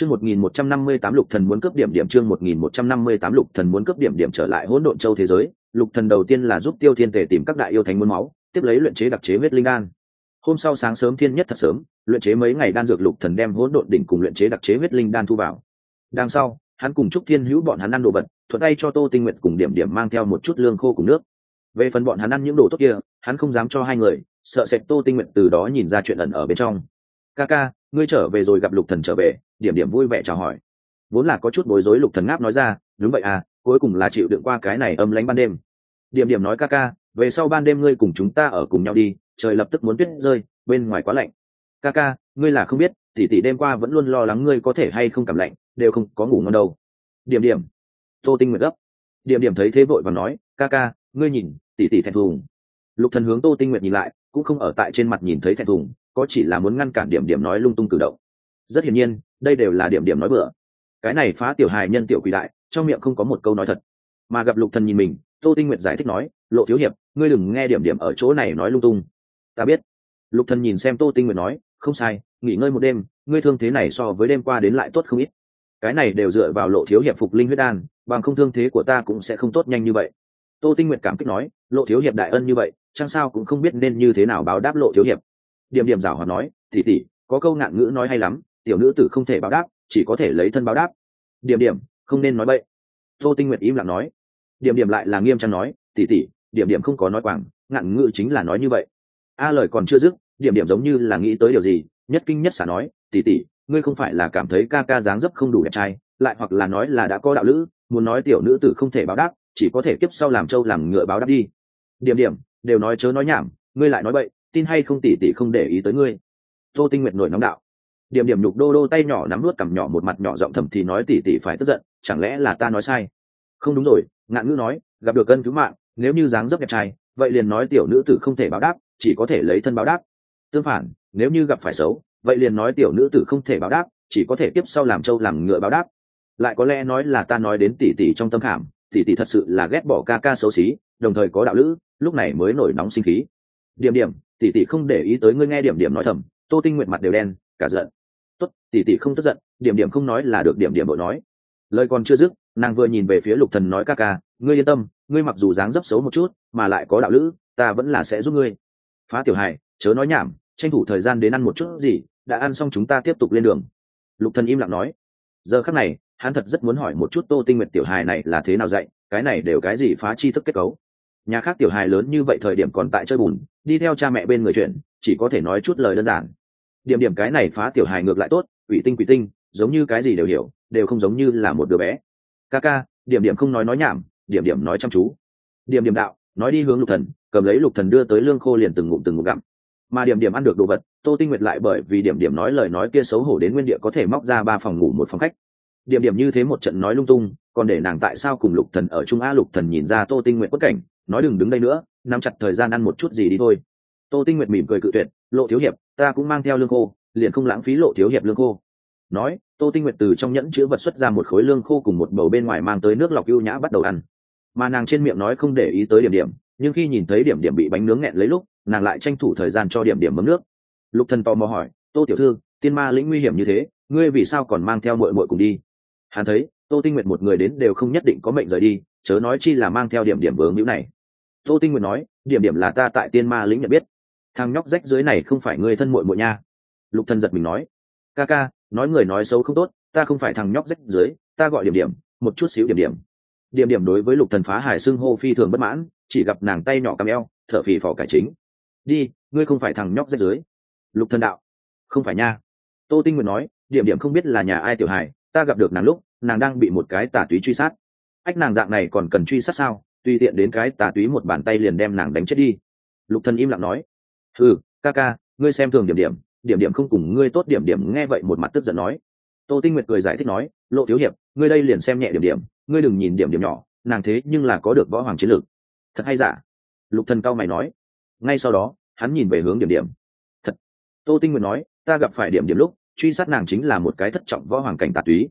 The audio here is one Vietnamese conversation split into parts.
Chương 1158 Lục Thần muốn cướp điểm điểm chương 1158 Lục Thần muốn cướp điểm điểm trở lại hỗn độn châu thế giới, Lục Thần đầu tiên là giúp Tiêu Thiên Tề tìm các đại yêu thánh muốn máu, tiếp lấy luyện chế đặc chế huyết linh đan. Hôm sau sáng sớm thiên nhất thật sớm, luyện chế mấy ngày đan dược Lục Thần đem hỗn độn đỉnh cùng luyện chế đặc chế huyết linh đan thu vào. Đằng sau, hắn cùng Trúc Thiên Hữu bọn hắn ăn đồ vật, thuận tay cho Tô Tinh Nguyệt cùng điểm điểm mang theo một chút lương khô cùng nước. Về phần bọn hắn ăn những đồ tốt kia, hắn không dám cho hai người, sợ sệt Tô Tinh Nguyệt từ đó nhìn ra chuyện ẩn ở bên trong. "Ca ca, ngươi trở về rồi gặp Lục Thần trở về." Điểm điểm vui vẻ chào hỏi. Vốn là có chút bối rối Lục Thần ngáp nói ra, "Đúng vậy à, cuối cùng là chịu đựng qua cái này âm lãnh ban đêm." Điểm điểm nói ca ca, "Về sau ban đêm ngươi cùng chúng ta ở cùng nhau đi, trời lập tức muốn tuyết rơi, bên ngoài quá lạnh." "Ca ca, ngươi là không biết, tỷ tỷ đêm qua vẫn luôn lo lắng ngươi có thể hay không cảm lạnh, đều không có ngủ ngon đâu." Điểm điểm. Tô Tinh Nguyệt gấp. Điểm điểm thấy thế vội và nói, "Ca ca, ngươi nhìn, tỷ tỷ thẹn thùng." Lục Thần hướng Tô Tinh Nguyệt nhìn lại, cũng không ở tại trên mặt nhìn thấy thẹn thùng, có chỉ là muốn ngăn cản điểm điểm nói lung tung cử động rất hiển nhiên, đây đều là điểm điểm nói bừa. Cái này phá tiểu hài nhân tiểu quỷ đại, trong miệng không có một câu nói thật. Mà gặp lục thần nhìn mình, tô tinh nguyệt giải thích nói, lộ thiếu hiệp, ngươi đừng nghe điểm điểm ở chỗ này nói lung tung. Ta biết. Lục thần nhìn xem tô tinh nguyệt nói, không sai, nghỉ ngơi một đêm, ngươi thương thế này so với đêm qua đến lại tốt không ít. Cái này đều dựa vào lộ thiếu hiệp phục linh huyết đan, bằng không thương thế của ta cũng sẽ không tốt nhanh như vậy. Tô tinh nguyệt cảm kích nói, lộ thiếu hiệp đại ân như vậy chẳng sao cũng không biết nên như thế nào báo đáp lộ thiếu hiệp. Điểm điểm giảo hòa nói tỉ tỉ có câu ngạn ngữ nói hay lắm tiểu nữ tử không thể báo đáp, chỉ có thể lấy thân báo đáp. Điểm điểm, không nên nói bậy. Tô tinh nguyệt im lặng nói. Điểm điểm lại là nghiêm trang nói tỉ tỉ điểm điểm không có nói quảng, ngạn ngữ chính là nói như vậy. A lời còn chưa dứt, điểm điểm giống như là nghĩ tới điều gì, nhất kinh nhất xả nói tỉ tỉ ngươi không phải là cảm thấy ca ca dáng dấp không đủ đẹp trai, lại hoặc là nói là đã có đạo lữ, muốn nói tiểu nữ tử không thể báo đáp, chỉ có thể kiếp sau làm trâu làm ngựa báo đáp đi. Điểm điểm, đều nói chớ nói nhảm, ngươi lại nói bậy, tin hay không tỉ tỉ không để ý tới ngươi. Tô tinh nguyệt nổi nóng đạo điểm điểm nhục đô đô tay nhỏ nắm nuốt cằm nhỏ một mặt nhỏ giọng thầm thì nói tỉ tỉ phải tức giận, chẳng lẽ là ta nói sai? Không đúng rồi, ngạn ngữ nói, gặp được cân cứu mạng, nếu như dáng dấp đẹp trai, vậy liền nói tiểu nữ tử không thể báo đáp, chỉ có thể lấy thân báo đáp. Tương phản, nếu như gặp phải xấu, vậy liền nói tiểu nữ tử không thể báo đáp, chỉ có thể tiếp sau làm trâu làm ngựa báo đáp. Lại có lẽ nói là ta nói đến tỷ tỷ trong tâm khảm tỷ tỷ thật sự là ghét bỏ ca ca xấu xí, đồng thời có đạo lữ, lúc này mới nổi nóng sinh khí. Điểm điểm tỷ tỷ không để ý tới ngươi nghe điểm điểm nói thầm, tô tinh nguyện mặt đều đen, cả giận tốt, tỷ tỷ không tức giận, điểm điểm không nói là được, điểm điểm bội nói. Lời còn chưa dứt, nàng vừa nhìn về phía lục thần nói, ca ca, ngươi yên tâm, ngươi mặc dù dáng dấp xấu một chút, mà lại có đạo lữ, ta vẫn là sẽ giúp ngươi. Phá tiểu hài, chớ nói nhảm, tranh thủ thời gian đến ăn một chút gì, đã ăn xong chúng ta tiếp tục lên đường. Lục thần im lặng nói. Giờ khắc này, hắn thật rất muốn hỏi một chút tô tinh nguyệt tiểu hài này là thế nào dạy, cái này đều cái gì phá chi thức kết cấu. Nhà khác tiểu hài lớn như vậy thời điểm còn tại chơi bùn, đi theo cha mẹ bên người chuyện, chỉ có thể nói chút lời đơn giản điểm điểm cái này phá tiểu hài ngược lại tốt, quỷ tinh quỷ tinh, giống như cái gì đều hiểu, đều không giống như là một đứa bé. Ca ca, điểm điểm không nói nói nhảm, điểm điểm nói chăm chú. Điểm điểm đạo, nói đi hướng lục thần, cầm lấy lục thần đưa tới lương khô liền từng ngụm từng ngụm gặm. Mà điểm điểm ăn được đồ vật, tô tinh nguyệt lại bởi vì điểm điểm nói lời nói kia xấu hổ đến nguyên địa có thể móc ra ba phòng ngủ một phòng khách. Điểm điểm như thế một trận nói lung tung, còn để nàng tại sao cùng lục thần ở trung a lục thần nhìn ra tô tinh nguyệt bất cảnh, nói đừng đứng đây nữa, nắm chặt thời gian ăn một chút gì đi thôi. Tô tinh nguyệt mỉm cười cự tuyệt lộ thiếu hiệp, ta cũng mang theo lương khô, liền không lãng phí lộ thiếu hiệp lương khô. Nói, tô tinh nguyệt từ trong nhẫn chứa vật xuất ra một khối lương khô cùng một bầu bên ngoài mang tới nước lọc ưu nhã bắt đầu ăn. Mà nàng trên miệng nói không để ý tới điểm điểm, nhưng khi nhìn thấy điểm điểm bị bánh nướng nghẹn lấy lúc, nàng lại tranh thủ thời gian cho điểm điểm mấm nước. Lục thần tò mò hỏi, tô tiểu thư, tiên ma lĩnh nguy hiểm như thế, ngươi vì sao còn mang theo muội muội cùng đi? Hắn thấy, tô tinh nguyệt một người đến đều không nhất định có mệnh rời đi, chớ nói chi là mang theo điểm điểm vướng hữu này. Tô tinh nguyệt nói, điểm điểm là ta tại tiên ma lĩnh nhận biết thằng nhóc rách dưới này không phải người thân muội muội nha. Lục thần giật mình nói, ca ca, nói người nói xấu không tốt, ta không phải thằng nhóc rách dưới, ta gọi điểm điểm, một chút xíu điểm điểm. Điểm điểm đối với lục thần phá hải xưng hô phi thường bất mãn, chỉ gặp nàng tay nhỏ cam eo, thở phì phò cải chính. Đi, ngươi không phải thằng nhóc rách dưới. Lục thần đạo, không phải nha. Tô tinh nguyện nói, điểm điểm không biết là nhà ai tiểu hải ta gặp được nàng lúc, nàng đang bị một cái tà túy truy sát. Ách, nàng dạng này còn cần truy sát sao? Tùy tiện đến cái tà túy một bàn tay liền đem nàng đánh chết đi. Lục thần im lặng nói ừ ca ca, ngươi xem thường điểm điểm điểm điểm không cùng ngươi tốt điểm điểm nghe vậy một mặt tức giận nói. Tô tinh nguyệt cười giải thích nói, lộ thiếu hiệp, ngươi đây liền xem nhẹ điểm điểm, ngươi đừng nhìn điểm điểm nhỏ, nàng thế nhưng là có được võ hoàng chiến lược. Thật hay giả? Lục thần cao mày nói. Ngay sau đó, hắn nhìn về hướng điểm điểm. Thật. Tô tinh nguyệt nói, ta gặp phải điểm điểm lúc, truy sát nàng chính là một cái thất trọng võ hoàng cảnh tà túy.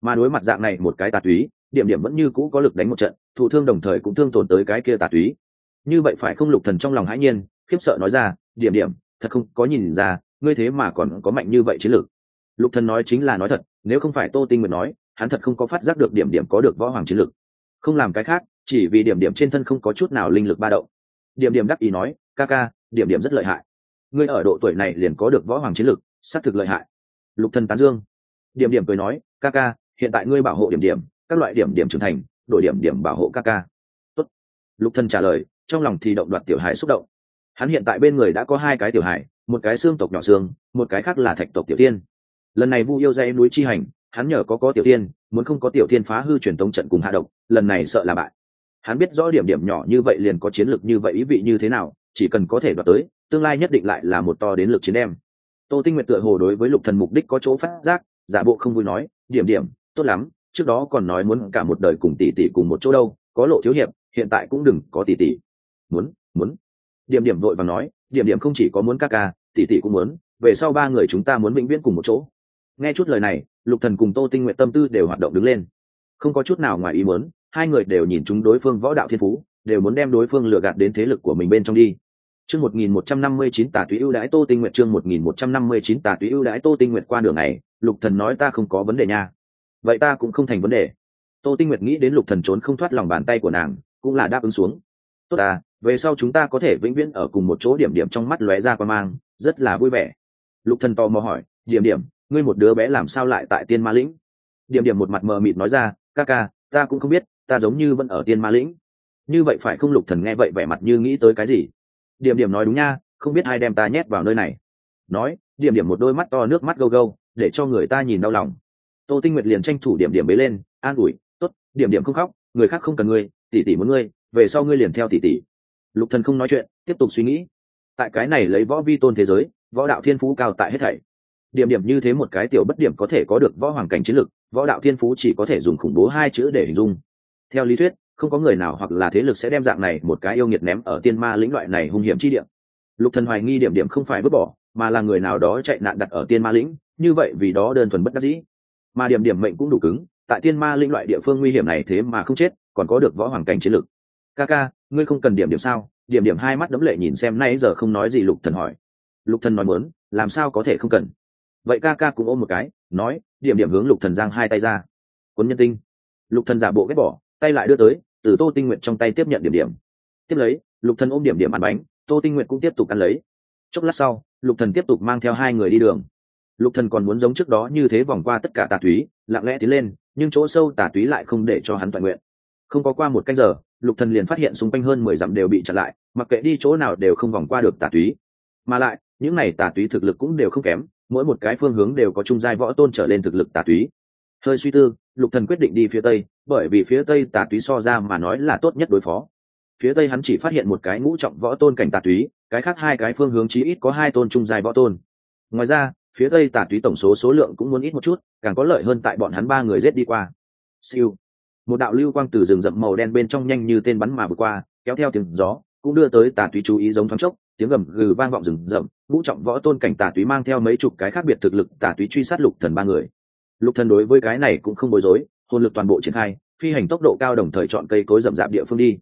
Mà đối mặt dạng này một cái tà túy, điểm điểm vẫn như cũ có lực đánh một trận, thụ thương đồng thời cũng thương tổn tới cái kia tà túy. Như vậy phải không lục thần trong lòng hãi nhiên, khiếp sợ nói ra điểm điểm, thật không có nhìn ra, ngươi thế mà còn có mạnh như vậy chiến lược. Lục thần nói chính là nói thật, nếu không phải tô tinh nguyệt nói, hắn thật không có phát giác được điểm điểm có được võ hoàng chiến lược. Không làm cái khác, chỉ vì điểm điểm trên thân không có chút nào linh lực ba động. Điểm điểm đắc ý nói, ca ca, điểm điểm rất lợi hại. Ngươi ở độ tuổi này liền có được võ hoàng chiến lược, xác thực lợi hại. Lục thần tán dương. Điểm điểm cười nói, ca ca, hiện tại ngươi bảo hộ điểm điểm, các loại điểm điểm trưởng thành, đổi điểm điểm bảo hộ ca ca. Tốt. lục thần trả lời, trong lòng thì động đoạt tiểu hải xúc động hắn hiện tại bên người đã có hai cái tiểu hải một cái xương tộc nhỏ xương, một cái khác là thạch tộc tiểu tiên. Lần này vu yêu ra em núi chi hành, hắn nhờ có có tiểu tiên, muốn không có tiểu tiên phá hư truyền thống trận cùng hạ độc, lần này sợ là bại. Hắn biết rõ điểm điểm nhỏ như vậy liền có chiến lược như vậy ý vị như thế nào, chỉ cần có thể đoạt tới, tương lai nhất định lại là một to đến lực chiến đem. Tô tinh nguyệt tựa hồ đối với lục thần mục đích có chỗ phát giác, giả bộ không vui nói, điểm điểm, tốt lắm, trước đó còn nói muốn cả một đời cùng tỷ tỷ cùng một chỗ đâu, có lộ thiếu hiệp, hiện tại cũng đừng có tỷ tỷ. Muốn muốn điểm điểm vội và nói, điểm điểm không chỉ có muốn ca ca, tỷ tỷ cũng muốn, về sau ba người chúng ta muốn vĩnh viễn cùng một chỗ. Nghe chút lời này, lục thần cùng tô tinh nguyện tâm tư đều hoạt động đứng lên. Không có chút nào ngoài ý muốn, hai người đều nhìn chúng đối phương võ đạo thiên phú, đều muốn đem đối phương lừa gạt đến thế lực của mình bên trong đi. Chương một nghìn một trăm năm mươi chín tà túy ưu đãi tô tinh nguyện chương một nghìn một trăm năm mươi chín tà túy ưu đãi tô tinh nguyện qua đường này, lục thần nói ta không có vấn đề nha. Vậy ta cũng không thành vấn đề. Tô tinh nguyệt nghĩ đến lục thần trốn không thoát lòng bàn tay của nàng, cũng là đáp ứng xuống. Tốt à về sau chúng ta có thể vĩnh viễn ở cùng một chỗ điểm điểm trong mắt lóe ra qua mang, rất là vui vẻ. Lục thần to mò hỏi, điểm điểm, ngươi một đứa bé làm sao lại tại tiên ma lĩnh? Điểm điểm một mặt mờ mịt nói ra, ca ca, ta cũng không biết, ta giống như vẫn ở tiên ma lĩnh. Như vậy phải không lục thần nghe vậy vẻ mặt như nghĩ tới cái gì? Điểm điểm nói đúng nha, không biết ai đem ta nhét vào nơi này. Nói, điểm điểm một đôi mắt to nước mắt gâu gâu, để cho người ta nhìn đau lòng. Tô tinh nguyệt liền tranh thủ điểm điểm bế lên, an ủi, tốt, điểm điểm không khóc, người khác không cần ngươi, tỷ tỷ muốn ngươi, về sau ngươi liền theo tỷ tỷ lục thần không nói chuyện, tiếp tục suy nghĩ. Tại cái này lấy võ vi tôn thế giới, võ đạo thiên phú cao tại hết thảy. Điểm điểm như thế một cái tiểu bất điểm có thể có được võ hoàng cảnh chiến lực, võ đạo thiên phú chỉ có thể dùng khủng bố hai chữ để hình dung. Theo lý thuyết, không có người nào hoặc là thế lực sẽ đem dạng này một cái yêu nghiệt ném ở tiên ma lĩnh loại này hung hiểm chi điểm lục thần hoài nghi điểm điểm không phải vứt bỏ, mà là người nào đó chạy nạn đặt ở tiên ma lĩnh, như vậy vì đó đơn thuần bất đắc dĩ. Mà điểm điểm mệnh cũng đủ cứng, tại tiên ma lĩnh loại địa phương nguy hiểm này thế mà không chết, còn có được võ hoàng cảnh chiến lực ca ca, ngươi không cần điểm điểm sao? Điểm điểm hai mắt đấm lệ nhìn xem nay giờ không nói gì lục thần hỏi. Lục thần nói muốn, làm sao có thể không cần? Vậy ca ca cũng ôm một cái, nói, điểm điểm hướng lục thần giang hai tay ra. Cuốn nhân tinh. Lục thần giả bộ ghép bỏ, tay lại đưa tới, từ tô tinh nguyện trong tay tiếp nhận điểm điểm. Tiếp lấy, lục thần ôm điểm điểm ăn bánh, tô tinh nguyện cũng tiếp tục ăn lấy. Chốc lát sau, lục thần tiếp tục mang theo hai người đi đường. Lục thần còn muốn giống trước đó như thế vòng qua tất cả tà túy, lặng lẽ tiến lên, nhưng chỗ sâu tà túy lại không để cho hắn toàn nguyện. Không có qua một canh giờ lục thần liền phát hiện xung quanh hơn mười dặm đều bị chặn lại, mặc kệ đi chỗ nào đều không vòng qua được tà túy. Mà lại, những này tà túy thực lực cũng đều không kém, mỗi một cái phương hướng đều có trung giai võ tôn trở lên thực lực tà túy. Hơi suy tư, lục thần quyết định đi phía tây, bởi vì phía tây tà túy so ra mà nói là tốt nhất đối phó. Phía tây hắn chỉ phát hiện một cái ngũ trọng võ tôn cảnh tà túy, cái khác hai cái phương hướng chí ít có hai tôn trung giai võ tôn. Ngoài ra, phía tây tà túy tổng số số lượng cũng muốn ít một chút, càng có lợi hơn tại bọn hắn ba người giết đi qua. Siêu một đạo lưu quang từ rừng rậm màu đen bên trong nhanh như tên bắn mà vượt qua, kéo theo tiếng gió, cũng đưa tới tà túy chú ý giống thoáng chốc, tiếng gầm gừ vang vọng rừng rậm, ngũ trọng võ tôn cảnh tà túy mang theo mấy chục cái khác biệt thực lực tà túy truy sát lục thần ba người. Lục thần đối với cái này cũng không bối rối, hồn lực toàn bộ triển khai, phi hành tốc độ cao đồng thời chọn cây cối rậm rạp địa phương đi.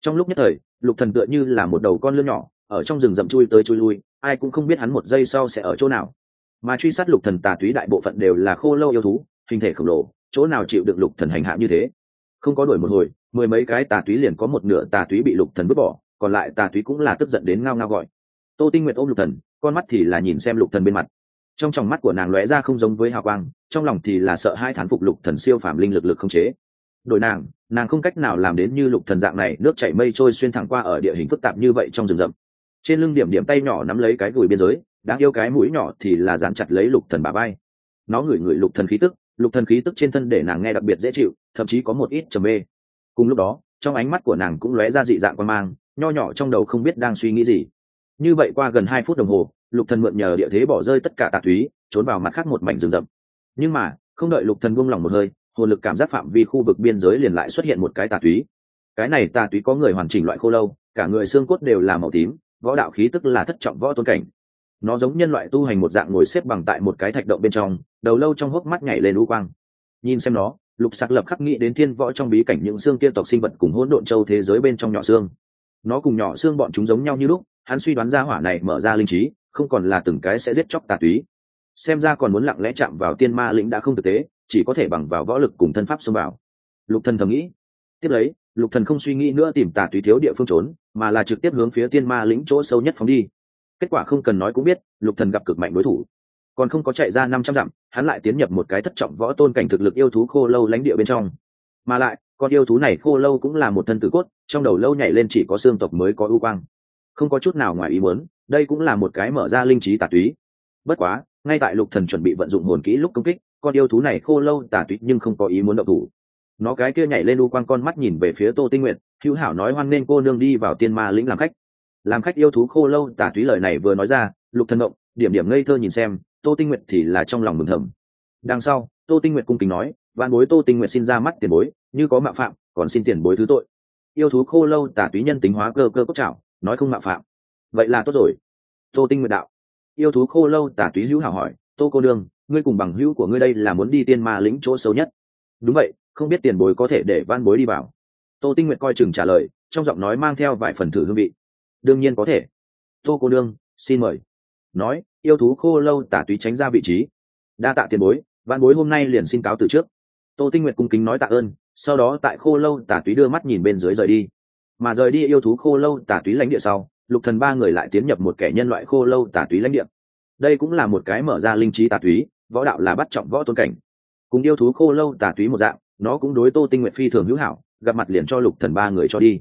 Trong lúc nhất thời, lục thần tựa như là một đầu con lươn nhỏ, ở trong rừng rậm chui tới chui lui, ai cũng không biết hắn một giây sau sẽ ở chỗ nào. Mà truy sát lục thần tà túy đại bộ phận đều là khô lâu yêu thú, hình thể khổng lồ, chỗ nào chịu được lục thần hành hạ như thế? Không có đuổi một hồi, mười mấy cái tà túy liền có một nửa tà túy bị lục thần vứt bỏ, còn lại tà túy cũng là tức giận đến ngao ngao gọi. Tô tinh nguyệt ôm lục thần, con mắt thì là nhìn xem lục thần bên mặt. Trong tròng mắt của nàng lóe ra không giống với hào quang, trong lòng thì là sợ hai thán phục lục thần siêu phàm linh lực lực không chế. Đổi nàng nàng không cách nào làm đến như lục thần dạng này, nước chảy mây trôi xuyên thẳng qua ở địa hình phức tạp như vậy trong rừng rậm. Trên lưng điểm điểm tay nhỏ nắm lấy cái gùi biên giới, đáng yêu cái mũi nhỏ thì là dán chặt lấy lục thần bà bay nó ngửi ngửi lục thần khí tức lục thần khí tức trên thân để nàng nghe đặc biệt dễ chịu, thậm chí có một ít trầm mê. Cùng lúc đó, trong ánh mắt của nàng cũng lóe ra dị dạng quan mang, nho nhỏ trong đầu không biết đang suy nghĩ gì. Như vậy qua gần hai phút đồng hồ, lục thần mượn nhờ địa thế bỏ rơi tất cả tà túy, trốn vào mặt khác một mảnh rừng rậm. Nhưng mà, không đợi lục thần buông lòng một hơi, hồn lực cảm giác phạm vi khu vực biên giới liền lại xuất hiện một cái tà túy. Cái này tà túy có người hoàn chỉnh loại khô lâu, cả người xương cốt đều là màu tím, võ đạo khí tức là thất trọng võ tôn cảnh nó giống nhân loại tu hành một dạng ngồi xếp bằng tại một cái thạch động bên trong, đầu lâu trong hốc mắt nhảy lên u quang. Nhìn xem nó, lục sạc lập khắc nghĩ đến thiên võ trong bí cảnh những xương kia tộc sinh vật cùng hỗn độn châu thế giới bên trong nhỏ xương. Nó cùng nhỏ xương bọn chúng giống nhau như lúc, hắn suy đoán ra hỏa này mở ra linh trí, không còn là từng cái sẽ giết chóc tà túy. Xem ra còn muốn lặng lẽ chạm vào tiên ma lĩnh đã không thực tế, chỉ có thể bằng vào võ lực cùng thân pháp xông vào. Lục thần thầm nghĩ. Tiếp lấy, lục thần không suy nghĩ nữa tìm tà túy thiếu địa phương trốn, mà là trực tiếp hướng phía tiên ma lĩnh chỗ sâu nhất phóng đi kết quả không cần nói cũng biết, lục thần gặp cực mạnh đối thủ. Còn không có chạy ra năm trăm dặm, hắn lại tiến nhập một cái thất trọng võ tôn cảnh thực lực yêu thú khô lâu lãnh địa bên trong. Mà lại, con yêu thú này khô lâu cũng là một thân tử cốt, trong đầu lâu nhảy lên chỉ có xương tộc mới có ưu quang. Không có chút nào ngoài ý muốn, đây cũng là một cái mở ra linh trí tà túy. Bất quá, ngay tại lục thần chuẩn bị vận dụng hồn kỹ lúc công kích, con yêu thú này khô lâu tà túy nhưng không có ý muốn động thủ. Nó cái kia nhảy lên u quang con mắt nhìn về phía tô tinh nguyện hữu hảo nói hoan nên cô nương đi vào tiên ma lĩnh làm khách làm khách yêu thú khô lâu, tả túy lời này vừa nói ra, lục thần động điểm điểm ngây thơ nhìn xem, tô tinh nguyện thì là trong lòng mừng thầm. Đằng sau, tô tinh nguyện cung kính nói văn bối tô tinh nguyện xin ra mắt tiền bối, như có mạo phạm, còn xin tiền bối thứ tội. Yêu thú khô lâu, tả túy nhân tính hóa cơ cơ cốc trảo, nói không mạo phạm. Vậy là tốt rồi. Tô tinh nguyện đạo. Yêu thú khô lâu, tả túy hữu hảo hỏi, tô cô đương ngươi cùng bằng hữu của ngươi đây là muốn đi tiên ma lĩnh chỗ xấu nhất? Đúng vậy, không biết tiền bối có thể để van bối đi vào. Tô tinh nguyện coi chừng trả lời, trong giọng nói mang theo vài phần thử hương vị đương nhiên có thể. Tô cô đương xin mời. Nói, yêu thú khô lâu tả túy tránh ra vị trí. Đa tạ tiền bối văn bối hôm nay liền xin cáo từ trước. Tô tinh nguyệt cung kính nói tạ ơn, sau đó tại khô lâu tả túy đưa mắt nhìn bên dưới rời đi. Mà rời đi yêu thú khô lâu tả túy lãnh địa sau, lục thần ba người lại tiến nhập một kẻ nhân loại khô lâu tả túy lãnh địa. Đây cũng là một cái mở ra linh trí tả túy, võ đạo là bắt trọng võ tôn cảnh. Cùng yêu thú khô lâu tả túy một dạng, nó cũng đối tô tinh nguyện phi thường hữu hảo, gặp mặt liền cho lục thần ba người cho đi.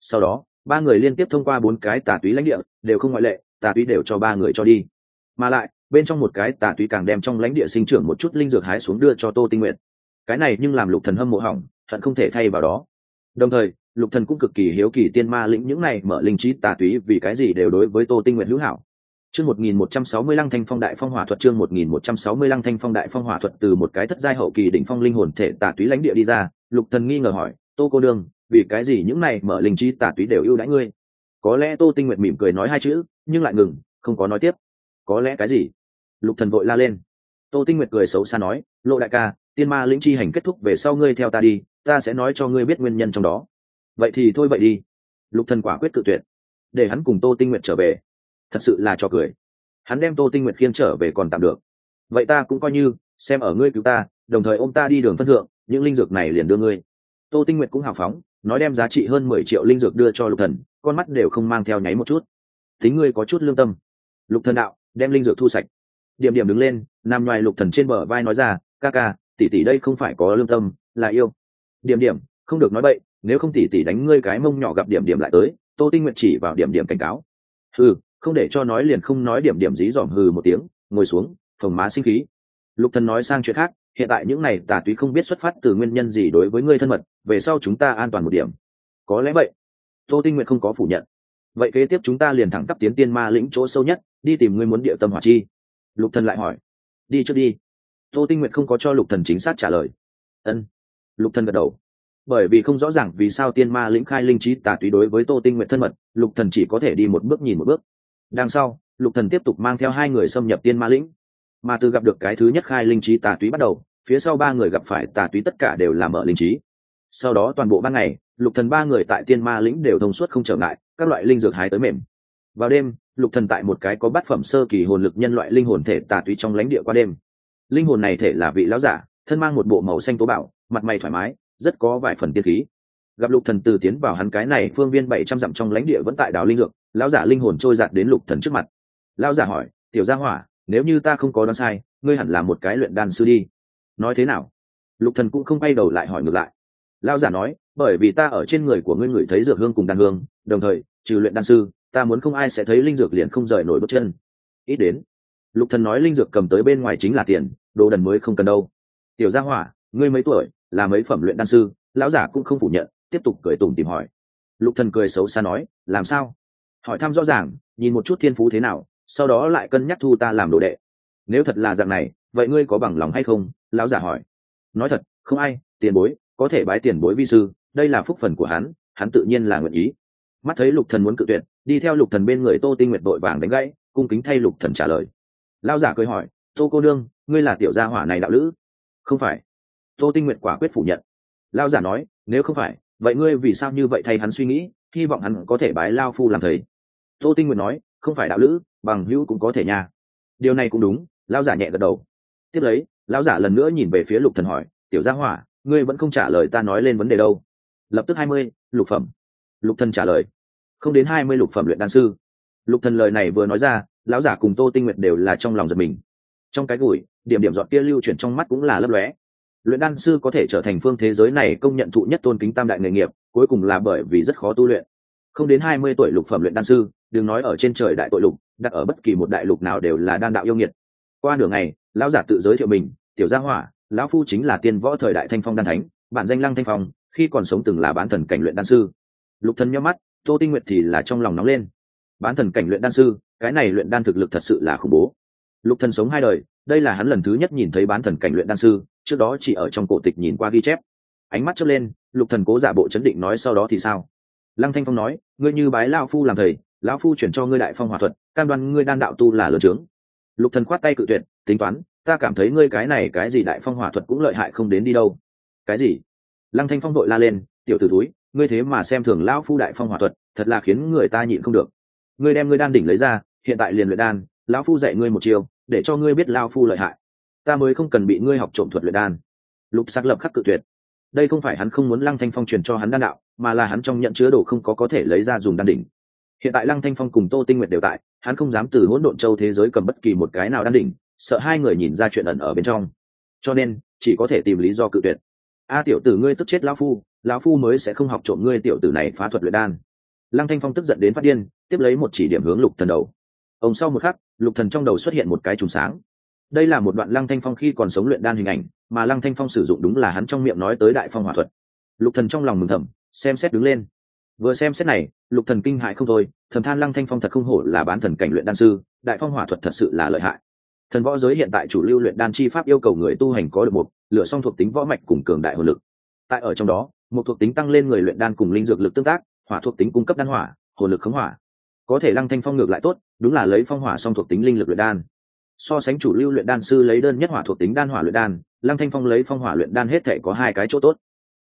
Sau đó ba người liên tiếp thông qua bốn cái tà túy lãnh địa đều không ngoại lệ tà túy đều cho ba người cho đi. Mà lại bên trong một cái tà túy càng đem trong lãnh địa sinh trưởng một chút linh dược hái xuống đưa cho tô tinh nguyện cái này nhưng làm lục thần hâm mộ hỏng thận không thể thay vào đó. Đồng thời lục thần cũng cực kỳ hiếu kỳ tiên ma lĩnh những này mở linh trí tà túy vì cái gì đều đối với tô tinh nguyện hữu hảo. Chương 1165 Thanh Phong Đại Phong Hỏa Thuật chương 1165 Thanh Phong Đại Phong Hỏa Thuật từ một cái thất giai hậu kỳ đỉnh phong linh hồn thể tà túy lãnh địa đi ra, Lục Thần nghi ngờ hỏi, "Tô cô đương, vì cái gì những này mở linh trí tà túy đều ưu đãi ngươi?" Có lẽ Tô Tinh Nguyệt mỉm cười nói hai chữ, nhưng lại ngừng, không có nói tiếp. "Có lẽ cái gì?" Lục Thần vội la lên. Tô Tinh Nguyệt cười xấu xa nói, "Lộ đại ca, tiên ma lĩnh chi hành kết thúc về sau ngươi theo ta đi, ta sẽ nói cho ngươi biết nguyên nhân trong đó." "Vậy thì thôi vậy đi." Lục Thần quả quyết cự tuyệt. Để hắn cùng Tô Tinh Nguyệt trở về, thật sự là cho cười hắn đem tô tinh nguyệt khiêng trở về còn tạm được vậy ta cũng coi như xem ở ngươi cứu ta đồng thời ôm ta đi đường phân thượng những linh dược này liền đưa ngươi tô tinh nguyệt cũng hào phóng nói đem giá trị hơn mười triệu linh dược đưa cho lục thần, con mắt đều không mang theo nháy một chút. Tính ngươi có chút lương tâm. Lục thần đạo, đem linh dược thu sạch. Điểm điểm đứng lên nằm ngoài lục thần trên bờ vai nói ra, ca ca, tỷ tỷ đây không phải có lương tâm, là yêu. Điểm điểm, không được nói bậy, nếu không tỷ tỷ đánh ngươi cái mông nhỏ gặp điểm điểm lại tới, tô tinh nguyện chỉ vào điểm điểm cảnh cáo. Ừ không để cho nói liền không nói, điểm điểm dí dỏm hừ một tiếng, ngồi xuống, phồng má sinh khí. Lục thần nói sang chuyện khác hiện tại những này tà túy không biết xuất phát từ nguyên nhân gì đối với ngươi thân mật, về sau chúng ta an toàn một điểm. Có lẽ vậy. Tô tinh nguyện không có phủ nhận. Vậy kế tiếp chúng ta liền thẳng tắp tiến tiên ma lĩnh chỗ sâu nhất, đi tìm ngươi muốn địa tâm hỏa chi. Lục thần lại hỏi. Đi trước đi. Tô tinh nguyện không có cho lục thần chính xác trả lời. Ân. Lục thần gật đầu. Bởi vì không rõ ràng vì sao tiên ma lĩnh khai linh trí tà túy đối với tô tinh nguyện thân mật, lục thần chỉ có thể đi một bước nhìn một bước. Đằng sau, lục thần tiếp tục mang theo hai người xâm nhập tiên ma lĩnh. Mà từ gặp được cái thứ nhất khai linh trí tà túy bắt đầu phía sau ba người gặp phải tà túy tất cả đều là mở linh trí. Sau đó toàn bộ ban ngày, lục thần ba người tại tiên ma lĩnh đều thông suốt không trở ngại, các loại linh dược hái tới mềm. Vào đêm, lục thần tại một cái có bát phẩm sơ kỳ hồn lực nhân loại linh hồn thể tà túy trong lãnh địa qua đêm. Linh hồn này thể là vị lão giả, thân mang một bộ màu xanh tố bảo, mặt mày thoải mái, rất có vài phần tiên khí. Gặp lục thần từ tiến vào hắn cái này phương viên bảy trăm dặm trong lãnh địa vẫn tại đảo linh dược, lão giả linh hồn trôi giạt đến lục thần trước mặt. Lão giả hỏi, tiểu gia hỏa, nếu như ta không có đoán sai, ngươi hẳn là một cái luyện đan sư đi nói thế nào? Lục thần cũng không quay đầu lại hỏi ngược lại. Lão giả nói, bởi vì ta ở trên người của ngươi ngửi thấy dược hương cùng đan hương, đồng thời, trừ luyện đan sư, ta muốn không ai sẽ thấy linh dược liền không rời nổi bước chân. Ít đến, lục thần nói linh dược cầm tới bên ngoài chính là tiền, đồ đần mới không cần đâu. Tiểu gia hỏa, ngươi mấy tuổi, là mấy phẩm luyện đan sư? Lão giả cũng không phủ nhận, tiếp tục cười tủm tìm hỏi. Lục thần cười xấu xa nói, làm sao? Hỏi thăm rõ ràng, nhìn một chút thiên phú thế nào, sau đó lại cân nhắc thu ta làm đồ đệ. Nếu thật là dạng này, vậy ngươi có bằng lòng hay không? Lão giả hỏi. Nói thật, không ai, tiền bối, có thể bái tiền bối vi sư, đây là phúc phần của hắn hắn tự nhiên là nguyện ý. Mắt thấy lục thần muốn cự tuyệt, đi theo lục thần bên người tô tinh nguyệt đội vàng đánh gãy, cung kính thay lục thần trả lời. Lão giả cười hỏi, tô cô đương ngươi là tiểu gia hỏa này đạo lữ? Không phải. Tô tinh nguyệt quả quyết phủ nhận. Lão giả nói, nếu không phải, vậy ngươi vì sao như vậy thay hắn suy nghĩ, hy vọng hắn có thể bái lao phu làm thầy? Tô tinh nguyệt nói, không phải đạo lữ, bằng hữu cũng có thể nha. Điều này cũng đúng, lão giả nhẹ gật đầu. Tiếp lấy lão giả lần nữa nhìn về phía lục thần hỏi, tiểu gia hỏa, ngươi vẫn không trả lời ta nói lên vấn đề đâu? Lập tức hai mươi, lục phẩm. Lục thần trả lời, không đến hai mươi lục phẩm luyện đan sư. Lục thần lời này vừa nói ra, lão giả cùng tô tinh nguyệt đều là trong lòng giật mình. Trong cái gùi điểm điểm dọn kia lưu chuyển trong mắt cũng là lấp lóe. Luyện đan sư có thể trở thành phương thế giới này công nhận thụ nhất tôn kính tam đại nghề nghiệp, cuối cùng là bởi vì rất khó tu luyện. Không đến hai mươi tuổi lục phẩm luyện đan sư, đừng nói ở trên trời đại tội lục, đặt ở bất kỳ một đại lục nào đều là đan đạo yêu nghiệt qua nửa ngày, lão giả tự giới thiệu mình, tiểu gia hỏa, lão phu chính là tiên võ thời đại thanh phong đan thánh, bản danh lăng thanh phong, khi còn sống từng là bán thần cảnh luyện đan sư. Lục thần nhắm mắt, tô tinh nguyệt thì là trong lòng nóng lên. Bán thần cảnh luyện đan sư, cái này luyện đan thực lực thật sự là khủng bố. Lục thần sống hai đời, đây là hắn lần thứ nhất nhìn thấy bán thần cảnh luyện đan sư, trước đó chỉ ở trong cổ tịch nhìn qua ghi chép. Ánh mắt chớp lên, lục thần cố giả bộ chấn định nói sau đó thì sao? Lăng thanh phong nói, ngươi như bái lão phu làm thầy, lão phu chuyển cho ngươi đại phong hỏa thuật, cam đoan ngươi đan đạo tu là lớn trướng lục thần khoát tay cự tuyệt, tính toán, ta cảm thấy ngươi cái này cái gì đại phong hỏa thuật cũng lợi hại không đến đi đâu. Cái gì? Lăng thanh phong đội la lên, tiểu tử túi ngươi thế mà xem thường lão phu đại phong hỏa thuật, thật là khiến người ta nhịn không được. Ngươi đem ngươi đan đỉnh lấy ra, hiện tại liền luyện đan, lão phu dạy ngươi một chiều để cho ngươi biết lão phu lợi hại. Ta mới không cần bị ngươi học trộm thuật luyện đan. Lục sắc lập khắc cự tuyệt. Đây không phải hắn không muốn lăng thanh phong truyền cho hắn đan đạo, mà là hắn trong nhận chứa đồ không có có thể lấy ra dùng đan đỉnh. Hiện tại lăng thanh phong cùng tô tinh nguyệt đều tại hắn không dám từ hỗn độn châu thế giới cầm bất kỳ một cái nào đan đỉnh, sợ hai người nhìn ra chuyện ẩn ở bên trong. Cho nên, chỉ có thể tìm lý do cự tuyệt. A tiểu tử ngươi tức chết lão phu lão phu mới sẽ không học trộm ngươi tiểu tử này phá thuật luyện đan. Lăng thanh phong tức giận đến phát điên, tiếp lấy một chỉ điểm hướng lục thần đầu. Ông sau một khắc, lục thần trong đầu xuất hiện một cái trùng sáng. Đây là một đoạn lăng thanh phong khi còn sống luyện đan hình ảnh, mà lăng thanh phong sử dụng đúng là hắn trong miệng nói tới đại phong hỏa thuật. Lục thần trong lòng mừng thầm, xem xét đứng lên vừa xem xét này, lục thần kinh hại không thôi, thầm than lăng thanh phong thật không hổ là bán thần cảnh luyện đan sư, đại phong hỏa thuật thật sự là lợi hại. Thần võ giới hiện tại chủ lưu luyện đan chi pháp yêu cầu người tu hành có được một, lửa song thuộc tính võ mạch cùng cường đại hồn lực. Tại ở trong đó, một thuộc tính tăng lên người luyện đan cùng linh dược lực tương tác, hỏa thuộc tính cung cấp đan hỏa, hồn lực khống hỏa. Có thể lăng thanh phong ngược lại tốt, đúng là lấy phong hỏa song thuộc tính linh lực luyện đan. So sánh chủ lưu luyện đan sư lấy đơn nhất hỏa thuộc tính đan hỏa luyện đan, lăng thanh phong lấy phong hỏa luyện đan hết thể có hai cái chỗ tốt.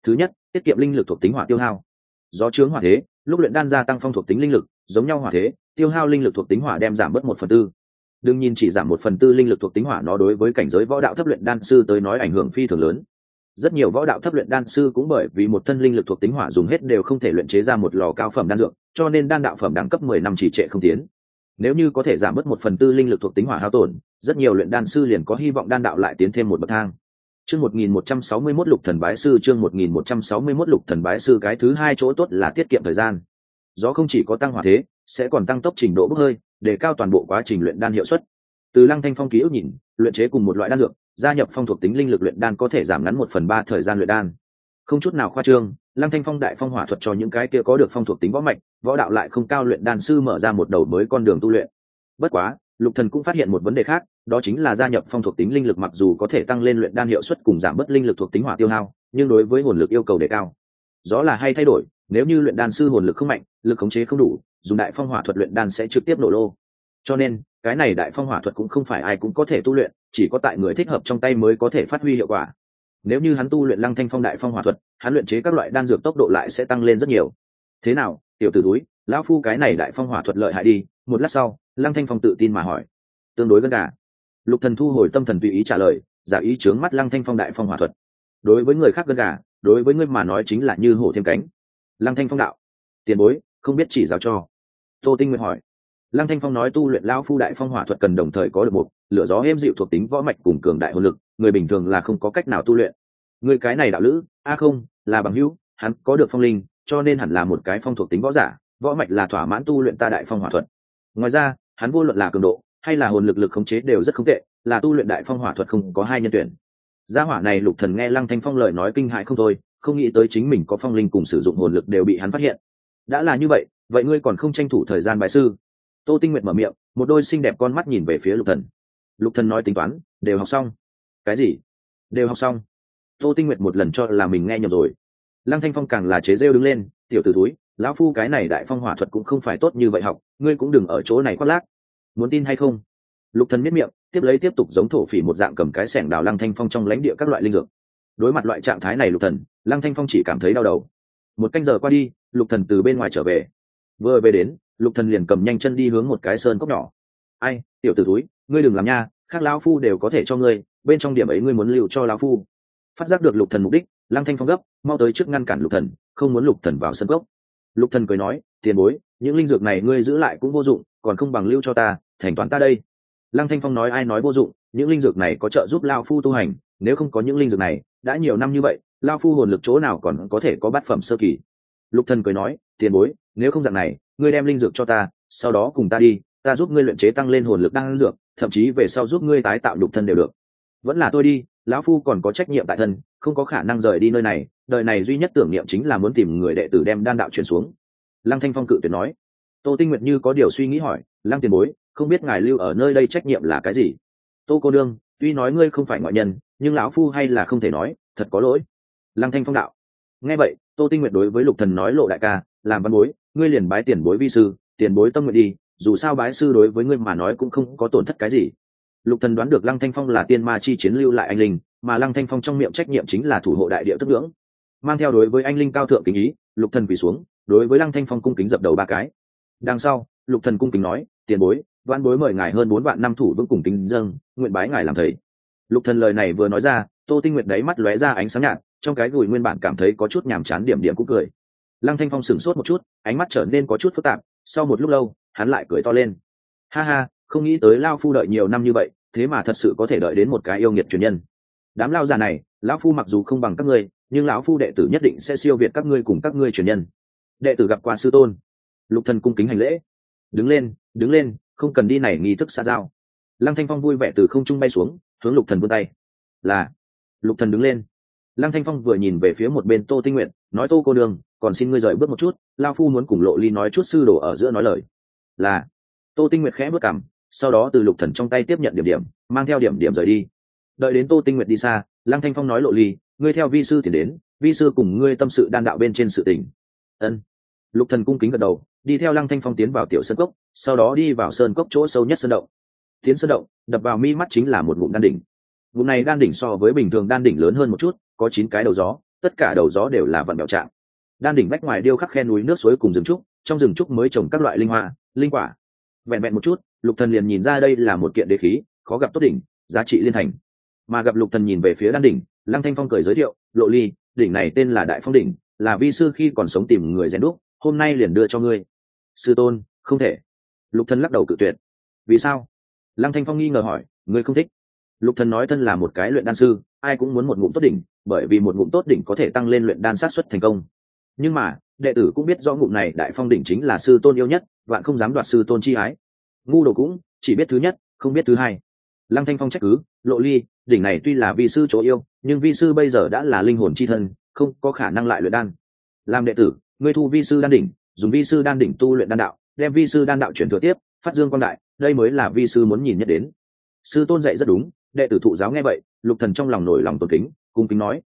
Thứ nhất, tiết kiệm linh lực thuộc tính hỏa tiêu hao do chướng hỏa thế, lúc luyện đan gia tăng phong thuộc tính linh lực, giống nhau hỏa thế, tiêu hao linh lực thuộc tính hỏa đem giảm bớt một phần tư. Đương nhiên chỉ giảm một phần tư linh lực thuộc tính hỏa nó đối với cảnh giới võ đạo thấp luyện đan sư tới nói ảnh hưởng phi thường lớn. Rất nhiều võ đạo thấp luyện đan sư cũng bởi vì một thân linh lực thuộc tính hỏa dùng hết đều không thể luyện chế ra một lò cao phẩm đan dược, cho nên đan đạo phẩm đẳng cấp mười năm chỉ trệ không tiến. Nếu như có thể giảm bớt một phần tư linh lực thuộc tính hỏa hao tổn, rất nhiều luyện đan sư liền có hy vọng đan đạo lại tiến thêm một bậc thang chương một nghìn một trăm sáu mươi mốt lục thần bái sư, chương một nghìn một trăm sáu mươi mốt lục thần bái sư, cái thứ hai chỗ tốt là tiết kiệm thời gian. Gió không chỉ có tăng hỏa thế, sẽ còn tăng tốc trình độ bốc hơi, để cao toàn bộ quá trình luyện đan hiệu suất. Từ lăng thanh phong ký ức nhìn, luyện chế cùng một loại đan dược, gia nhập phong thuộc tính linh lực luyện đan có thể giảm ngắn một phần ba thời gian luyện đan. Không chút nào khoa trương, lăng thanh phong đại phong hỏa thuật cho những cái kia có được phong thuộc tính võ mạch, võ đạo lại không cao luyện đan sư mở ra một đầu mới con đường tu luyện. Bất quá lục thần cũng phát hiện một vấn đề khác, đó chính là gia nhập phong thuộc tính linh lực mặc dù có thể tăng lên luyện đan hiệu suất cùng giảm bớt linh lực thuộc tính hỏa tiêu hao, nhưng đối với hồn lực yêu cầu đề cao. Rõ là hay thay đổi, nếu như luyện đan sư hồn lực không mạnh, lực khống chế không đủ, dùng đại phong hỏa thuật luyện đan sẽ trực tiếp nổ lô. Cho nên, cái này đại phong hỏa thuật cũng không phải ai cũng có thể tu luyện, chỉ có tại người thích hợp trong tay mới có thể phát huy hiệu quả. Nếu như hắn tu luyện lăng thanh phong đại phong hỏa thuật, hắn luyện chế các loại đan dược tốc độ lại sẽ tăng lên rất nhiều. Thế nào, tiểu t ử túi lão phu cái này đại phong hỏa thuật lợi hại đi, một lát sau lăng thanh phong tự tin mà hỏi. Tương đối gần cả. Lục thần thu hồi tâm thần tùy ý trả lời, giả ý chướng mắt lăng thanh phong đại phong hỏa thuật. Đối với người khác gần cả, đối với ngươi mà nói chính là như hổ thêm cánh. Lăng thanh phong đạo. Tiền bối, không biết chỉ giáo cho. Tô tinh nguyện hỏi. Lăng thanh phong nói tu luyện lão phu đại phong hỏa thuật cần đồng thời có được một, lửa gió êm dịu thuộc tính võ mạch cùng cường đại hồn lực, người bình thường là không có cách nào tu luyện. Người cái này đạo lữ, a à không, là bằng hữu, hắn có được phong linh, cho nên hẳn là một cái phong thuộc tính võ giả, võ mạch là thỏa mãn tu luyện ta đại phong hỏa thuật. Ngoài ra hắn vô luận là cường độ hay là hồn lực lực khống chế đều rất không tệ, là tu luyện đại phong hỏa thuật không có hai nhân tuyển. Gia hỏa này lục thần nghe lăng thanh phong lời nói kinh hãi không thôi, không nghĩ tới chính mình có phong linh cùng sử dụng hồn lực đều bị hắn phát hiện. Đã là như vậy vậy ngươi còn không tranh thủ thời gian bài sư? Tô tinh nguyệt mở miệng, một đôi xinh đẹp con mắt nhìn về phía lục thần. Lục thần nói tính toán, đều học xong. Cái gì? Đều học xong. Tô tinh nguyệt một lần cho là mình nghe nhầm rồi. Lăng thanh phong càng là chế rêu đứng lên, tiểu tử túi lão phu cái này đại phong hỏa thuật cũng không phải tốt như vậy học, ngươi cũng đừng ở chỗ này khoác lác. Muốn tin hay không? Lục thần miết miệng, tiếp lấy tiếp tục giống thổ phỉ một dạng cầm cái sẻng đào lăng thanh phong trong lãnh địa các loại linh dược. Đối mặt loại trạng thái này lục thần, lăng thanh phong chỉ cảm thấy đau đầu. Một canh giờ qua đi, lục thần từ bên ngoài trở về. Vừa về đến, lục thần liền cầm nhanh chân đi hướng một cái sơn cốc nhỏ. Ai, tiểu tử túi ngươi đừng làm nha, khác lão phu đều có thể cho ngươi, bên trong điểm ấy ngươi muốn lưu cho lão phu. Phát giác được lục thần mục đích, lăng thanh phong gấp, mau tới trước ngăn cản lục thần, không muốn lục thần vào sân gốc lục thần cười nói, tiền bối, những linh dược này ngươi giữ lại cũng vô dụng, còn không bằng lưu cho ta, thành toán ta đây. Lăng thanh phong nói, ai nói vô dụng, những linh dược này có trợ giúp lao phu tu hành, nếu không có những linh dược này, đã nhiều năm như vậy, lao phu hồn lực chỗ nào còn có thể có bát phẩm sơ kỳ? Lục thần cười nói, tiền bối, nếu không dạng này, ngươi đem linh dược cho ta, sau đó cùng ta đi, ta giúp ngươi luyện chế tăng lên hồn lực đang dược, thậm chí về sau giúp ngươi tái tạo lục thân đều được. Vẫn là tôi đi, lão phu còn có trách nhiệm tại thân không có khả năng rời đi nơi này, đời này duy nhất tưởng niệm chính là muốn tìm người đệ tử đem đan đạo chuyển xuống. Lăng thanh phong cự tuyệt nói. Tô tinh nguyệt như có điều suy nghĩ hỏi, lăng tiền bối, không biết ngài lưu ở nơi đây trách nhiệm là cái gì? Tô cô đương tuy nói ngươi không phải ngoại nhân, nhưng lão phu hay là không thể nói, thật có lỗi. Lăng thanh phong đạo. Nghe vậy, tô tinh nguyệt đối với lục thần nói lộ đại ca, làm văn bối, ngươi liền bái tiền bối vi sư, tiền bối tâm nguyện đi, dù sao bái sư đối với ngươi mà nói cũng không có tổn thất cái gì. Lục thần đoán được lăng thanh phong là tiên ma chi chiến lưu lại anh linh mà lăng thanh phong trong miệng trách nhiệm chính là thủ hộ đại địa tức ngưỡng. Mang theo đối với anh linh cao thượng kính ý, lục thần quỳ xuống, đối với lăng thanh phong cung kính dập đầu ba cái. Đằng sau, lục thần cung kính nói, tiền bối đoan bối mời ngài hơn bốn vạn năm thủ vững cùng kính dâng, nguyện bái ngài làm thầy. Lục thần lời này vừa nói ra, tô tinh nguyệt đáy mắt lóe ra ánh sáng nhạt, trong cái gùi nguyên bản cảm thấy có chút nhàm chán điểm điểm cũng cười. Lăng thanh phong sửng sốt một chút, ánh mắt trở nên có chút phức tạp, sau một lúc lâu, hắn lại cười to lên. Ha ha, không nghĩ tới lao phu đợi nhiều năm như vậy, thế mà thật sự có thể đợi đến một cái yêu nghiệt truyền nhân đám lao già này, lão phu mặc dù không bằng các ngươi, nhưng lão phu đệ tử nhất định sẽ siêu việt các ngươi cùng các ngươi truyền nhân. Đệ tử gặp qua sư tôn. Lục thần cung kính hành lễ. Đứng lên đứng lên, không cần đi này nghi thức xa giao. Lăng thanh phong vui vẻ từ không trung bay xuống, hướng lục thần vươn tay. Là. Lục thần đứng lên. Lăng thanh phong vừa nhìn về phía một bên tô tinh nguyện nói, tô cô đường còn xin ngươi rời bước một chút lao phu muốn cùng lộ ly nói chút sư đồ ở giữa nói lời. Là. Tô tinh nguyệt khẽ bước cảm sau đó từ lục thần trong tay tiếp nhận điểm điểm, mang theo điểm điểm rời đi đợi đến tô tinh nguyệt đi xa, lăng thanh phong nói lộ ly, ngươi theo vi sư thì đến, vi sư cùng ngươi tâm sự đan đạo bên trên sự tình. Ân. Lục thần cung kính gật đầu, đi theo lăng thanh phong tiến vào tiểu sơn cốc, sau đó đi vào sơn cốc chỗ sâu nhất sơn động. Tiến sơn động, đập vào mi mắt chính là một ngụm đan đỉnh. Ngụm này đan đỉnh so với bình thường đan đỉnh lớn hơn một chút, có chín cái đầu gió, tất cả đầu gió đều là vận bẹo trạng. Đan đỉnh vách ngoài điêu khắc khe núi nước suối cùng rừng trúc, trong rừng trúc mới trồng các loại linh hoa, linh quả. Vẹn vẹn một chút, lục thần liền nhìn ra đây là một kiện đế khí, khó gặp tốt đỉnh, giá trị liên thành mà gặp lục thần nhìn về phía đan đỉnh, lăng thanh phong cười giới thiệu, lộ ly, đỉnh này tên là đại phong đỉnh, là vi sư khi còn sống tìm người rèn đúc, hôm nay liền đưa cho ngươi. Sư tôn, không thể. Lục thần lắc đầu cự tuyệt. Vì sao? Lăng thanh phong nghi ngờ hỏi, ngươi không thích? Lục thần nói thân là một cái luyện đan sư, ai cũng muốn một ngụm tốt đỉnh, bởi vì một ngụm tốt đỉnh có thể tăng lên luyện đan sát xuất thành công. Nhưng mà, đệ tử cũng biết rõ ngụm này đại phong đỉnh chính là sư tôn yêu nhất, vạn không dám đoạt sư tôn chi ái. Ngu đồ cũng chỉ biết thứ nhất, không biết thứ hai lăng thanh phong trách cứ, lộ ly, đỉnh này tuy là vi sư chỗ yêu, nhưng vi sư bây giờ đã là linh hồn chi thân, không có khả năng lại luyện đan. Làm đệ tử, ngươi thu vi sư đan đỉnh, dùng vi sư đan đỉnh tu luyện đan đạo, đem vi sư đan đạo chuyển thừa tiếp, phát dương quan đại, đây mới là vi sư muốn nhìn nhất đến. Sư tôn dạy rất đúng, đệ tử thụ giáo nghe vậy, lục thần trong lòng nổi lòng tôn kính, cung kính nói,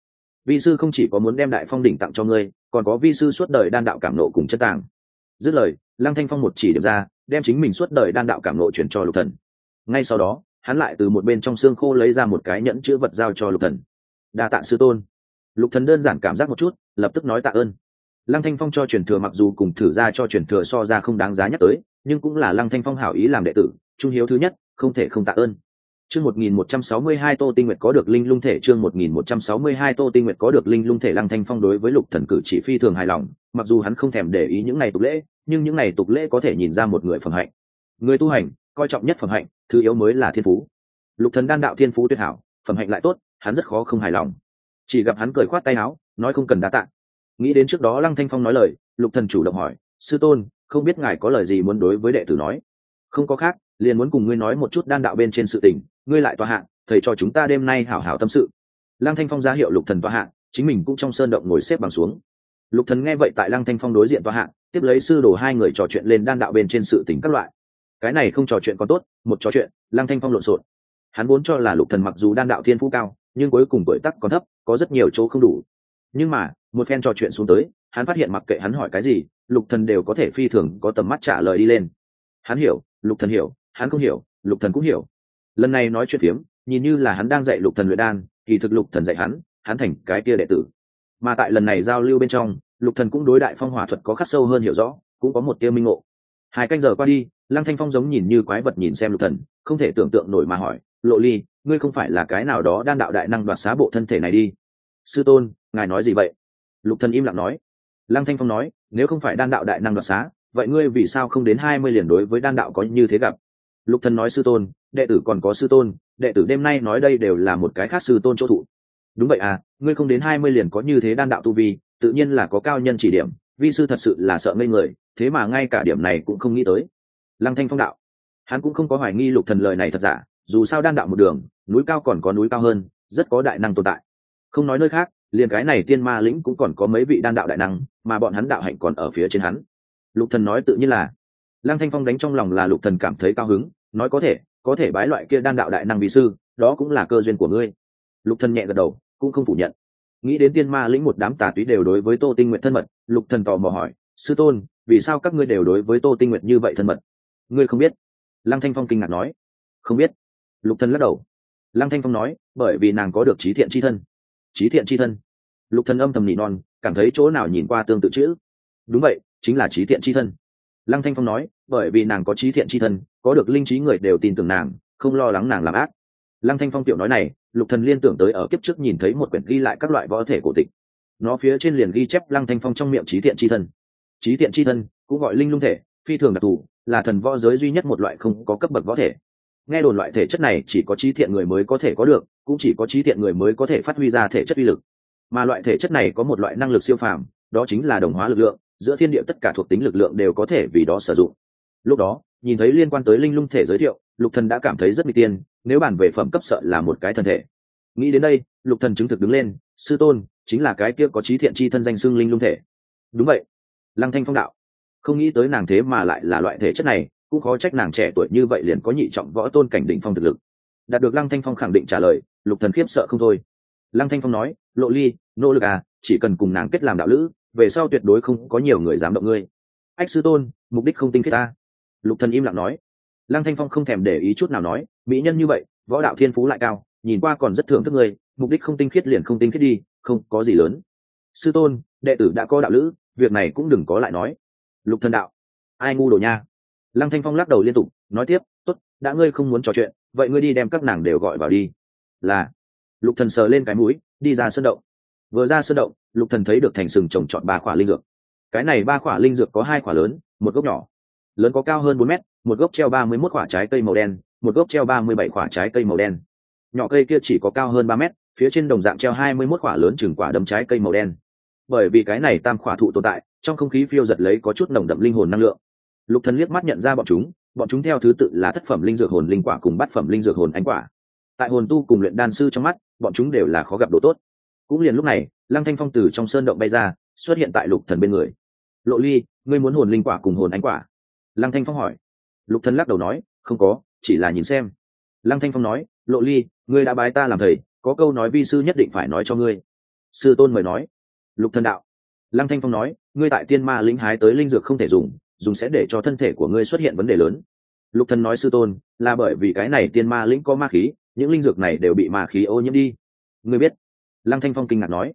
vi sư không chỉ có muốn đem đại phong đỉnh tặng cho ngươi, còn có vi sư suốt đời đan đạo cảm nộ cùng chất tàng. Dứt lời, lăng thanh phong một chỉ điểm ra, đem chính mình suốt đời đan đạo cảm nộ chuyển cho lục thần. Ngay sau đó hắn lại từ một bên trong xương khô lấy ra một cái nhẫn chữ vật giao cho lục thần. Đa tạ sư tôn. Lục thần đơn giản cảm giác một chút lập tức nói tạ ơn. Lăng thanh phong cho truyền thừa mặc dù cùng thử ra cho truyền thừa so ra không đáng giá nhắc tới nhưng cũng là lăng thanh phong hảo ý làm đệ tử trung hiếu thứ nhất không thể không tạ ơn. Chương 1162 Tô Tinh Nguyệt có được linh lung thể, chương 1162 Tô Tinh Nguyệt có được linh lung thể Lăng Thanh Phong đối với Lục Thần cử chỉ phi thường hài lòng, mặc dù hắn không thèm để ý những này tục lễ, nhưng những này tục lễ có thể nhìn ra một người phẩm hạnh. Người tu hành, coi trọng nhất phẩm hạnh, thứ yếu mới là thiên phú. Lục Thần đan đạo thiên phú tuyệt hảo, phẩm hạnh lại tốt, hắn rất khó không hài lòng. Chỉ gặp hắn cười khoát tay áo, nói không cần đa tạ. Nghĩ đến trước đó Lăng Thanh Phong nói lời, Lục Thần chủ động hỏi, "Sư tôn, không biết ngài có lời gì muốn đối với đệ tử nói?" "Không có khác, liền muốn cùng ngươi nói một chút đan đạo bên trên sự tình, ngươi lại tòa hạng thầy cho chúng ta đêm nay hảo hảo tâm sự lăng thanh phong ra hiệu lục thần tòa hạng chính mình cũng trong sơn động ngồi xếp bằng xuống lục thần nghe vậy tại lăng thanh phong đối diện tòa hạng tiếp lấy sư đồ hai người trò chuyện lên đan đạo bên trên sự tình các loại cái này không trò chuyện còn tốt, một trò chuyện, lăng thanh phong lộn xộn. Hắn vốn cho là lục thần mặc dù đan đạo thiên phú cao, nhưng cuối cùng tuổi tác còn thấp, có rất nhiều chỗ không đủ. Nhưng mà, một phen trò chuyện xuống tới, hắn phát hiện mặc kệ hắn hỏi cái gì, lục thần đều có thể phi thường, có tầm mắt trả lời đi lên. Hắn hiểu, lục thần hiểu, hắn không hiểu, lục thần cũng hiểu. Lần này nói chuyện phiếm, nhìn như là hắn đang dạy lục thần luyện đan, kỳ thực lục thần dạy hắn hắn thành cái kia đệ tử. Mà tại lần này giao lưu bên trong, lục thần cũng đối đại phong hỏa thuật có khắc sâu hơn hiểu rõ, cũng có một tia minh ngộ. Hai canh giờ qua đi lăng thanh phong giống nhìn như quái vật nhìn xem lục thần, không thể tưởng tượng nổi mà hỏi, lộ ly, ngươi không phải là cái nào đó đan đạo đại năng đoạt xá bộ thân thể này đi? Sư tôn, ngài nói gì vậy? Lục thần im lặng nói. Lăng thanh phong nói, nếu không phải đan đạo đại năng đoạt xá, vậy ngươi vì sao không đến hai mươi liền đối với đan đạo có như thế gặp? Lục thần nói, sư tôn, đệ tử còn có sư tôn, đệ tử đêm nay nói đây đều là một cái khác sư tôn chỗ thụ. Đúng vậy à ngươi không đến hai mươi liền có như thế đan đạo tu vi, tự nhiên là có cao nhân chỉ điểm, vi sư thật sự là sợ ngây người, thế mà ngay cả điểm này cũng không nghĩ tới lăng thanh phong đạo. Hắn cũng không có hoài nghi lục thần lời này thật giả, dù sao đan đạo một đường, núi cao còn có núi cao hơn, rất có đại năng tồn tại. Không nói nơi khác, liền cái này tiên ma lĩnh cũng còn có mấy vị đan đạo đại năng, mà bọn hắn đạo hạnh còn ở phía trên hắn. Lục thần nói tự nhiên là. Lăng thanh phong đánh trong lòng là lục thần cảm thấy cao hứng, nói có thể có thể bái loại kia đan đạo đại năng vị sư, đó cũng là cơ duyên của ngươi. Lục thần nhẹ gật đầu, cũng không phủ nhận. Nghĩ đến tiên ma lĩnh một đám tà túy đều đối với tô tinh nguyện thân mật, lục thần tò mò hỏi, sư tôn, vì sao các ngươi đều đối với tô tinh nguyện như vậy thân mật? Ngươi không biết? Lăng thanh phong kinh ngạc nói. Không biết. Lục thần lắc đầu. Lăng thanh phong nói, bởi vì nàng có được trí thiện chi thân. Trí thiện chi thân. Lục thần âm thầm nỉ non, cảm thấy chỗ nào nhìn qua tương tự chữ. Đúng vậy, chính là trí thiện chi thân. Lăng thanh phong nói, bởi vì nàng có trí thiện chi thân, có được linh trí người đều tin tưởng nàng, không lo lắng nàng làm ác. Lăng thanh phong tiểu nói này, lục thần liên tưởng tới ở kiếp trước nhìn thấy một quyển ghi lại các loại võ thể cổ tịch. Nó phía trên liền ghi chép lăng thanh phong trong miệng trí thiện chi thân. Trí thiện chi thân cũng gọi linh lung thể, phi thường đặc thù là thần võ giới duy nhất một loại không có cấp bậc võ thể. Nghe đồn loại thể chất này chỉ có trí thiện người mới có thể có được, cũng chỉ có trí thiện người mới có thể phát huy ra thể chất uy lực. Mà loại thể chất này có một loại năng lực siêu phàm, đó chính là đồng hóa lực lượng, giữa thiên địa tất cả thuộc tính lực lượng đều có thể vì đó sử dụng. Lúc đó, nhìn thấy liên quan tới linh lung thể giới thiệu, lục thần đã cảm thấy rất mỹ tiên nếu bàn về phẩm cấp sợ là một cái thân thể. Nghĩ đến đây, lục thần chứng thực đứng lên, sư tôn, chính là cái kia có trí thiện chi thân danh xưng linh lung thể. Đúng vậy. Lăng thanh phong đạo không nghĩ tới nàng thế mà lại là loại thể chất này, cũng khó trách nàng trẻ tuổi như vậy liền có nhị trọng võ tôn cảnh đỉnh phong thực lực. Đạt được lăng thanh phong khẳng định trả lời, lục thần khiếp sợ không thôi. Lăng thanh phong nói, lộ ly, nỗ lực à chỉ cần cùng nàng kết làm đạo lữ, về sau tuyệt đối không có nhiều người dám động ngươi. Ách sư tôn, mục đích không tinh khiết ta. Lục thần im lặng nói. Lăng thanh phong không thèm để ý chút nào nói, mỹ nhân như vậy, võ đạo thiên phú lại cao, nhìn qua còn rất thưởng thức ngươi, mục đích không tinh khiết liền không tinh khiết đi, không có gì lớn. Sư tôn, đệ tử đã có đạo lữ, việc này cũng đừng có lại nói lục thần đạo. Ai ngu đồ nha? Lăng thanh phong lắc đầu liên tục, nói tiếp, tốt, đã ngươi không muốn trò chuyện, vậy ngươi đi đem các nàng đều gọi vào đi. Là. Lục thần sờ lên cái mũi, đi ra sân động. Vừa ra sân động, lục thần thấy được thành sừng trồng trọt ba khỏa linh dược. Cái này ba khỏa linh dược có hai khỏa lớn, một gốc nhỏ. Lớn có cao hơn bốn mét, một gốc treo ba mươi 31 quả trái cây màu đen, một gốc treo ba mươi bảy quả trái cây màu đen. Nhỏ cây kia chỉ có cao hơn ba mét, phía trên đồng dạng treo hai mươi 21 quả lớn chừng quả đấm trái cây màu đen. Bởi vì cái này tam khỏa thụ tồn tại trong không khí phiêu giật lấy có chút nồng đậm linh hồn năng lượng. Lục thần liếc mắt nhận ra bọn chúng bọn chúng theo thứ tự là thất phẩm linh dược hồn linh quả cùng bát phẩm linh dược hồn ánh quả. Tại hồn tu cùng luyện đan sư trong mắt, bọn chúng đều là khó gặp đồ tốt. Cũng liền lúc này, lăng thanh phong từ trong sơn động bay ra, xuất hiện tại lục thần bên người. Lộ ly, ngươi muốn hồn linh quả cùng hồn ánh quả? Lăng thanh phong hỏi. Lục thần lắc đầu nói, không có, chỉ là nhìn xem. Lăng thanh phong nói, lộ ly, ngươi đã bái ta làm thầy, có câu nói vi sư nhất định phải nói cho ngươi. Sư tôn mời nói. Lục thần đạo. Lăng thanh phong nói ngươi tại tiên ma lĩnh hái tới linh dược không thể dùng dùng sẽ để cho thân thể của ngươi xuất hiện vấn đề lớn. Lục thần nói sư tôn, là bởi vì cái này tiên ma lĩnh có ma khí, những linh dược này đều bị ma khí ô nhiễm đi. Ngươi biết? Lăng thanh phong kinh ngạc nói.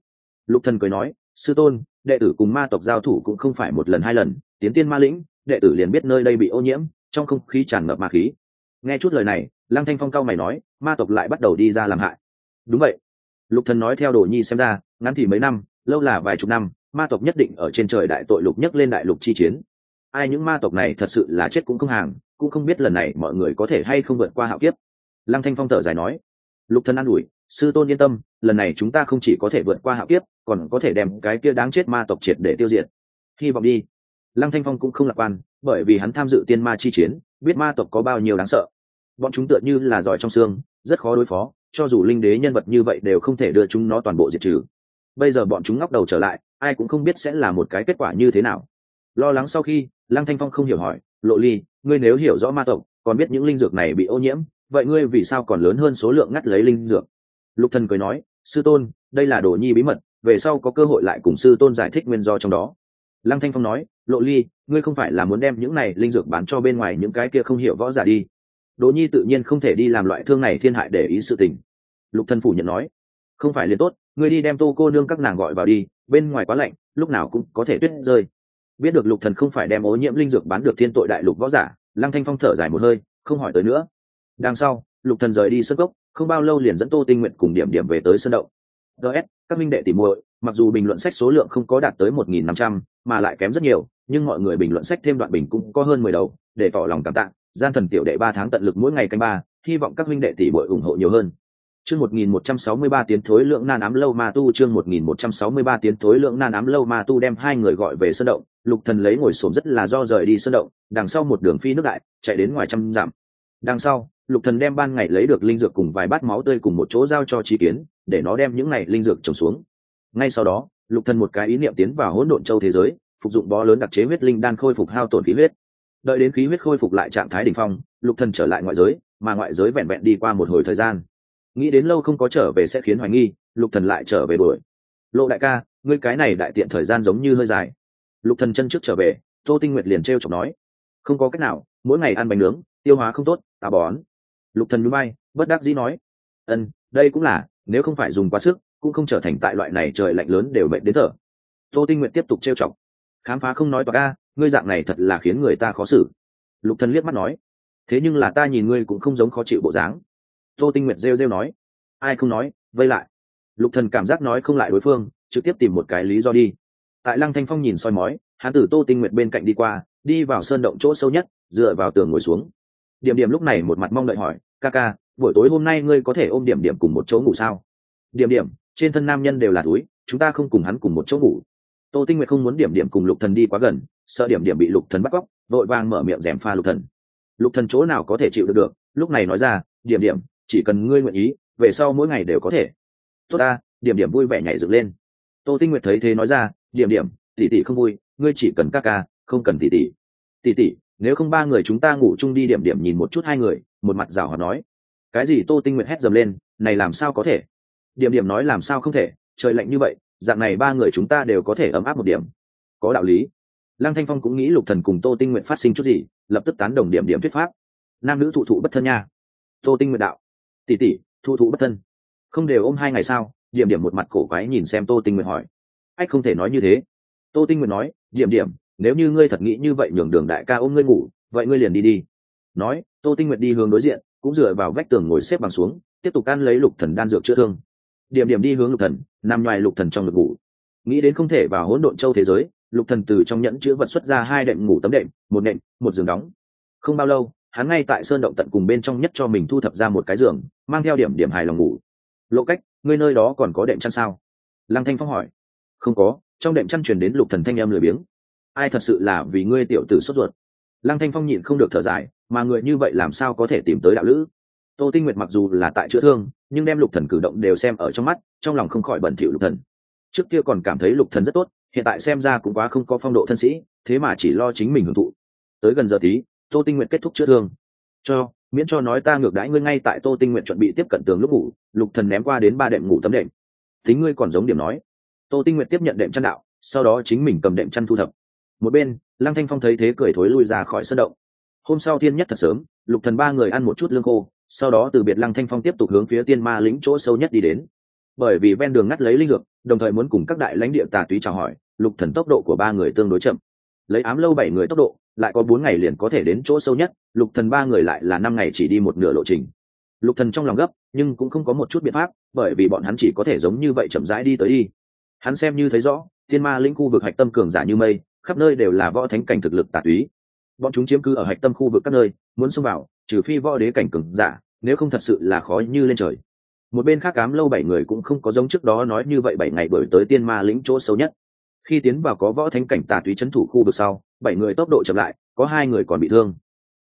Lục thần cười nói, sư tôn, đệ tử cùng ma tộc giao thủ cũng không phải một lần hai lần, tiến tiên ma lĩnh, đệ tử liền biết nơi đây bị ô nhiễm, trong không khí tràn ngập ma khí. Nghe chút lời này, lăng thanh phong cao mày nói, ma tộc lại bắt đầu đi ra làm hại. Đúng vậy. Lục thần nói theo đồ nhi xem ra, ngắn thì mấy năm, lâu là vài chục năm ma tộc nhất định ở trên trời đại tội lục nhất lên đại lục chi chiến. Ai những ma tộc này thật sự là chết cũng không hàng, cũng không biết lần này mọi người có thể hay không vượt qua hạo kiếp. Lăng thanh phong thở dài nói, lục thần an ủi, sư tôn yên tâm, lần này chúng ta không chỉ có thể vượt qua hạo kiếp, còn có thể đem cái kia đáng chết ma tộc triệt để tiêu diệt. Hy vọng đi. Lăng thanh phong cũng không lạc quan, bởi vì hắn tham dự tiên ma chi chiến, biết ma tộc có bao nhiêu đáng sợ. Bọn chúng tựa như là giỏi trong xương, rất khó đối phó, cho dù linh đế nhân vật như vậy đều không thể đưa chúng nó toàn bộ diệt trừ. Bây giờ bọn chúng ngóc đầu trở lại ai cũng không biết sẽ là một cái kết quả như thế nào. Lo lắng sau khi, lăng thanh phong không hiểu hỏi, lộ ly, ngươi nếu hiểu rõ ma tộc, còn biết những linh dược này bị ô nhiễm, vậy ngươi vì sao còn lớn hơn số lượng ngắt lấy linh dược? Lục thần cười nói, sư tôn, đây là đồ nhi bí mật, về sau có cơ hội lại cùng sư tôn giải thích nguyên do trong đó. Lăng thanh phong nói, lộ ly, ngươi không phải là muốn đem những này linh dược bán cho bên ngoài những cái kia không hiểu võ giả đi. Đồ nhi tự nhiên không thể đi làm loại thương này thiên hại để ý sự tình. Lục thần phủ nhận nói, không phải liền tốt ngươi đi đem tô cô nương các nàng gọi vào đi bên ngoài quá lạnh lúc nào cũng có thể tuyết rơi. Biết được lục thần không phải đem ô nhiễm linh dược bán được thiên tội đại lục võ giả lăng thanh phong thở dài một hơi không hỏi tới nữa. Đằng sau lục thần rời đi sân cốc không bao lâu liền dẫn tô tinh nguyện cùng điểm điểm về tới sân động. Gs, các minh đệ tỉ muội mặc dù bình luận sách số lượng không có đạt tới một nghìn năm trăm mà lại kém rất nhiều nhưng mọi người bình luận sách thêm đoạn bình cũng có hơn mười đầu để tỏ lòng cảm tạ. Gian thần tiểu đệ ba tháng tận lực mỗi ngày canh ba hy vọng các minh đệ tỷ muội ủng hộ nhiều hơn. Chương 1163 tiến thối lượng nan ám lâu ma tu chương 1163 tiến thối lượng nan ám lâu ma tu đem hai người gọi về sân động, Lục Thần lấy ngồi xổm rất là do rời đi sân động, đằng sau một đường phi nước đại, chạy đến ngoài trăm dặm. Đằng sau, Lục Thần đem ban ngày lấy được linh dược cùng vài bát máu tươi cùng một chỗ giao cho Chí Kiến, để nó đem những này linh dược trồng xuống. Ngay sau đó, Lục Thần một cái ý niệm tiến vào hỗn độn châu thế giới, phục dụng bó lớn đặc chế huyết linh đan khôi phục hao tổn khí huyết. Đợi đến khí huyết khôi phục lại trạng thái đỉnh phong, Lục Thần trở lại ngoại giới, mà ngoại giới vẹn vẹn đi qua một hồi thời gian nghĩ đến lâu không có trở về sẽ khiến hoài nghi, lục thần lại trở về đuổi. Lộ đại ca, ngươi cái này đại tiện thời gian giống như hơi dài. Lục thần chân trước trở về, tô tinh nguyệt liền trêu chọc nói. Không có cách nào, mỗi ngày ăn bánh nướng, tiêu hóa không tốt tà bón. Lục thần núi bay bất đắc dĩ nói. Ân, đây cũng là, nếu không phải dùng quá sức, cũng không trở thành tại loại này trời lạnh lớn đều mệt đến thở. Tô tinh nguyệt tiếp tục trêu chọc. Khám phá không nói toạc ca ngươi dạng này thật là khiến người ta khó xử. Lục thần liếc mắt nói. Thế nhưng là ta nhìn ngươi cũng không giống khó chịu bộ dáng tô tinh nguyệt rêu rêu nói. Ai không nói, vây lại. Lục thần cảm giác nói không lại đối phương, trực tiếp tìm một cái lý do đi. Tại lăng thanh phong nhìn soi mói, hắn tử tô tinh nguyệt bên cạnh đi qua, đi vào sơn động chỗ sâu nhất, dựa vào tường ngồi xuống. Điểm điểm lúc này một mặt mong đợi hỏi, ca ca, buổi tối hôm nay ngươi có thể ôm điểm điểm cùng một chỗ ngủ sao? Điểm điểm, trên thân nam nhân đều là túi, chúng ta không cùng hắn cùng một chỗ ngủ. Tô tinh nguyệt không muốn điểm điểm cùng lục thần đi quá gần, sợ điểm điểm bị lục thần bắt cóc, vội vàng mở miệng rèm pha lục thần. Lục thần chỗ nào có thể chịu được được, lúc này nói ra, điểm điểm chỉ cần ngươi nguyện ý, về sau mỗi ngày đều có thể. Tốt ta, điểm điểm vui vẻ nhảy dựng lên. Tô tinh nguyệt thấy thế nói ra, điểm điểm, tỷ tỷ không vui, ngươi chỉ cần ca ca, không cần tỷ tỷ. Tỷ tỷ, nếu không ba người chúng ta ngủ chung đi, điểm điểm nhìn một chút hai người, một mặt rào hòa nói. Cái gì? Tô tinh nguyệt hét dầm lên, này làm sao có thể? Điểm điểm nói làm sao không thể, trời lạnh như vậy, dạng này ba người chúng ta đều có thể ấm áp một điểm. Có đạo lý. Lăng thanh phong cũng nghĩ lục thần cùng tô tinh nguyện phát sinh chút gì, lập tức tán đồng điểm điểm thuyết pháp. Nam nữ thụ thụ bất thân nha. Tô tinh nguyện đạo tỉ tỉ, thu thụ bất thân. Không đều ôm hai ngày sao? Điểm điểm một mặt cổ quái nhìn xem tô tinh nguyện hỏi. Ách, không thể nói như thế. Tô tinh nguyện nói, điểm điểm, nếu như ngươi thật nghĩ như vậy nhường đường đại ca ôm ngươi ngủ, vậy ngươi liền đi đi. Nói, tô tinh nguyện đi hướng đối diện, cũng dựa vào vách tường ngồi xếp bằng xuống, tiếp tục ăn lấy lục thần đan dược chữa thương. Điểm điểm đi hướng lục thần, nằm ngoài lục thần trong ngực ngủ. Nghĩ đến không thể vào hỗn độn châu thế giới, lục thần từ trong nhẫn chứa vật xuất ra hai đệm ngủ tấm đệm, một đệm một giường đóng. Không bao lâu hắn ngay tại sơn động tận cùng bên trong nhất cho mình thu thập ra một cái giường, mang theo điểm điểm hài lòng ngủ. Lộ cách, ngươi nơi đó còn có đệm chăn sao? Lăng thanh phong hỏi. Không có, trong đệm chăn truyền đến lục thần thanh em lười biếng. Ai thật sự là vì ngươi tiểu tử sốt ruột? Lăng thanh phong nhịn không được thở dài, mà người như vậy làm sao có thể tìm tới đạo lữ? Tô tinh nguyệt mặc dù là tại chữa thương, nhưng đem lục thần cử động đều xem ở trong mắt, trong lòng không khỏi bẩn thỉu lục thần. Trước kia còn cảm thấy lục thần rất tốt, hiện tại xem ra cũng quá không có phong độ thân sĩ, thế mà chỉ lo chính mình hưởng thụ. Tới gần giờ tí tô tinh nguyện kết thúc chữa thương. Cho, miễn cho nói ta ngược đãi ngươi ngay tại tô tinh nguyện chuẩn bị tiếp cận tường lúc ngủ, lục thần ném qua đến ba đệm ngủ tấm đệm. Tính ngươi còn giống điểm nói. Tô tinh nguyện tiếp nhận đệm chăn đạo, sau đó chính mình cầm đệm chăn thu thập. Một bên, lăng thanh phong thấy thế cười thối lui ra khỏi sân động. Hôm sau thiên nhất thật sớm, lục thần ba người ăn một chút lương khô, sau đó từ biệt lăng thanh phong tiếp tục hướng phía tiên ma lĩnh chỗ sâu nhất đi đến. Bởi vì ven đường ngắt lấy linh dược, đồng thời muốn cùng các đại lãnh địa tà túy chào hỏi, lục thần tốc độ của ba người tương đối chậm. Lấy ám lâu bảy người tốc độ lại có bốn ngày liền có thể đến chỗ sâu nhất, lục thần ba người lại là năm ngày chỉ đi một nửa lộ trình. Lục thần trong lòng gấp, nhưng cũng không có một chút biện pháp, bởi vì bọn hắn chỉ có thể giống như vậy chậm rãi đi tới đi. Hắn xem như thấy rõ, thiên ma lĩnh khu vực hạch tâm cường giả như mây, khắp nơi đều là võ thánh cảnh thực lực tà túy. Bọn chúng chiếm cứ ở hạch tâm khu vực các nơi, muốn xông vào, trừ phi võ đế cảnh cường giả, nếu không thật sự là khó như lên trời. Một bên khác cám lâu bảy người cũng không có giống trước đó nói như vậy bảy ngày bởi tới tiên ma lĩnh chỗ sâu nhất khi tiến vào có võ thánh cảnh tà túy c thủ khu vực sau, bảy người tốc độ chậm lại, có hai người còn bị thương.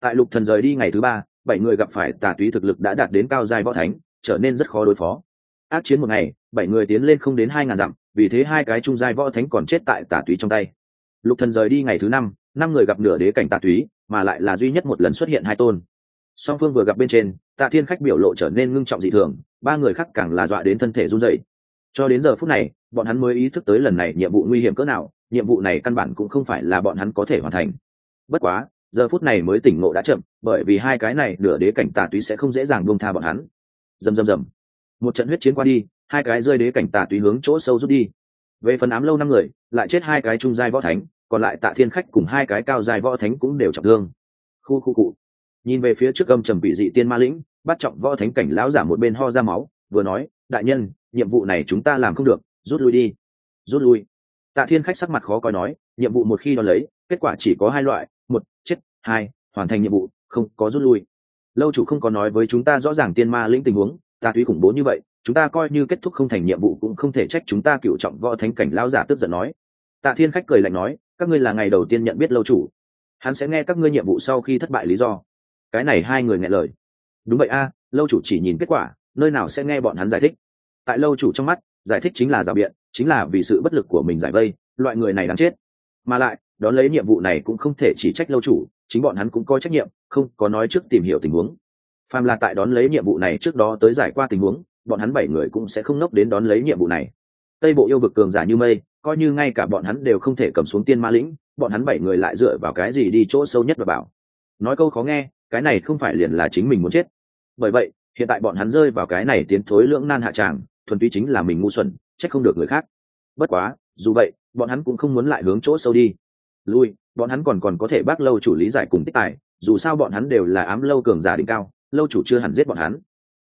Tại lục thần rời đi ngày thứ ba, bảy người gặp phải tà túy thực lực đã đạt đến cao giai võ thánh, trở nên rất khó đối phó. Ác chiến một ngày, bảy người tiến lên không đến hai ngàn dặm, vì thế hai cái trung giai võ thánh còn chết tại tà túy trong tay. Lục thần rời đi ngày thứ năm năm người gặp nửa đế cảnh tà túy, mà lại là duy nhất một lần xuất hiện hai tôn. Song phương vừa gặp bên trên, tạ thiên khách biểu lộ trở nên ngưng trọng dị thường, ba người khác càng là dọa đến thân thể run rẩy. Cho đến giờ phút này bọn hắn mới ý thức tới lần này nhiệm vụ nguy hiểm cỡ nào, nhiệm vụ này căn bản cũng không phải là bọn hắn có thể hoàn thành. Bất quá, giờ phút này mới tỉnh ngộ đã chậm, bởi vì hai cái này nửa đế cảnh tà túy sẽ không dễ dàng buông tha bọn hắn. Dầm dầm dầm một trận huyết chiến qua đi, hai cái rơi đế cảnh tà túy hướng chỗ sâu rút đi. Về phần ám lâu năm người, lại chết hai cái trung giai võ thánh, còn lại tạ thiên khách cùng hai cái cao giai võ thánh cũng đều trọng thương. Khu khu cụ. Nhìn về phía trước âm trầm bị dị tiên ma lĩnh, bắt trọng võ thánh cảnh lão giả một bên ho ra máu, vừa nói, đại nhân, nhiệm vụ này chúng ta làm không được rút lui đi. Rút lui. Tạ thiên khách sắc mặt khó coi nói, nhiệm vụ một khi đo lấy, kết quả chỉ có hai loại, một, chết, hai, hoàn thành nhiệm vụ, không có rút lui. Lâu chủ không có nói với chúng ta rõ ràng tiên ma lĩnh tình huống, ta tuy khủng bố như vậy, chúng ta coi như kết thúc không thành nhiệm vụ cũng không thể trách chúng ta cựu trọng võ thánh cảnh lao giả tức giận nói. Tạ thiên khách cười lạnh nói, các ngươi là ngày đầu tiên nhận biết lâu chủ. Hắn sẽ nghe các ngươi nhiệm vụ sau khi thất bại lý do. Cái này hai người nghe lời. Đúng vậy a, lâu chủ chỉ nhìn kết quả, nơi nào sẽ nghe bọn hắn giải thích. Tại lâu chủ trong mắt giải thích chính là rào biện, chính là vì sự bất lực của mình giải vây, loại người này đáng chết. Mà lại, đón lấy nhiệm vụ này cũng không thể chỉ trách lâu chủ, chính bọn hắn cũng có trách nhiệm, không có nói trước tìm hiểu tình huống. Phàm là tại đón lấy nhiệm vụ này trước đó tới giải qua tình huống, bọn hắn bảy người cũng sẽ không nốc đến đón lấy nhiệm vụ này. Tây bộ yêu vực cường giả như mây, coi như ngay cả bọn hắn đều không thể cầm xuống tiên ma lĩnh, bọn hắn bảy người lại dựa vào cái gì đi chỗ sâu nhất và bảo. Nói câu khó nghe, cái này không phải liền là chính mình muốn chết. Bởi vậy, hiện tại bọn hắn rơi vào cái này tiến thối lưỡng nan hạ tràng thuần túy chính là mình ngu xuẩn, trách không được người khác. Bất quá, dù vậy, bọn hắn cũng không muốn lại hướng chỗ sâu đi. Lui, bọn hắn còn còn có thể bác lâu chủ lý giải cùng tích tài, dù sao bọn hắn đều là ám lâu cường giả đỉnh cao, lâu chủ chưa hẳn giết bọn hắn.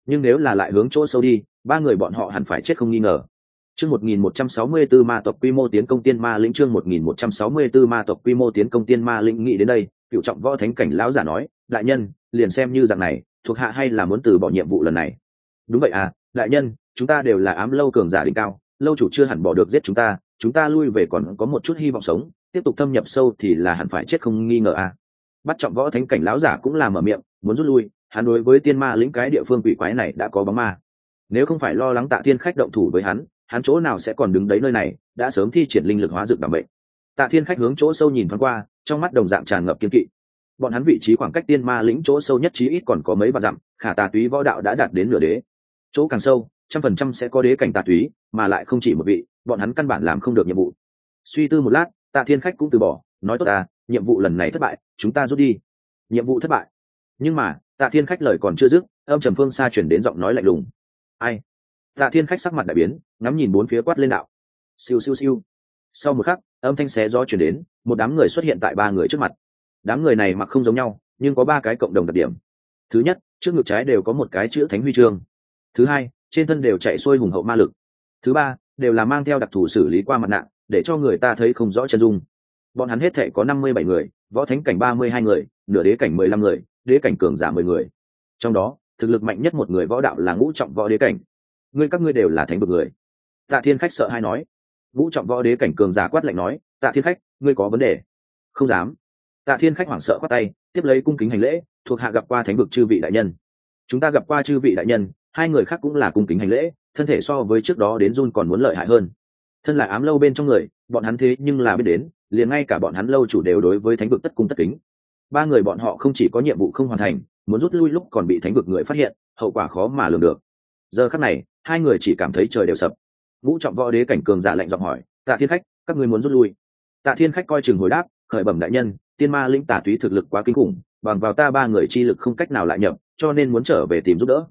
Nhưng nếu là lại hướng chỗ sâu đi, ba người bọn họ hẳn phải chết không nghi ngờ. Chương 1164 ma tộc quy mô tiến công tiên ma lĩnh chương 1164 ma tộc quy mô tiến công tiên ma lĩnh nghĩ đến đây, cựu trọng võ thánh cảnh lão giả nói, đại nhân, liền xem như dạng này, thuộc hạ hay là muốn từ bỏ nhiệm vụ lần này? Đúng vậy à đại nhân, chúng ta đều là ám lâu cường giả đỉnh cao, lâu chủ chưa hẳn bỏ được giết chúng ta chúng ta lui về còn có một chút hy vọng sống, tiếp tục thâm nhập sâu thì là hẳn phải chết không nghi ngờ à. Bắt trọng võ thánh cảnh lão giả cũng là mở miệng, muốn rút lui, hắn đối với tiên ma lĩnh cái địa phương quỷ quái này đã có bóng ma. Nếu không phải lo lắng tạ thiên khách động thủ với hắn hắn chỗ nào sẽ còn đứng đấy nơi này, đã sớm thi triển linh lực hóa dược đảm bệnh. Tạ thiên khách hướng chỗ sâu nhìn thoáng qua, trong mắt đồng dạng tràn ngập kiên kỵ. Bọn hắn vị trí khoảng cách tiên ma lĩnh chỗ sâu nhất trí ít còn có mấy vạn dặm, khả tà túy võ đạo đã đạt đến nửa đế chỗ càng sâu trăm phần trăm sẽ có đế cảnh tà túy mà lại không chỉ một vị bọn hắn căn bản làm không được nhiệm vụ. Suy tư một lát tạ thiên khách cũng từ bỏ nói tốt à, nhiệm vụ lần này thất bại chúng ta rút đi. Nhiệm vụ thất bại. Nhưng mà tạ thiên khách lời còn chưa dứt âm trầm phương xa chuyển đến giọng nói lạnh lùng. Ai? Tạ thiên khách sắc mặt đại biến ngắm nhìn bốn phía quát lên đạo. Siêu siêu siêu. Sau một khắc âm thanh xé gió chuyển đến một đám người xuất hiện tại ba người trước mặt. Đám người này mặc không giống nhau nhưng có ba cái cộng đồng đặc điểm. Thứ nhất trước ngực trái đều có một cái chữ thánh huy chương thứ hai, trên thân đều chạy xuôi hùng hậu ma lực. Thứ ba, đều là mang theo đặc thù xử lý qua mặt nạ, để cho người ta thấy không rõ chân dung. Bọn hắn hết thể có năm mươi bảy người, võ thánh cảnh ba mươi hai người, nửa đế cảnh mười lăm người, đế cảnh cường giả mười người. Trong đó, thực lực mạnh nhất một người võ đạo là ngũ trọng võ đế cảnh. Ngươi các ngươi đều là thánh vực người. Tạ thiên khách sợ hay nói. Ngũ trọng võ đế cảnh cường giả quát lạnh nói. Tạ thiên khách, ngươi có vấn đề? Không dám. Tạ thiên khách hoảng sợ khoát tay, tiếp lấy cung kính hành lễ, thuộc hạ gặp qua thánh vực chư vị đại nhân. Chúng ta gặp qua chư vị đại nhân hai người khác cũng là cung kính hành lễ, thân thể so với trước đó đến run còn muốn lợi hại hơn. Thân là ám lâu bên trong người, bọn hắn thế nhưng là biết đến, liền ngay cả bọn hắn lâu chủ đều đối với thánh vực tất cung tất kính. Ba người bọn họ không chỉ có nhiệm vụ không hoàn thành, muốn rút lui lúc còn bị thánh vực người phát hiện, hậu quả khó mà lường được. Giờ khắc này, hai người chỉ cảm thấy trời đều sập. Vũ trọng võ đế cảnh cường giả lạnh giọng hỏi, tạ thiên khách, các ngươi muốn rút lui? Tạ thiên khách coi chừng hồi đáp, khởi bẩm đại nhân, tiên ma lĩnh tả túy thực lực quá kinh khủng, bằng vào ta ba người chi lực không cách nào lại nhập, cho nên muốn trở về tìm giúp đỡ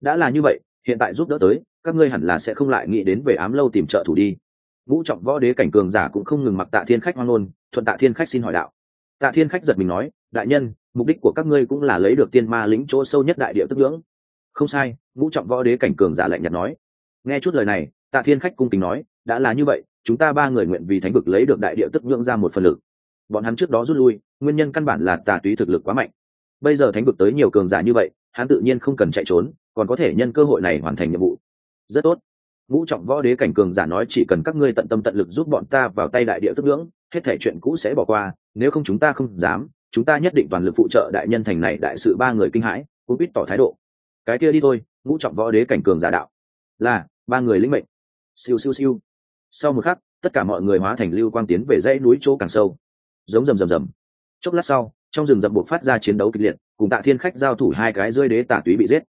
đã là như vậy, hiện tại giúp đỡ tới, các ngươi hẳn là sẽ không lại nghĩ đến về ám lâu tìm trợ thủ đi. Ngũ trọng võ đế cảnh cường giả cũng không ngừng mặc tạ thiên khách hoang ngôn thuận tạ thiên khách xin hỏi đạo. Tạ thiên khách giật mình nói, đại nhân, mục đích của các ngươi cũng là lấy được tiên ma lĩnh chỗ sâu nhất đại địa tức ngưỡng. Không sai, ngũ trọng võ đế cảnh cường giả lạnh nhạt nói. Nghe chút lời này, tạ thiên khách cung kính nói, đã là như vậy, chúng ta ba người nguyện vì thánh vực lấy được đại địa tức ngưỡng ra một phần lực. Bọn hắn trước đó rút lui, nguyên nhân căn bản là tà túy thực lực quá mạnh. Bây giờ thánh vực tới nhiều cường giả như vậy, hắn tự nhiên không cần chạy trốn còn có thể nhân cơ hội này hoàn thành nhiệm vụ. Rất tốt. Ngũ trọng võ đế cảnh cường giả nói chỉ cần các ngươi tận tâm tận lực giúp bọn ta vào tay đại địa tức ngưỡng, hết thể chuyện cũ sẽ bỏ qua, nếu không chúng ta không dám, chúng ta nhất định toàn lực phụ trợ đại nhân thành này đại sự ba người kinh hãi, cũng biết tỏ thái độ. Cái kia đi thôi, ngũ trọng võ đế cảnh cường giả đạo. Là, ba người lĩnh mệnh. Siêu siêu siêu. Sau một khắc, tất cả mọi người hóa thành lưu quang tiến về dãy núi chỗ càng sâu. Giống rầm rầm rầm. Chốc lát sau, trong rừng rậm buộc phát ra chiến đấu kịch liệt, cùng tạ thiên khách giao thủ hai cái rơi đế tả túy bị giết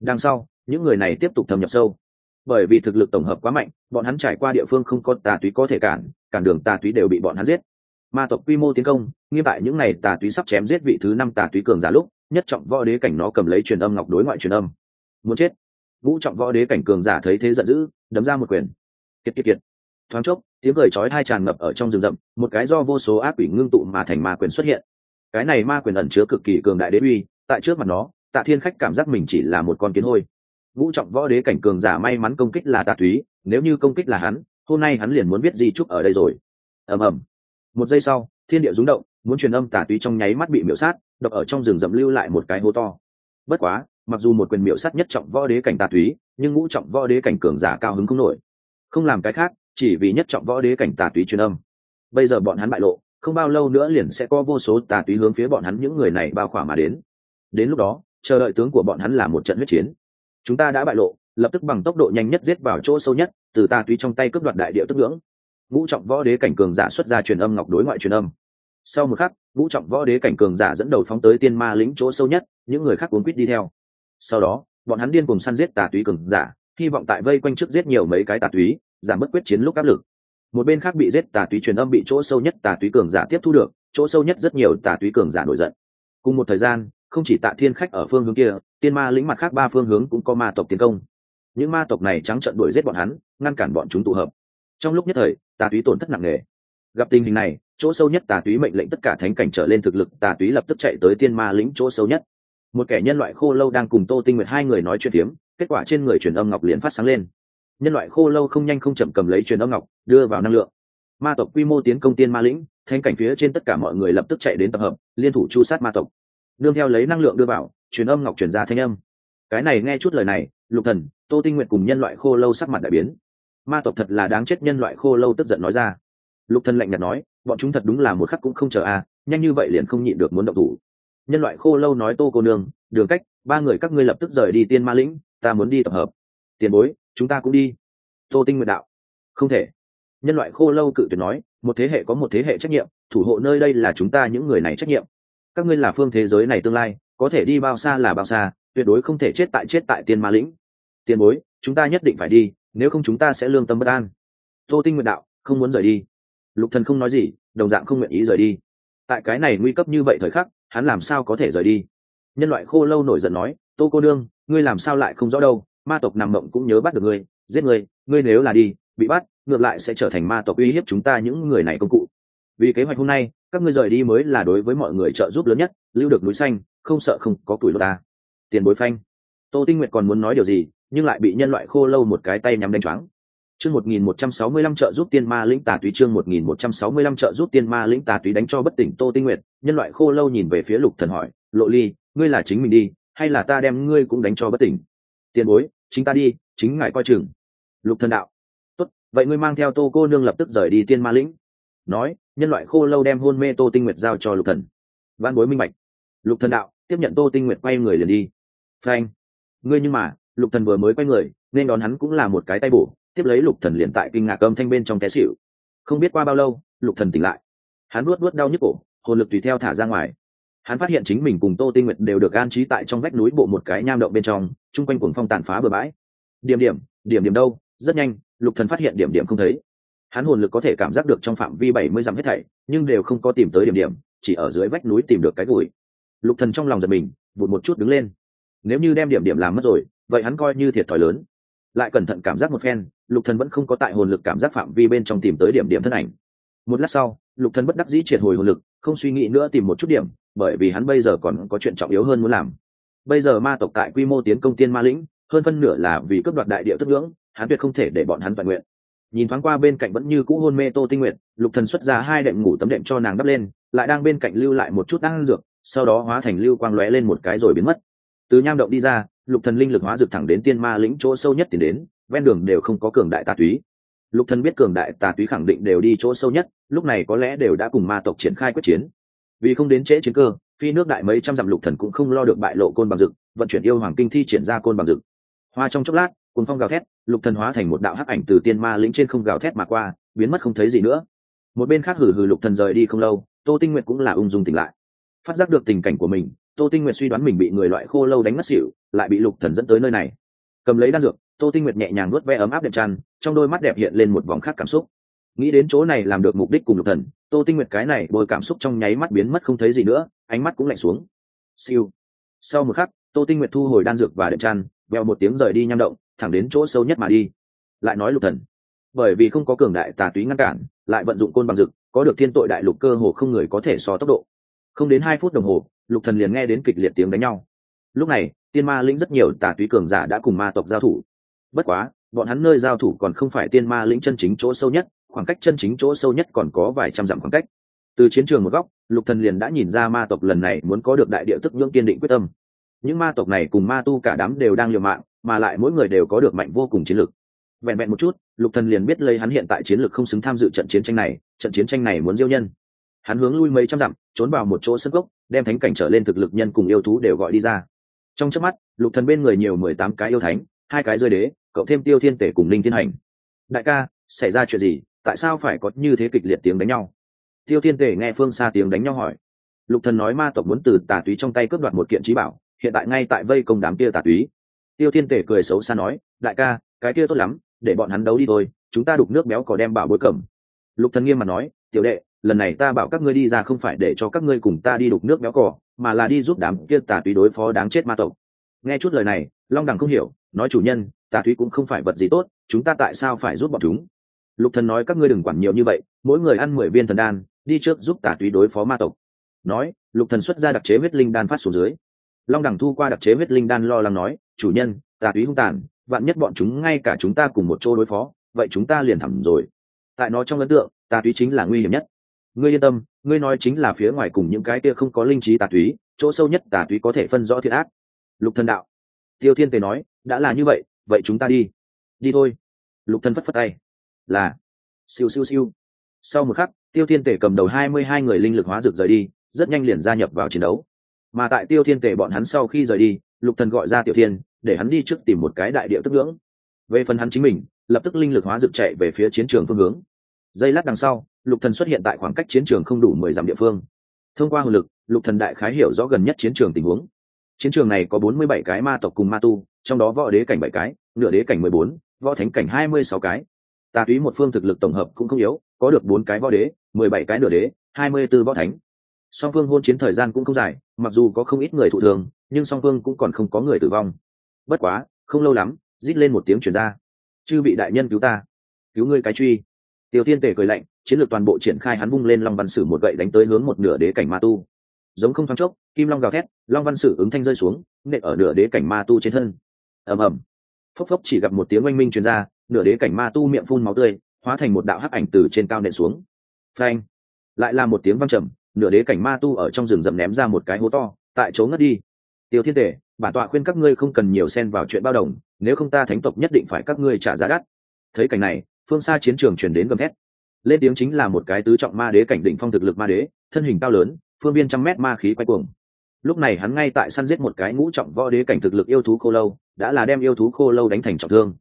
đằng sau, những người này tiếp tục thâm nhập sâu. Bởi vì thực lực tổng hợp quá mạnh, bọn hắn trải qua địa phương không có tà túy có thể cản cản đường tà túy đều bị bọn hắn giết. Ma tộc quy mô tiến công, nghiêm tại những ngày tà túy sắp chém giết vị thứ năm tà túy cường giả lúc, nhất trọng võ đế cảnh nó cầm lấy truyền âm ngọc đối ngoại truyền âm. Muốn chết. Ngũ trọng võ đế cảnh cường giả thấy thế giận dữ, đấm ra một quyền. Kiệt kiệt kiệt. Thoáng chốc, tiếng cười chói hai tràn ngập ở trong rừng rậm, một cái do vô số ác quỷ ngưng tụ mà thành ma quyền xuất hiện. Cái này ma quyền ẩn chứa cực kỳ cường đại đế uy, tại trước mặt nó tạ thiên khách cảm giác mình chỉ là một con kiến hôi. Ngũ trọng võ đế cảnh cường giả may mắn công kích là tạ thúy, nếu như công kích là hắn, hôm nay hắn liền muốn biết di trúc ở đây rồi. Ầm ầm. Một giây sau, thiên địa rúng động, muốn truyền âm Tạ túy trong nháy mắt bị miễu sát, độc ở trong rừng rậm lưu lại một cái hố to. Bất quá, mặc dù một quyền miễu sát nhất trọng võ đế cảnh tà túy nhưng ngũ trọng võ đế cảnh cường giả cao hứng không nổi. Không làm cái khác, chỉ vì nhất trọng võ đế cảnh tà túy truyền âm. Bây giờ bọn hắn bại lộ, không bao lâu nữa liền sẽ có vô số tà túy hướng phía bọn hắn những người này bao khỏa mà đến. Đến lúc đó chờ đợi tướng của bọn hắn là một trận huyết chiến. Chúng ta đã bại lộ, lập tức bằng tốc độ nhanh nhất giết vào chỗ sâu nhất, từ ta túy trong tay cướp đoạt đại địa tức ngưỡng. Ngũ trọng võ đế cảnh cường giả xuất ra truyền âm ngọc đối ngoại truyền âm. Sau một khắc, ngũ trọng võ đế cảnh cường giả dẫn đầu phóng tới tiên ma lĩnh chỗ sâu nhất, những người khác cuốn quýt đi theo. Sau đó, bọn hắn điên cùng săn giết tà túy cường giả, hy vọng tại vây quanh trước giết nhiều mấy cái tà túy, giảm bất quyết chiến lúc áp lực. Một bên khác bị giết tà túy truyền âm bị chỗ sâu nhất tà túy cường giả tiếp thu được, chỗ sâu nhất rất nhiều tà túy cường giả nổi giận. Cùng một thời gian không chỉ tạ thiên khách ở phương hướng kia, tiên ma lĩnh mặt khác ba phương hướng cũng có ma tộc tiến công. Những ma tộc này trắng trận đuổi giết bọn hắn, ngăn cản bọn chúng tụ hợp. Trong lúc nhất thời, tà túy tổn thất nặng nề. Gặp tình hình này, chỗ sâu nhất tà túy mệnh lệnh tất cả thánh cảnh trở lên thực lực, tà túy lập tức chạy tới tiên ma lĩnh chỗ sâu nhất. Một kẻ nhân loại khô lâu đang cùng tô tinh nguyệt hai người nói chuyện phiếm, kết quả trên người truyền âm ngọc liền phát sáng lên. Nhân loại khô lâu không nhanh không chậm cầm lấy truyền âm ngọc, đưa vào năng lượng. Ma tộc quy mô tiến công tiên ma lĩnh, thánh cảnh phía trên tất cả mọi người lập tức chạy đến tập hợp, liên thủ chu sát ma tộc nương theo lấy năng lượng đưa vào, truyền âm ngọc truyền ra thanh âm. Cái này nghe chút lời này, lục thần, tô tinh nguyện cùng nhân loại khô lâu sắc mặt đại biến. Ma tộc thật là đáng chết, nhân loại khô lâu tức giận nói ra. Lục thần lạnh nhạt nói, bọn chúng thật đúng là một khắc cũng không chờ a, nhanh như vậy liền không nhịn được muốn động thủ. Nhân loại khô lâu nói, tô cô nương, đường cách, ba người các ngươi lập tức rời đi tiên ma lĩnh, ta muốn đi tập hợp. Tiền bối, chúng ta cũng đi. Tô tinh nguyện đạo. Không thể. Nhân loại khô lâu cự tuyệt nói, một thế hệ có một thế hệ trách nhiệm, thủ hộ nơi đây là chúng ta những người này trách nhiệm các ngươi là phương thế giới này tương lai, có thể đi bao xa là bao xa, tuyệt đối không thể chết tại chết tại tiên ma lĩnh. Tiền bối, chúng ta nhất định phải đi, nếu không chúng ta sẽ lương tâm bất an. Tô tinh nguyện đạo, không muốn rời đi. Lục thần không nói gì, đồng dạng không nguyện ý rời đi. Tại cái này nguy cấp như vậy thời khắc, hắn làm sao có thể rời đi? Nhân loại khô lâu nổi giận nói, tô cô đương ngươi làm sao lại không rõ đâu, ma tộc nằm mộng cũng nhớ bắt được ngươi, giết ngươi ngươi nếu là đi, bị bắt, ngược lại sẽ trở thành ma tộc uy hiếp chúng ta những người này công cụ. Vì kế hoạch hôm nay các ngươi rời đi mới là đối với mọi người trợ giúp lớn nhất, lưu được núi xanh, không sợ không có tuổi lột ta. Tiền bối phanh. Tô tinh nguyệt còn muốn nói điều gì, nhưng lại bị nhân loại khô lâu một cái tay nhắm đánh choáng. Chương một nghìn một trăm sáu mươi lăm trợ giúp tiên ma lĩnh tà túy, chương một nghìn một trăm sáu mươi lăm trợ giúp tiên ma lĩnh tà túy đánh cho bất tỉnh tô tinh nguyệt, nhân loại khô lâu nhìn về phía lục thần hỏi, lộ ly, ngươi là chính mình đi, hay là ta đem ngươi cũng đánh cho bất tỉnh? Tiền bối, chính ta đi, chính ngài coi chừng. Lục thần đạo, tốt, vậy ngươi mang theo tô cô nương lập tức rời đi tiên ma lĩnh. Nói nhân loại khô lâu đem hôn mê tô tinh nguyệt giao cho lục thần. Văn bối minh bạch. Lục thần đạo, tiếp nhận tô tinh nguyệt quay người liền đi. Phanh. Ngươi nhưng mà, lục thần vừa mới quay người, nên đón hắn cũng là một cái tay bổ, tiếp lấy lục thần liền tại kinh ngạc âm thanh bên trong té xỉu. Không biết qua bao lâu, lục thần tỉnh lại. Hắn nuốt nuốt đau nhức cổ, hồn lực tùy theo thả ra ngoài. Hắn phát hiện chính mình cùng tô tinh nguyệt đều được an trí tại trong vách núi bộ một cái nham động bên trong, chung quanh cuồng phong tàn phá bừa bãi. Điểm điểm điểm điểm đâu, rất nhanh, lục thần phát hiện điểm điểm không thấy hắn hồn lực có thể cảm giác được trong phạm vi bảy mươi dặm hết thảy, nhưng đều không có tìm tới điểm điểm, chỉ ở dưới vách núi tìm được cái gùi. Lục thần trong lòng giật mình, vụt một chút đứng lên. Nếu như đem điểm điểm làm mất rồi, vậy hắn coi như thiệt thòi lớn. Lại cẩn thận cảm giác một phen, lục thần vẫn không có tại hồn lực cảm giác phạm vi bên trong tìm tới điểm điểm thân ảnh. Một lát sau, lục thần bất đắc dĩ triệt hồi hồn lực, không suy nghĩ nữa tìm một chút điểm, bởi vì hắn bây giờ còn có chuyện trọng yếu hơn muốn làm. Bây giờ ma tộc tại quy mô tiến công tiên ma lĩnh, hơn phân nửa là vì cướp đoạt đại địa tức ngưỡng, hắn tuyệt không thể để bọn hắn toàn nguyện nhìn thoáng qua bên cạnh vẫn như cũ hôn mê tô tinh nguyện lục thần xuất ra hai đệm ngủ tấm đệm cho nàng đắp lên, lại đang bên cạnh lưu lại một chút ăn dược, sau đó hóa thành lưu quang lóe lên một cái rồi biến mất. Từ nham động đi ra, lục thần linh lực hóa dược thẳng đến tiên ma lĩnh chỗ sâu nhất tiến đến, ven đường đều không có cường đại tà túy. Lục thần biết cường đại tà túy khẳng định đều đi chỗ sâu nhất, lúc này có lẽ đều đã cùng ma tộc triển khai quyết chiến. Vì không đến trễ chiến cơ, phi nước đại mấy trăm dặm lục thần cũng không lo được bại lộ côn bằng dực vận chuyển yêu hoàng kinh thi triển ra côn bằng dực hoa trong chốc lát cuốn phong gào thét lục thần hóa thành một đạo hắc ảnh từ tiên ma lĩnh trên không gào thét mà qua biến mất không thấy gì nữa. Một bên khác hử hử lục thần rời đi không lâu tô tinh nguyệt cũng là ung dung tỉnh lại. Phát giác được tình cảnh của mình tô tinh nguyệt suy đoán mình bị người loại khô lâu đánh ngất xỉu lại bị lục thần dẫn tới nơi này. Cầm lấy đan dược tô tinh nguyệt nhẹ nhàng nuốt ve ấm áp đẹp tràn trong đôi mắt đẹp hiện lên một vòng khác cảm xúc. Nghĩ đến chỗ này làm được mục đích cùng lục thần tô tinh nguyệt cái này bồi cảm xúc trong nháy mắt biến mất không thấy gì nữa ánh mắt cũng lạnh xuống. Siêu. Sau một khắc tô tinh nguyệt thu hồi đan dược và đệm tràn, veo một tiếng rời đi nham động thẳng đến chỗ sâu nhất mà đi. Lại nói lục thần, bởi vì không có cường đại tà túy ngăn cản, lại vận dụng côn bằng dực, có được thiên tội đại lục cơ hồ không người có thể so tốc độ. Không đến hai phút đồng hồ, lục thần liền nghe đến kịch liệt tiếng đánh nhau. Lúc này, tiên ma lĩnh rất nhiều tà túy cường giả đã cùng ma tộc giao thủ. Bất quá, bọn hắn nơi giao thủ còn không phải tiên ma lĩnh chân chính chỗ sâu nhất, khoảng cách chân chính chỗ sâu nhất còn có vài trăm dặm khoảng cách. Từ chiến trường một góc, lục thần liền đã nhìn ra ma tộc lần này muốn có được đại địa tức nhưỡng kiên định quyết tâm những ma tộc này cùng ma tu cả đám đều đang liều mạng, mà lại mỗi người đều có được mạnh vô cùng chiến lược vẹn vẹn một chút, lục thần liền biết lấy hắn hiện tại chiến lược không xứng tham dự trận chiến tranh này, trận chiến tranh này muốn diêu nhân. Hắn hướng lui mấy trăm dặm, trốn vào một chỗ sân gốc, đem thánh cảnh trở lên thực lực nhân cùng yêu thú đều gọi đi ra. Trong chớp mắt, lục thần bên người nhiều mười tám cái yêu thánh, hai cái rơi đế cậu thêm tiêu thiên tể cùng linh thiên hành. Đại ca, xảy ra chuyện gì? Tại sao phải có như thế kịch liệt tiếng đánh nhau? Tiêu thiên tể nghe phương xa tiếng đánh nhau hỏi. Lục thần nói ma tộc muốn từ tà túy trong tay cướp đoạt một kiện trí bảo hiện tại ngay tại vây công đám kia tà túy. Tiêu thiên tể cười xấu xa nói, đại ca, cái kia tốt lắm, để bọn hắn đấu đi thôi, chúng ta đục nước béo cỏ đem bảo bối cẩm lục thần nghiêm mà nói, tiểu đệ, lần này ta bảo các ngươi đi ra không phải để cho các ngươi cùng ta đi đục nước béo cỏ mà là đi giúp đám kia tà túy đối phó đáng chết ma tộc. Nghe chút lời này, long đằng không hiểu, nói, chủ nhân, tà túy cũng không phải vật gì tốt, chúng ta tại sao phải giúp bọn chúng? Lục thần nói, các ngươi đừng quản nhiều như vậy, mỗi người ăn mười viên thần đan, đi trước giúp tà túy đối phó ma tộc. Nói, lục thần xuất ra đặc chế huyết linh đan phát xuống dưới long đẳng thu qua đặc chế huyết linh đan lo lắng nói, chủ nhân, tà túy hung tàn, vạn nhất bọn chúng ngay cả chúng ta cùng một chỗ đối phó, vậy chúng ta liền thẳm rồi. Tại nó trong ấn tượng, tà túy chính là nguy hiểm nhất. Ngươi yên tâm, ngươi nói chính là phía ngoài cùng những cái kia không có linh trí tà túy, chỗ sâu nhất tà túy có thể phân rõ thiệt ác. Lục thần đạo. Tiêu thiên tề nói, đã là như vậy vậy chúng ta đi. Đi thôi. Lục thần phất phất tay. Là. Siêu siêu siêu. Sau một khắc, tiêu thiên tề cầm đầu hai mươi hai người linh lực hóa rực rời đi, rất nhanh liền gia nhập vào chiến đấu mà tại tiêu thiên tề bọn hắn sau khi rời đi, lục thần gọi ra tiểu thiên, để hắn đi trước tìm một cái đại địa tức ngưỡng. Về phần hắn chính mình, lập tức linh lực hóa dược chạy về phía chiến trường phương hướng. Giây lát đằng sau, lục thần xuất hiện tại khoảng cách chiến trường không đủ mười dặm địa phương. Thông qua hồn lực, lục thần đại khái hiểu rõ gần nhất chiến trường tình huống. Chiến trường này có bốn mươi bảy cái ma tộc cùng ma tu, trong đó võ đế cảnh bảy cái nửa đế cảnh mười bốn, võ thánh cảnh hai mươi sáu cái. Tà túy một phương thực lực tổng hợp cũng không yếu, có được bốn cái võ đế, mười bảy cái nửa đế, hai mươi 24 võ thánh song phương hôn chiến thời gian cũng không dài, mặc dù có không ít người thụ thường nhưng song phương cũng còn không có người tử vong. Bất quá, không lâu lắm, rít lên một tiếng chuyển ra. Chư bị đại nhân cứu ta, cứu ngươi cái truy. Tiểu tiên tể cười lạnh, chiến lược toàn bộ triển khai hắn bung lên long văn sử một gậy đánh tới hướng một nửa đế cảnh ma tu. Giống không thoáng chốc, kim long gào thét, long văn sử ứng thanh rơi xuống, nện ở nửa đế cảnh ma tu trên thân. Ầm ầm. Phốc phốc chỉ gặp một tiếng oanh minh truyền ra, nửa đế cảnh ma tu miệng phun máu tươi, hóa thành một đạo hắc ảnh từ trên cao nện xuống. Phanh. Lại là một tiếng văng trầm nửa đế cảnh ma tu ở trong rừng rậm ném ra một cái hố to, tại chỗ ngất đi. Tiêu thiên tể, bản tọa khuyên các ngươi không cần nhiều xen vào chuyện bao đồng, nếu không ta thánh tộc nhất định phải các ngươi trả giá đắt. Thấy cảnh này, phương xa chiến trường chuyển đến gầm thét. Lên tiếng chính là một cái tứ trọng ma đế cảnh đỉnh phong thực lực ma đế, thân hình cao lớn, phương biên trăm mét ma khí quay cuồng. Lúc này hắn ngay tại săn giết một cái ngũ trọng võ đế cảnh thực lực yêu thú khô lâu, đã là đem yêu thú khô lâu đánh thành trọng thương.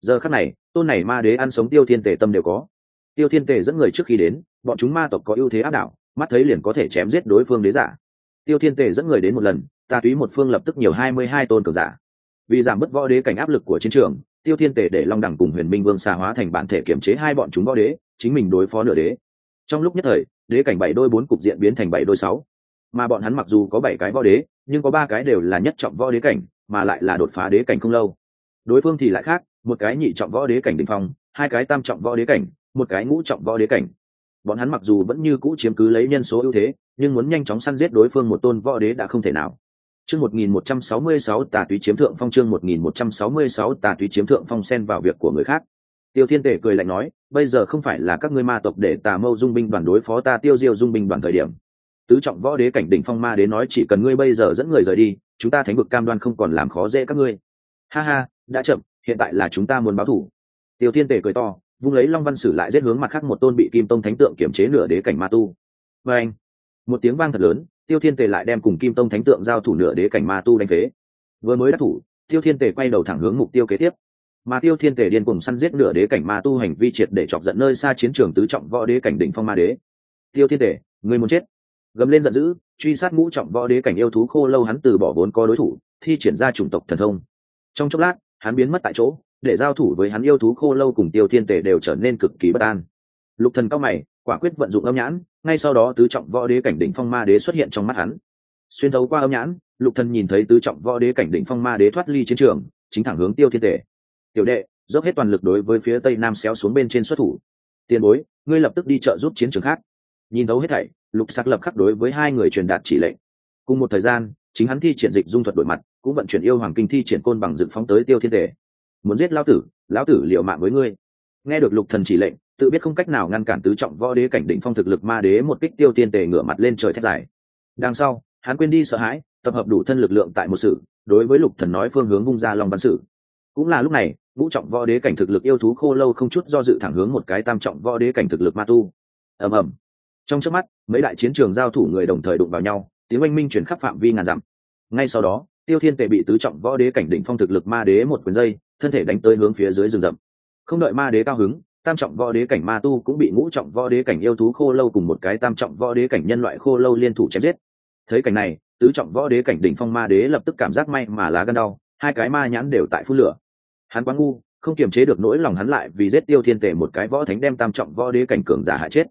Giờ khắc này, tôn này ma đế ăn sống tiêu thiên tề tâm đều có. Tiêu thiên tề dẫn người trước khi đến, bọn chúng ma tộc có ưu thế áp đảo mắt thấy liền có thể chém giết đối phương đế giả. Tiêu thiên tề dẫn người đến một lần, ta túy một phương lập tức nhiều hai mươi hai tôn cường giả. Vì giảm bớt võ đế cảnh áp lực của chiến trường, tiêu thiên tề để long đẳng cùng huyền minh vương xà hóa thành bản thể kiểm chế hai bọn chúng võ đế, chính mình đối phó nửa đế. Trong lúc nhất thời, đế cảnh bảy đôi bốn cục diện biến thành bảy đôi sáu. Mà bọn hắn mặc dù có bảy cái võ đế, nhưng có ba cái đều là nhất trọng võ đế cảnh, mà lại là đột phá đế cảnh không lâu. Đối phương thì lại khác, một cái nhị trọng võ đế cảnh đ ỉ n h phong, hai cái tam trọng võ đế cảnh, một cái ngũ trọng võ đế cảnh bọn hắn mặc dù vẫn như cũ chiếm cứ lấy nhân số ưu thế, nhưng muốn nhanh chóng săn giết đối phương một tôn võ đế đã không thể nào. Chương một nghìn một trăm sáu mươi sáu tà túy chiếm thượng phong, chương một nghìn một trăm sáu mươi sáu tà túy chiếm thượng phong xen vào việc của người khác. Tiêu thiên tể cười lạnh nói, bây giờ không phải là các ngươi ma tộc để tà mâu dung binh đoàn đối phó ta tiêu diêu dung binh đoàn thời điểm. Tứ trọng võ đế cảnh đỉnh phong ma đế nói chỉ cần ngươi bây giờ dẫn người rời đi, chúng ta thánh vực cam đoan không còn làm khó dễ các ngươi. Ha ha, đã chậm, hiện tại là chúng ta muốn báo thủ. Tiêu thiên tể cười to vung lấy long văn sử lại giết hướng mặt khác một tôn bị kim tông thánh tượng kiểm chế nửa đế cảnh ma tu. Và anh, một tiếng vang thật lớn, tiêu thiên tề lại đem cùng kim tông thánh tượng giao thủ nửa đế cảnh ma tu đánh phế. Vừa mới đắc thủ, tiêu thiên tề quay đầu thẳng hướng mục tiêu kế tiếp. Mà tiêu thiên tề điên cùng săn giết nửa đế cảnh ma tu hành vi triệt để chọc giận nơi xa chiến trường tứ trọng võ đế cảnh đỉnh phong ma đế. Tiêu thiên tề, người muốn chết. Gầm lên giận dữ, truy sát ngũ trọng võ đế cảnh yêu thú khô lâu hắn từ bỏ vốn có đối thủ, thi triển ra chủng tộc thần thông. Trong chốc lát, hắn biến mất tại chỗ để giao thủ với hắn yêu thú khô lâu cùng tiêu thiên tề đều trở nên cực kỳ bất an. Lục thần cao mày, quả quyết vận dụng âm nhãn, ngay sau đó tứ trọng võ đế cảnh đỉnh phong ma đế xuất hiện trong mắt hắn. Xuyên thấu qua âm nhãn, lục thần nhìn thấy tứ trọng võ đế cảnh đỉnh phong ma đế thoát ly chiến trường, chính thẳng hướng tiêu thiên tề tiểu đệ, dốc hết toàn lực đối với phía tây nam xéo xuống bên trên xuất thủ. Tiền bối, ngươi lập tức đi trợ giúp chiến trường khác. Nhìn thấu hết thảy, lục sắc lập khắc đối với hai người truyền đạt chỉ lệnh. Cùng một thời gian, chính hắn thi triển dịch dung thuật đổi mặt, cũng vận chuyển yêu hoàng kinh thi triển côn bằng dựng phóng tới tiêu thiên tề muốn giết lão tử lão tử liệu mạng với ngươi. Nghe được lục thần chỉ lệnh, tự biết không cách nào ngăn cản tứ trọng võ đế cảnh định phong thực lực ma đế một kích tiêu thiên tề ngửa mặt lên trời thét dài. Đằng sau, hắn quên đi sợ hãi, tập hợp đủ thân lực lượng tại một sự, đối với lục thần nói phương hướng vung ra long văn sự. cũng là lúc này, ngũ trọng võ đế cảnh thực lực yêu thú khô lâu không chút do dự thẳng hướng một cái tam trọng võ đế cảnh thực lực ma tu. Ầm ầm. Trong chớp mắt, mấy đại chiến trường giao thủ người đồng thời đụng vào nhau, tiếng oanh minh chuyển khắp phạm vi ngàn dặm. Ngay sau đó, tiêu thiên tề bị tứ trọng võ đế cảnh đỉnh phong thực lực ma đế một quyền dây thân thể đánh tới hướng phía dưới rừng rậm. Không đợi ma đế cao hứng, tam trọng võ đế cảnh ma tu cũng bị ngũ trọng võ đế cảnh yêu thú khô lâu cùng một cái tam trọng võ đế cảnh nhân loại khô lâu liên thủ chém giết. Thấy cảnh này, tứ trọng võ đế cảnh đỉnh phong ma đế lập tức cảm giác may mà lá gan đau, hai cái ma nhãn đều tại phút lửa. Hắn quá ngu, không kiềm chế được nỗi lòng hắn lại vì giết tiêu thiên tề một cái võ thánh đem tam trọng võ đế cảnh cường giả hại chết.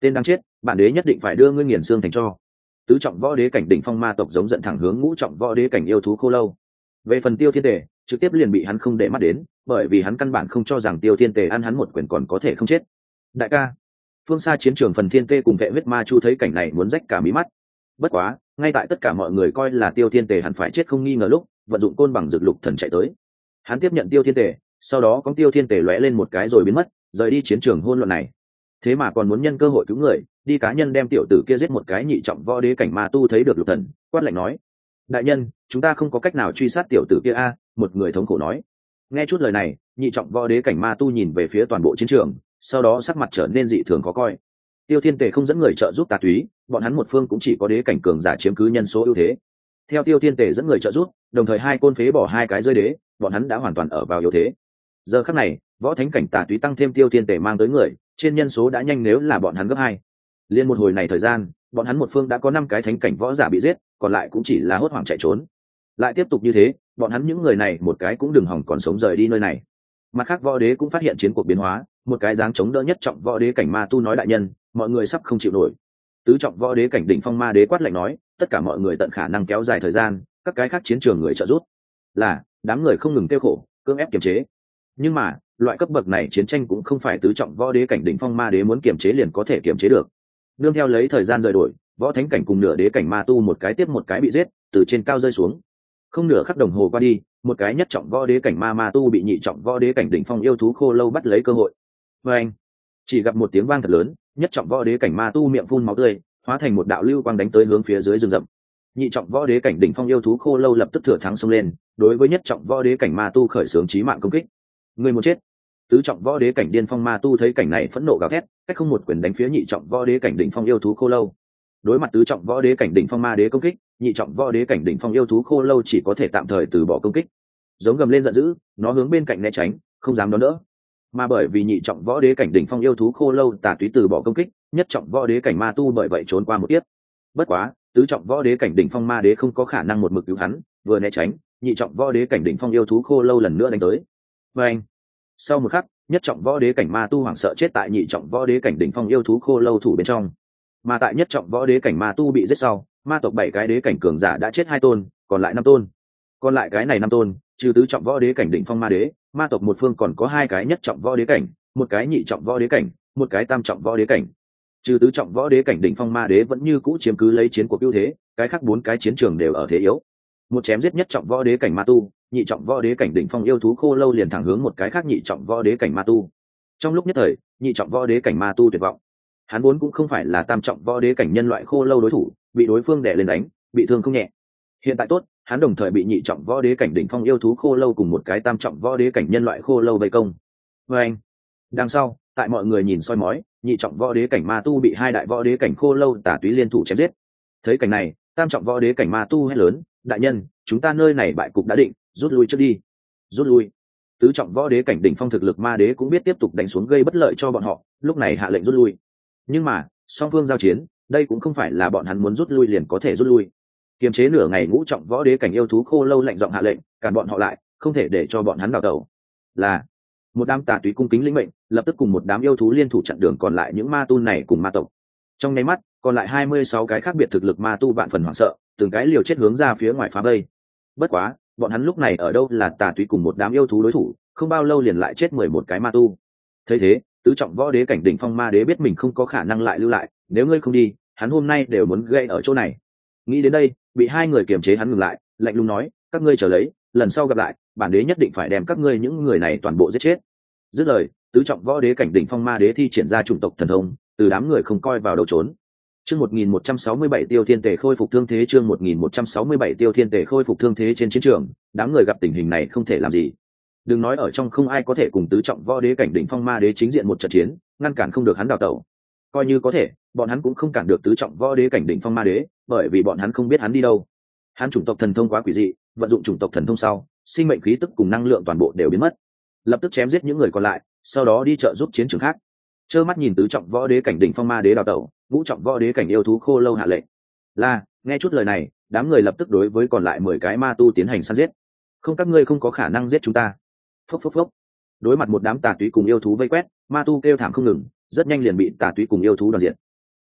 Tên đang chết bản đế nhất định phải đưa ngươi nghiền xương thành cho. Tứ trọng võ đế cảnh đỉnh phong ma tộc giống giận thẳng hướng ngũ trọng võ đế cảnh yêu thú khô lâu. Về phần tiêu thiên tề trực tiếp liền bị hắn không để mắt đến, bởi vì hắn căn bản không cho rằng tiêu thiên tề ăn hắn một quyền còn có thể không chết. Đại ca, phương xa chiến trường phần thiên tê cùng vệ huyết ma chu thấy cảnh này muốn rách cả mí mắt. Bất quá, ngay tại tất cả mọi người coi là tiêu thiên tề hẳn phải chết không nghi ngờ lúc, vận dụng côn bằng dược lục thần chạy tới. Hắn tiếp nhận tiêu thiên tề, sau đó có tiêu thiên tề lóe lên một cái rồi biến mất, rời đi chiến trường hôn luận này. Thế mà còn muốn nhân cơ hội cứu người, đi cá nhân đem tiểu tử kia giết một cái nhị trọng võ đế cảnh ma tu thấy được lục thần, quát lạnh nói đại nhân, chúng ta không có cách nào truy sát tiểu tử kia a, một người thống khổ nói. Nghe chút lời này, nhị trọng võ đế cảnh ma tu nhìn về phía toàn bộ chiến trường, sau đó sắc mặt trở nên dị thường khó coi. Tiêu thiên tề không dẫn người trợ giúp tà túy, bọn hắn một phương cũng chỉ có đế cảnh cường giả chiếm cứ nhân số ưu thế. Theo tiêu thiên tề dẫn người trợ giúp, đồng thời hai côn phế bỏ hai cái rơi đế, bọn hắn đã hoàn toàn ở vào yếu thế. Giờ khắc này, võ thánh cảnh tà túy tăng thêm tiêu thiên tề mang tới người, trên nhân số đã nhanh nếu là bọn hắn gấp hai. Liên một hồi này thời gian bọn hắn một phương đã có năm cái thánh cảnh võ giả bị giết, còn lại cũng chỉ là hốt hoảng chạy trốn. Lại tiếp tục như thế, bọn hắn những người này một cái cũng đừng hỏng còn sống rời đi nơi này. Mặt khác võ đế cũng phát hiện chiến cuộc biến hóa, một cái dáng chống đỡ nhất trọng võ đế cảnh ma tu nói đại nhân, mọi người sắp không chịu nổi. Tứ trọng võ đế cảnh đỉnh phong ma đế quát lạnh nói, tất cả mọi người tận khả năng kéo dài thời gian, các cái khác chiến trường người trợ rút. là, đám người không ngừng tiêu khổ, cưỡng ép kiềm chế. Nhưng mà, loại cấp bậc này chiến tranh cũng không phải tứ trọng võ đế cảnh đỉnh phong ma đế muốn kiềm chế liền có thể kiềm chế được nương theo lấy thời gian rời đổi, võ thánh cảnh cùng nửa đế cảnh ma tu một cái tiếp một cái bị giết, từ trên cao rơi xuống. Không nửa khắc đồng hồ qua đi, một cái nhất trọng võ đế cảnh ma ma tu bị nhị trọng võ đế cảnh đỉnh phong yêu thú khô lâu bắt lấy cơ hội. Và anh, chỉ gặp một tiếng vang thật lớn, nhất trọng võ đế cảnh ma tu miệng phun máu tươi, hóa thành một đạo lưu quang đánh tới hướng phía dưới rừng rậm. Nhị trọng võ đế cảnh đỉnh phong yêu thú khô lâu lập tức thừa thắng xông lên, đối với nhất trọng võ đế cảnh ma tu khởi xướng trí mạng công kích. Người muốn chết. Tứ trọng võ đế cảnh điên phong ma tu thấy cảnh này phẫn nộ gào thét cách không một quyền đánh phía nhị trọng võ đế cảnh đỉnh phong yêu thú khô lâu. Đối mặt tứ trọng võ đế cảnh đỉnh phong ma đế công kích, nhị trọng võ đế cảnh đỉnh phong yêu thú khô lâu chỉ có thể tạm thời từ bỏ công kích. Giống gầm lên giận dữ, nó hướng bên cạnh né tránh, không dám đón đỡ. Mà bởi vì nhị trọng võ đế cảnh đỉnh phong yêu thú khô lâu tà túy từ bỏ công kích, nhất trọng võ đế cảnh ma tu bởi vậy trốn qua một tiếp bất quá, tứ trọng võ đế cảnh đỉnh phong ma đế không có khả năng một mực cứu hắn, vừa né tránh, nhị trọng võ đế cảnh đỉnh phong yêu thú khô lâu lần nữa đánh tới. Và anh sau một khắc, nhất trọng võ đế cảnh ma tu hoảng sợ chết tại nhị trọng võ đế cảnh đỉnh phong yêu thú khô lâu thủ bên trong. Mà tại nhất trọng võ đế cảnh ma tu bị giết sau, ma tộc bảy cái đế cảnh cường giả đã chết hai tôn, còn lại năm tôn. Còn lại cái này năm tôn, trừ tứ trọng võ đế cảnh đỉnh phong ma đế, ma tộc một phương còn có hai cái nhất trọng võ đế cảnh, một cái nhị trọng võ đế cảnh, một cái tam trọng võ đế cảnh. Trừ tứ trọng võ đế cảnh đỉnh phong ma đế vẫn như cũ chiếm cứ lấy chiến cuộc ưu thế, cái khác bốn cái chiến trường đều ở thế yếu. Một chém giết nhất trọng võ đế cảnh ma tu nhị trọng võ đế cảnh đỉnh phong yêu thú khô lâu liền thẳng hướng một cái khác nhị trọng võ đế cảnh ma tu. Trong lúc nhất thời, nhị trọng võ đế cảnh ma tu tuyệt vọng. Hắn vốn cũng không phải là tam trọng võ đế cảnh nhân loại khô lâu đối thủ, bị đối phương đẻ lên đánh, bị thương không nhẹ. Hiện tại tốt, hắn đồng thời bị nhị trọng võ đế cảnh đỉnh phong yêu thú khô lâu cùng một cái tam trọng võ đế cảnh nhân loại khô lâu vây công. Vê anh, đằng sau, tại mọi người nhìn soi mói, nhị trọng võ đế cảnh ma tu bị hai đại võ đế cảnh khô lâu tả túy liên thủ chém giết. Thấy cảnh này, tam trọng võ đế cảnh ma tu hét lớn đại nhân, chúng ta nơi này bại cục đã định, rút lui trước đi. Rút lui? Tứ trọng võ đế cảnh đỉnh phong thực lực ma đế cũng biết tiếp tục đánh xuống gây bất lợi cho bọn họ, lúc này hạ lệnh rút lui. Nhưng mà, song phương giao chiến, đây cũng không phải là bọn hắn muốn rút lui liền có thể rút lui. Kiềm chế nửa ngày ngũ trọng võ đế cảnh yêu thú khô lâu lạnh giọng hạ lệnh, cản bọn họ lại, không thể để cho bọn hắn đào tẩu. Là, một đám tà túy cung kính lĩnh mệnh, lập tức cùng một đám yêu thú liên thủ chặn đường còn lại những ma tu này cùng ma tộc. Trong nháy mắt, còn lại hai mươi sáu cái khác biệt thực lực ma tu vạn phần hoảng sợ từng cái liều chết hướng ra phía ngoài phá vây. Bất quá, bọn hắn lúc này ở đâu là tà túy cùng một đám yêu thú đối thủ, không bao lâu liền lại chết mười một cái ma tu. Thấy thế, tứ trọng võ đế cảnh đỉnh phong ma đế biết mình không có khả năng lại lưu lại, nếu ngươi không đi, hắn hôm nay đều muốn gây ở chỗ này. Nghĩ đến đây, bị hai người kiềm chế hắn ngừng lại, lạnh lùng nói, các ngươi trở lấy, lần sau gặp lại, bản đế nhất định phải đem các ngươi những người này toàn bộ giết chết. Dứt lời, tứ trọng võ đế cảnh đỉnh phong ma đế thi triển ra chủng tộc thần thông, từ đám người không coi vào đầu trốn chương 1167 tiêu thiên tề khôi phục thương thế, chương 1167 tiêu thiên tề khôi phục thương thế trên chiến trường, đám người gặp tình hình này không thể làm gì. Đừng nói ở trong không ai có thể cùng tứ trọng võ đế cảnh đỉnh phong ma đế chính diện một trận chiến, ngăn cản không được hắn đào tẩu. Coi như có thể, bọn hắn cũng không cản được tứ trọng võ đế cảnh đỉnh phong ma đế, bởi vì bọn hắn không biết hắn đi đâu. Hắn chủng tộc thần thông quá quỷ dị, vận dụng chủng tộc thần thông sau, sinh mệnh khí tức cùng năng lượng toàn bộ đều biến mất. Lập tức chém giết những người còn lại, sau đó đi trợ giúp chiến trường khác. Trơ mắt nhìn tứ trọng võ đế cảnh đỉnh phong ma đế đào tẩu Ngũ trọng võ đế cảnh yêu thú khô lâu hạ lệnh. Là, nghe chút lời này, đám người lập tức đối với còn lại mười cái ma tu tiến hành săn giết. Không, các ngươi không có khả năng giết chúng ta. Phốc phốc phốc. Đối mặt một đám tà túy cùng yêu thú vây quét, ma tu kêu thảm không ngừng, rất nhanh liền bị tà túy cùng yêu thú đoàn diện.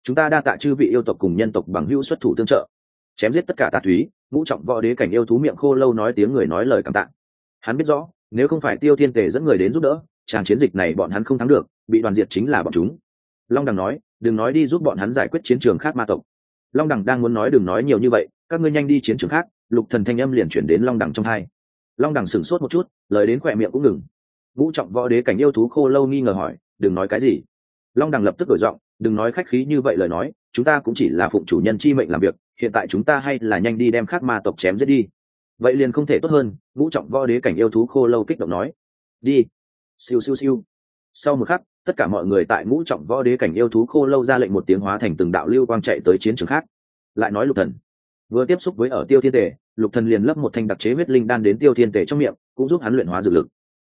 Chúng ta đa tạ chư vị yêu tộc cùng nhân tộc bằng hữu xuất thủ tương trợ. Chém giết tất cả tà túy ngũ trọng võ đế cảnh yêu thú miệng khô lâu nói tiếng người nói lời cảm tạ. Hắn biết rõ, nếu không phải tiêu thiên tề dẫn người đến giúp đỡ tràng chiến dịch này bọn hắn không thắng được, bị đoàn diệt chính là bọn chúng long đằng nói, đừng nói đi giúp bọn hắn giải quyết chiến trường khác ma tộc. Long đằng đang muốn nói đừng nói nhiều như vậy, các ngươi nhanh đi chiến trường khác. Lục thần thanh âm liền chuyển đến long đằng trong hai. Long đằng sửng sốt một chút, lời đến khỏe miệng cũng ngừng. Vũ trọng võ đế cảnh yêu thú khô lâu nghi ngờ hỏi, đừng nói cái gì? Long đằng lập tức đổi giọng, đừng nói khách khí như vậy lời nói, chúng ta cũng chỉ là phụng chủ nhân chi mệnh làm việc, hiện tại chúng ta hay là nhanh đi đem khác ma tộc chém giết đi. Vậy liền không thể tốt hơn, vũ trọng võ đế cảnh yêu thú khô lâu kích động nói, đi. Siêu siêu siêu. Sau một khắc tất cả mọi người tại ngũ trọng võ đế cảnh yêu thú khô lâu ra lệnh một tiếng hóa thành từng đạo lưu quang chạy tới chiến trường khác. Lại nói lục thần. Vừa tiếp xúc với ở tiêu thiên tề, lục thần liền lấp một thanh đặc chế huyết linh đan đến tiêu thiên tề trong miệng, cũng giúp hắn luyện hóa dược lực.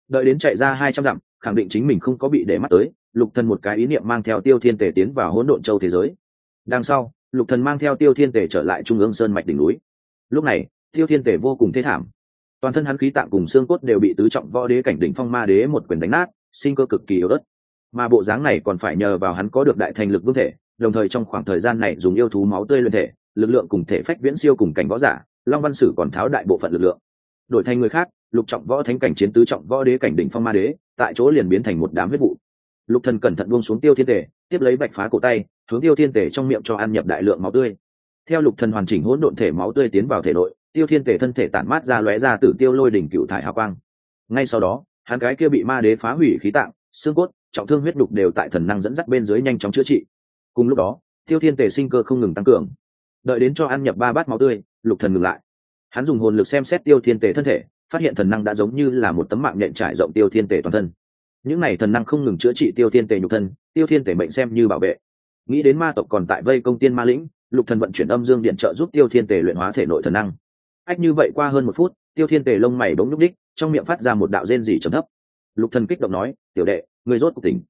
Đợi đến chạy ra hai trăm dặm, khẳng định chính mình không có bị để mắt tới, lục thần một cái ý niệm mang theo tiêu thiên tề tiến vào hỗn độn châu thế giới. Đằng sau, lục thần mang theo tiêu thiên tề trở lại trung ương sơn mạch đỉnh núi. Lúc này, tiêu thiên tề vô cùng thê thảm. Toàn thân hắn khí tạng cùng xương cốt đều bị tứ trọng võ đế cảnh đỉnh phong ma đế một quyền đánh nát, sinh cơ cực kỳ yếu ớt mà bộ dáng này còn phải nhờ vào hắn có được đại thành lực vương thể, đồng thời trong khoảng thời gian này dùng yêu thú máu tươi luyện thể, lực lượng cùng thể phách viễn siêu cùng cảnh võ giả, long văn sử còn tháo đại bộ phận lực lượng. Đổi thành người khác, lục trọng võ thánh cảnh chiến tứ trọng võ đế cảnh đỉnh phong ma đế, tại chỗ liền biến thành một đám huyết vụ. Lục thần cẩn thận buông xuống tiêu thiên tể tiếp lấy bạch phá cổ tay, hướng tiêu thiên tể trong miệng cho ăn nhập đại lượng máu tươi. Theo lục thần hoàn chỉnh hỗn độn thể máu tươi tiến vào thể nội, tiêu thiên tể thân thể tản mát ra lóe ra tử tiêu lôi đỉnh cựu thải hào quang. Ngay sau đó, hắn cái kia bị ma đế phá hủy khí tạng xương cốt, trọng thương huyết đục đều tại thần năng dẫn dắt bên dưới nhanh chóng chữa trị. Cùng lúc đó, tiêu thiên tề sinh cơ không ngừng tăng cường. Đợi đến cho ăn nhập ba bát máu tươi, lục thần ngừng lại. Hắn dùng hồn lực xem xét tiêu thiên tề thân thể, phát hiện thần năng đã giống như là một tấm mạng nhện trải rộng tiêu thiên tề toàn thân. Những này thần năng không ngừng chữa trị tiêu thiên tề nhục thân, tiêu thiên tề mệnh xem như bảo vệ. Nghĩ đến ma tộc còn tại vây công tiên ma lĩnh, lục thần vận chuyển âm dương điện trợ giúp tiêu thiên tề luyện hóa thể nội thần năng. Ách, như vậy qua hơn một phút, tiêu thiên tề lông mày bỗng nhúc đích trong miệng phát ra một đạo rên rỉ trầm thấp lục thần kích động nói, tiểu đệ người rốt cuộc tỉnh.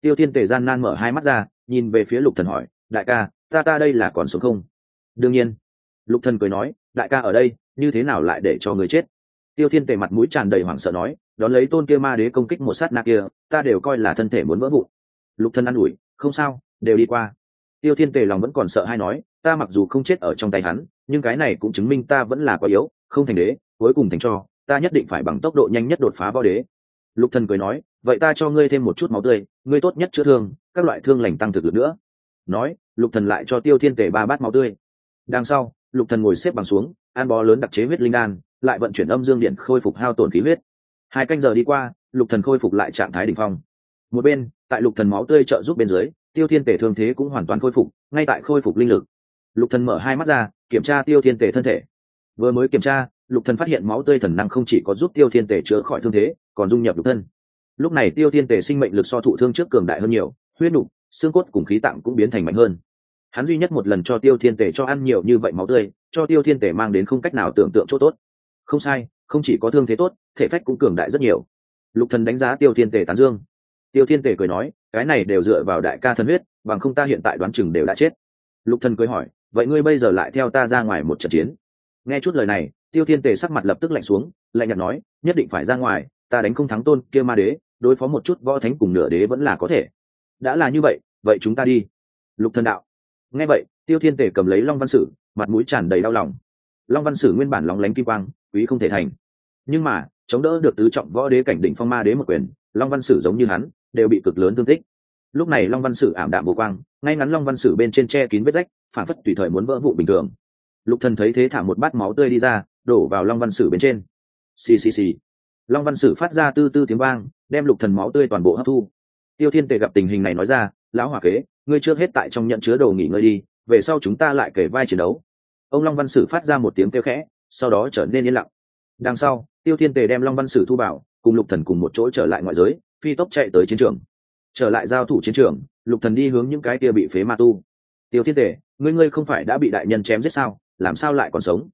Tiêu thiên Tề gian nan mở hai mắt ra, nhìn về phía lục thần hỏi, đại ca, ta ta đây là còn sống không? Đương nhiên. Lục thần cười nói, đại ca ở đây, như thế nào lại để cho người chết? Tiêu thiên tề mặt mũi tràn đầy hoảng sợ nói, đón lấy tôn kia ma đế công kích một sát na kia, ta đều coi là thân thể muốn vỡ vụn. Lục thần ăn ủi, không sao, đều đi qua. Tiêu thiên tề lòng vẫn còn sợ hay nói, ta mặc dù không chết ở trong tay hắn, nhưng cái này cũng chứng minh ta vẫn là quá yếu, không thành đế, cuối cùng thành cho, ta nhất định phải bằng tốc độ nhanh nhất đột phá võ đế lục thần cười nói, vậy ta cho ngươi thêm một chút máu tươi, ngươi tốt nhất chữa thương, các loại thương lành tăng thực lực nữa. Nói, lục thần lại cho tiêu thiên tề ba bát máu tươi. Đằng sau, lục thần ngồi xếp bằng xuống, ăn bó lớn đặc chế huyết linh đan, lại vận chuyển âm dương điện khôi phục hao tổn khí huyết. Hai canh giờ đi qua, lục thần khôi phục lại trạng thái đỉnh phong. Một bên, tại lục thần máu tươi trợ giúp bên dưới, tiêu thiên Tề thương thế cũng hoàn toàn khôi phục, ngay tại khôi phục linh lực. Lục thần mở hai mắt ra, kiểm tra tiêu thiên Tề thân thể. Vừa mới kiểm tra lục thần phát hiện máu tươi thần năng không chỉ có giúp tiêu thiên Tề chữa khỏi thương thế, còn dung nhập lục thân. Lúc này tiêu thiên Tề sinh mệnh lực so thụ thương trước cường đại hơn nhiều, huyết nục, xương cốt cùng khí tạng cũng biến thành mạnh hơn. Hắn duy nhất một lần cho tiêu thiên Tề cho ăn nhiều như vậy máu tươi, cho tiêu thiên Tề mang đến không cách nào tưởng tượng chỗ tốt. Không sai, không chỉ có thương thế tốt, thể phách cũng cường đại rất nhiều. Lục thần đánh giá tiêu thiên tề tán dương. Tiêu thiên tề cười nói, cái này đều dựa vào đại ca thần huyết, bằng không ta hiện tại đoán chừng đều đã chết. Lục thần cười hỏi, vậy ngươi bây giờ lại theo ta ra ngoài một trận chiến? Nghe chút lời này tiêu thiên tề sắc mặt lập tức lạnh xuống, lạnh nhạt nói, nhất định phải ra ngoài, ta đánh không thắng tôn kia ma đế, đối phó một chút võ thánh cùng nửa đế vẫn là có thể. Đã là như vậy vậy chúng ta đi. Lục thần đạo. Nghe vậy, tiêu thiên tề cầm lấy long văn sử, mặt mũi tràn đầy đau lòng. Long văn sử nguyên bản lóng lánh kim quang, quý không thể thành. Nhưng mà, chống đỡ được tứ trọng võ đế cảnh đỉnh phong ma đế một quyền, long văn sử giống như hắn, đều bị cực lớn thương tích. Lúc này long văn sử ảm đạm vô quang, ngay ngắn long văn sử bên trên che kín vết rách, phản phất tùy thời muốn vỡ vụ bình thường lục thần thấy thế thả một bát máu tươi đi ra, đổ vào long văn sử bên trên. Xì xì xì. Long văn sử phát ra tư tư tiếng vang, đem lục thần máu tươi toàn bộ hấp thu. Tiêu thiên tề gặp tình hình này nói ra, lão hòa kế, ngươi trước hết tại trong nhận chứa đồ nghỉ ngơi đi, về sau chúng ta lại kể vai chiến đấu. Ông long văn sử phát ra một tiếng kêu khẽ, sau đó trở nên yên lặng. Đằng sau, tiêu thiên tề đem long văn sử thu bảo cùng lục thần cùng một chỗ trở lại ngoại giới, phi tốc chạy tới chiến trường. Trở lại giao thủ chiến trường, lục thần đi hướng những cái kia bị phế ma tu. Tiêu thiên tề, ngươi ngươi không phải đã bị đại nhân chém giết sao? Làm sao lại còn sống?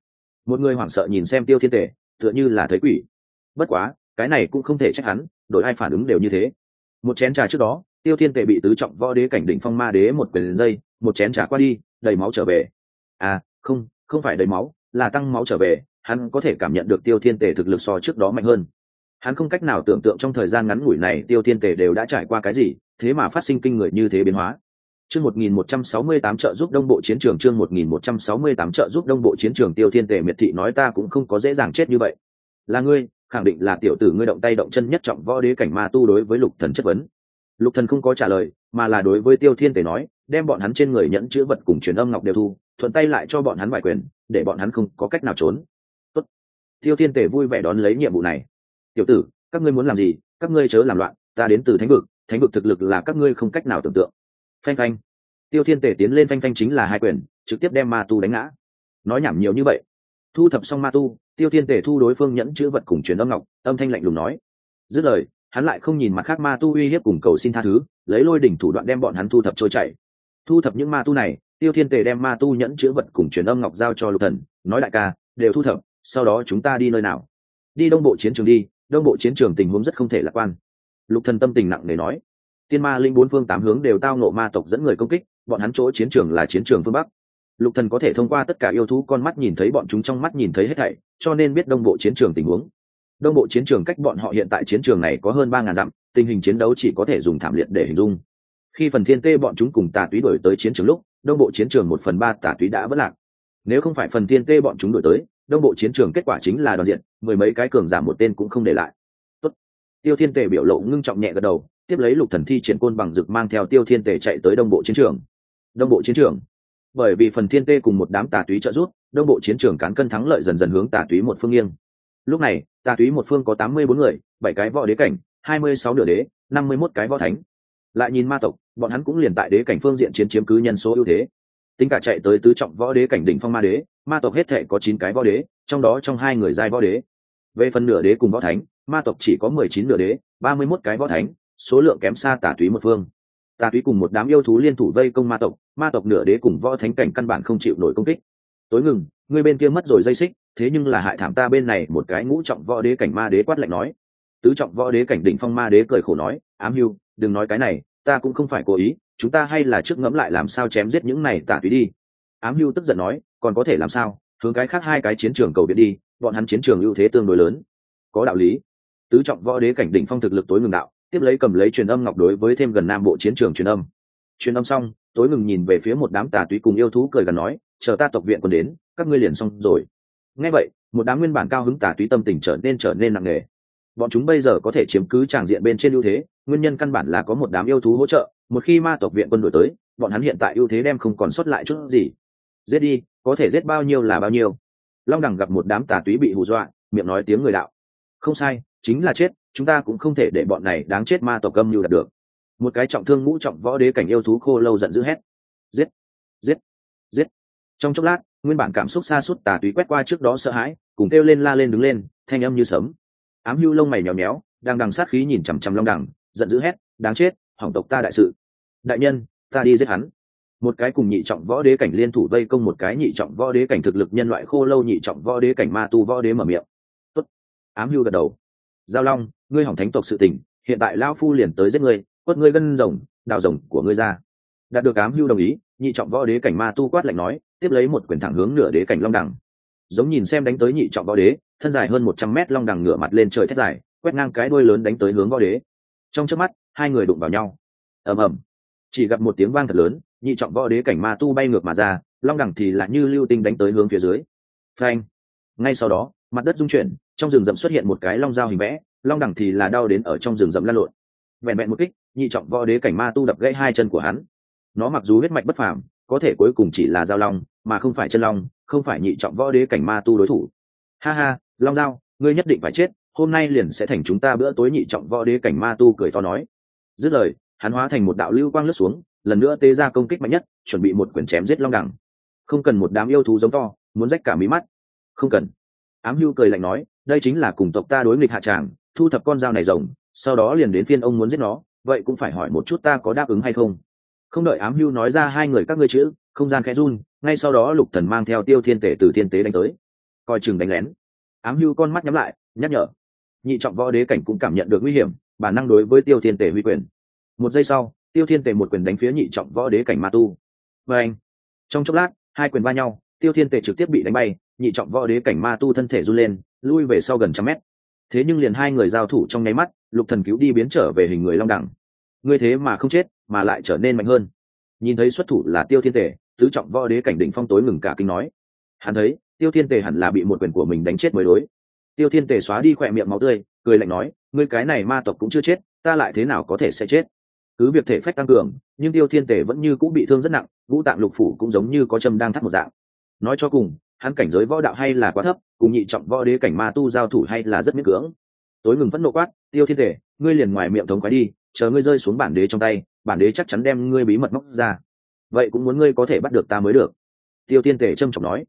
Một người hoảng sợ nhìn xem tiêu thiên tề, tựa như là thấy quỷ. Bất quá, cái này cũng không thể trách hắn đội ai phản ứng đều như thế. Một chén trà trước đó, tiêu thiên tề bị tứ trọng võ đế cảnh đỉnh phong ma đế một quyền dây, một chén trà qua đi, đầy máu trở về. À không không phải đầy máu, là tăng máu trở về, hắn có thể cảm nhận được tiêu thiên tề thực lực so trước đó mạnh hơn. Hắn không cách nào tưởng tượng trong thời gian ngắn ngủi này tiêu thiên tề đều đã trải qua cái gì, thế mà phát sinh kinh người như thế biến hóa chương 1168 trợ giúp đông bộ chiến trường, chương 1168 trợ giúp đông bộ chiến trường, tiêu thiên tề miệt thị nói ta cũng không có dễ dàng chết như vậy. Là ngươi, khẳng định là tiểu tử ngươi động tay động chân nhất trọng võ đế cảnh ma tu đối với lục thần chất vấn. Lục thần không có trả lời, mà là đối với tiêu thiên tề nói, đem bọn hắn trên người nhẫn chứa vật cùng truyền âm ngọc đều thu, thuận tay lại cho bọn hắn vài quyền, để bọn hắn không có cách nào trốn. Tốt. tiêu thiên tề vui vẻ đón lấy nhiệm vụ này. Tiểu tử, các ngươi muốn làm gì? Các ngươi chớ làm loạn, ta đến từ thánh vực. Thánh vực thực lực là các ngươi không cách nào tưởng tượng phanh phanh. Tiêu thiên tề tiến lên phanh phanh chính là hai quyền, trực tiếp đem ma tu đánh ngã. Nói nhảm nhiều như vậy. Thu thập xong ma tu, tiêu thiên tề thu đối phương nhẫn chữ vật cùng truyền âm ngọc, âm thanh lạnh lùng nói. Dứt lời, hắn lại không nhìn mặt khác ma tu uy hiếp cùng cầu xin tha thứ, lấy lôi đỉnh thủ đoạn đem bọn hắn thu thập trôi chảy. Thu thập những ma tu này, tiêu thiên tề đem ma tu nhẫn chữ vật cùng truyền âm ngọc giao cho lục thần, nói đại ca, đều thu thập, sau đó chúng ta đi nơi nào? Đi đông bộ chiến trường đi, đông bộ chiến trường tình huống rất không thể lạc quan. Lục thần tâm tình nặng nề nói tiên ma linh bốn phương tám hướng đều tao nộ ma tộc dẫn người công kích, bọn hắn chỗ chiến trường là chiến trường phương bắc. Lục thần có thể thông qua tất cả yêu thú con mắt nhìn thấy bọn chúng trong mắt nhìn thấy hết thảy, cho nên biết đông bộ chiến trường tình huống. Đông bộ chiến trường cách bọn họ hiện tại chiến trường này có hơn ba ngàn dặm, tình hình chiến đấu chỉ có thể dùng thảm liệt để hình dung. Khi phần thiên tê bọn chúng cùng tà túy đổi tới chiến trường lúc, đông bộ chiến trường một phần ba tà túy đã vất lạc. Nếu không phải phần thiên tê bọn chúng đổi tới, đông bộ chiến trường kết quả chính là đoàn diện, mười mấy cái cường giảm một tên cũng không để lại. Tốt. tiêu thiên tề biểu lộ ngưng trọng nhẹ gật đầu tiếp lấy lục thần thi triển côn bằng rực mang theo tiêu thiên tề chạy tới đông bộ chiến trường. Đông bộ chiến trường. Bởi vì phần thiên tê cùng một đám tà túy trợ giúp, đông bộ chiến trường cán cân thắng lợi dần dần hướng tà túy một phương nghiêng. Lúc này, tà túy một phương có tám mươi bốn người, bảy cái võ đế cảnh, hai mươi sáu nửa đế, năm mươi mốt cái võ thánh. Lại nhìn ma tộc, bọn hắn cũng liền tại đế cảnh phương diện chiến chiếm cứ nhân số ưu thế. Tính cả chạy tới tứ trọng võ đế cảnh đỉnh phong ma đế, ma tộc hết thể có chín cái võ đế, trong đó trong hai người giai võ đế. Về phần nửa đế cùng võ thánh, ma tộc chỉ có mười chín nửa đế, ba mươi mốt cái võ thánh số lượng kém xa tà túy một phương. Tà túy cùng một đám yêu thú liên thủ vây công ma tộc ma tộc nửa đế cùng võ thánh cảnh căn bản không chịu nổi công kích. Tối ngừng, người bên kia mất rồi dây xích, thế nhưng là hại thảm ta bên này, một cái ngũ trọng võ đế cảnh ma đế quát lạnh nói. Tứ trọng võ đế cảnh đỉnh phong ma đế cười khổ nói, ám hưu, đừng nói cái này, ta cũng không phải cố ý, chúng ta hay là trước ngẫm lại làm sao chém giết những này tà túy đi. Ám hưu tức giận nói, còn có thể làm sao? Hướng cái khác hai cái chiến trường cầu viện đi, bọn hắn chiến trường ưu thế tương đối lớn. Có đạo lý. Tứ trọng võ đế cảnh đỉnh phong thực lực tối ngừng đạo tiếp lấy cầm lấy truyền âm ngọc đối với thêm gần nam bộ chiến trường truyền âm. Truyền âm xong, tối ngừng nhìn về phía một đám tà túy cùng yêu thú cười gần nói, chờ ta tộc viện còn đến, các ngươi liền xong rồi. Nghe vậy, một đám nguyên bản cao hứng tà túy tâm tình trở nên trở nên nặng nề. Bọn chúng bây giờ có thể chiếm cứ tràng diện bên trên ưu thế, nguyên nhân căn bản là có một đám yêu thú hỗ trợ, một khi ma tộc viện quân đổi tới, bọn hắn hiện tại ưu thế đem không còn sót lại chút gì. Giết đi, có thể giết bao nhiêu là bao nhiêu. Long đẳng gặp một đám tà túy bị hù dọa, miệng nói tiếng người đạo. Không sai, chính là chết chúng ta cũng không thể để bọn này đáng chết ma tộc âm như đạt được. Một cái trọng thương ngũ trọng võ đế cảnh yêu thú khô lâu giận dữ hét. Giết giết giết. Trong chốc lát, nguyên bản cảm xúc xa suốt tà túy quét qua trước đó sợ hãi, cùng kêu lên la lên đứng lên, thanh âm như sấm. Ám hưu lông mày nhéo nhéo đang đằng sát khí nhìn chằm chằm long đằng, giận dữ hét, đáng chết, hỏng tộc ta đại sự. Đại nhân, ta đi giết hắn. Một cái cùng nhị trọng võ đế cảnh liên thủ vây công một cái nhị trọng võ đế cảnh thực lực nhân loại khô lâu nhị trọng võ đế cảnh ma tu võ đế mở miệng. Tốt. ám hưu gật đầu giao long, ngươi hỏng thánh tộc sự tình, hiện tại lao phu liền tới giết ngươi, quất ngươi gân rồng, đào rồng của ngươi ra. Đạt được ám hưu đồng ý, nhị trọng võ đế cảnh ma tu quát lạnh nói, tiếp lấy một quyền thẳng hướng nửa đế cảnh long đẳng. Giống nhìn xem đánh tới nhị trọng võ đế, thân dài hơn một trăm mét long đẳng ngửa mặt lên trời thét dài, quét ngang cái đuôi lớn đánh tới hướng võ đế. Trong trước mắt, hai người đụng vào nhau. Ầm ầm. Chỉ gặp một tiếng vang thật lớn, nhị trọng võ đế cảnh ma tu bay ngược mà ra, long đẳng thì lại như lưu tinh đánh tới hướng phía dưới. Phanh. Ngay sau đó, mặt đất rung chuyển trong rừng rậm xuất hiện một cái long dao hình vẽ long đẳng thì là đau đến ở trong rừng rậm lăn lộn. Vẹn vẹn một kích nhị trọng võ đế cảnh ma tu đập gãy hai chân của hắn. Nó mặc dù huyết mạch bất phàm có thể cuối cùng chỉ là dao long mà không phải chân long không phải nhị trọng võ đế cảnh ma tu đối thủ. Ha ha long dao, ngươi nhất định phải chết hôm nay liền sẽ thành chúng ta bữa tối nhị trọng võ đế cảnh ma tu cười to nói. Dứt lời hắn hóa thành một đạo lưu quang lướt xuống lần nữa tê ra công kích mạnh nhất chuẩn bị một quyển chém giết long đẳng không cần một đám yêu thú giống to muốn rách cả mí mắt. Không cần. Ám hưu cười lạnh nói đây chính là cùng tộc ta đối nghịch hạ tràng, thu thập con dao này rồng, sau đó liền đến phiên ông muốn giết nó, vậy cũng phải hỏi một chút ta có đáp ứng hay không. Không đợi ám hưu nói ra hai người các ngươi chữ, không gian khẽ run, ngay sau đó lục thần mang theo tiêu thiên tể từ thiên tế đánh tới. Coi chừng đánh lén. Ám hưu con mắt nhắm lại, nhắc nhở. Nhị trọng võ đế cảnh cũng cảm nhận được nguy hiểm, bản năng đối với tiêu thiên tể huy quyền. Một giây sau, tiêu thiên tể một quyền đánh phía nhị trọng võ đế cảnh ma tu. Và anh, trong chốc lát, hai quyền va nhau, tiêu thiên tể trực tiếp bị đánh bay, nhị trọng võ đế cảnh ma tu thân thể run lên lui về sau gần trăm mét. Thế nhưng liền hai người giao thủ trong nháy mắt lục thần cứu đi biến trở về hình người long đẳng. Ngươi thế mà không chết mà lại trở nên mạnh hơn. Nhìn thấy xuất thủ là tiêu thiên tề, tứ trọng võ đế cảnh đỉnh phong tối ngừng cả kinh nói. Hắn thấy tiêu thiên tề hẳn là bị một quyền của mình đánh chết mới đối. Tiêu thiên tề xóa đi khỏe miệng máu tươi cười lạnh nói ngươi cái này ma tộc cũng chưa chết ta lại thế nào có thể sẽ chết? Cứ việc thể phách tăng cường nhưng tiêu thiên tề vẫn như cũng bị thương rất nặng ngũ tạng lục phủ cũng giống như có châm đang thắt một dạng. Nói cho cùng hắn cảnh giới võ đạo hay là quá thấp, cùng nhị trọng võ đế cảnh ma tu giao thủ hay là rất miễn cưỡng. Tối ngừng phẫn nộ quát, tiêu thiên thể, ngươi liền ngoài miệng thống quái đi, chờ ngươi rơi xuống bản đế trong tay, bản đế chắc chắn đem ngươi bí mật móc ra. Vậy cũng muốn ngươi có thể bắt được ta mới được. Tiêu thiên tể trâm trọng nói,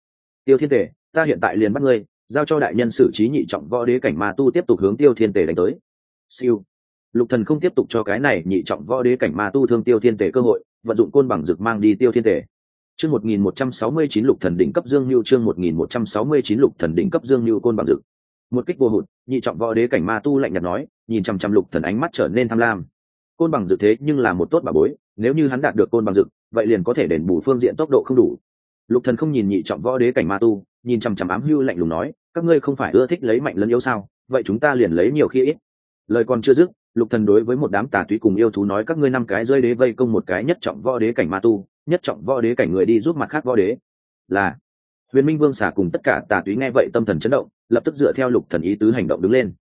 tiêu thiên tể ta hiện tại liền bắt ngươi, giao cho đại nhân xử trí nhị trọng võ đế cảnh ma tu tiếp tục hướng tiêu thiên tể đánh tới. Siêu. Lục thần không tiếp tục cho cái này nhị trọng võ đế cảnh ma tu thương tiêu thiên tể cơ hội, vận dụng côn bằng rực mang đi tiêu thiên tể chương một nghìn một trăm sáu mươi chín lục thần đỉnh cấp dương Nưu, chương một nghìn một trăm sáu mươi chín lục thần đỉnh cấp dương Nưu côn bằng dự. một kích vô hụt, nhị trọng võ đế cảnh ma tu lạnh nhạt nói, nhìn chằm chằm lục thần ánh mắt trở nên tham lam. Côn bằng dực thế nhưng là một tốt bà bối, nếu như hắn đạt được côn bằng dực vậy liền có thể đền bù phương diện tốc độ không đủ. Lục thần không nhìn nhị trọng võ đế cảnh ma tu, nhìn chằm chằm ám hưu lạnh lùng nói, các ngươi không phải ưa thích lấy mạnh lẫn yếu sao, vậy chúng ta liền lấy nhiều khi ít. Lời còn chưa dứt, lục thần đối với một đám tà túy cùng yêu thú nói, các ngươi năm cái rơi đế vây công một cái nhất trọng võ đế cảnh ma tu nhất trọng võ đế cảnh người đi giúp mặt khác võ đế. Là, huyền minh vương xả cùng tất cả tà túy nghe vậy tâm thần chấn động, lập tức dựa theo lục thần ý tứ hành động đứng lên.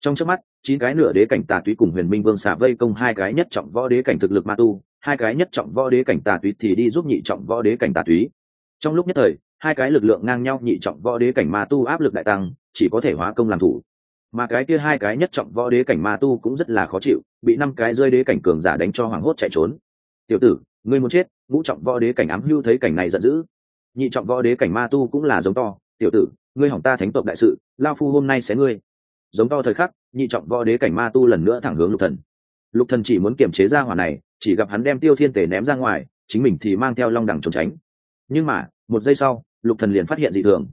Trong trước mắt, chín cái nửa đế cảnh tà túy cùng huyền minh vương xả vây công hai cái nhất trọng võ đế cảnh thực lực ma tu, hai cái nhất trọng võ đế cảnh tà túy thì đi giúp nhị trọng võ đế cảnh tà túy. Trong lúc nhất thời, hai cái lực lượng ngang nhau nhị trọng võ đế cảnh ma tu áp lực đại tăng, chỉ có thể hóa công làm thủ. Mà cái kia hai cái nhất trọng võ đế cảnh ma tu cũng rất là khó chịu, bị năm cái rơi đế cảnh cường giả đánh cho hoảng hốt chạy trốn. Tiểu tử, ngươi muốn chết ngũ trọng võ đế cảnh ám hưu thấy cảnh này giận dữ. Nhị trọng võ đế cảnh ma tu cũng là giống to, tiểu tử, ngươi hỏng ta thánh tộc đại sự, lao phu hôm nay sẽ ngươi. Giống to thời khắc, nhị trọng võ đế cảnh ma tu lần nữa thẳng hướng lục thần. Lục thần chỉ muốn kiềm chế ra hỏa này, chỉ gặp hắn đem tiêu thiên tể ném ra ngoài, chính mình thì mang theo long đẳng trốn tránh. Nhưng mà, một giây sau, lục thần liền phát hiện dị thường.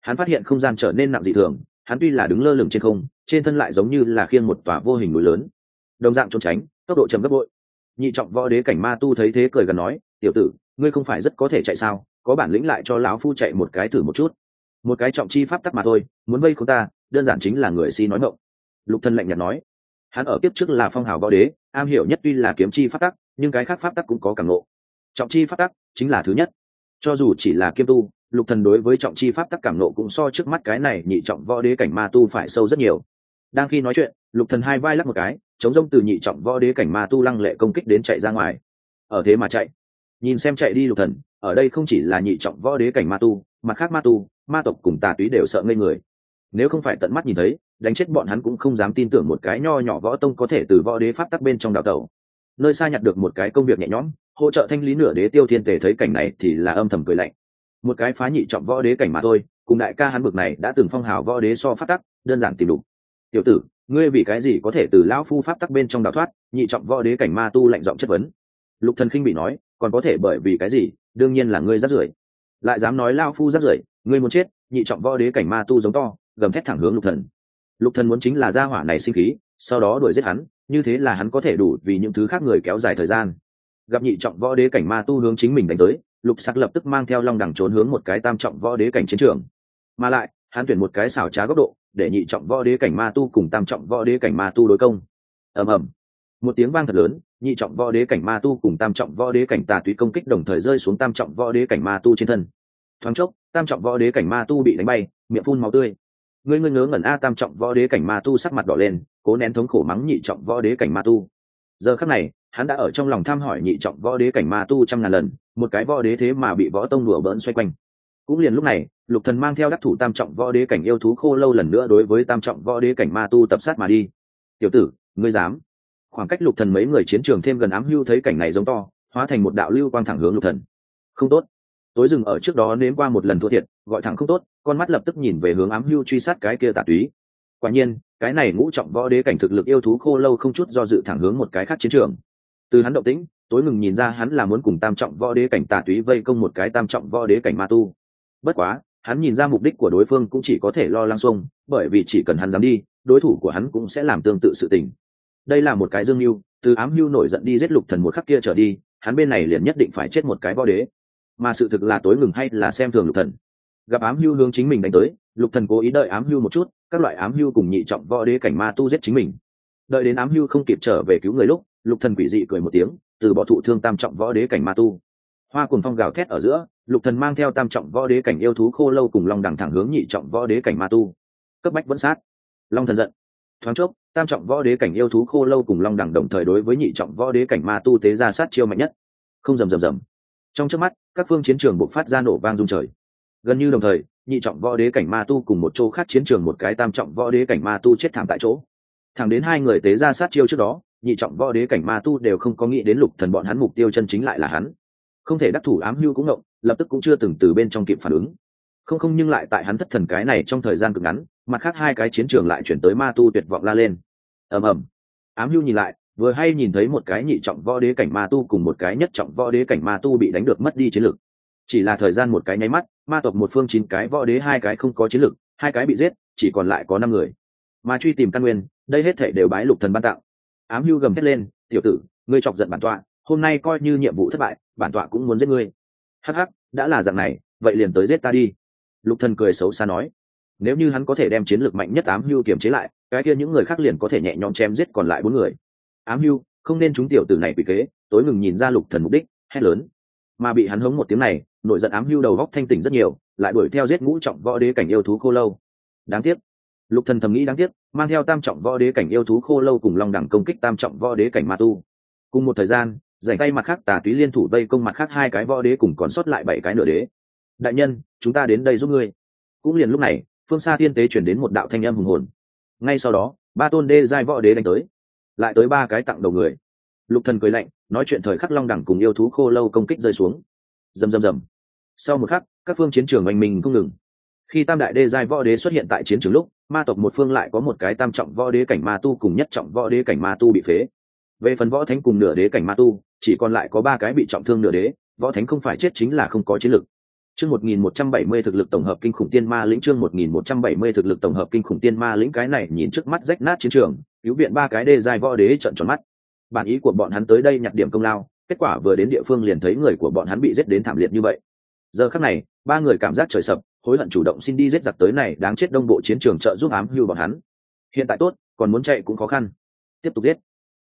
Hắn phát hiện không gian trở nên nặng dị thường, hắn tuy là đứng lơ lửng trên không, trên thân lại giống như là khiêng một tòa vô hình núi lớn. Đồng dạng trốn tránh, tốc độ chậm gấp bội. Nhị trọng võ đế cảnh ma tu thấy thế cười gần nói tiểu tử, ngươi không phải rất có thể chạy sao? Có bản lĩnh lại cho lão phu chạy một cái thử một chút. Một cái trọng chi pháp tắc mà thôi, muốn vây không ta, đơn giản chính là người si nói mộng. Lục thân lạnh nhạt nói. Hắn ở kiếp trước là phong hào võ đế, am hiểu nhất tuy là kiếm chi pháp tắc, nhưng cái khác pháp tắc cũng có cảm ngộ. Trọng chi pháp tắc chính là thứ nhất. Cho dù chỉ là kiêm tu, lục thần đối với trọng chi pháp tắc cảm nộ cũng so trước mắt cái này nhị trọng võ đế cảnh ma tu phải sâu rất nhiều. Đang khi nói chuyện, lục thần hai vai lắc một cái, chống rông từ nhị trọng võ đế cảnh ma tu lăng lệ công kích đến chạy ra ngoài. Ở thế mà chạy nhìn xem chạy đi lục thần, ở đây không chỉ là nhị trọng võ đế cảnh ma tu, mà khác ma tu, ma tộc cùng tà túy đều sợ ngây người. Nếu không phải tận mắt nhìn thấy, đánh chết bọn hắn cũng không dám tin tưởng một cái nho nhỏ võ tông có thể từ võ đế pháp tắc bên trong đào tẩu. Nơi xa nhặt được một cái công việc nhẹ nhõm, hỗ trợ thanh lý nửa đế tiêu thiên tề thấy cảnh này thì là âm thầm cười lạnh. Một cái phá nhị trọng võ đế cảnh mà thôi, cùng đại ca hắn bực này đã từng phong hào võ đế so pháp tắc, đơn giản tìm đủ. Tiểu tử, ngươi vì cái gì có thể từ lão phu pháp tắc bên trong đào thoát, nhị trọng võ đế cảnh ma tu lạnh giọng chất vấn. Lục thần khinh bị nói còn có thể bởi vì cái gì, đương nhiên là ngươi rắt rưởi. Lại dám nói lao phu rắt rưởi, ngươi muốn chết, nhị trọng võ đế cảnh ma tu giống to, gầm thét thẳng hướng lục thần. Lục thần muốn chính là gia hỏa này sinh khí, sau đó đuổi giết hắn, như thế là hắn có thể đủ vì những thứ khác người kéo dài thời gian. Gặp nhị trọng võ đế cảnh ma tu hướng chính mình đánh tới, lục sắc lập tức mang theo long đẳng trốn hướng một cái tam trọng võ đế cảnh chiến trường. Mà lại, hắn tuyển một cái xảo trá góc độ, để nhị trọng võ đế cảnh ma tu cùng tam trọng võ đế cảnh ma tu đối công. Ầm ầm. Một tiếng vang thật lớn nhị trọng võ đế cảnh ma tu cùng tam trọng võ đế cảnh tà túy công kích đồng thời rơi xuống tam trọng võ đế cảnh ma tu trên thân thoáng chốc tam trọng võ đế cảnh ma tu bị đánh bay miệng phun máu tươi ngươi ngươi ngớ ngẩn a tam trọng võ đế cảnh ma tu sắc mặt đỏ lên cố nén thống khổ mắng nhị trọng võ đế cảnh ma tu giờ khắc này hắn đã ở trong lòng tham hỏi nhị trọng võ đế cảnh ma tu trăm ngàn lần một cái võ đế thế mà bị võ tông đùa bỡn xoay quanh cũng liền lúc này lục thần mang theo đắc thủ tam trọng võ đế cảnh yêu thú khô lâu lần nữa đối với tam trọng võ đế cảnh ma tu tập sát mà đi tiểu tử ngươi dám khoảng cách lục thần mấy người chiến trường thêm gần ám hưu thấy cảnh này giống to, hóa thành một đạo lưu quang thẳng hướng lục thần. Không tốt. Tối dừng ở trước đó nếm qua một lần thua thiệt, gọi thẳng không tốt, con mắt lập tức nhìn về hướng ám hưu truy sát cái kia tà túy. Quả nhiên, cái này ngũ trọng võ đế cảnh thực lực yêu thú khô lâu không chút do dự thẳng hướng một cái khác chiến trường. Từ hắn động tĩnh, tối ngừng nhìn ra hắn là muốn cùng tam trọng võ đế cảnh tà túy vây công một cái tam trọng võ đế cảnh ma tu. Bất quá, hắn nhìn ra mục đích của đối phương cũng chỉ có thể lo lăng xung, bởi vì chỉ cần hắn dám đi, đối thủ của hắn cũng sẽ làm tương tự sự tình đây là một cái dương mưu, từ ám mưu nổi giận đi giết lục thần một khắc kia trở đi, hắn bên này liền nhất định phải chết một cái võ đế. Mà sự thực là tối ngừng hay là xem thường lục thần. Gặp ám hưu hướng chính mình đánh tới, lục thần cố ý đợi ám hưu một chút, các loại ám hưu cùng nhị trọng võ đế cảnh ma tu giết chính mình. Đợi đến ám hưu không kịp trở về cứu người lúc, lục thần quỷ dị cười một tiếng, từ bỏ thụ thương tam trọng võ đế cảnh ma tu. Hoa cùng phong gào thét ở giữa, lục thần mang theo tam trọng võ đế cảnh yêu thú khô lâu cùng long đằng thẳng hướng nhị trọng võ đế cảnh ma tu. Cấp bách vẫn sát. Long thần giận. Thoáng chốc tam trọng võ đế cảnh yêu thú khô lâu cùng long đẳng đồng thời đối với nhị trọng võ đế cảnh ma tu tế ra sát chiêu mạnh nhất. Không rầm rầm rầm trong trước mắt, các phương chiến trường bộc phát ra nổ vang dung trời. Gần như đồng thời, nhị trọng võ đế cảnh ma tu cùng một chỗ khác chiến trường một cái tam trọng võ đế cảnh ma tu chết thảm tại chỗ. Thẳng đến hai người tế ra sát chiêu trước đó, nhị trọng võ đế cảnh ma tu đều không có nghĩ đến lục thần bọn hắn mục tiêu chân chính lại là hắn. Không thể đắc thủ ám hưu cũng ngộng lập tức cũng chưa từng từ bên trong kịp phản ứng. Không không nhưng lại tại hắn thất thần cái này trong thời gian cực ngắn mặt khác hai cái chiến trường lại chuyển tới ma tu tuyệt vọng la lên. Ầm ầm. Ám hưu nhìn lại, vừa hay nhìn thấy một cái nhị trọng võ đế cảnh ma tu cùng một cái nhất trọng võ đế cảnh ma tu bị đánh được mất đi chiến lực. Chỉ là thời gian một cái nháy mắt, ma tộc một phương chín cái võ đế hai cái không có chiến lực, hai cái bị giết, chỉ còn lại có năm người. Mà truy tìm căn nguyên, đây hết thể đều bái lục thần ban tặng ám hưu gầm thét lên, tiểu tử, ngươi chọc giận bản tọa, hôm nay coi như nhiệm vụ thất bại, bản tọa cũng muốn giết ngươi. Hắc hắc, đã là dạng này, vậy liền tới giết ta đi. Lục thần cười xấu xa nói nếu như hắn có thể đem chiến lược mạnh nhất ám hưu kiềm chế lại, cái kia những người khác liền có thể nhẹ nhõm chém giết còn lại bốn người. Ám hưu, không nên chúng tiểu tử này bị kế, tối ngừng nhìn ra lục thần mục đích, hét lớn. Mà bị hắn hống một tiếng này nội giận ám hưu đầu góc thanh tỉnh rất nhiều, lại đuổi theo giết ngũ trọng võ đế cảnh yêu thú khô lâu. Đáng tiếc. Lục thần thầm nghĩ đáng tiếc, mang theo tam trọng võ đế cảnh yêu thú khô lâu cùng long đẳng công kích tam trọng võ đế cảnh ma tu. Cùng một thời gian, rảnh tay mặt khác tà túy liên thủ vây công mặt khác hai cái võ đế cùng còn sót lại bảy cái nửa đế. Đại nhân, chúng ta đến đây giúp ngươi. Cũng liền lúc này phương xa thiên tế chuyển đến một đạo thanh âm hùng hồn. Ngay sau đó, ba tôn đê giai võ đế đánh tới, lại tới ba cái tặng đầu người. Lục thần cười lạnh, nói chuyện thời khắc long đẳng cùng yêu thú khô lâu công kích rơi xuống. Rầm rầm rầm. Sau một khắc, các phương chiến trường oanh mình không ngừng. Khi tam đại đê giai võ đế xuất hiện tại chiến trường lúc, ma tộc một phương lại có một cái tam trọng võ đế cảnh ma tu cùng nhất trọng võ đế cảnh ma tu bị phế. Về phần võ thánh cùng nửa đế cảnh ma tu, chỉ còn lại có ba cái bị trọng thương nửa đế, võ thánh không phải chết chính là không có chiến lực chương một nghìn một trăm bảy mươi thực lực tổng hợp kinh khủng tiên ma lĩnh, chương một nghìn một trăm bảy mươi thực lực tổng hợp kinh khủng tiên ma lĩnh, cái này nhìn trước mắt rách nát chiến trường, cứu viện ba cái đê dài võ đế trận tròn mắt. Bản ý của bọn hắn tới đây nhặt điểm công lao, kết quả vừa đến địa phương liền thấy người của bọn hắn bị giết đến thảm liệt như vậy. Giờ khắc này, ba người cảm giác trời sập, hối hận chủ động xin đi giết giặc tới này, đáng chết đông bộ chiến trường trợ giúp ám hưu bọn hắn. Hiện tại tốt, còn muốn chạy cũng khó khăn. Tiếp tục giết.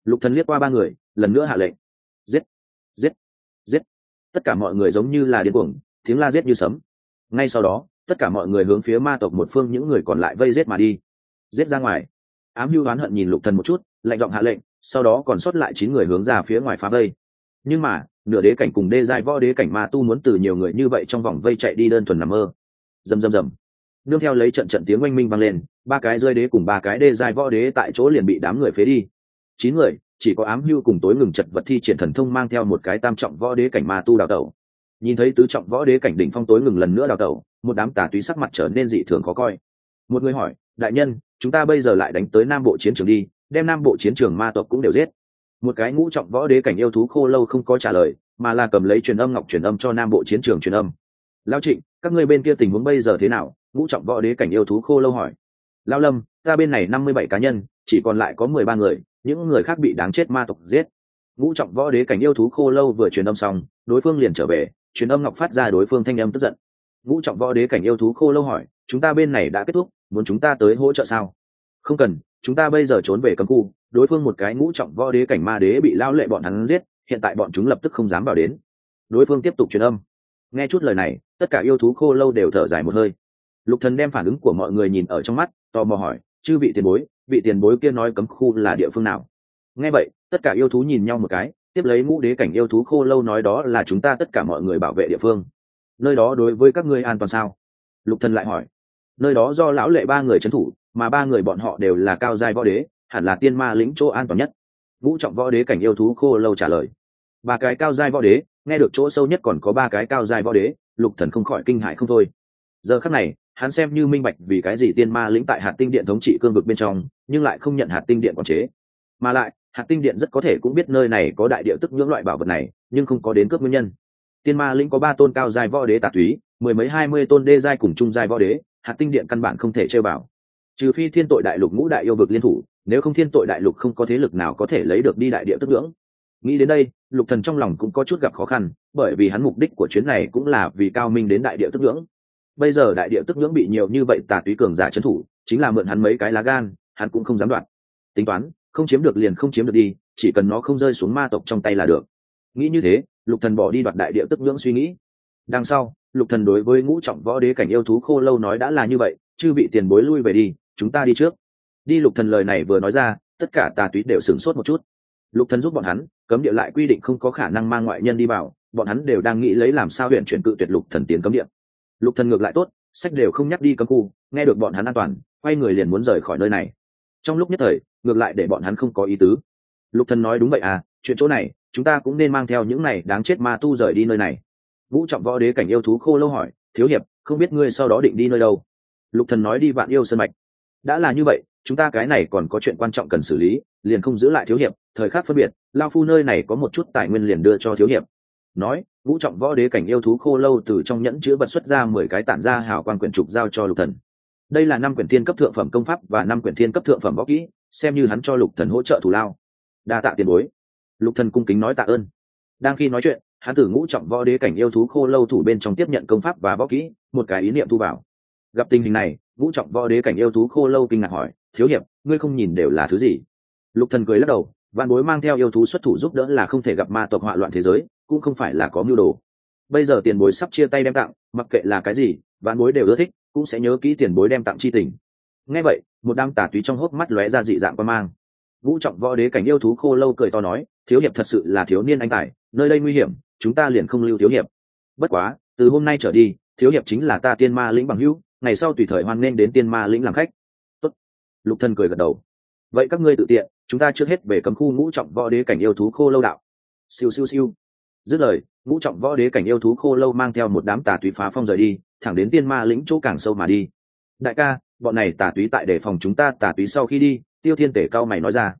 Lục thần liếc qua ba người, lần nữa hạ lệnh. Giết giết giết. Tất cả mọi người giống như là điên cuồng tiếng la giết như sấm. Ngay sau đó, tất cả mọi người hướng phía ma tộc một phương những người còn lại vây giết mà đi. Giết ra ngoài. Ám hưu oán hận nhìn lục thần một chút, lạnh giọng hạ lệnh, sau đó còn sót lại chín người hướng ra phía ngoài phá vây. Nhưng mà, nửa đế cảnh cùng đê giai võ đế cảnh ma tu muốn từ nhiều người như vậy trong vòng vây chạy đi đơn thuần nằm mơ. Rầm rầm rầm. Nương theo lấy trận trận tiếng oanh minh vang lên, ba cái rơi đế cùng ba cái đê giai võ đế tại chỗ liền bị đám người phế đi. Chín người, chỉ có ám hưu cùng tối ngừng chật vật thi triển thần thông mang theo một cái tam trọng võ đế cảnh ma tu đào tẩu nhìn thấy tứ trọng võ đế cảnh đỉnh phong tối ngừng lần nữa đào tẩu, một đám tà túy sắc mặt trở nên dị thường khó coi. Một người hỏi, đại nhân, chúng ta bây giờ lại đánh tới nam bộ chiến trường đi, đem nam bộ chiến trường ma tộc cũng đều giết. Một cái ngũ trọng võ đế cảnh yêu thú khô lâu không có trả lời, mà là cầm lấy truyền âm ngọc truyền âm cho nam bộ chiến trường truyền âm. Lao trịnh, các ngươi bên kia tình huống bây giờ thế nào? Ngũ trọng võ đế cảnh yêu thú khô lâu hỏi. Lao lâm, ta bên này năm mươi bảy cá nhân, chỉ còn lại có mười ba người, những người khác bị đáng chết ma tộc giết. Ngũ trọng võ đế cảnh yêu thú khô lâu vừa truyền âm xong, đối phương liền trở về truyền âm ngọc phát ra đối phương thanh âm tức giận. Ngũ trọng võ đế cảnh yêu thú khô lâu hỏi, chúng ta bên này đã kết thúc, muốn chúng ta tới hỗ trợ sao? Không cần, chúng ta bây giờ trốn về cấm khu. Đối phương một cái ngũ trọng võ đế cảnh ma đế bị lao lệ bọn hắn giết, hiện tại bọn chúng lập tức không dám vào đến. Đối phương tiếp tục truyền âm. Nghe chút lời này, tất cả yêu thú khô lâu đều thở dài một hơi. Lục thần đem phản ứng của mọi người nhìn ở trong mắt, tò mò hỏi, chư vị tiền bối, vị tiền bối kia nói cấm khu là địa phương nào? Nghe vậy, tất cả yêu thú nhìn nhau một cái tiếp lấy ngũ đế cảnh yêu thú khô lâu nói đó là chúng ta tất cả mọi người bảo vệ địa phương. Nơi đó đối với các ngươi an toàn sao? Lục thần lại hỏi. Nơi đó do lão lệ ba người trấn thủ, mà ba người bọn họ đều là cao giai võ đế, hẳn là tiên ma lĩnh chỗ an toàn nhất. Vũ trọng võ đế cảnh yêu thú khô lâu trả lời. Ba cái cao giai võ đế, nghe được chỗ sâu nhất còn có ba cái cao giai võ đế, lục thần không khỏi kinh hãi không thôi. Giờ khắc này, hắn xem như minh bạch vì cái gì tiên ma lĩnh tại hạt tinh điện thống trị cương vực bên trong, nhưng lại không nhận hạt tinh điện quản chế. Mà lại hạt tinh điện rất có thể cũng biết nơi này có đại địa tức nhưỡng loại bảo vật này, nhưng không có đến cướp nguyên nhân. Tiên ma lĩnh có ba tôn cao giai võ đế tà túy, mười mấy hai mươi tôn đê giai cùng trung giai võ đế, hạt tinh điện căn bản không thể chơi bảo. Trừ phi thiên tội đại lục ngũ đại yêu vực liên thủ, nếu không thiên tội đại lục không có thế lực nào có thể lấy được đi đại địa tức ngưỡng nghĩ đến đây, lục thần trong lòng cũng có chút gặp khó khăn, bởi vì hắn mục đích của chuyến này cũng là vì cao minh đến đại địa tức ngưỡng bây giờ đại địa tức ngưỡng bị nhiều như vậy tà túy cường giả trấn thủ, chính là mượn hắn mấy cái lá gan, hắn cũng không dám đoạt. Tính toán không chiếm được liền không chiếm được đi, chỉ cần nó không rơi xuống ma tộc trong tay là được. Nghĩ như thế, lục thần bỏ đi đoạt đại địa tức ngưỡng suy nghĩ. Đằng sau, lục thần đối với ngũ trọng võ đế cảnh yêu thú khô lâu nói đã là như vậy, chư vị tiền bối lui về đi, chúng ta đi trước. Đi lục thần lời này vừa nói ra, tất cả tà túy đều sửng sốt một chút. Lục thần giúp bọn hắn, cấm địa lại quy định không có khả năng mang ngoại nhân đi vào, bọn hắn đều đang nghĩ lấy làm sao huyện chuyển cự tuyệt lục thần tiến cấm địa. Lục thần ngược lại tốt, sách đều không nhắc đi cấm khu, nghe được bọn hắn an toàn, quay người liền muốn rời khỏi nơi này trong lúc nhất thời, ngược lại để bọn hắn không có ý tứ. Lục thần nói đúng vậy à chuyện chỗ này, chúng ta cũng nên mang theo những này đáng chết ma tu rời đi nơi này. Vũ trọng võ đế cảnh yêu thú khô lâu hỏi, thiếu hiệp, không biết ngươi sau đó định đi nơi đâu? Lục thần nói, đi vạn yêu sân mạch. Đã là như vậy, chúng ta cái này còn có chuyện quan trọng cần xử lý, liền không giữ lại thiếu hiệp, thời khắc phân biệt, lao phu nơi này có một chút tài nguyên liền đưa cho thiếu hiệp. Nói, vũ trọng võ đế cảnh yêu thú khô lâu từ trong nhẫn chứa vật xuất ra mười cái tản ra hào quan quyển trục giao cho lục thần đây là năm quyển thiên cấp thượng phẩm công pháp và năm quyển thiên cấp thượng phẩm võ kỹ, xem như hắn cho lục thần hỗ trợ thủ lao. Đa tạ tiền bối. Lục thần cung kính nói tạ ơn. Đang khi nói chuyện, hắn tử ngũ trọng võ đế cảnh yêu thú khô lâu thủ bên trong tiếp nhận công pháp và võ kỹ, một cái ý niệm thu vào. Gặp tình hình này, ngũ trọng võ đế cảnh yêu thú khô lâu kinh ngạc hỏi, thiếu hiệp, ngươi không nhìn đều là thứ gì? Lục thần cười lắc đầu, vạn bối mang theo yêu thú xuất thủ giúp đỡ là không thể gặp ma tộc họa loạn thế giới, cũng không phải là có mưu đồ. Bây giờ tiền bối sắp chia tay đem tặng, mặc kệ là cái gì, vạn bối đều ưa thích cũng sẽ nhớ kỹ tiền bối đem tặng chi tình. Nghe vậy, một đám tà túy trong hốc mắt lóe ra dị dạng quan mang. Vũ trọng võ đế cảnh yêu thú khô lâu cười to nói, thiếu hiệp thật sự là thiếu niên anh tài, nơi đây nguy hiểm, chúng ta liền không lưu thiếu hiệp. Bất quá, từ hôm nay trở đi, thiếu hiệp chính là ta tiên ma lĩnh bằng hữu, ngày sau tùy thời hoan nghênh đến tiên ma lĩnh làm khách. Tốt. lục thân cười gật đầu. Vậy các ngươi tự tiện, chúng ta trước hết về cấm khu ngũ trọng võ đế cảnh yêu thú khô lâu đạo. Siêu siêu siêu. Dứt lời, ngũ trọng võ đế cảnh yêu thú khô lâu mang theo một đám tà túy phá phong rời đi thẳng đến tiên ma lĩnh chỗ càng sâu mà đi. Đại ca, bọn này tà túy tại để phòng chúng ta, tà túy sau khi đi, tiêu thiên tể cao mày nói ra.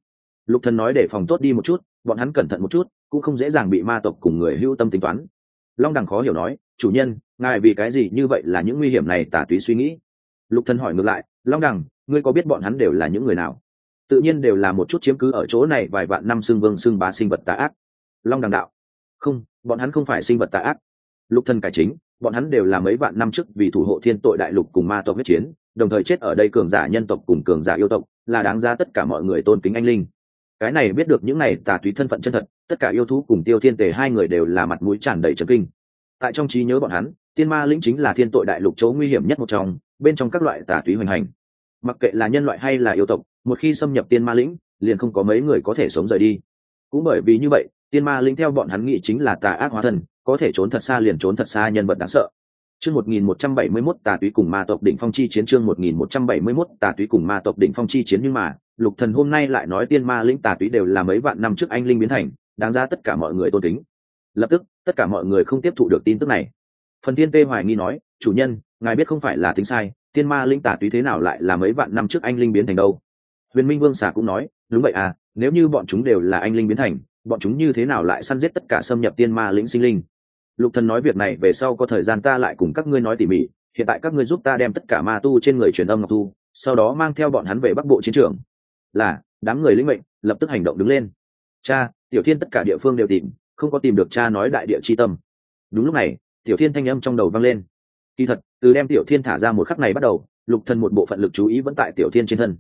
Lục thần nói để phòng tốt đi một chút, bọn hắn cẩn thận một chút, cũng không dễ dàng bị ma tộc cùng người hưu tâm tính toán. Long đằng khó hiểu nói, chủ nhân, ngài vì cái gì như vậy là những nguy hiểm này? Tà túy suy nghĩ. Lục thần hỏi ngược lại, long đằng, ngươi có biết bọn hắn đều là những người nào? Tự nhiên đều là một chút chiếm cứ ở chỗ này vài vạn năm xương vương xương bá sinh vật tà ác. Long đằng đạo, không, bọn hắn không phải sinh vật tà ác. Lục thần cải chính bọn hắn đều là mấy vạn năm trước vì thủ hộ thiên tội đại lục cùng ma tộc huyết chiến, đồng thời chết ở đây cường giả nhân tộc cùng cường giả yêu tộc, là đáng ra tất cả mọi người tôn kính anh linh. Cái này biết được những này tà túy thân phận chân thật, tất cả yêu thú cùng tiêu thiên tề hai người đều là mặt mũi tràn đầy trần kinh. Tại trong trí nhớ bọn hắn, tiên ma lĩnh chính là thiên tội đại lục chỗ nguy hiểm nhất một trong, bên trong các loại tà túy hoành hành. Mặc kệ là nhân loại hay là yêu tộc, một khi xâm nhập tiên ma lĩnh, liền không có mấy người có thể sống rời đi. Cũng bởi vì như vậy, tiên ma lĩnh theo bọn hắn nghĩ chính là tà ác hóa thần có thể trốn thật xa liền trốn thật xa, nhân vật đáng sợ. Chương 1171 tà túy cùng ma tộc đỉnh phong chi chiến. Chương 1171 tà túy cùng ma tộc đỉnh phong chi chiến. Nhưng mà, lục thần hôm nay lại nói tiên ma lĩnh tà túy đều là mấy vạn năm trước anh linh biến thành, đáng ra tất cả mọi người tôn kính. Lập tức, tất cả mọi người không tiếp thụ được tin tức này. Phần tiên tê hoài nghi nói, chủ nhân, ngài biết không phải là tính sai, tiên ma linh tà túy thế nào lại là mấy vạn năm trước anh linh biến thành đâu? Huyền minh vương xà cũng nói, đúng vậy à nếu như bọn chúng đều là anh linh biến thành, bọn chúng như thế nào lại săn giết tất cả xâm nhập tiên ma lĩnh sinh linh? Lục thần nói việc này về sau có thời gian ta lại cùng các ngươi nói tỉ mỉ, hiện tại các ngươi giúp ta đem tất cả ma tu trên người truyền âm ngọc thu, sau đó mang theo bọn hắn về bắc bộ chiến trường. Là, đám người linh mệnh, lập tức hành động đứng lên. Cha, tiểu thiên tất cả địa phương đều tìm, không có tìm được cha nói đại địa chi tâm. Đúng lúc này, tiểu thiên thanh âm trong đầu vang lên. Kỳ thật, từ đem tiểu thiên thả ra một khắc này bắt đầu, lục thần một bộ phận lực chú ý vẫn tại tiểu thiên trên thân.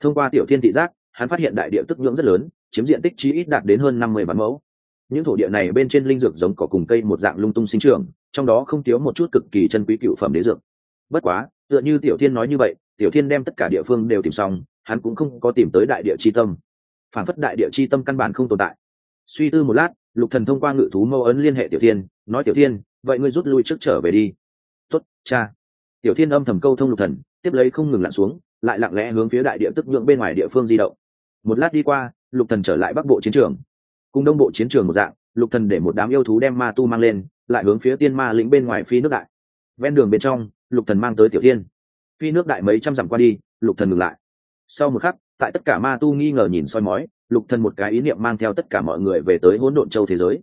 Thông qua tiểu thiên thị giác, hắn phát hiện đại địa tức nhưỡng rất lớn, chiếm diện tích chí ít đạt đến hơn năm mươi vạn mẫu những thổ địa này bên trên linh dược giống cỏ cùng cây một dạng lung tung sinh trưởng, trong đó không thiếu một chút cực kỳ chân quý cựu phẩm đế dược. Bất quá, tựa như tiểu thiên nói như vậy, tiểu thiên đem tất cả địa phương đều tìm xong, hắn cũng không có tìm tới đại địa chi tâm. Phản phất đại địa chi tâm căn bản không tồn tại. Suy tư một lát, lục thần thông qua ngự thú mâu ấn liên hệ tiểu thiên, nói tiểu thiên, vậy ngươi rút lui trước trở về đi. Tuất cha. Tiểu thiên âm thầm câu thông lục thần, tiếp lấy không ngừng lặn xuống, lại lặng lẽ hướng phía đại địa tức nhượng bên ngoài địa phương di động. Một lát đi qua, lục thần trở lại bắc bộ chiến trường cùng đông bộ chiến trường một dạng, lục thần để một đám yêu thú đem ma tu mang lên, lại hướng phía tiên ma lĩnh bên ngoài phi nước đại. Ven đường bên trong, lục thần mang tới tiểu thiên phi nước đại mấy trăm dặm qua đi, lục thần ngừng lại. Sau một khắc, tại tất cả ma tu nghi ngờ nhìn soi mói, lục thần một cái ý niệm mang theo tất cả mọi người về tới hỗn độn châu thế giới.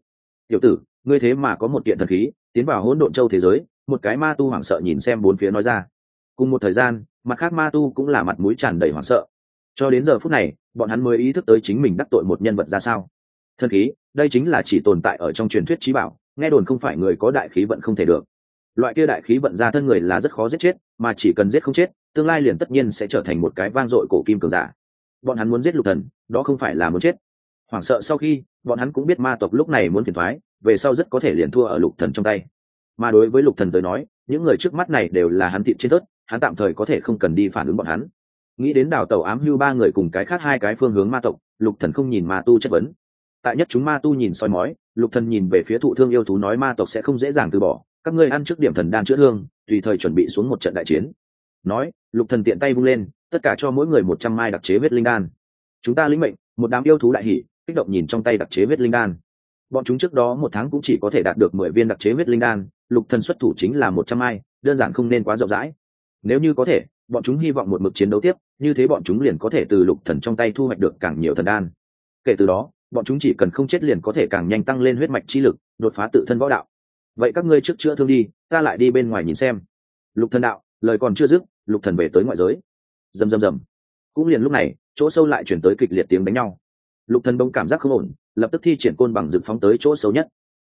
Tiểu tử, ngươi thế mà có một kiện thần khí, tiến vào hỗn độn châu thế giới. Một cái ma tu hoảng sợ nhìn xem bốn phía nói ra. Cùng một thời gian, mặt khác ma tu cũng là mặt mũi tràn đầy hoảng sợ. Cho đến giờ phút này, bọn hắn mới ý thức tới chính mình đắc tội một nhân vật ra sao thần khí, đây chính là chỉ tồn tại ở trong truyền thuyết trí bảo, nghe đồn không phải người có đại khí vận không thể được. Loại kia đại khí vận ra thân người là rất khó giết chết, mà chỉ cần giết không chết, tương lai liền tất nhiên sẽ trở thành một cái vang dội cổ kim cường giả. Bọn hắn muốn giết lục thần, đó không phải là muốn chết. Hoảng sợ sau khi, bọn hắn cũng biết ma tộc lúc này muốn phiền thoái về sau rất có thể liền thua ở lục thần trong tay. Mà đối với lục thần tới nói, những người trước mắt này đều là hắn tiệm trên tớt hắn tạm thời có thể không cần đi phản ứng bọn hắn. Nghĩ đến đào tàu ám hưu ba người cùng cái khác hai cái phương hướng ma tộc, lục thần không nhìn ma tu chất vấn tại nhất chúng ma tu nhìn soi mói, lục thần nhìn về phía thụ thương yêu thú nói ma tộc sẽ không dễ dàng từ bỏ, các ngươi ăn trước điểm thần đan chữa thương, tùy thời chuẩn bị xuống một trận đại chiến. Nói, lục thần tiện tay vung lên, tất cả cho mỗi người một trăm mai đặc chế huyết linh đan. Chúng ta lĩnh mệnh, một đám yêu thú đại hỉ, kích động nhìn trong tay đặc chế huyết linh đan. Bọn chúng trước đó một tháng cũng chỉ có thể đạt được mười viên đặc chế huyết linh đan, lục thần xuất thủ chính là một trăm mai, đơn giản không nên quá rộng rãi. Nếu như có thể, bọn chúng hy vọng một mực chiến đấu tiếp, như thế bọn chúng liền có thể từ lục thần trong tay thu hoạch được càng nhiều thần đan. Kể từ đó bọn chúng chỉ cần không chết liền có thể càng nhanh tăng lên huyết mạch chi lực, đột phá tự thân võ đạo. Vậy các ngươi trước chữa thương đi, ta lại đi bên ngoài nhìn xem. Lục thần đạo, lời còn chưa dứt, lục thần về tới ngoại giới. Rầm rầm rầm. Cũng liền lúc này, chỗ sâu lại chuyển tới kịch liệt tiếng đánh nhau. Lục thần bỗng cảm giác không ổn, lập tức thi triển côn bằng dực phóng tới chỗ xấu nhất.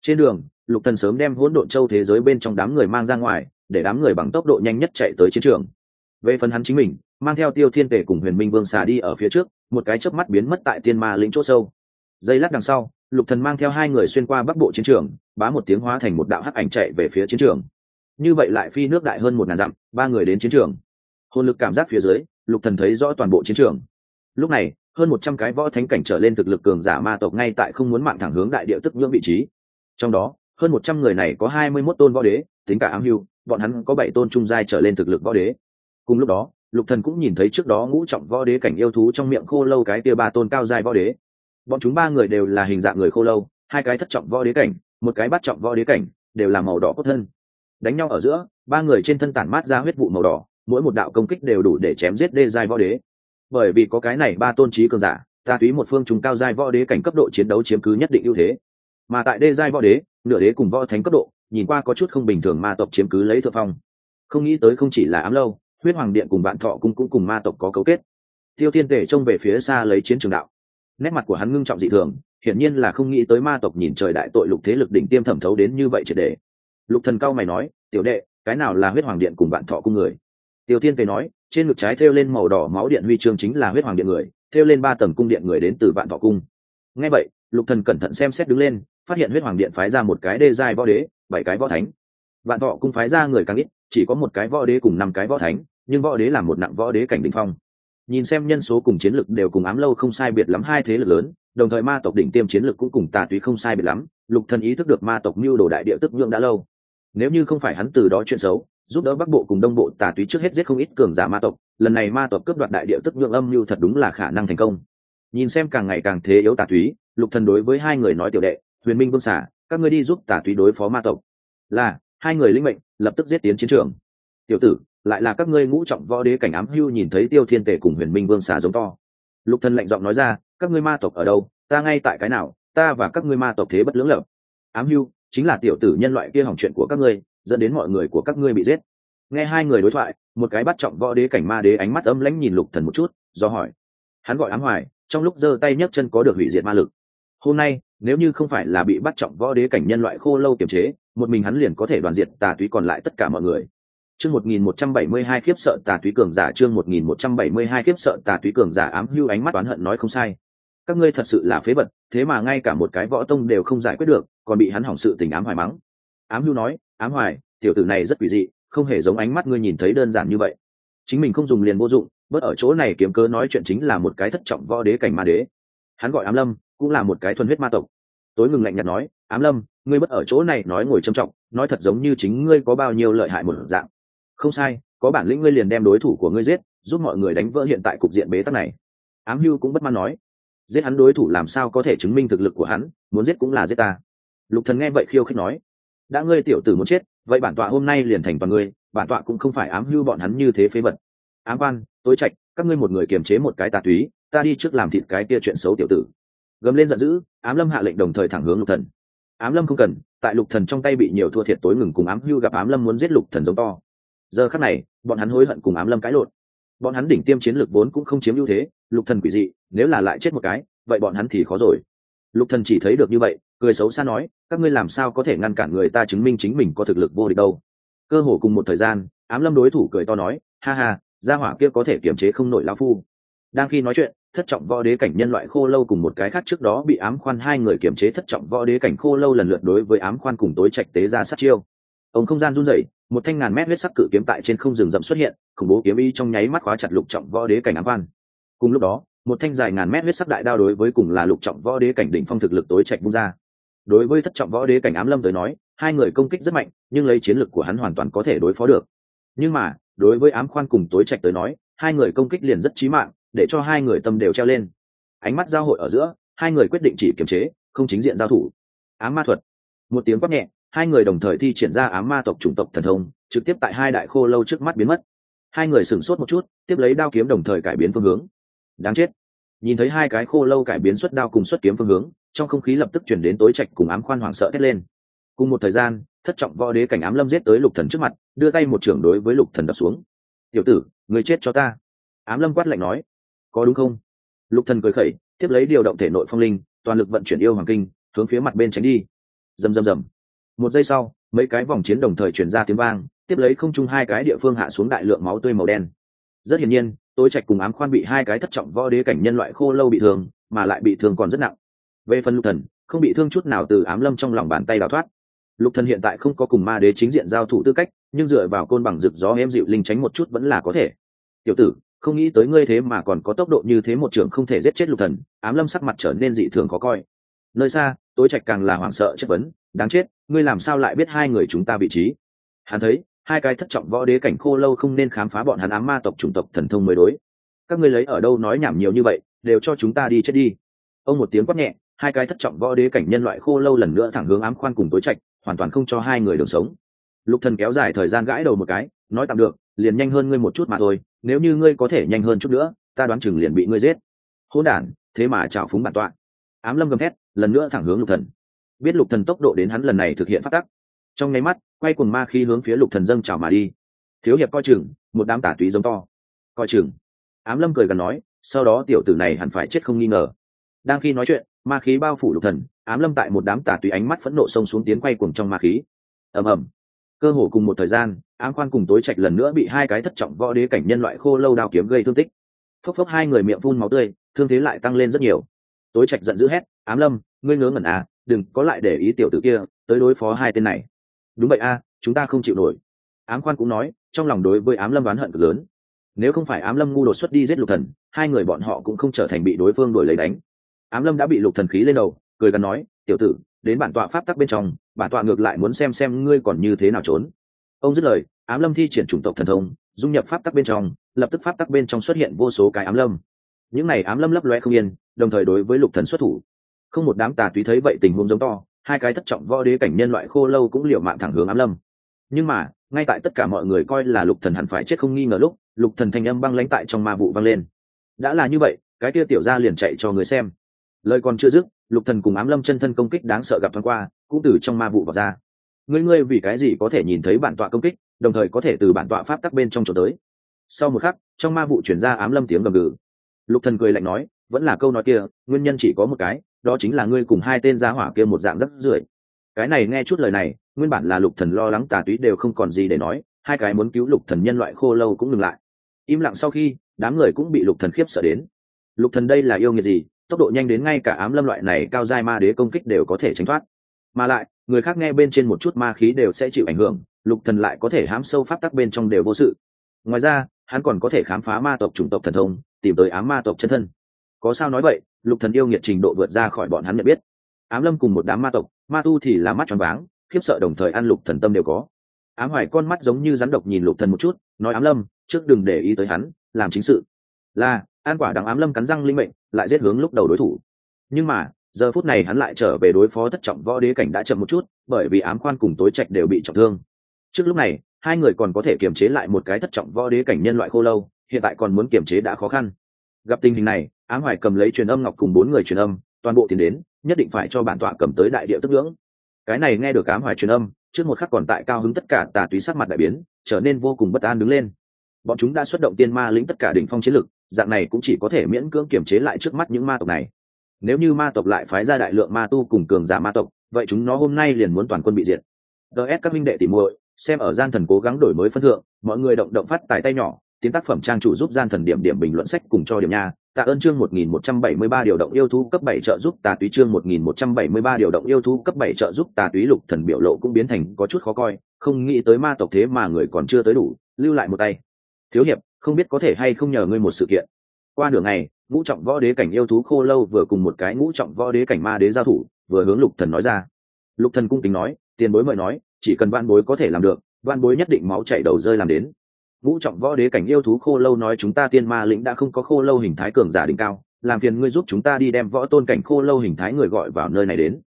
Trên đường, lục thần sớm đem hỗn độn châu thế giới bên trong đám người mang ra ngoài, để đám người bằng tốc độ nhanh nhất chạy tới chiến trường. Về phần hắn chính mình, mang theo tiêu thiên tể cùng huyền minh vương xà đi ở phía trước, một cái chớp mắt biến mất tại tiên ma lĩnh chỗ sâu giây lát đằng sau, lục thần mang theo hai người xuyên qua bắc bộ chiến trường, bá một tiếng hóa thành một đạo hắc ảnh chạy về phía chiến trường. Như vậy lại phi nước đại hơn một ngàn dặm, ba người đến chiến trường. Hồn lực cảm giác phía dưới, lục thần thấy rõ toàn bộ chiến trường. Lúc này, hơn một trăm cái võ thánh cảnh trở lên thực lực cường giả ma tộc ngay tại không muốn mạng thẳng hướng đại địa tức ngưỡng vị trí. Trong đó, hơn một trăm người này có hai mươi 21 tôn võ đế, tính cả ám hưu, bọn hắn có bảy tôn trung giai trở lên thực lực võ đế. Cùng lúc đó, lục thần cũng nhìn thấy trước đó ngũ trọng võ đế cảnh yêu thú trong miệng khô lâu cái kia ba tôn cao giai võ đế bọn chúng ba người đều là hình dạng người khô lâu, hai cái thất trọng võ đế cảnh, một cái bắt trọng võ đế cảnh, đều là màu đỏ cốt thân. Đánh nhau ở giữa, ba người trên thân tản mát ra huyết vụ màu đỏ, mỗi một đạo công kích đều đủ để chém giết đê giai võ đế. Bởi vì có cái này ba tôn trí cường giả, ta túy một phương chúng cao giai võ đế cảnh cấp độ chiến đấu chiếm cứ nhất định ưu thế. Mà tại đê giai võ đế, nửa đế cùng võ thánh cấp độ, nhìn qua có chút không bình thường ma tộc chiếm cứ lấy thượng phong. Không nghĩ tới không chỉ là ám lâu, huyết hoàng điện cùng vạn thọ cung cũng cùng ma tộc có cấu kết. Tiêu thiên tể trông về phía xa lấy chiến trường đạo nét mặt của hắn ngưng trọng dị thường, hiển nhiên là không nghĩ tới ma tộc nhìn trời đại tội lục thế lực đỉnh tiêm thẩm thấu đến như vậy triệt để. Lục thần cao mày nói, tiểu đệ, cái nào là huyết hoàng điện cùng vạn thọ cung người? Tiêu thiên tề nói, trên ngực trái thêu lên màu đỏ máu điện huy chương chính là huyết hoàng điện người, thêu lên ba tầng cung điện người đến từ vạn thọ cung. Nghe vậy, lục thần cẩn thận xem xét đứng lên, phát hiện huyết hoàng điện phái ra một cái đê giai võ đế, bảy cái võ thánh. Vạn thọ cung phái ra người càng ít, chỉ có một cái võ đế cùng năm cái võ thánh, nhưng võ đế là một nặng võ đế cảnh đỉnh phong nhìn xem nhân số cùng chiến lực đều cùng ám lâu không sai biệt lắm hai thế lực lớn, đồng thời ma tộc đỉnh tiêm chiến lực cũng cùng tà túy không sai biệt lắm, lục thần ý thức được ma tộc mưu đồ đại địa tức nhượng đã lâu. Nếu như không phải hắn từ đó chuyện xấu, giúp đỡ bắc bộ cùng đông bộ tà túy trước hết giết không ít cường giả ma tộc, lần này ma tộc cướp đoạt đại địa tức nhượng âm mưu thật đúng là khả năng thành công. Nhìn xem càng ngày càng thế yếu tà túy, lục thần đối với hai người nói tiểu đệ, huyền minh vương xả các ngươi đi giúp tà túy đối phó ma tộc. Là, hai người linh mệnh, lập tức giết tiến chiến trường tiểu tử, lại là các ngươi ngũ trọng võ đế cảnh ám hưu nhìn thấy tiêu thiên tể cùng huyền minh vương xà giống to. Lục thần lạnh giọng nói ra, các ngươi ma tộc ở đâu, ta ngay tại cái nào, ta và các ngươi ma tộc thế bất lưỡng lập. Ám hưu, chính là tiểu tử nhân loại kia hỏng chuyện của các ngươi, dẫn đến mọi người của các ngươi bị giết. Nghe hai người đối thoại, một cái bắt trọng võ đế cảnh ma đế ánh mắt âm lãnh nhìn lục thần một chút, do hỏi. Hắn gọi ám hoài, trong lúc giơ tay nhấc chân có được hủy diệt ma lực. Hôm nay, nếu như không phải là bị bắt trọng võ đế cảnh nhân loại khô lâu kiềm chế, một mình hắn liền có thể đoàn diệt tà túy còn lại tất cả mọi người chương một nghìn một trăm bảy mươi hai khiếp sợ tà túy cường giả, chương một nghìn một trăm bảy mươi hai khiếp sợ tà túy cường giả ám hưu ánh mắt oán hận nói không sai. Các ngươi thật sự là phế vật, thế mà ngay cả một cái võ tông đều không giải quyết được, còn bị hắn hỏng sự tình ám hoài mắng. Ám hưu nói, ám hoài, tiểu tử này rất quỷ dị, không hề giống ánh mắt ngươi nhìn thấy đơn giản như vậy. Chính mình không dùng liền vô dụng, bớt ở chỗ này kiếm cớ nói chuyện chính là một cái thất trọng võ đế cảnh ma đế. Hắn gọi ám lâm, cũng là một cái thuần huyết ma tộc. Tối ngừng lạnh nhạt nói, ám lâm, ngươi bất ở chỗ này nói ngồi trầm trọng, nói thật giống như chính ngươi có bao nhiêu lợi hại một dạng không sai, có bản lĩnh ngươi liền đem đối thủ của ngươi giết, giúp mọi người đánh vỡ hiện tại cục diện bế tắc này. Ám hưu cũng bất mãn nói. Giết hắn đối thủ làm sao có thể chứng minh thực lực của hắn, muốn giết cũng là giết ta. Lục thần nghe vậy khiêu khích nói. Đã ngươi tiểu tử muốn chết, vậy bản tọa hôm nay liền thành toàn ngươi, bản tọa cũng không phải ám hưu bọn hắn như thế phế vật. Ám quan, tối trạch, các ngươi một người kiềm chế một cái tà túy, ta đi trước làm thịt cái kia chuyện xấu tiểu tử. Gầm lên giận dữ, ám lâm hạ lệnh đồng thời thẳng hướng lục thần. Ám lâm không cần, tại lục thần trong tay bị nhiều thua thiệt tối ngừng cùng ám hưu gặp ám lâm muốn giết lục thần giống to giờ khắc này, bọn hắn hối hận cùng ám lâm cãi lộn. Bọn hắn đỉnh tiêm chiến lược vốn cũng không chiếm ưu thế, lục thần quỷ dị, nếu là lại chết một cái, vậy bọn hắn thì khó rồi. Lục thần chỉ thấy được như vậy, cười xấu xa nói, các ngươi làm sao có thể ngăn cản người ta chứng minh chính mình có thực lực vô địch đâu? Cơ hồ cùng một thời gian, ám lâm đối thủ cười to nói, ha ha, gia hỏa kia có thể kiềm chế không nổi lão phu. Đang khi nói chuyện, thất trọng võ đế cảnh nhân loại khô lâu cùng một cái khác trước đó bị ám khoan hai người kiềm chế thất trọng võ đế cảnh khô lâu lần lượt đối với ám khoan cùng tối trạch tế ra sát chiêu. Ông không gian run rẩy một thanh ngàn mét huyết sắc cự kiếm tại trên không rừng rậm xuất hiện, khủng bố kiếm y trong nháy mắt khóa chặt lục trọng võ đế cảnh ám quan. cùng lúc đó, một thanh dài ngàn mét huyết sắc đại đao đối với cùng là lục trọng võ đế cảnh đỉnh phong thực lực tối trạch bung ra. Đối với thất trọng võ đế cảnh ám lâm tới nói, hai người công kích rất mạnh, nhưng lấy chiến lực của hắn hoàn toàn có thể đối phó được. Nhưng mà, đối với ám khoan cùng tối trạch tới nói, hai người công kích liền rất chí mạng, để cho hai người tâm đều treo lên. Ánh mắt giao hội ở giữa, hai người quyết định chỉ kiềm chế, không chính diện giao thủ. Ám ma thuật. Một tiếng quát nhẹ hai người đồng thời thi triển ra ám ma tộc chủng tộc thần thông, trực tiếp tại hai đại khô lâu trước mắt biến mất. Hai người sửng sốt một chút, tiếp lấy đao kiếm đồng thời cải biến phương hướng. Đáng chết. Nhìn thấy hai cái khô lâu cải biến xuất đao cùng xuất kiếm phương hướng, trong không khí lập tức chuyển đến tối trạch cùng ám khoan hoảng sợ thét lên. Cùng một thời gian, thất trọng võ đế cảnh ám lâm giết tới lục thần trước mặt, đưa tay một trưởng đối với lục thần đập xuống. Tiểu tử, người chết cho ta. Ám lâm quát lạnh nói. Có đúng không? Lục thần cười khẩy, tiếp lấy điều động thể nội phong linh, toàn lực vận chuyển yêu hoàng kinh, hướng phía mặt bên tránh đi. Rầm rầm rầm một giây sau, mấy cái vòng chiến đồng thời chuyển ra tiếng vang, tiếp lấy không chung hai cái địa phương hạ xuống đại lượng máu tươi màu đen. Rất hiển nhiên tối trạch cùng ám khoan bị hai cái thất trọng võ đế cảnh nhân loại khô lâu bị thương, mà lại bị thương còn rất nặng. Về phần lục thần, không bị thương chút nào từ ám lâm trong lòng bàn tay đào thoát. Lục thần hiện tại không có cùng ma đế chính diện giao thủ tư cách, nhưng dựa vào côn bằng rực gió em dịu linh tránh một chút vẫn là có thể. Tiểu tử, không nghĩ tới ngươi thế mà còn có tốc độ như thế một trường không thể giết chết lục thần, ám lâm sắc mặt trở nên dị thường khó coi nơi xa, tối trạch càng là hoảng sợ chất vấn, đáng chết, ngươi làm sao lại biết hai người chúng ta vị trí? Hắn thấy, hai cái thất trọng võ đế cảnh khô lâu không nên khám phá bọn hắn ám ma tộc chủng tộc thần thông mới đối. Các ngươi lấy ở đâu nói nhảm nhiều như vậy, đều cho chúng ta đi chết đi. Ông một tiếng quát nhẹ, hai cái thất trọng võ đế cảnh nhân loại khô lâu lần nữa thẳng hướng ám khoan cùng tối trạch, hoàn toàn không cho hai người đường sống. Lục thần kéo dài thời gian gãi đầu một cái, nói tạm được, liền nhanh hơn ngươi một chút mà thôi, nếu như ngươi có thể nhanh hơn chút nữa, ta đoán chừng liền bị ngươi giết. Hỗn đản, thế mà chảo phúng bản tọa. Ám lâm gầm thét lần nữa thẳng hướng lục thần. Biết lục thần tốc độ đến hắn lần này thực hiện phát tắc. Trong nháy mắt, quay cuồng ma khí hướng phía lục thần dâng chào mà đi. Thiếu hiệp coi chừng, một đám tả túy giống to. Coi chừng. Ám lâm cười gần nói, sau đó tiểu tử này hẳn phải chết không nghi ngờ. Đang khi nói chuyện, ma khí bao phủ lục thần, ám lâm tại một đám tà tùy ánh mắt phẫn nộ xông xuống tiến quay cuồng trong ma khí. Ầm ầm. Cơ hồ cùng một thời gian, ám khoan cùng tối trạch lần nữa bị hai cái thất trọng võ đế cảnh nhân loại khô lâu đao kiếm gây thương tích. Phốc phốc hai người miệng phun máu tươi, thương thế lại tăng lên rất nhiều tối trạch giận dữ hét, ám lâm, ngươi ngớ ngẩn à đừng có lại để ý tiểu tử kia, tới đối phó hai tên này. Đúng vậy a, chúng ta không chịu nổi. Ám khoan cũng nói, trong lòng đối với ám lâm đoán hận cực lớn. Nếu không phải ám lâm ngu đột xuất đi giết lục thần, hai người bọn họ cũng không trở thành bị đối phương đuổi lấy đánh. Ám lâm đã bị lục thần khí lên đầu, cười gắn nói, tiểu tử, đến bản tọa pháp tắc bên trong, bản tọa ngược lại muốn xem xem ngươi còn như thế nào trốn. Ông dứt lời, ám lâm thi triển chủng tộc thần thông, dung nhập pháp tắc bên trong, lập tức pháp tắc bên trong xuất hiện vô số cái ám lâm. Những này ám lâm lấp loe không yên đồng thời đối với lục thần xuất thủ. Không một đám tà túy thấy vậy tình huống giống to, hai cái thất trọng võ đế cảnh nhân loại khô lâu cũng liều mạng thẳng hướng ám lâm. Nhưng mà, ngay tại tất cả mọi người coi là lục thần hẳn phải chết không nghi ngờ lúc, lục thần thanh âm băng lãnh tại trong ma vụ vang lên. Đã là như vậy, cái kia tiểu gia liền chạy cho người xem. Lời còn chưa dứt, lục thần cùng ám lâm chân thân công kích đáng sợ gặp thoáng qua, cũng từ trong ma vụ vào ra. Ngươi ngươi vì cái gì có thể nhìn thấy bản tọa công kích, đồng thời có thể từ bản tọa pháp tắc bên trong chỗ tới? Sau một khắc, trong ma vụ chuyển ra ám lâm tiếng gầm gừ. Lục thần cười lạnh nói vẫn là câu nói kia, nguyên nhân chỉ có một cái, đó chính là ngươi cùng hai tên gia hỏa kia một dạng rất rưởi. Cái này nghe chút lời này, nguyên bản là lục thần lo lắng tà túy đều không còn gì để nói, hai cái muốn cứu lục thần nhân loại khô lâu cũng ngừng lại. Im lặng sau khi, đám người cũng bị lục thần khiếp sợ đến. Lục thần đây là yêu nghiệt gì, tốc độ nhanh đến ngay cả ám lâm loại này cao giai ma đế công kích đều có thể tránh thoát. Mà lại, người khác nghe bên trên một chút ma khí đều sẽ chịu ảnh hưởng, lục thần lại có thể hám sâu pháp tắc bên trong đều vô sự. Ngoài ra, hắn còn có thể khám phá ma tộc chủng tộc thần thông, tìm tới ám ma tộc chân thân có sao nói vậy, lục thần yêu nghiệt trình độ vượt ra khỏi bọn hắn nhận biết. Ám lâm cùng một đám ma tộc, ma tu thì là mắt tròn váng, khiếp sợ đồng thời ăn lục thần tâm đều có. Ám hoài con mắt giống như rắn độc nhìn lục thần một chút, nói ám lâm, trước đừng để ý tới hắn, làm chính sự. Là, an quả đằng ám lâm cắn răng linh mệnh, lại giết hướng lúc đầu đối thủ. Nhưng mà, giờ phút này hắn lại trở về đối phó thất trọng võ đế cảnh đã chậm một chút, bởi vì ám khoan cùng tối trạch đều bị trọng thương. Trước lúc này, hai người còn có thể kiềm chế lại một cái thất trọng võ đế cảnh nhân loại khô lâu, hiện tại còn muốn kiềm chế đã khó khăn. Gặp tình hình này ám hoài cầm lấy truyền âm ngọc cùng bốn người truyền âm, toàn bộ tiền đến, nhất định phải cho bản tọa cầm tới đại địa tức ngưỡng. Cái này nghe được ám hoài truyền âm, trước một khắc còn tại cao hứng tất cả tà túy sắc mặt đại biến, trở nên vô cùng bất an đứng lên. Bọn chúng đã xuất động tiên ma lĩnh tất cả đỉnh phong chiến lực, dạng này cũng chỉ có thể miễn cưỡng kiềm chế lại trước mắt những ma tộc này. Nếu như ma tộc lại phái ra đại lượng ma tu cùng cường giả ma tộc, vậy chúng nó hôm nay liền muốn toàn quân bị diệt. Ts các minh đệ tỉ muội, xem ở gian thần cố gắng đổi mới phân thượng, mọi người động động phát tài tay nhỏ tiến tác phẩm trang chủ giúp gian thần điểm điểm bình luận sách cùng cho điểm nha tạ ơn chương 1173 điều động yêu thú cấp 7 trợ giúp tà túy chương 1173 điều động yêu thú cấp 7 trợ giúp tà túy lục thần biểu lộ cũng biến thành có chút khó coi, không nghĩ tới ma tộc thế mà người còn chưa tới đủ, lưu lại một tay. Thiếu hiệp, không biết có thể hay không nhờ ngươi một sự kiện. Qua nửa ngày, ngũ trọng võ đế cảnh yêu thú khô lâu vừa cùng một cái ngũ trọng võ đế cảnh ma đế giao thủ, vừa hướng lục thần nói ra. Lục thần cung kính nói, tiền bối mời nói, chỉ cần vạn bối có thể làm được, vạn bối nhất định máu chảy đầu rơi làm đến ngũ trọng võ đế cảnh yêu thú khô lâu nói chúng ta tiên ma lĩnh đã không có khô lâu hình thái cường giả đỉnh cao, làm phiền ngươi giúp chúng ta đi đem võ tôn cảnh khô lâu hình thái người gọi vào nơi này đến.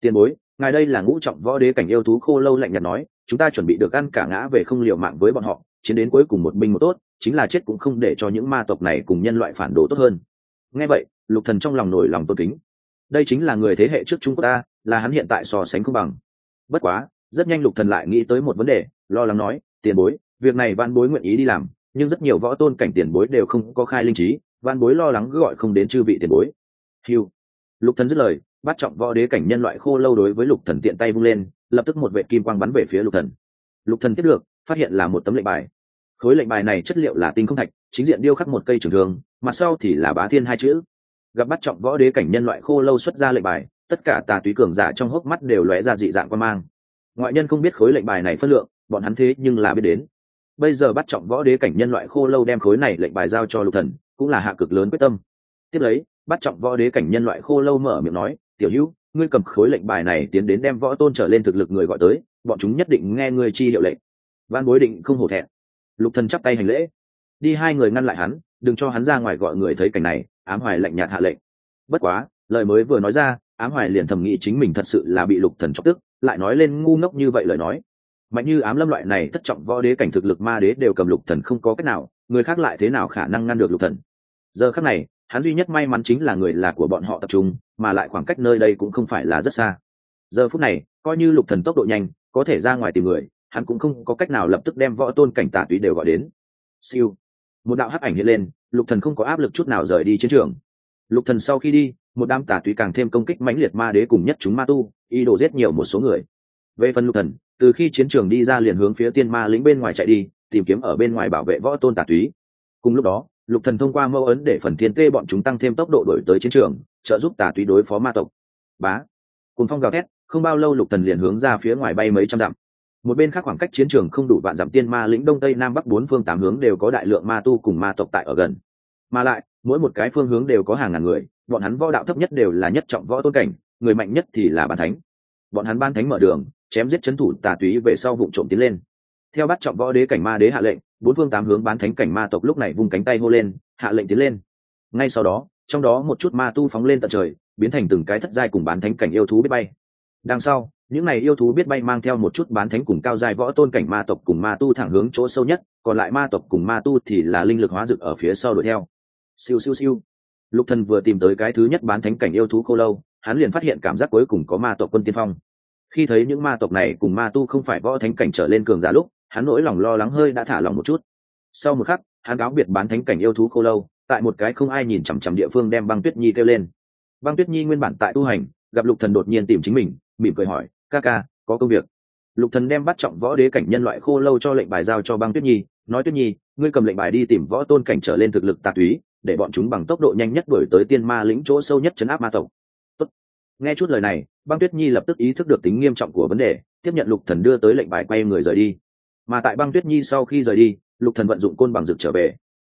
Tiền bối, ngài đây là ngũ trọng võ đế cảnh yêu thú khô lâu lạnh nhạt nói, chúng ta chuẩn bị được ăn cả ngã về không liều mạng với bọn họ, chiến đến cuối cùng một binh một tốt, chính là chết cũng không để cho những ma tộc này cùng nhân loại phản đồ tốt hơn. Nghe vậy, lục thần trong lòng nổi lòng tôn kính. Đây chính là người thế hệ trước chúng ta, là hắn hiện tại so sánh không bằng. Bất quá, rất nhanh lục thần lại nghĩ tới một vấn đề, lo lắng nói, tiền bối việc này văn bối nguyện ý đi làm, nhưng rất nhiều võ tôn cảnh tiền bối đều không có khai linh trí, văn bối lo lắng gọi không đến chư vị tiền bối. Hiu lục thần dứt lời, bắt trọng võ đế cảnh nhân loại khô lâu đối với lục thần tiện tay vung lên, lập tức một vệ kim quang bắn về phía lục thần. Lục thần tiếp được, phát hiện là một tấm lệnh bài. Khối lệnh bài này chất liệu là tinh không thạch, chính diện điêu khắc một cây trường thương mặt sau thì là bá thiên hai chữ. Gặp bắt trọng võ đế cảnh nhân loại khô lâu xuất ra lệnh bài, tất cả tà túy cường giả trong hốc mắt đều lóe ra dị dạng quan mang. Ngoại nhân không biết khối lệnh bài này phân lượng, bọn hắn thế nhưng là biết đến bây giờ bắt trọng võ đế cảnh nhân loại khô lâu đem khối này lệnh bài giao cho lục thần, cũng là hạ cực lớn quyết tâm. Tiếp lấy, bắt trọng võ đế cảnh nhân loại khô lâu mở miệng nói, tiểu hữu, ngươi cầm khối lệnh bài này tiến đến đem võ tôn trở lên thực lực người gọi tới, bọn chúng nhất định nghe ngươi chi hiệu lệnh. Văn bối định không hổ thẹn. Lục thần chắp tay hành lễ. Đi hai người ngăn lại hắn, đừng cho hắn ra ngoài gọi người thấy cảnh này, ám hoài lạnh nhạt hạ lệnh. Bất quá, lời mới vừa nói ra, ám hoài liền thầm nghĩ chính mình thật sự là bị lục thần chọc tức, lại nói lên ngu ngốc như vậy lời nói mạnh như ám lâm loại này thất trọng võ đế cảnh thực lực ma đế đều cầm lục thần không có cách nào, người khác lại thế nào khả năng ngăn được lục thần? Giờ khắc này, hắn duy nhất may mắn chính là người là của bọn họ tập trung, mà lại khoảng cách nơi đây cũng không phải là rất xa. Giờ phút này, coi như lục thần tốc độ nhanh, có thể ra ngoài tìm người, hắn cũng không có cách nào lập tức đem võ tôn cảnh tà túy đều gọi đến. Siêu. Một đạo hắc ảnh hiện lên, lục thần không có áp lực chút nào rời đi chiến trường. Lục thần sau khi đi, một đám tà túy càng thêm công kích mãnh liệt ma đế cùng nhất chúng ma tu, ý đồ giết nhiều một số người về phần lục thần, từ khi chiến trường đi ra liền hướng phía tiên ma lĩnh bên ngoài chạy đi, tìm kiếm ở bên ngoài bảo vệ võ tôn tà túy. Cùng lúc đó, lục thần thông qua mâu ấn để phần thiên tê bọn chúng tăng thêm tốc độ đổi tới chiến trường, trợ giúp tà túy đối phó ma tộc. Bá. Cùng phong gào thét, không bao lâu lục thần liền hướng ra phía ngoài bay mấy trăm dặm. Một bên khác khoảng cách chiến trường không đủ vạn dặm tiên ma lĩnh đông tây nam bắc bốn phương tám hướng đều có đại lượng ma tu cùng ma tộc tại ở gần. Mà lại, mỗi một cái phương hướng đều có hàng ngàn người, bọn hắn võ đạo thấp nhất đều là nhất trọng võ tôn cảnh, người mạnh nhất thì là bản thánh bọn hắn ban thánh mở đường, chém giết chấn thủ tà túy về sau vụ trộm tiến lên. Theo bắt trọng võ đế cảnh ma đế hạ lệnh, bốn phương tám hướng bán thánh cảnh ma tộc lúc này vung cánh tay hô lên, hạ lệnh tiến lên. Ngay sau đó, trong đó một chút ma tu phóng lên tận trời, biến thành từng cái thất giai cùng bán thánh cảnh yêu thú biết bay. Đằng sau, những này yêu thú biết bay mang theo một chút bán thánh cùng cao giai võ tôn cảnh ma tộc cùng ma tu thẳng hướng chỗ sâu nhất, còn lại ma tộc cùng ma tu thì là linh lực hóa dực ở phía sau đuổi theo. Siêu siêu siêu. Lục thần vừa tìm tới cái thứ nhất bán thánh cảnh yêu thú khô lâu hắn liền phát hiện cảm giác cuối cùng có ma tộc quân tiên phong. Khi thấy những ma tộc này cùng ma tu không phải võ thánh cảnh trở lên cường giả lúc, hắn nỗi lòng lo lắng hơi đã thả lòng một chút. Sau một khắc, hắn cáo biệt bán thánh cảnh yêu thú khô lâu, tại một cái không ai nhìn chằm chằm địa phương đem băng tuyết nhi kêu lên. Băng tuyết nhi nguyên bản tại tu hành, gặp lục thần đột nhiên tìm chính mình, mỉm cười hỏi, ca ca, có công việc. Lục thần đem bắt trọng võ đế cảnh nhân loại khô lâu cho lệnh bài giao cho băng tuyết nhi, nói, tuyết nhi, ngươi cầm lệnh bài đi tìm võ tôn cảnh trở lên thực lực tà túy, để bọn chúng bằng tốc độ nhanh nhất đổi tới tiên ma lĩnh chỗ sâu nhất chấn áp ma tộc nghe chút lời này, băng tuyết nhi lập tức ý thức được tính nghiêm trọng của vấn đề, tiếp nhận lục thần đưa tới lệnh bài quay người rời đi. Mà tại băng tuyết nhi sau khi rời đi, lục thần vận dụng côn bằng dược trở về.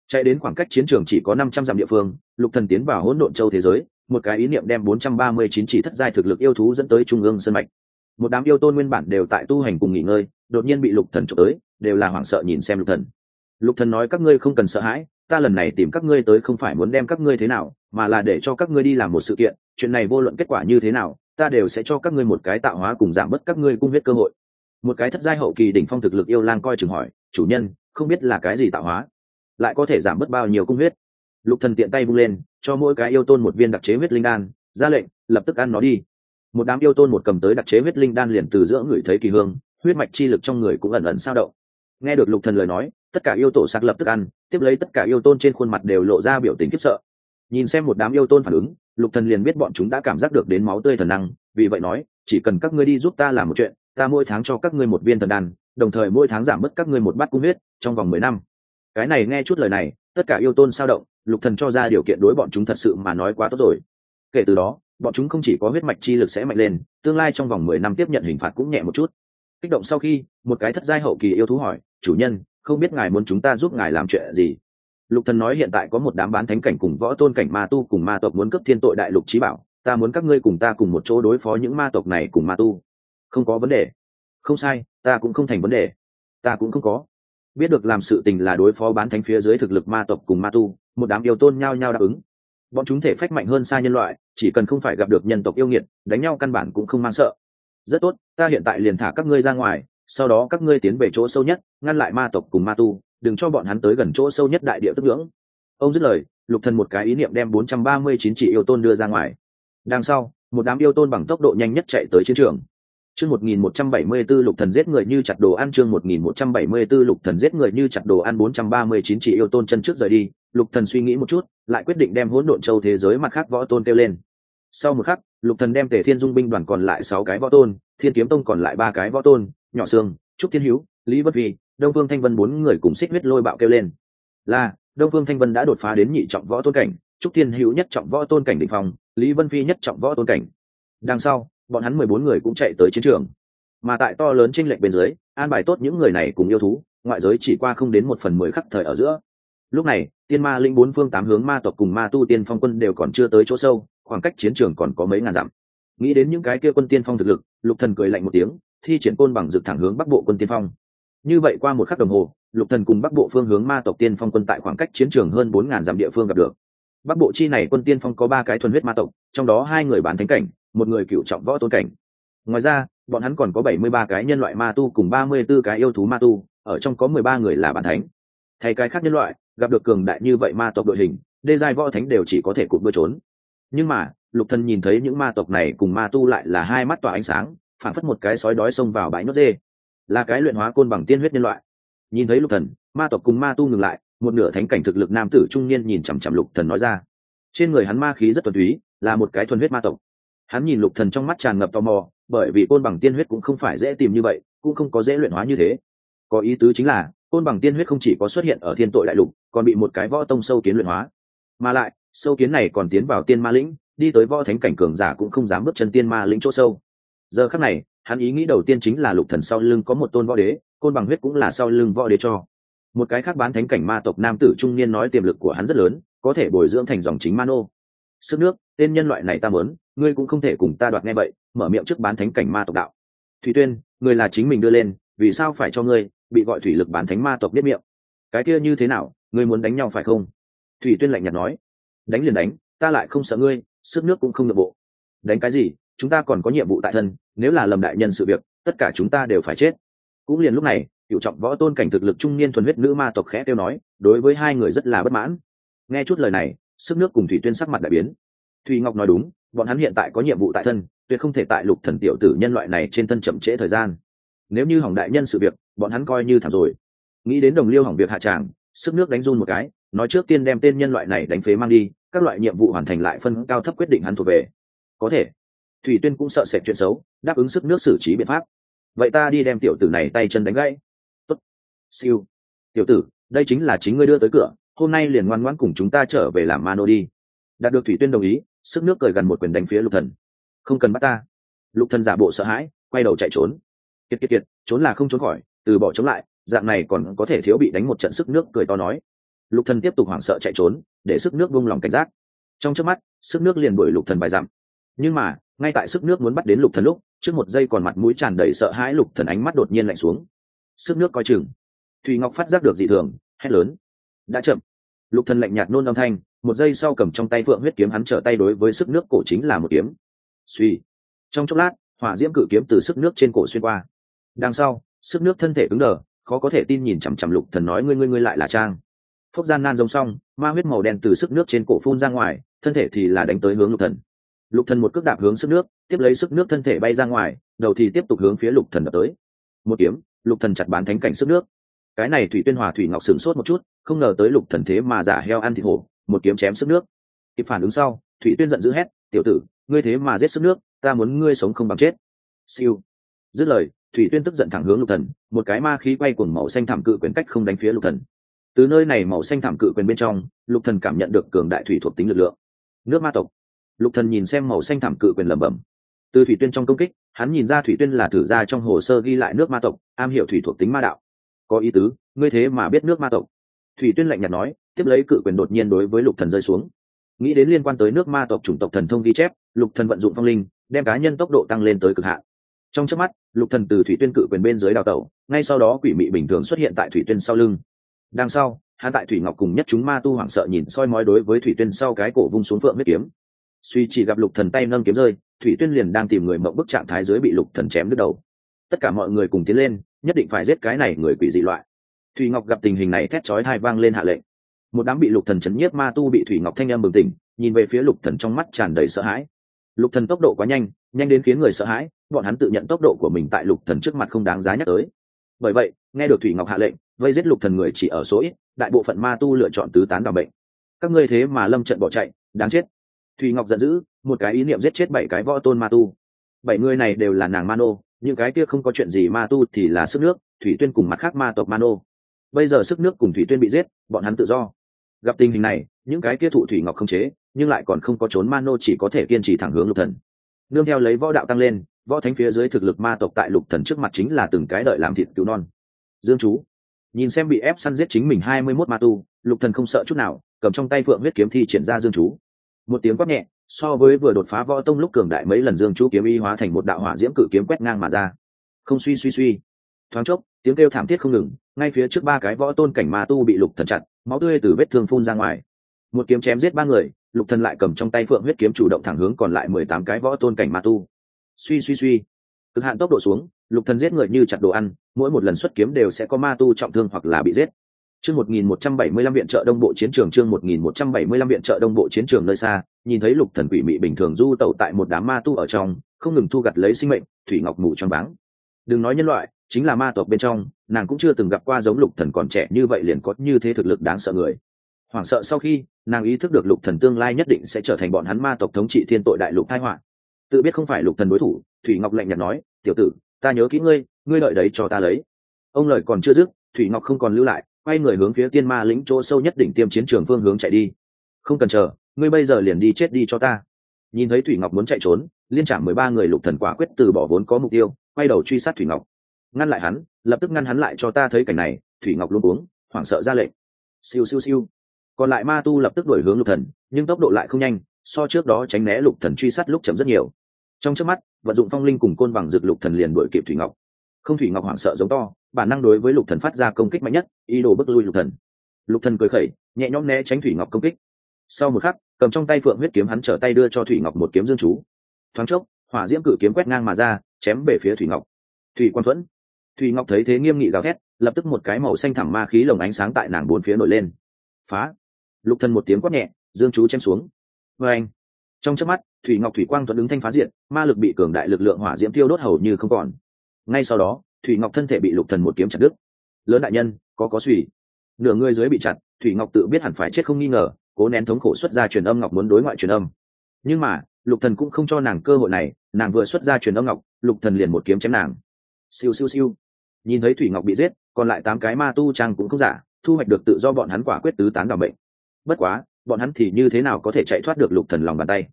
Chạy đến khoảng cách chiến trường chỉ có năm trăm dặm địa phương, lục thần tiến vào hỗn độn châu thế giới, một cái ý niệm đem 439 chỉ thất giai thực lực yêu thú dẫn tới trung ương sân mạch. Một đám yêu tôn nguyên bản đều tại tu hành cùng nghỉ ngơi, đột nhiên bị lục thần trộm tới, đều là hoảng sợ nhìn xem lục thần. Lục thần nói, các ngươi không cần sợ hãi ta lần này tìm các ngươi tới không phải muốn đem các ngươi thế nào, mà là để cho các ngươi đi làm một sự kiện, chuyện này vô luận kết quả như thế nào, ta đều sẽ cho các ngươi một cái tạo hóa cùng giảm bớt các ngươi cung huyết cơ hội. Một cái thất giai hậu kỳ đỉnh phong thực lực yêu lang coi chừng hỏi, chủ nhân, không biết là cái gì tạo hóa? Lại có thể giảm bớt bao nhiêu cung huyết? Lục thần tiện tay vung lên, cho mỗi cái yêu tôn một viên đặc chế huyết linh đan, ra lệnh, lập tức ăn nó đi. Một đám yêu tôn một cầm tới đặc chế huyết linh đan liền từ giữa người thấy kỳ hương, huyết mạch chi lực trong người cũng ẩn ẩn sao động nghe được lục thần lời nói, tất cả yêu tổ sạc lập tức ăn, tiếp lấy tất cả yêu tôn trên khuôn mặt đều lộ ra biểu tình khiếp sợ. Nhìn xem một đám yêu tôn phản ứng, lục thần liền biết bọn chúng đã cảm giác được đến máu tươi thần năng, vì vậy nói, chỉ cần các ngươi đi giúp ta làm một chuyện, ta mỗi tháng cho các ngươi một viên thần đan, đồng thời mỗi tháng giảm bớt các ngươi một bát cung huyết trong vòng mười năm. Cái này nghe chút lời này, tất cả yêu tôn sao động, lục thần cho ra điều kiện đối bọn chúng thật sự mà nói quá tốt rồi. Kể từ đó, bọn chúng không chỉ có huyết mạch chi lực sẽ mạnh lên, tương lai trong vòng mười năm tiếp nhận hình phạt cũng nhẹ một chút kích động sau khi, một cái thất giai hậu kỳ yêu thú hỏi, chủ nhân, không biết ngài muốn chúng ta giúp ngài làm chuyện gì? Lục thần nói hiện tại có một đám bán thánh cảnh cùng võ tôn cảnh ma tu cùng ma tộc muốn cấp thiên tội đại lục trí bảo, ta muốn các ngươi cùng ta cùng một chỗ đối phó những ma tộc này cùng ma tu. Không có vấn đề. Không sai, ta cũng không thành vấn đề. Ta cũng không có. Biết được làm sự tình là đối phó bán thánh phía dưới thực lực ma tộc cùng ma tu, một đám yêu tôn nhao nhao đáp ứng. Bọn chúng thể phách mạnh hơn xa nhân loại, chỉ cần không phải gặp được nhân tộc yêu nghiệt, đánh nhau căn bản cũng không mang sợ rất tốt ta hiện tại liền thả các ngươi ra ngoài sau đó các ngươi tiến về chỗ sâu nhất ngăn lại ma tộc cùng ma tu đừng cho bọn hắn tới gần chỗ sâu nhất đại địa tức ngưỡng. Ông dứt lời lục thần một cái ý niệm đem 439 chỉ yêu tôn đưa ra ngoài. Đằng sau một đám yêu tôn bằng tốc độ nhanh nhất chạy tới chiến trường. Chương 1174 Lục Thần giết người như chặt đồ ăn chương 1174 Lục Thần giết người như chặt đồ ăn 439 chỉ yêu tôn chân trước rời đi, Lục Thần suy nghĩ một chút, lại quyết định đem hỗn độn châu thế giới mặt khác võ tôn kêu lên. Sau một khắc, Lục Thần đem Tề Thiên Dung binh đoàn còn lại 6 cái võ tôn, Thiên Kiếm Tông còn lại ba cái võ tôn, Nhỏ Sương, Trúc Thiên Hiếu, Lý Bất Vi, Đông Phương Thanh Vân bốn người cùng xích huyết lôi bạo kêu lên. Là, Đông Phương Thanh Vân đã đột phá đến nhị trọng võ tôn cảnh, Trúc Thiên Hữu nhất trọng võ tôn cảnh đỉnh phong, Lý Vân Phi nhất trọng võ tôn cảnh. Đằng sau, bọn hắn mười bốn người cũng chạy tới chiến trường mà tại to lớn tranh lệch bên dưới an bài tốt những người này cùng yêu thú ngoại giới chỉ qua không đến một phần mười khắc thời ở giữa lúc này tiên ma linh bốn phương tám hướng ma tộc cùng ma tu tiên phong quân đều còn chưa tới chỗ sâu khoảng cách chiến trường còn có mấy ngàn dặm. Nghĩ đến những cái kia quân tiên phong thực lực, lục thần cười lạnh một tiếng, thi triển côn bằng dự thẳng hướng bắc bộ quân tiên phong. Như vậy qua một khắc đồng hồ, lục thần cùng bắc bộ phương hướng ma tộc tiên phong quân tại khoảng cách chiến trường hơn bốn ngàn dặm địa phương gặp được. Bắc bộ chi này quân tiên phong có ba cái thuần huyết ma tộc, trong đó hai người bán thánh cảnh, một người cựu trọng võ tôn cảnh. Ngoài ra, bọn hắn còn có bảy mươi ba cái nhân loại ma tu cùng ba mươi 34 cái yêu thú ma tu, ở trong có mười ba người là bản thánh. Thay cái khác nhân loại, gặp được cường đại như vậy ma tộc đội hình, đê giai võ thánh đều chỉ có thể cụt bơi trốn nhưng mà, lục thần nhìn thấy những ma tộc này cùng ma tu lại là hai mắt tỏa ánh sáng phản phất một cái sói đói xông vào bãi nốt dê. Là cái luyện hóa côn bằng tiên huyết nhân loại. Nhìn thấy lục thần, ma tộc cùng ma tu ngừng lại, một nửa thánh cảnh thực lực nam tử trung niên nhìn chằm chằm lục thần nói ra. Trên người hắn ma khí rất thuần túy, là một cái thuần huyết ma tộc. Hắn nhìn lục thần trong mắt tràn ngập tò mò, bởi vì côn bằng tiên huyết cũng không phải dễ tìm như vậy, cũng không có dễ luyện hóa như thế. Có ý tứ chính là, côn bằng tiên huyết không chỉ có xuất hiện ở thiên tội đại lục, còn bị một cái võ tông sâu kiến luyện hóa. Mà lại sâu kiến này còn tiến vào tiên ma lĩnh, đi tới võ thánh cảnh cường giả cũng không dám bước chân tiên ma lĩnh chỗ sâu. Giờ khắc này, hắn ý nghĩ đầu tiên chính là lục thần sau lưng có một tôn võ đế, côn bằng huyết cũng là sau lưng võ đế cho. Một cái khác bán thánh cảnh ma tộc nam tử trung niên nói tiềm lực của hắn rất lớn, có thể bồi dưỡng thành dòng chính ma nô. Sức nước, tên nhân loại này ta muốn, ngươi cũng không thể cùng ta đoạt nghe vậy, mở miệng trước bán thánh cảnh ma tộc đạo. Thủy tuyên, người là chính mình đưa lên, vì sao phải cho ngươi, bị gọi thủy lực bán thánh ma tộc biết miệng? Cái kia như thế nào, ngươi muốn đánh nhau phải không? Thủy tuyên lạnh nhạt nói đánh liền đánh, ta lại không sợ ngươi, sức nước cũng không nội bộ. Đánh cái gì, chúng ta còn có nhiệm vụ tại thân, nếu là lầm đại nhân sự việc, tất cả chúng ta đều phải chết. Cũng liền lúc này, cựu trọng võ tôn cảnh thực lực trung niên thuần huyết nữ ma tộc khẽ tiêu nói, đối với hai người rất là bất mãn. Nghe chút lời này, sức nước cùng thủy tuyên sắc mặt đại biến. Thùy ngọc nói đúng, bọn hắn hiện tại có nhiệm vụ tại thân, tuyệt không thể tại lục thần tiểu tử nhân loại này trên thân chậm trễ thời gian. Nếu như hỏng đại nhân sự việc, bọn hắn coi như thảm rồi. Nghĩ đến đồng liêu hỏng việc hạ tràng, sức nước đánh run một cái nói trước tiên đem tên nhân loại này đánh phế mang đi, các loại nhiệm vụ hoàn thành lại phân cao thấp quyết định hắn thuộc về. Có thể. Thủy tuyên cũng sợ sệt chuyện xấu, đáp ứng sức nước xử trí biện pháp. Vậy ta đi đem tiểu tử này tay chân đánh gãy. Tốt. Siêu. Tiểu tử, đây chính là chính ngươi đưa tới cửa, hôm nay liền ngoan ngoãn cùng chúng ta trở về làm mano đi. Đạt được thủy tuyên đồng ý, sức nước cười gần một quyền đánh phía lục thần. Không cần bắt ta. Lục thần giả bộ sợ hãi, quay đầu chạy trốn. Kiệt kiệt kiệt, trốn là không trốn khỏi, từ bỏ chống lại, dạng này còn có thể thiếu bị đánh một trận sức nước cười to nói lục thần tiếp tục hoảng sợ chạy trốn, để sức nước vung lòng cảnh giác. Trong trước mắt, sức nước liền đuổi lục thần vài dặm. Nhưng mà, ngay tại sức nước muốn bắt đến lục thần lúc, trước một giây còn mặt mũi tràn đầy sợ hãi lục thần ánh mắt đột nhiên lạnh xuống. Sức nước coi chừng. Thùy ngọc phát giác được dị thường, hét lớn. Đã chậm. Lục thần lạnh nhạt nôn âm thanh, một giây sau cầm trong tay phượng huyết kiếm hắn trở tay đối với sức nước cổ chính là một kiếm. Suy trong chốc lát, hỏa diễm cự kiếm từ sức nước trên cổ xuyên qua. Đằng sau, sức nước thân thể cứng đờ, khó có thể tin nhìn chằm chằm lục thần nói, ngươi ngươi ngươi lại là trang. Phốc gian nan giống xong, ma huyết màu đen từ sức nước trên cổ phun ra ngoài, thân thể thì là đánh tới hướng lục thần. Lục thần một cước đạp hướng sức nước, tiếp lấy sức nước thân thể bay ra ngoài, đầu thì tiếp tục hướng phía lục thần đập tới. Một kiếm, lục thần chặt bán thánh cảnh sức nước. Cái này thủy tuyên hòa thủy ngọc sửng sốt một chút, không ngờ tới lục thần thế mà giả heo ăn thịt hổ, một kiếm chém sức nước. Kịp phản ứng sau, thủy tuyên giận dữ hét, tiểu tử, ngươi thế mà giết sức nước, ta muốn ngươi sống không bằng chết. Siêu. Dứt lời, thủy tuyên tức giận thẳng hướng lục thần, một cái ma khí quay cuồng màu xanh thảm cự quyển cách không đánh phía lục thần từ nơi này màu xanh thảm cự quyền bên trong, lục thần cảm nhận được cường đại thủy thuộc tính lực lượng. Nước ma tộc. Lục thần nhìn xem màu xanh thảm cự quyền lẩm bẩm. Từ thủy tuyên trong công kích, hắn nhìn ra thủy tuyên là thử ra trong hồ sơ ghi lại nước ma tộc, am hiểu thủy thuộc tính ma đạo. Có ý tứ, ngươi thế mà biết nước ma tộc. Thủy tuyên lạnh nhạt nói, tiếp lấy cự quyền đột nhiên đối với lục thần rơi xuống. Nghĩ đến liên quan tới nước ma tộc chủng tộc thần thông ghi chép, lục thần vận dụng phong linh, đem cá nhân tốc độ tăng lên tới cực hạn. Trong chớp mắt, lục thần từ thủy tuyên cự quyền bên dưới đào tẩu, ngay sau đó quỷ mị bình thường xuất hiện tại thủy tuyên sau lưng đằng sau, hắn tại thủy ngọc cùng nhất chúng ma tu hoảng sợ nhìn soi mói đối với thủy tuyên sau cái cổ vung xuống phượng huyết kiếm. Suy chỉ gặp lục thần tay nâng kiếm rơi, thủy tuyên liền đang tìm người mộng bức trạng thái dưới bị lục thần chém đứt đầu. Tất cả mọi người cùng tiến lên, nhất định phải giết cái này người quỷ dị loại. Thủy ngọc gặp tình hình này thét chói hai vang lên hạ lệnh. Một đám bị lục thần chấn nhiếp ma tu bị thủy ngọc thanh âm bừng tỉnh, nhìn về phía lục thần trong mắt tràn đầy sợ hãi. Lục thần tốc độ quá nhanh nhanh đến khiến người sợ hãi, bọn hắn tự nhận tốc độ của mình tại lục thần trước mặt không đáng giá nhắc tới. Bởi vậy nghe được thủy ngọc hạ lệnh, vây giết lục thần người chỉ ở số ít, đại bộ phận ma tu lựa chọn tứ tán đ bệnh. Các ngươi thế mà lâm trận bỏ chạy, đáng chết. Thủy ngọc giận dữ, một cái ý niệm giết chết bảy cái võ tôn ma tu. Bảy người này đều là nàng mano, những cái kia không có chuyện gì ma tu thì là sức nước, thủy tuyên cùng mặt khác ma tộc mano. Bây giờ sức nước cùng thủy tuyên bị giết, bọn hắn tự do. Gặp tình hình này, những cái kia thụ thủy ngọc không chế, nhưng lại còn không có trốn mano chỉ có thể kiên trì thẳng hướng lục thần. Nương theo lấy võ đạo tăng lên, võ thánh phía dưới thực lực ma tộc tại lục thần trước mặt chính là từng cái đợi làm thịt cứu non dương chú. Nhìn xem bị ép săn giết chính mình hai mươi mốt ma tu, lục thần không sợ chút nào, cầm trong tay phượng huyết kiếm thi triển ra dương chú. Một tiếng quát nhẹ, so với vừa đột phá võ tông lúc cường đại mấy lần dương chú kiếm y hóa thành một đạo hỏa diễm cự kiếm quét ngang mà ra. Không suy suy suy. Thoáng chốc, tiếng kêu thảm thiết không ngừng, ngay phía trước ba cái võ tôn cảnh ma tu bị lục thần chặt, máu tươi từ vết thương phun ra ngoài. Một kiếm chém giết ba người, lục thần lại cầm trong tay phượng huyết kiếm chủ động thẳng hướng còn lại mười tám cái võ tôn cảnh ma tu. Suy suy suy. Cực hạn tốc độ xuống, lục thần giết người như chặt đồ ăn mỗi một lần xuất kiếm đều sẽ có ma tu trọng thương hoặc là bị giết. Chương 1175 viện trợ đông bộ chiến trường, chương 1175 viện trợ đông bộ chiến trường nơi xa, nhìn thấy lục thần quỷ mị bình thường du tẩu tại một đám ma tu ở trong, không ngừng thu gặt lấy sinh mệnh, thủy ngọc ngủ trong báng. đừng nói nhân loại, chính là ma tộc bên trong, nàng cũng chưa từng gặp qua giống lục thần còn trẻ như vậy liền có như thế thực lực đáng sợ người. Hoảng sợ sau khi, nàng ý thức được lục thần tương lai nhất định sẽ trở thành bọn hắn ma tộc thống trị thiên tội đại lục tai họa. Tự biết không phải lục thần đối thủ, thủy ngọc lạnh nhạt nói, tiểu tử ta nhớ kỹ ngươi ngươi đợi đấy cho ta lấy. Ông lời còn chưa dứt, thủy ngọc không còn lưu lại, quay người hướng phía tiên ma lĩnh chỗ sâu nhất đỉnh tiêm chiến trường phương hướng chạy đi. Không cần chờ, ngươi bây giờ liền đi chết đi cho ta. Nhìn thấy thủy ngọc muốn chạy trốn, liên trả mười ba người lục thần quả quyết từ bỏ vốn có mục tiêu, quay đầu truy sát thủy ngọc. Ngăn lại hắn, lập tức ngăn hắn lại cho ta thấy cảnh này, thủy ngọc luôn uống hoảng sợ ra lệnh. Siêu siêu siêu. Còn lại ma tu lập tức đổi hướng lục thần, nhưng tốc độ lại không nhanh, so trước đó tránh né lục thần truy sát lúc chậm rất nhiều trong trước mắt, vận dụng phong linh cùng côn bằng dược lục thần liền đuổi kịp thủy ngọc. Không thủy ngọc hoảng sợ giống to, bản năng đối với lục thần phát ra công kích mạnh nhất, ý đồ bức lui lục thần. Lục thần cười khẩy, nhẹ nhõm né tránh thủy ngọc công kích. Sau một khắc, cầm trong tay phượng huyết kiếm hắn trở tay đưa cho thủy ngọc một kiếm dương chú. Thoáng chốc, hỏa diễm cử kiếm quét ngang mà ra, chém về phía thủy ngọc. Thủy quan thuẫn. Thủy ngọc thấy thế nghiêm nghị gào thét, lập tức một cái màu xanh thẳng ma khí lồng ánh sáng tại nàng bốn phía nổi lên. Phá. Lục thần một tiếng quát nhẹ, dương chú chém xuống. Vê anh trong chớp mắt, thủy ngọc thủy quang thuận ứng thanh phá diện, ma lực bị cường đại lực lượng hỏa diễm tiêu đốt hầu như không còn. Ngay sau đó, thủy ngọc thân thể bị lục thần một kiếm chặt đứt. Lớn đại nhân, có có suy. Nửa người dưới bị chặt, thủy ngọc tự biết hẳn phải chết không nghi ngờ, cố nén thống khổ xuất ra truyền âm ngọc muốn đối ngoại truyền âm. Nhưng mà, lục thần cũng không cho nàng cơ hội này, nàng vừa xuất ra truyền âm ngọc, lục thần liền một kiếm chém nàng. Siêu siêu siêu. Nhìn thấy thủy ngọc bị giết, còn lại tám cái ma tu trang cũng không giả, thu hoạch được tự do bọn hắn quả quyết tứ tán đảo bệnh bất quá bọn hắn thì như thế nào có thể chạy thoát được lục thần lòng bàn tay?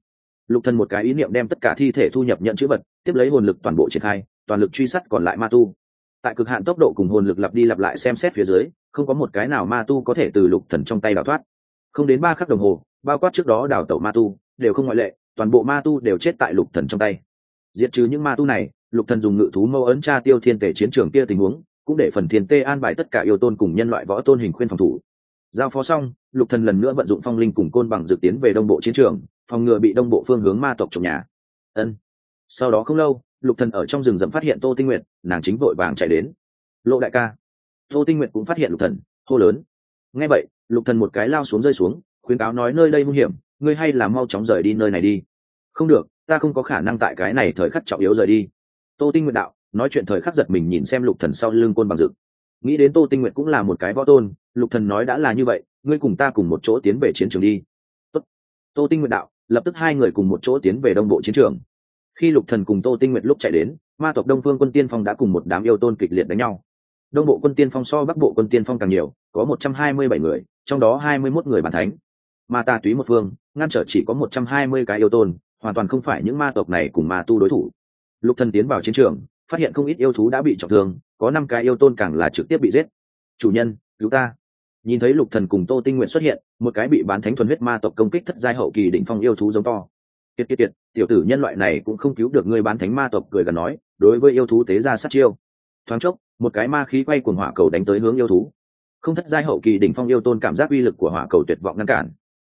Lục thần một cái ý niệm đem tất cả thi thể thu nhập nhận chữ vật, tiếp lấy hồn lực toàn bộ triển khai, toàn lực truy sát còn lại ma tu. Tại cực hạn tốc độ cùng hồn lực lặp đi lặp lại xem xét phía dưới, không có một cái nào ma tu có thể từ lục thần trong tay đào thoát. Không đến ba khắc đồng hồ, bao quát trước đó đào tẩu ma tu, đều không ngoại lệ, toàn bộ ma tu đều chết tại lục thần trong tay. Diệt trừ những ma tu này, lục thần dùng ngự thú mâu ấn tra tiêu thiên tể chiến trường kia tình huống, cũng để phần thiên tê an bài tất cả yêu tôn cùng nhân loại võ tôn hình khuyên phòng thủ. Giao phó xong lục thần lần nữa vận dụng phong linh cùng côn bằng dự tiến về đông bộ chiến trường, phòng ngừa bị đông bộ phương hướng ma tộc trộm nhà. Ân. Sau đó không lâu, lục thần ở trong rừng rậm phát hiện tô tinh nguyệt, nàng chính vội vàng chạy đến. Lộ đại ca. Tô tinh nguyệt cũng phát hiện lục thần, hô lớn. Nghe vậy, lục thần một cái lao xuống rơi xuống, khuyến cáo nói nơi đây nguy hiểm, ngươi hay là mau chóng rời đi nơi này đi. Không được, ta không có khả năng tại cái này thời khắc trọng yếu rời đi. Tô tinh nguyệt đạo, nói chuyện thời khắc giật mình nhìn xem lục thần sau lưng côn bằng dự nghĩ đến tô tinh nguyệt cũng là một cái võ tôn, lục thần nói đã là như vậy ngươi cùng ta cùng một chỗ tiến về chiến trường đi. Tốt. tô tinh nguyệt đạo, lập tức hai người cùng một chỗ tiến về đông bộ chiến trường. Khi lục thần cùng tô tinh nguyệt lúc chạy đến, ma tộc đông phương quân tiên phong đã cùng một đám yêu tôn kịch liệt đánh nhau. Đông bộ quân tiên phong so bắc bộ quân tiên phong càng nhiều, có một trăm hai mươi bảy người, trong đó hai mươi 21 người bản thánh. Ma ta túy một phương, ngăn trở chỉ có một trăm hai mươi cái yêu tôn, hoàn toàn không phải những ma tộc này cùng ma tu đối thủ. Lục thần tiến vào chiến trường, phát hiện không ít yêu thú đã bị trọng thương, có năm cái yêu tôn càng là trực tiếp bị giết. Chủ nhân, cứu ta nhìn thấy lục thần cùng tô tinh nguyện xuất hiện, một cái bị bán thánh thuần huyết ma tộc công kích thất giai hậu kỳ đỉnh phong yêu thú giống to. Kiệt kiệt kiệt, tiểu tử nhân loại này cũng không cứu được ngươi bán thánh ma tộc, cười gần nói, đối với yêu thú tế ra sát chiêu. Thoáng chốc, một cái ma khí quay cuồng hỏa cầu đánh tới hướng yêu thú. Không thất giai hậu kỳ đỉnh phong yêu tôn cảm giác uy lực của hỏa cầu tuyệt vọng ngăn cản.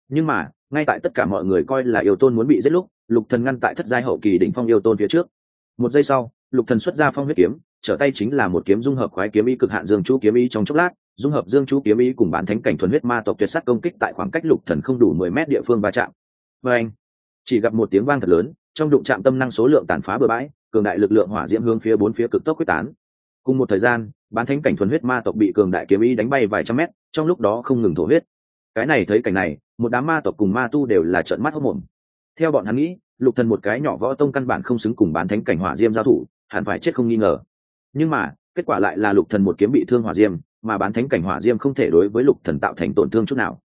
Nhưng mà, ngay tại tất cả mọi người coi là yêu tôn muốn bị giết lúc, lục thần ngăn tại thất giai hậu kỳ đỉnh phong yêu tôn phía trước. Một giây sau, lục thần xuất ra phong huyết kiếm, trở tay chính là một kiếm dung hợp khoái kiếm ý cực hạn dương chú kiếm ý trong chốc lát dung hợp dương chú kiếm ý cùng bản thánh cảnh thuần huyết ma tộc tuyệt sắc công kích tại khoảng cách lục thần không đủ mười mét địa phương va chạm. Và anh, chỉ gặp một tiếng vang thật lớn, trong đụng chạm tâm năng số lượng tàn phá bừa bãi, cường đại lực lượng hỏa diễm hướng phía bốn phía cực tốc quyết tán. Cùng một thời gian bán thánh cảnh thuần huyết ma tộc bị cường đại kiếm ý đánh bay vài trăm mét, trong lúc đó không ngừng thổ huyết. Cái này thấy cảnh này, một đám ma tộc cùng ma tu đều là trợn mắt hốc mồm theo bọn hắn nghĩ, lục thần một cái nhỏ võ tông căn bản không xứng cùng bán thánh cảnh hỏa diêm giao thủ, hẳn phải chết không nghi ngờ. Nhưng mà, kết quả lại là lục thần một kiếm bị thương hỏa diêm mà bán thánh cảnh hỏa diêm không thể đối với lục thần tạo thành tổn thương chút nào.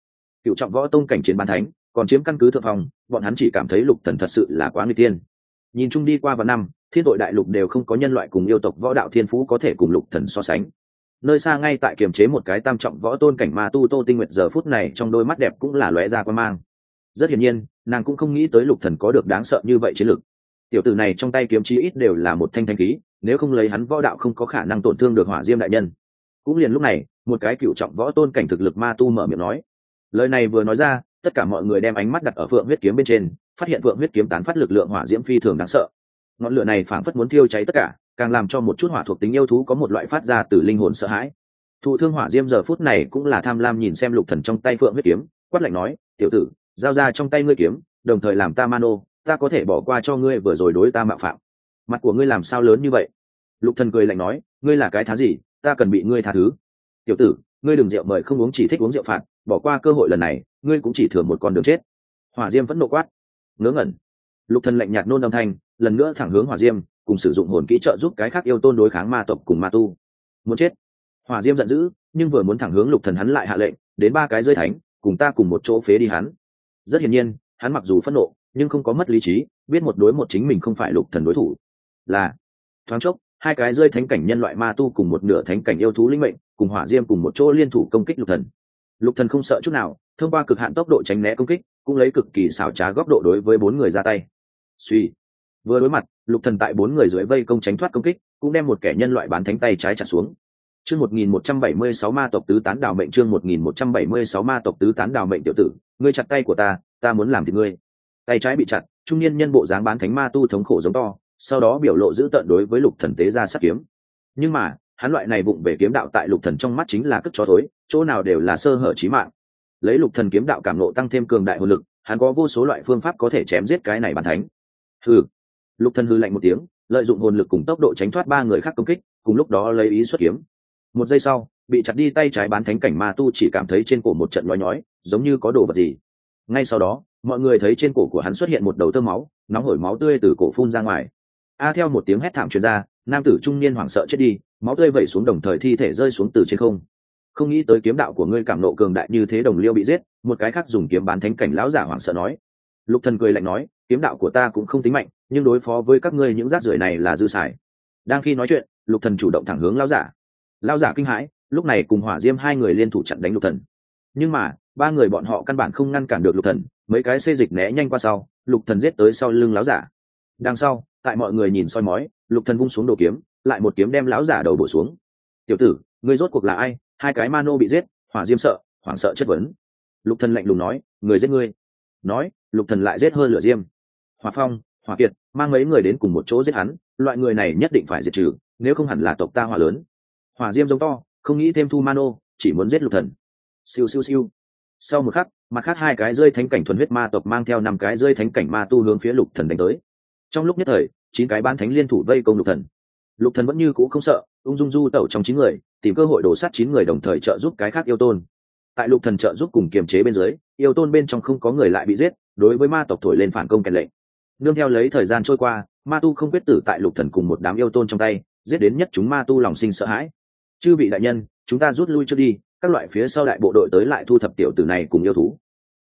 Cựu trọng võ tông cảnh chiến bán thánh còn chiếm căn cứ thượng phòng, bọn hắn chỉ cảm thấy lục thần thật sự là quá nguy tiên. Nhìn chung đi qua vài năm thiên tội đại lục đều không có nhân loại cùng yêu tộc võ đạo thiên phú có thể cùng lục thần so sánh. Nơi xa ngay tại kiềm chế một cái tam trọng võ tôn cảnh ma tu tô tinh nguyệt giờ phút này trong đôi mắt đẹp cũng là lóe ra quan mang. Rất hiển nhiên nàng cũng không nghĩ tới lục thần có được đáng sợ như vậy chiến lực. Tiểu tử này trong tay kiếm chí ít đều là một thanh thanh khí nếu không lấy hắn võ đạo không có khả năng tổn thương được hỏa diêm đại nhân cũng liền lúc này, một cái cựu trọng võ tôn cảnh thực lực ma tu mở miệng nói. Lời này vừa nói ra, tất cả mọi người đem ánh mắt đặt ở phượng huyết kiếm bên trên, phát hiện phượng huyết kiếm tán phát lực lượng hỏa diễm phi thường đáng sợ. Ngọn lửa này phảng phất muốn thiêu cháy tất cả, càng làm cho một chút hỏa thuộc tính yêu thú có một loại phát ra từ linh hồn sợ hãi. Thụ thương hỏa diêm giờ phút này cũng là tham lam nhìn xem lục thần trong tay phượng huyết kiếm, quát lạnh nói, tiểu tử, giao ra trong tay ngươi kiếm, đồng thời làm ta mano ta có thể bỏ qua cho ngươi vừa rồi đối ta mạo phạm. Mặt của ngươi làm sao lớn như vậy? Lục thần cười lạnh nói, ngươi là cái thá gì? Ta cần bị ngươi tha thứ. Tiểu tử, ngươi đừng rượu mời không uống chỉ thích uống rượu phạt, bỏ qua cơ hội lần này, ngươi cũng chỉ thừa một con đường chết. Hỏa diêm vẫn nộ quát. Ngớ ngẩn. Lục thần lạnh nhạt nôn âm thanh, lần nữa thẳng hướng hỏa diêm, cùng sử dụng hồn kỹ trợ giúp cái khác yêu tôn đối kháng ma tộc cùng ma tu. Muốn chết. Hỏa diêm giận dữ, nhưng vừa muốn thẳng hướng lục thần hắn lại hạ lệnh, đến ba cái rơi thánh, cùng ta cùng một chỗ phế đi hắn. Rất hiển nhiên, hắn mặc dù phẫn nộ, nhưng không có mất lý trí, biết một đối một chính mình không phải lục thần đối thủ. Là, thoáng chốc hai cái rơi thánh cảnh nhân loại ma tu cùng một nửa thánh cảnh yêu thú linh mệnh, cùng hỏa diêm cùng một chỗ liên thủ công kích lục thần. Lục thần không sợ chút nào, thông qua cực hạn tốc độ tránh né công kích, cũng lấy cực kỳ xảo trá góc độ đối với bốn người ra tay. Suy. Vừa đối mặt, lục thần tại bốn người dưới vây công tránh thoát công kích, cũng đem một kẻ nhân loại bán thánh tay trái chặt xuống. Chương 1176 ma tộc tứ tán đào mệnh, chương 1176 ma tộc tứ tán đào mệnh tiểu tử, ngươi chặt tay của ta ta muốn làm thì ngươi. Tay trái bị chặt, trung niên nhân bộ dáng bán thánh ma tu thống khổ giống to sau đó biểu lộ giữ tận đối với lục thần tế ra sát kiếm. Nhưng mà, hắn loại này vụng về kiếm đạo tại lục thần trong mắt chính là cất chó thối, chỗ nào đều là sơ hở chí mạng. Lấy lục thần kiếm đạo cảm nộ tăng thêm cường đại hồn lực, hắn có vô số loại phương pháp có thể chém giết cái này bàn thánh. Hừ. Lục thần hư lạnh một tiếng, lợi dụng hồn lực cùng tốc độ tránh thoát ba người khác công kích, cùng lúc đó lấy ý xuất kiếm. Một giây sau, bị chặt đi tay trái bán thánh cảnh ma tu chỉ cảm thấy trên cổ một trận nhói nhói, giống như có đồ vật gì. Ngay sau đó, mọi người thấy trên cổ của hắn xuất hiện một đầu tơ máu, nóng hổi máu tươi từ cổ phun ra ngoài a theo một tiếng hét thảm truyền ra, nam tử trung niên hoảng sợ chết đi, máu tươi vẩy xuống đồng thời thi thể rơi xuống từ trên không. Không nghĩ tới kiếm đạo của ngươi cảm nộ cường đại như thế đồng liêu bị giết, một cái khác dùng kiếm bán thánh cảnh lão giả hoảng sợ nói. Lục thần cười lạnh nói, kiếm đạo của ta cũng không tính mạnh, nhưng đối phó với các ngươi những rác rưởi này là dư xài. Đang khi nói chuyện, lục thần chủ động thẳng hướng lão giả. Lão giả kinh hãi, lúc này cùng hỏa diêm hai người liên thủ chặn đánh lục thần. Nhưng mà, ba người bọn họ căn bản không ngăn cản được lục thần, mấy cái xê dịch né nhanh qua sau, lục thần giết tới sau lưng lão giả. Đằng sau tại mọi người nhìn soi mói, lục thần vung xuống đồ kiếm, lại một kiếm đem lão giả đầu bổ xuống. Tiểu tử, ngươi rốt cuộc là ai? Hai cái mano bị giết, hỏa diêm sợ, hoảng sợ chất vấn. Lục thần lạnh lùng nói, người giết ngươi. Nói, lục thần lại giết hơn lửa diêm. Hỏa phong, hỏa kiệt, mang mấy người đến cùng một chỗ giết hắn, loại người này nhất định phải diệt trừ, nếu không hẳn là tộc ta hỏa lớn. Hỏa diêm giống to, không nghĩ thêm thu mano chỉ muốn giết lục thần. Siêu siêu siêu. Sau một khắc, mặt khác hai cái rơi thánh cảnh thuần huyết ma tộc mang theo năm cái rơi thánh cảnh ma tu hướng phía lục thần đánh tới trong lúc nhất thời, chín cái ban thánh liên thủ vây công lục thần. Lục thần vẫn như cũ không sợ, ung dung du tẩu trong chín người, tìm cơ hội đổ sát chín người đồng thời trợ giúp cái khác yêu tôn. Tại lục thần trợ giúp cùng kiềm chế bên dưới, yêu tôn bên trong không có người lại bị giết, đối với ma tộc thổi lên phản công kèn lệnh. Nương theo lấy thời gian trôi qua, ma tu không quyết tử tại lục thần cùng một đám yêu tôn trong tay, giết đến nhất chúng ma tu lòng sinh sợ hãi. Chư vị đại nhân, chúng ta rút lui trước đi, các loại phía sau đại bộ đội tới lại thu thập tiểu tử này cùng yêu thú.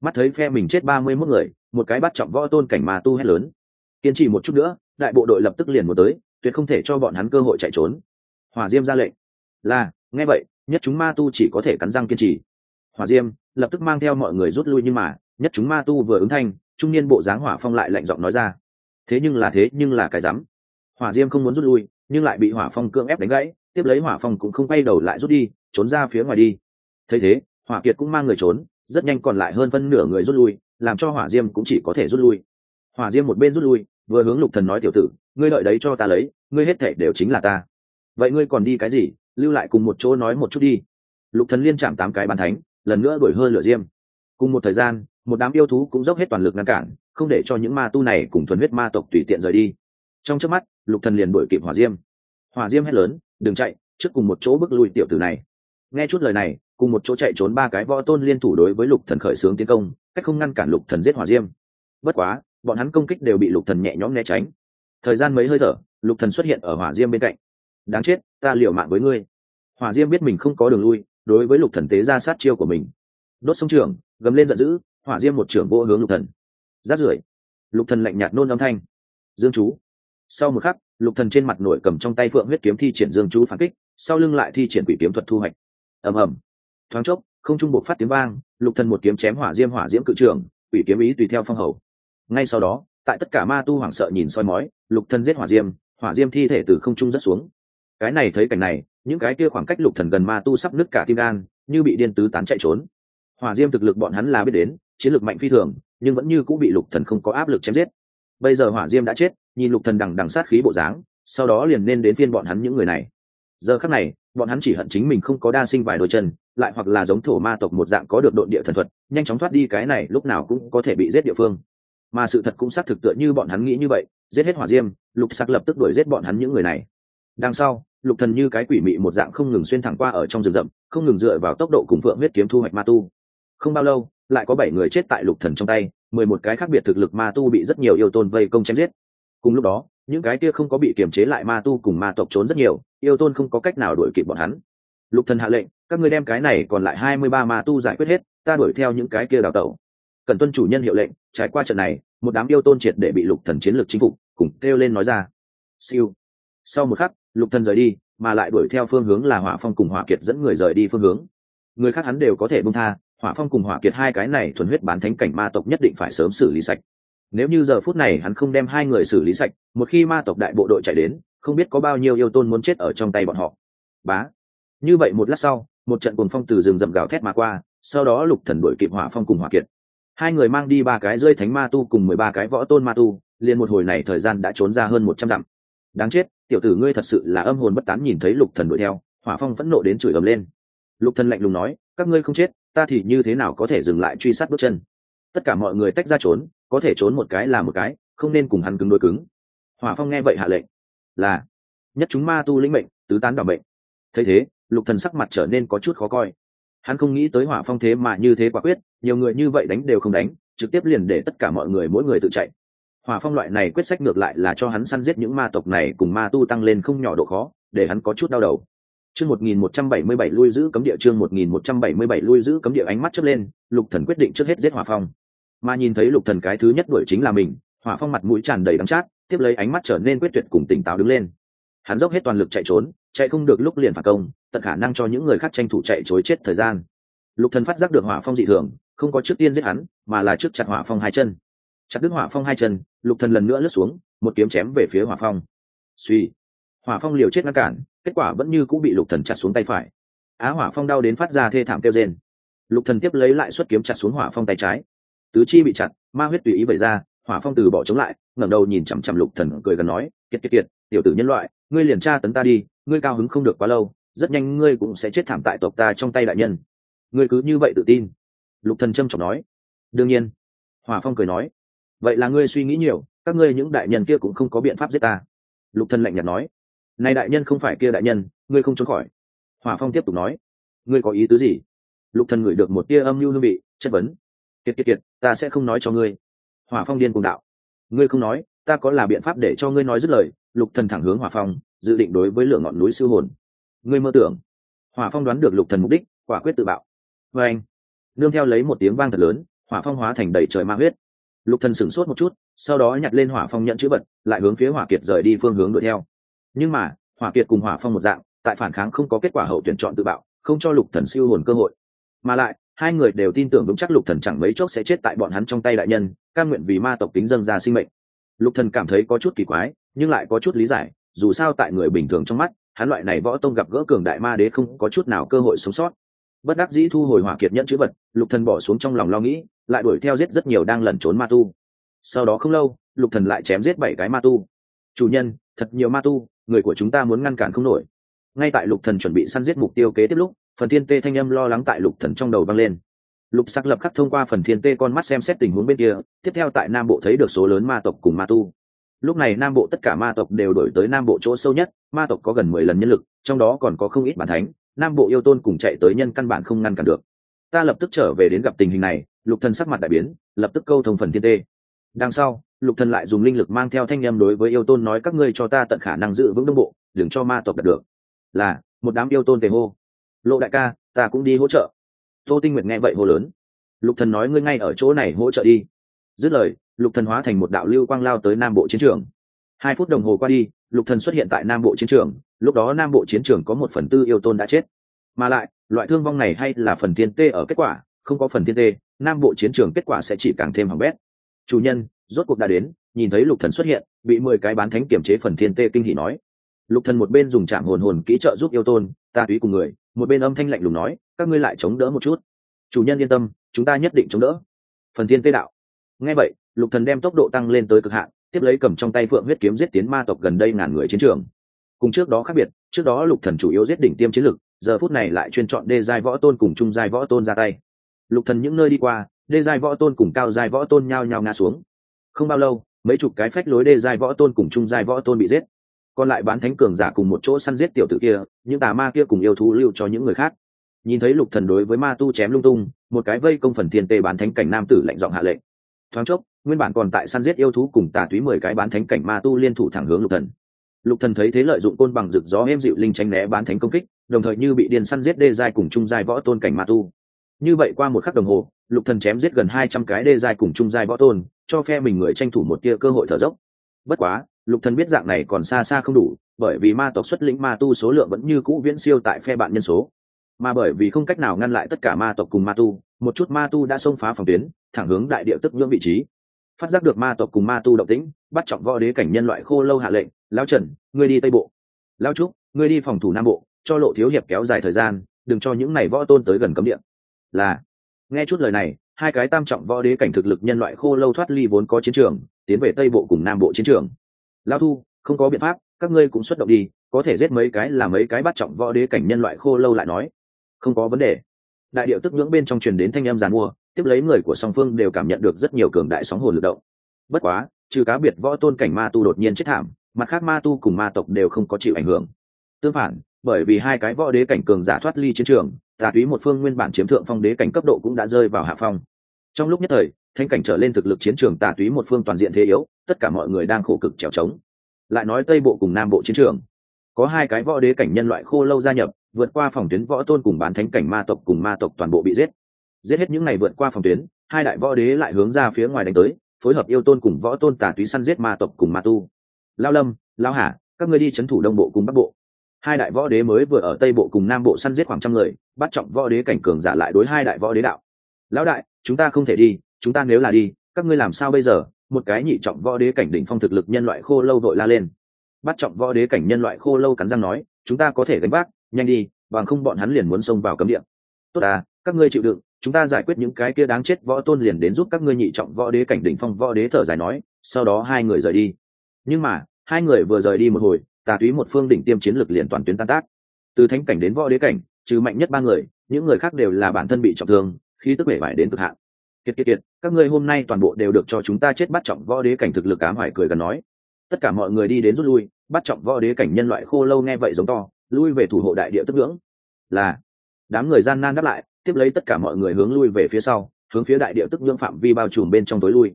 Mắt thấy phe mình chết ba mươi 31 người, một cái bắt trọng võ tôn cảnh ma tu hét lớn kiên trì một chút nữa, đại bộ đội lập tức liền một tới, tuyệt không thể cho bọn hắn cơ hội chạy trốn. Hỏa diêm ra lệnh. Là, nghe vậy, nhất chúng ma tu chỉ có thể cắn răng kiên trì. Hỏa diêm lập tức mang theo mọi người rút lui nhưng mà, nhất chúng ma tu vừa ứng thanh, trung niên bộ dáng hỏa phong lại lạnh giọng nói ra. Thế nhưng là thế, nhưng là cái rắm. Hỏa diêm không muốn rút lui, nhưng lại bị hỏa phong cưỡng ép đánh gãy, tiếp lấy hỏa phong cũng không quay đầu lại rút đi, trốn ra phía ngoài đi. Thấy thế, hỏa kiệt cũng mang người trốn, rất nhanh còn lại hơn phân nửa người rút lui, làm cho hỏa diêm cũng chỉ có thể rút lui. Hỏa diêm một bên rút lui vừa hướng lục thần nói tiểu tử, ngươi đợi đấy cho ta lấy, ngươi hết thể đều chính là ta. Vậy ngươi còn đi cái gì? Lưu lại cùng một chỗ nói một chút đi. Lục thần liên chạm tám cái bàn thánh, lần nữa đuổi hơi lửa diêm. Cùng một thời gian, một đám yêu thú cũng dốc hết toàn lực ngăn cản, không để cho những ma tu này cùng thuần huyết ma tộc tùy tiện rời đi. Trong trước mắt, lục thần liền đuổi kịp hỏa diêm. Hỏa diêm hét lớn, đừng chạy, trước cùng một chỗ bước lui tiểu tử này. Nghe chút lời này, cùng một chỗ chạy trốn ba cái võ tôn liên thủ đối với lục thần khởi xướng tiến công, cách không ngăn cản lục thần giết hỏa diêm. Bất quá bọn hắn công kích đều bị lục thần nhẹ nhõm né tránh. Thời gian mấy hơi thở, lục thần xuất hiện ở hỏa diêm bên cạnh. Đáng chết, ta liều mạng với ngươi. Hỏa diêm biết mình không có đường lui, đối với lục thần tế ra sát chiêu của mình. Đốt sông trường, gầm lên giận dữ, hỏa diêm một trưởng vô hướng lục thần. Rát rưởi, lục thần lạnh nhạt nôn âm thanh. Dương chú. Sau một khắc, lục thần trên mặt nổi cầm trong tay phượng huyết kiếm thi triển dương chú phản kích, sau lưng lại thi triển quỷ kiếm thuật thu hoạch. Ầm ầm. Thoáng chốc, không trung bộ phát tiếng vang, lục thần một kiếm chém hỏa diêm hỏa diễm cự trường quỷ kiếm ý tùy theo phong hầu ngay sau đó, tại tất cả ma tu hoảng sợ nhìn soi mói, lục thần giết hỏa diêm hỏa diêm thi thể từ không trung rất xuống. Cái này thấy cảnh này, những cái kia khoảng cách lục thần gần ma tu sắp nứt cả tim gan, như bị điên tứ tán chạy trốn. Hỏa diêm thực lực bọn hắn là biết đến, chiến lược mạnh phi thường, nhưng vẫn như cũng bị lục thần không có áp lực chém giết. Bây giờ hỏa diêm đã chết, nhìn lục thần đằng đằng sát khí bộ dáng, sau đó liền nên đến phiên bọn hắn những người này. Giờ khắc này, bọn hắn chỉ hận chính mình không có đa sinh vài đôi chân, lại hoặc là giống thổ ma tộc một dạng có được đội địa thần thuật, nhanh chóng thoát đi cái này lúc nào cũng có thể bị giết địa phương mà sự thật cũng xác thực tựa như bọn hắn nghĩ như vậy, giết hết hỏa diêm, lục sắc lập tức đuổi giết bọn hắn những người này. Đằng sau, lục thần như cái quỷ mị một dạng không ngừng xuyên thẳng qua ở trong rừng rậm, không ngừng dựa vào tốc độ cùng phượng huyết kiếm thu hoạch ma tu. Không bao lâu, lại có bảy người chết tại lục thần trong tay, mười một cái khác biệt thực lực ma tu bị rất nhiều yêu tôn vây công chém giết. Cùng lúc đó, những cái kia không có bị kiềm chế lại ma tu cùng ma tộc trốn rất nhiều, yêu tôn không có cách nào đuổi kịp bọn hắn. Lục thần hạ lệnh, các ngươi đem cái này còn lại hai mươi ba ma tu giải quyết hết, ta đuổi theo những cái kia đào tẩu cần tuân chủ nhân hiệu lệnh, trải qua trận này, một đám yêu tôn triệt để bị lục thần chiến lược chính phục, cùng kêu lên nói ra. Siêu. Sau một khắc, lục thần rời đi, mà lại đuổi theo phương hướng là hỏa phong cùng hỏa kiệt dẫn người rời đi phương hướng. Người khác hắn đều có thể buông tha, hỏa phong cùng hỏa kiệt hai cái này thuần huyết bán thánh cảnh ma tộc nhất định phải sớm xử lý sạch. Nếu như giờ phút này hắn không đem hai người xử lý sạch, một khi ma tộc đại bộ đội chạy đến, không biết có bao nhiêu yêu tôn muốn chết ở trong tay bọn họ. Bá. Như vậy một lát sau, một trận cuồng phong từ rừng rậm gào thét mà qua, sau đó lục thần đuổi kịp hỏa phong cùng hỏa kiệt hai người mang đi ba cái rơi thánh ma tu cùng mười ba cái võ tôn ma tu, liền một hồi này thời gian đã trốn ra hơn một trăm dặm. Đáng chết, tiểu tử ngươi thật sự là âm hồn bất tán nhìn thấy lục thần đuổi theo, hỏa phong vẫn nộ đến chửi ầm lên. Lục thần lạnh lùng nói, các ngươi không chết, ta thì như thế nào có thể dừng lại truy sát bước chân? Tất cả mọi người tách ra trốn, có thể trốn một cái là một cái, không nên cùng hắn cứng đối cứng. Hỏa phong nghe vậy hạ lệnh, là, nhất chúng ma tu lĩnh mệnh, tứ tán đảm mệnh. Thấy thế, lục thần sắc mặt trở nên có chút khó coi hắn không nghĩ tới hỏa phong thế mà như thế quả quyết, nhiều người như vậy đánh đều không đánh, trực tiếp liền để tất cả mọi người mỗi người tự chạy. Hỏa phong loại này quyết sách ngược lại là cho hắn săn giết những ma tộc này cùng ma tu tăng lên không nhỏ độ khó, để hắn có chút đau đầu. Chương một nghìn một trăm bảy mươi bảy lui giữ cấm địa, chương một nghìn một trăm bảy mươi bảy lui giữ cấm địa ánh mắt chớp lên, lục thần quyết định trước hết giết hỏa phong. Mà nhìn thấy lục thần cái thứ nhất đuổi chính là mình, hỏa phong mặt mũi tràn đầy đắng chát, tiếp lấy ánh mắt trở nên quyết tuyệt cùng tỉnh táo đứng lên. Hắn dốc hết toàn lực chạy trốn, chạy không được lúc liền phản công tận khả năng cho những người khác tranh thủ chạy chối chết thời gian. Lục thần phát giác được hỏa phong dị thường, không có trước tiên giết hắn, mà là trước chặt hỏa phong hai chân. Chặt đứt hỏa phong hai chân, lục thần lần nữa lướt xuống, một kiếm chém về phía hỏa phong. Suy. Hỏa phong liều chết ngăn cản, kết quả vẫn như cũng bị lục thần chặt xuống tay phải. Á, hỏa phong đau đến phát ra thê thảm kêu rên. Lục thần tiếp lấy lại xuất kiếm chặt xuống hỏa phong tay trái. Tứ chi bị chặt, ma huyết tùy ý vẩy ra, hỏa phong từ bỏ chống lại, ngẩng đầu nhìn chằm chằm lục thần, cười gần nói, kiệt kiệt kiệt, tiểu tử nhân loại, ngươi liền tra tấn ta đi, ngươi cao hứng không được quá lâu rất nhanh ngươi cũng sẽ chết thảm tại tộc ta trong tay đại nhân. Ngươi cứ như vậy tự tin. Lục thần trâm trọng nói. Đương nhiên. Hòa phong cười nói. Vậy là ngươi suy nghĩ nhiều, các ngươi những đại nhân kia cũng không có biện pháp giết ta. Lục thần lạnh nhạt nói. Này đại nhân không phải kia đại nhân, ngươi không trốn khỏi. Hòa phong tiếp tục nói. Ngươi có ý tứ gì? Lục thần ngửi được một tia âm mưu hương vị, chất vấn. Kiệt kiệt kiệt, ta sẽ không nói cho ngươi. Hòa phong điên cùng đạo. Ngươi không nói, ta có là biện pháp để cho ngươi nói dứt lời. Lục thần thẳng hướng hòa phong, dự định đối với lửa ngọn núi siêu hồn ngươi mơ tưởng. Hỏa phong đoán được lục thần mục đích, quả quyết tự bạo. Vê anh, nương theo lấy một tiếng vang thật lớn, hỏa phong hóa thành đầy trời ma huyết. Lục thần sửng sốt một chút, sau đó nhặt lên hỏa phong nhận chữ vật, lại hướng phía hỏa kiệt rời đi phương hướng đuổi theo. Nhưng mà, hỏa kiệt cùng hỏa phong một dạng, tại phản kháng không có kết quả hậu tuyển chọn tự bạo, không cho lục thần siêu hồn cơ hội. Mà lại, hai người đều tin tưởng vững chắc lục thần chẳng mấy chốc sẽ chết tại bọn hắn trong tay đại nhân, cam nguyện vì ma tộc tính dâng ra sinh mệnh. Lục thần cảm thấy có chút kỳ quái, nhưng lại có chút lý giải, dù sao tại người bình thường trong mắt hắn loại này võ tông gặp gỡ cường đại ma đế không có chút nào cơ hội sống sót. Bất đắc dĩ thu hồi hỏa kiệt nhận chữ vật, lục thần bỏ xuống trong lòng lo nghĩ, lại đuổi theo giết rất nhiều đang lẩn trốn ma tu. Sau đó không lâu, lục thần lại chém giết bảy cái ma tu. Chủ nhân, thật nhiều ma tu, người của chúng ta muốn ngăn cản không nổi. Ngay tại lục thần chuẩn bị săn giết mục tiêu kế tiếp lúc, phần thiên tê thanh âm lo lắng tại lục thần trong đầu vang lên. Lục sắc lập khắc thông qua phần thiên tê con mắt xem xét tình huống bên kia, tiếp theo tại nam bộ thấy được số lớn ma tộc cùng ma tu lúc này nam bộ tất cả ma tộc đều đổi tới nam bộ chỗ sâu nhất, ma tộc có gần mười lần nhân lực, trong đó còn có không ít bản thánh, nam bộ yêu tôn cùng chạy tới nhân căn bản không ngăn cản được. Ta lập tức trở về đến gặp tình hình này, lục thần sắc mặt đại biến, lập tức câu thông phần thiên tê. Đằng sau, lục thần lại dùng linh lực mang theo thanh âm đối với yêu tôn nói, các ngươi cho ta tận khả năng giữ vững đông bộ, đừng cho ma tộc đạt được. Là, một đám yêu tôn tề hô. Lộ đại ca, ta cũng đi hỗ trợ. Tô tinh nguyệt nghe vậy hô lớn. Lục thần nói, ngươi ngay ở chỗ này hỗ trợ đi dứt lời, lục thần hóa thành một đạo lưu quang lao tới nam bộ chiến trường. Hai phút đồng hồ qua đi, lục thần xuất hiện tại nam bộ chiến trường, lúc đó nam bộ chiến trường có một phần tư yêu tôn đã chết. Mà lại, loại thương vong này hay là phần thiên tê ở kết quả, không có phần thiên tê, nam bộ chiến trường kết quả sẽ chỉ càng thêm hỏng bét. Chủ nhân, rốt cuộc đã đến, nhìn thấy lục thần xuất hiện, bị mười cái bán thánh kiểm chế phần thiên tê kinh hỉ nói. Lục thần một bên dùng chạm hồn hồn kỹ trợ giúp yêu tôn, ta túy cùng người, một bên âm thanh lạnh lùng nói, các ngươi lại chống đỡ một chút. Chủ nhân yên tâm, chúng ta nhất định chống đỡ. Phần thiên tê đạo nghe vậy, lục thần đem tốc độ tăng lên tới cực hạn, tiếp lấy cầm trong tay phượng huyết kiếm giết tiến ma tộc gần đây ngàn người chiến trường. Cùng trước đó khác biệt, trước đó lục thần chủ yếu giết đỉnh tiêm chiến lực, giờ phút này lại chuyên chọn đê giai võ tôn cùng trung giai võ tôn ra tay. Lục thần những nơi đi qua, đê giai võ tôn cùng cao giai võ tôn nhao nhao ngã xuống. Không bao lâu, mấy chục cái phách lối đê giai võ tôn cùng trung giai võ tôn bị giết. Còn lại bán thánh cường giả cùng một chỗ săn giết tiểu tử kia, những tà ma kia cùng yêu thú lưu cho những người khác. Nhìn thấy lục thần đối với ma tu chém lung tung, một cái vây công phần thiên tê bán thánh cảnh nam tử lạnh giọng hạ lệnh thoáng chốc, nguyên bản còn tại săn giết yêu thú cùng tà túy mười cái bán thánh cảnh ma tu liên thủ thẳng hướng lục thần. Lục thần thấy thế lợi dụng côn bằng rực gió êm dịu linh tránh né bán thánh công kích, đồng thời như bị điên săn giết đê giai cùng trung giai võ tôn cảnh ma tu. Như vậy qua một khắc đồng hồ, lục thần chém giết gần hai trăm cái đê giai cùng trung giai võ tôn, cho phe mình người tranh thủ một tia cơ hội thở dốc. Bất quá, lục thần biết dạng này còn xa xa không đủ, bởi vì ma tộc xuất lĩnh ma tu số lượng vẫn như cũ viễn siêu tại phe bạn nhân số. Mà bởi vì không cách nào ngăn lại tất cả ma tộc cùng ma tu một chút ma tu đã xông phá phòng tuyến, thẳng hướng đại địa tức ngưỡng vị trí. Phát giác được ma tộc cùng ma tu động tĩnh, bắt trọng võ đế cảnh nhân loại khô lâu hạ lệnh, lão trần, ngươi đi tây bộ. Lão trúc, ngươi đi phòng thủ nam bộ, cho lộ thiếu hiệp kéo dài thời gian, đừng cho những này võ tôn tới gần cấm địa. Là. Nghe chút lời này, hai cái tam trọng võ đế cảnh thực lực nhân loại khô lâu thoát ly vốn có chiến trường, tiến về tây bộ cùng nam bộ chiến trường. Lao thu, không có biện pháp, các ngươi cũng xuất động đi, có thể giết mấy cái là mấy cái bắt trọng võ đế cảnh nhân loại khô lâu lại nói. Không có vấn đề đại điệu tức nhưỡng bên trong truyền đến thanh em giàn mua, tiếp lấy người của song phương đều cảm nhận được rất nhiều cường đại sóng hồn lực động. Bất quá, trừ cá biệt võ tôn cảnh ma tu đột nhiên chết thảm, mặt khác ma tu cùng ma tộc đều không có chịu ảnh hưởng. Tương phản, bởi vì hai cái võ đế cảnh cường giả thoát ly chiến trường, tà túy một phương nguyên bản chiếm thượng phong đế cảnh cấp độ cũng đã rơi vào hạ phong. Trong lúc nhất thời thanh cảnh trở lên thực lực chiến trường tà túy một phương toàn diện thế yếu, tất cả mọi người đang khổ cực trèo trống. Lại nói tây bộ cùng nam bộ chiến trường, có hai cái võ đế cảnh nhân loại khô lâu gia nhập vượt qua phòng tuyến võ tôn cùng bán thánh cảnh ma tộc cùng ma tộc toàn bộ bị giết. Giết hết những ngày vượt qua phòng tuyến, hai đại võ đế lại hướng ra phía ngoài đánh tới, phối hợp yêu tôn cùng võ tôn tà túy săn giết ma tộc cùng ma tu. Lao lâm, lao hà, các ngươi đi c h ấ n thủ đông bộ cùng bắc bộ. Hai đại võ đế mới vừa ở tây bộ cùng nam bộ săn giết khoảng trăm người, bắt trọng võ đế cảnh cường giả lại đối hai đại võ đế đạo. Lão đại, chúng ta không thể đi, chúng ta nếu là đi, các ngươi làm sao bây giờ? Một cái nhị trọng võ đế cảnh đỉnh phong thực lực nhân loại khô lâu vội la lên. Bắt trọng võ đế cảnh nhân loại khô lâu cắn răng nói, chúng ta có thể gánh vác nhanh đi, bằng không bọn hắn liền muốn xông vào cấm địa. Tốt à các ngươi chịu đựng, chúng ta giải quyết những cái kia đáng chết võ tôn liền đến giúp các ngươi nhị trọng võ đế cảnh đỉnh phong võ đế thở dài nói, sau đó hai người rời đi. Nhưng mà, hai người vừa rời đi một hồi, tà túy một phương đỉnh tiêm chiến lực liền toàn tuyến tan tác. Từ thánh cảnh đến võ đế cảnh, trừ mạnh nhất ba người, những người khác đều là bản thân bị trọng thương khi tức bể vải đến cực hạn. Kiệt kiệt kiệt, các ngươi hôm nay toàn bộ đều được cho chúng ta chết bắt trọng võ đế cảnh thực lực ám hoài cười gần nói. Tất cả mọi người đi đến rút lui, bắt trọng võ đế cảnh nhân loại khô lâu nghe vậy giống to lui về thủ hộ đại địa tức ngưỡng. Là, đám người gian nan đáp lại, tiếp lấy tất cả mọi người hướng lui về phía sau, hướng phía đại địa tức ngưỡng phạm vi bao trùm bên trong tối lui.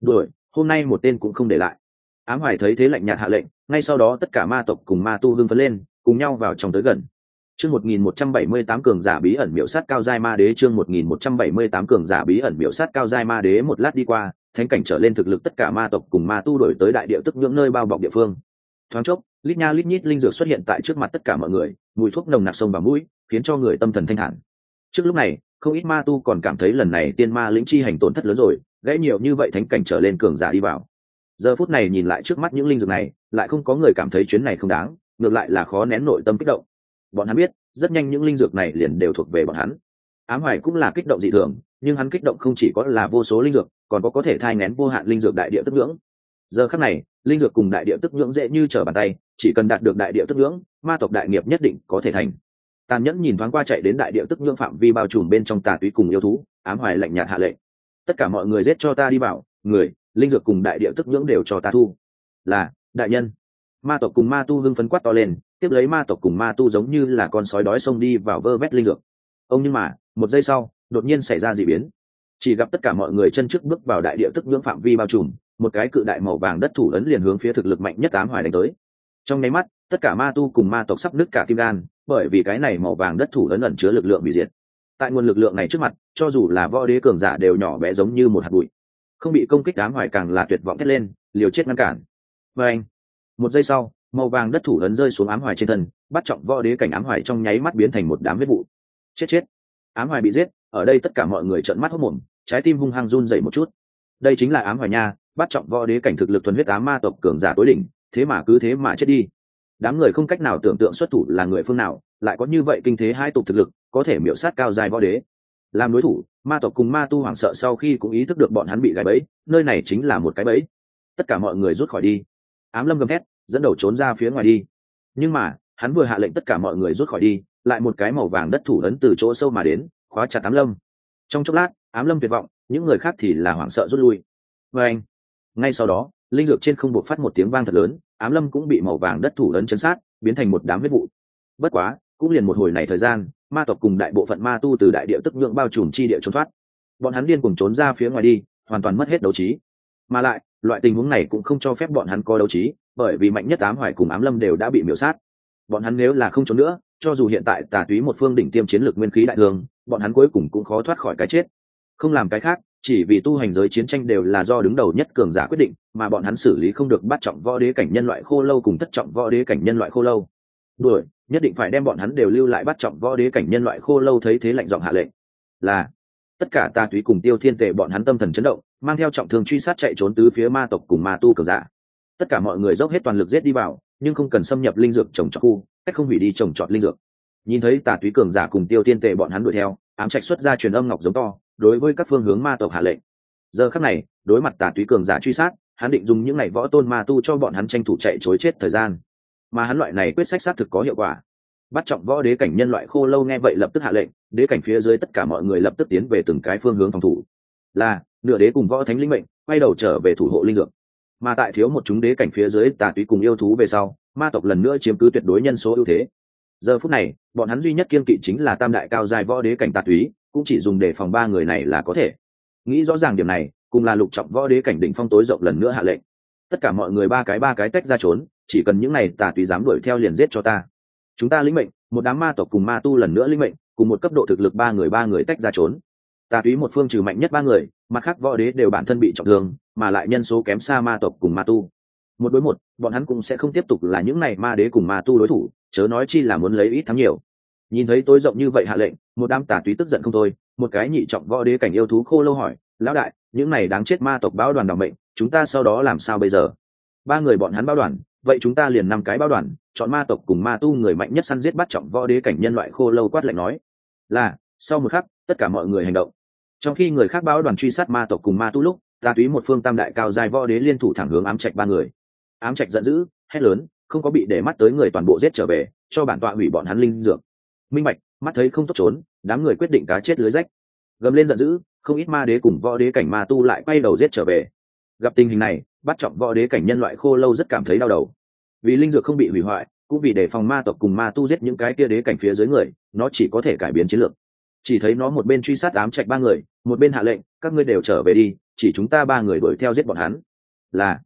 Đuổi, hôm nay một tên cũng không để lại. Ám hoài thấy thế lạnh nhạt hạ lệnh, ngay sau đó tất cả ma tộc cùng ma tu hưng phấn lên, cùng nhau vào trong tới gần. Chương một nghìn một trăm bảy mươi tám cường giả bí ẩn miểu sát cao giai ma đế, chương một nghìn một trăm bảy mươi tám cường giả bí ẩn miểu sát cao giai ma đế một lát đi qua, thánh cảnh trở lên thực lực tất cả ma tộc cùng ma tu đổi tới đại địa tức ngưỡng nơi bao bọc địa phương thoáng chốc, lít nha lít nhít linh dược xuất hiện tại trước mặt tất cả mọi người, mùi thuốc nồng nặc sông vào mũi, khiến cho người tâm thần thanh hẳn. trước lúc này, không ít ma tu còn cảm thấy lần này tiên ma lĩnh chi hành tổn thất lớn rồi, gãy nhiều như vậy thánh cảnh trở lên cường giả đi vào. Giờ phút này nhìn lại trước mắt những linh dược này, lại không có người cảm thấy chuyến này không đáng, ngược lại là khó nén nội tâm kích động. Bọn hắn biết, rất nhanh những linh dược này liền đều thuộc về bọn hắn. Ám hoài cũng là kích động dị thường, nhưng hắn kích động không chỉ có là vô số linh dược, còn có có thể thai ngén vô hạn linh dược đại địa tức ngưỡng giờ khắc này, linh dược cùng đại địa tức ngưỡng dễ như trở bàn tay, chỉ cần đạt được đại địa tức ngưỡng ma tộc đại nghiệp nhất định có thể thành. Tàn nhẫn nhìn thoáng qua chạy đến đại địa tức ngưỡng phạm vi bao trùm bên trong tà túy cùng yêu thú, ám hoài lạnh nhạt hạ lệnh. Tất cả mọi người giết cho ta đi bảo, người, linh dược cùng đại địa tức ngưỡng đều cho ta thu. Là, đại nhân. Ma tộc cùng ma tu hưng phấn quát to lên, tiếp lấy ma tộc cùng ma tu giống như là con sói đói xông đi vào vơ vét linh dược. Ông nhưng mà, một giây sau, đột nhiên xảy ra d ị biến. Chỉ gặp tất cả mọi người chân trước bước vào đại địa tức ngưỡng phạm vi bao trùm một cái cự đại màu vàng đất thủ ấn liền hướng phía thực lực mạnh nhất ám hoài đánh tới. Trong nháy mắt, tất cả ma tu cùng ma tộc sắp nứt cả tim gan bởi vì cái này màu vàng đất thủ ấn ẩn chứa lực lượng bị diệt. Tại nguồn lực lượng này trước mặt, cho dù là võ đế cường giả đều nhỏ bé giống như một hạt bụi. Không bị công kích ám hoài càng là tuyệt vọng thét lên, liều chết ngăn cản. Và anh, một giây sau, màu vàng đất thủ ấn rơi xuống ám hoài trên thân, bắt trọng võ đế cảnh ám hoài trong nháy mắt biến thành một đám vết vụ. Chết chết. Ám hoài bị giết, ở đây tất cả mọi người trợn mắt hốc mồm, trái tim hung hăng run dậy một chút. Đây chính là ám hoài nha bắt trọng võ đế cảnh thực lực thuần huyết á ma tộc cường giả tối đỉnh, thế mà cứ thế mà chết đi. Đám người không cách nào tưởng tượng xuất thủ là người phương nào, lại có như vậy kinh thế hai tục thực lực, có thể miễu sát cao dài võ đế. Làm đối thủ, ma tộc cùng ma tu hoảng sợ sau khi cũng ý thức được bọn hắn bị gãy bẫy, nơi này chính là một cái bẫy. Tất cả mọi người rút khỏi đi. Ám lâm gầm thét, dẫn đầu trốn ra phía ngoài đi. Nhưng mà, hắn vừa hạ lệnh tất cả mọi người rút khỏi đi, lại một cái màu vàng đất thủ ấn từ chỗ sâu mà đến, khóa chặt ám lâm. Trong chốc lát, ám lâm tuyệt vọng, những người khác thì là hoảng sợ rút lui. Và anh ngay sau đó, linh dược trên không buộc phát một tiếng vang thật lớn, ám lâm cũng bị màu vàng đất thủ lớn chấn sát, biến thành một đám vết vụ bất quá, cũng liền một hồi này thời gian, ma tộc cùng đại bộ phận ma tu từ đại địa tức nhượng bao trùm chi địa trốn thoát. Bọn hắn điên cùng trốn ra phía ngoài đi, hoàn toàn mất hết đấu trí. Mà lại, loại tình huống này cũng không cho phép bọn hắn có đấu trí, bởi vì mạnh nhất ám hoài cùng ám lâm đều đã bị miễu sát. Bọn hắn nếu là không trốn nữa, cho dù hiện tại tà túy một phương đỉnh tiêm chiến lược nguyên khí đại thường, bọn hắn cuối cùng cũng khó thoát khỏi cái chết. Không làm cái khác chỉ vì tu hành giới chiến tranh đều là do đứng đầu nhất cường giả quyết định, mà bọn hắn xử lý không được bắt trọng võ đế cảnh nhân loại khô lâu cùng thất trọng võ đế cảnh nhân loại khô lâu. Đuổi, nhất định phải đem bọn hắn đều lưu lại bắt trọng võ đế cảnh nhân loại khô lâu thấy thế lạnh giọng hạ lệnh. Là, tất cả tà túy cùng tiêu thiên tệ bọn hắn tâm thần chấn động, mang theo trọng thương truy sát chạy trốn tứ phía ma tộc cùng ma tu cường giả. Tất cả mọi người dốc hết toàn lực giết đi vào, nhưng không cần xâm nhập linh dược trồng trọt khu, cách không hủy đi trồng trọt linh dược. Nhìn thấy tà túy cường giả cùng tiêu thiên tệ bọn hắn đuổi theo, ám trạch xuất ra truyền âm ngọc giống to đối với các phương hướng ma tộc hạ lệnh. Giờ khắc này, đối mặt tà túy cường giả truy sát, hắn định dùng những ngày võ tôn ma tu cho bọn hắn tranh thủ chạy chối chết thời gian. Mà hắn loại này quyết sách xác thực có hiệu quả. Bắt trọng võ đế cảnh nhân loại khô lâu nghe vậy lập tức hạ lệnh, đế cảnh phía dưới tất cả mọi người lập tức tiến về từng cái phương hướng phòng thủ. Là, nửa đế cùng võ thánh linh mệnh, quay đầu trở về thủ hộ linh dược. Mà tại thiếu một chúng đế cảnh phía dưới tà túy cùng yêu thú về sau, ma tộc lần nữa chiếm cứ tuyệt đối nhân số ưu thế. Giờ phút này, bọn hắn duy nhất kiên kỵ chính là tam đại cao dài võ đế cảnh tà túy cũng chỉ dùng để phòng ba người này là có thể. Nghĩ rõ ràng điểm này, cùng là lục trọng võ đế cảnh đỉnh phong tối rộng lần nữa hạ lệnh. Tất cả mọi người ba cái ba cái tách ra trốn, chỉ cần những này tà tùy dám đuổi theo liền giết cho ta. Chúng ta lĩnh mệnh, một đám ma tộc cùng ma tu lần nữa lĩnh mệnh, cùng một cấp độ thực lực ba người ba người tách ra trốn. Tà túy một phương trừ mạnh nhất ba người, mặt khác võ đế đều bản thân bị trọng thương, mà lại nhân số kém xa ma tộc cùng ma tu. Một đối một, bọn hắn cũng sẽ không tiếp tục là những này ma đế cùng ma tu đối thủ, chớ nói chi là muốn lấy ít thắng nhiều nhìn thấy tôi rộng như vậy hạ lệnh, một đám tà túy tức giận không thôi, một cái nhị trọng võ đế cảnh yêu thú khô lâu hỏi, lão đại, những này đáng chết ma tộc báo đoàn đ mệnh, chúng ta sau đó làm sao bây giờ? Ba người bọn hắn báo đoàn, vậy chúng ta liền năm cái báo đoàn, chọn ma tộc cùng ma tu người mạnh nhất săn giết bắt trọng võ đế cảnh nhân loại khô lâu quát lạnh nói, là, sau một khắc, tất cả mọi người hành động. Trong khi người khác báo đoàn truy sát ma tộc cùng ma tu lúc, tà túy một phương tam đại cao dài võ đế liên thủ thẳng hướng ám trạch ba người. Ám trạch giận dữ, hét lớn, không có bị để mắt tới người toàn bộ giết trở về, cho bản tọa hủy bọn hắn linh dược minh bạch, mắt thấy không tốt trốn, đám người quyết định cá chết lưới rách. Gầm lên giận dữ, không ít ma đế cùng võ đế cảnh ma tu lại quay đầu giết trở về. Gặp tình hình này, bắt trọng võ đế cảnh nhân loại khô lâu rất cảm thấy đau đầu. Vì linh dược không bị hủy hoại, cũng vì đề phòng ma tộc cùng ma tu giết những cái kia đế cảnh phía dưới người, nó chỉ có thể cải biến chiến lược. Chỉ thấy nó một bên truy sát ám trạch ba người, một bên hạ lệnh, các ngươi đều trở về đi, chỉ chúng ta ba người đuổi theo giết bọn hắn. Là,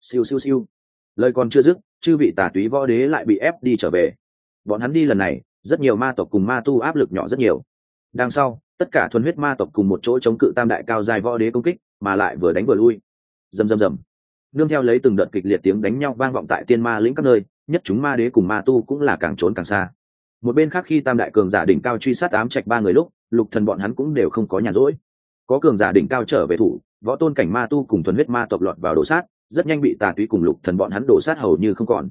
siêu siêu siêu. Lời còn chưa dứt, chư vị tà túy võ đế lại bị ép đi trở về. Bọn hắn đi lần này rất nhiều ma tộc cùng ma tu áp lực nhỏ rất nhiều. Đằng sau, tất cả thuần huyết ma tộc cùng một chỗ chống cự tam đại cao dài võ đế công kích, mà lại vừa đánh vừa lui. Rầm rầm rầm. Nương theo lấy từng đợt kịch liệt tiếng đánh nhau vang vọng tại tiên ma lĩnh các nơi, nhất chúng ma đế cùng ma tu cũng là càng trốn càng xa. Một bên khác khi tam đại cường giả đỉnh cao truy sát ám trạch ba người lúc, lục thần bọn hắn cũng đều không có nhàn rỗi. Có cường giả đỉnh cao trở về thủ, võ tôn cảnh ma tu cùng thuần huyết ma tộc lọt vào đổ sát, rất nhanh bị tà túy cùng lục thần bọn hắn đổ sát hầu như không còn.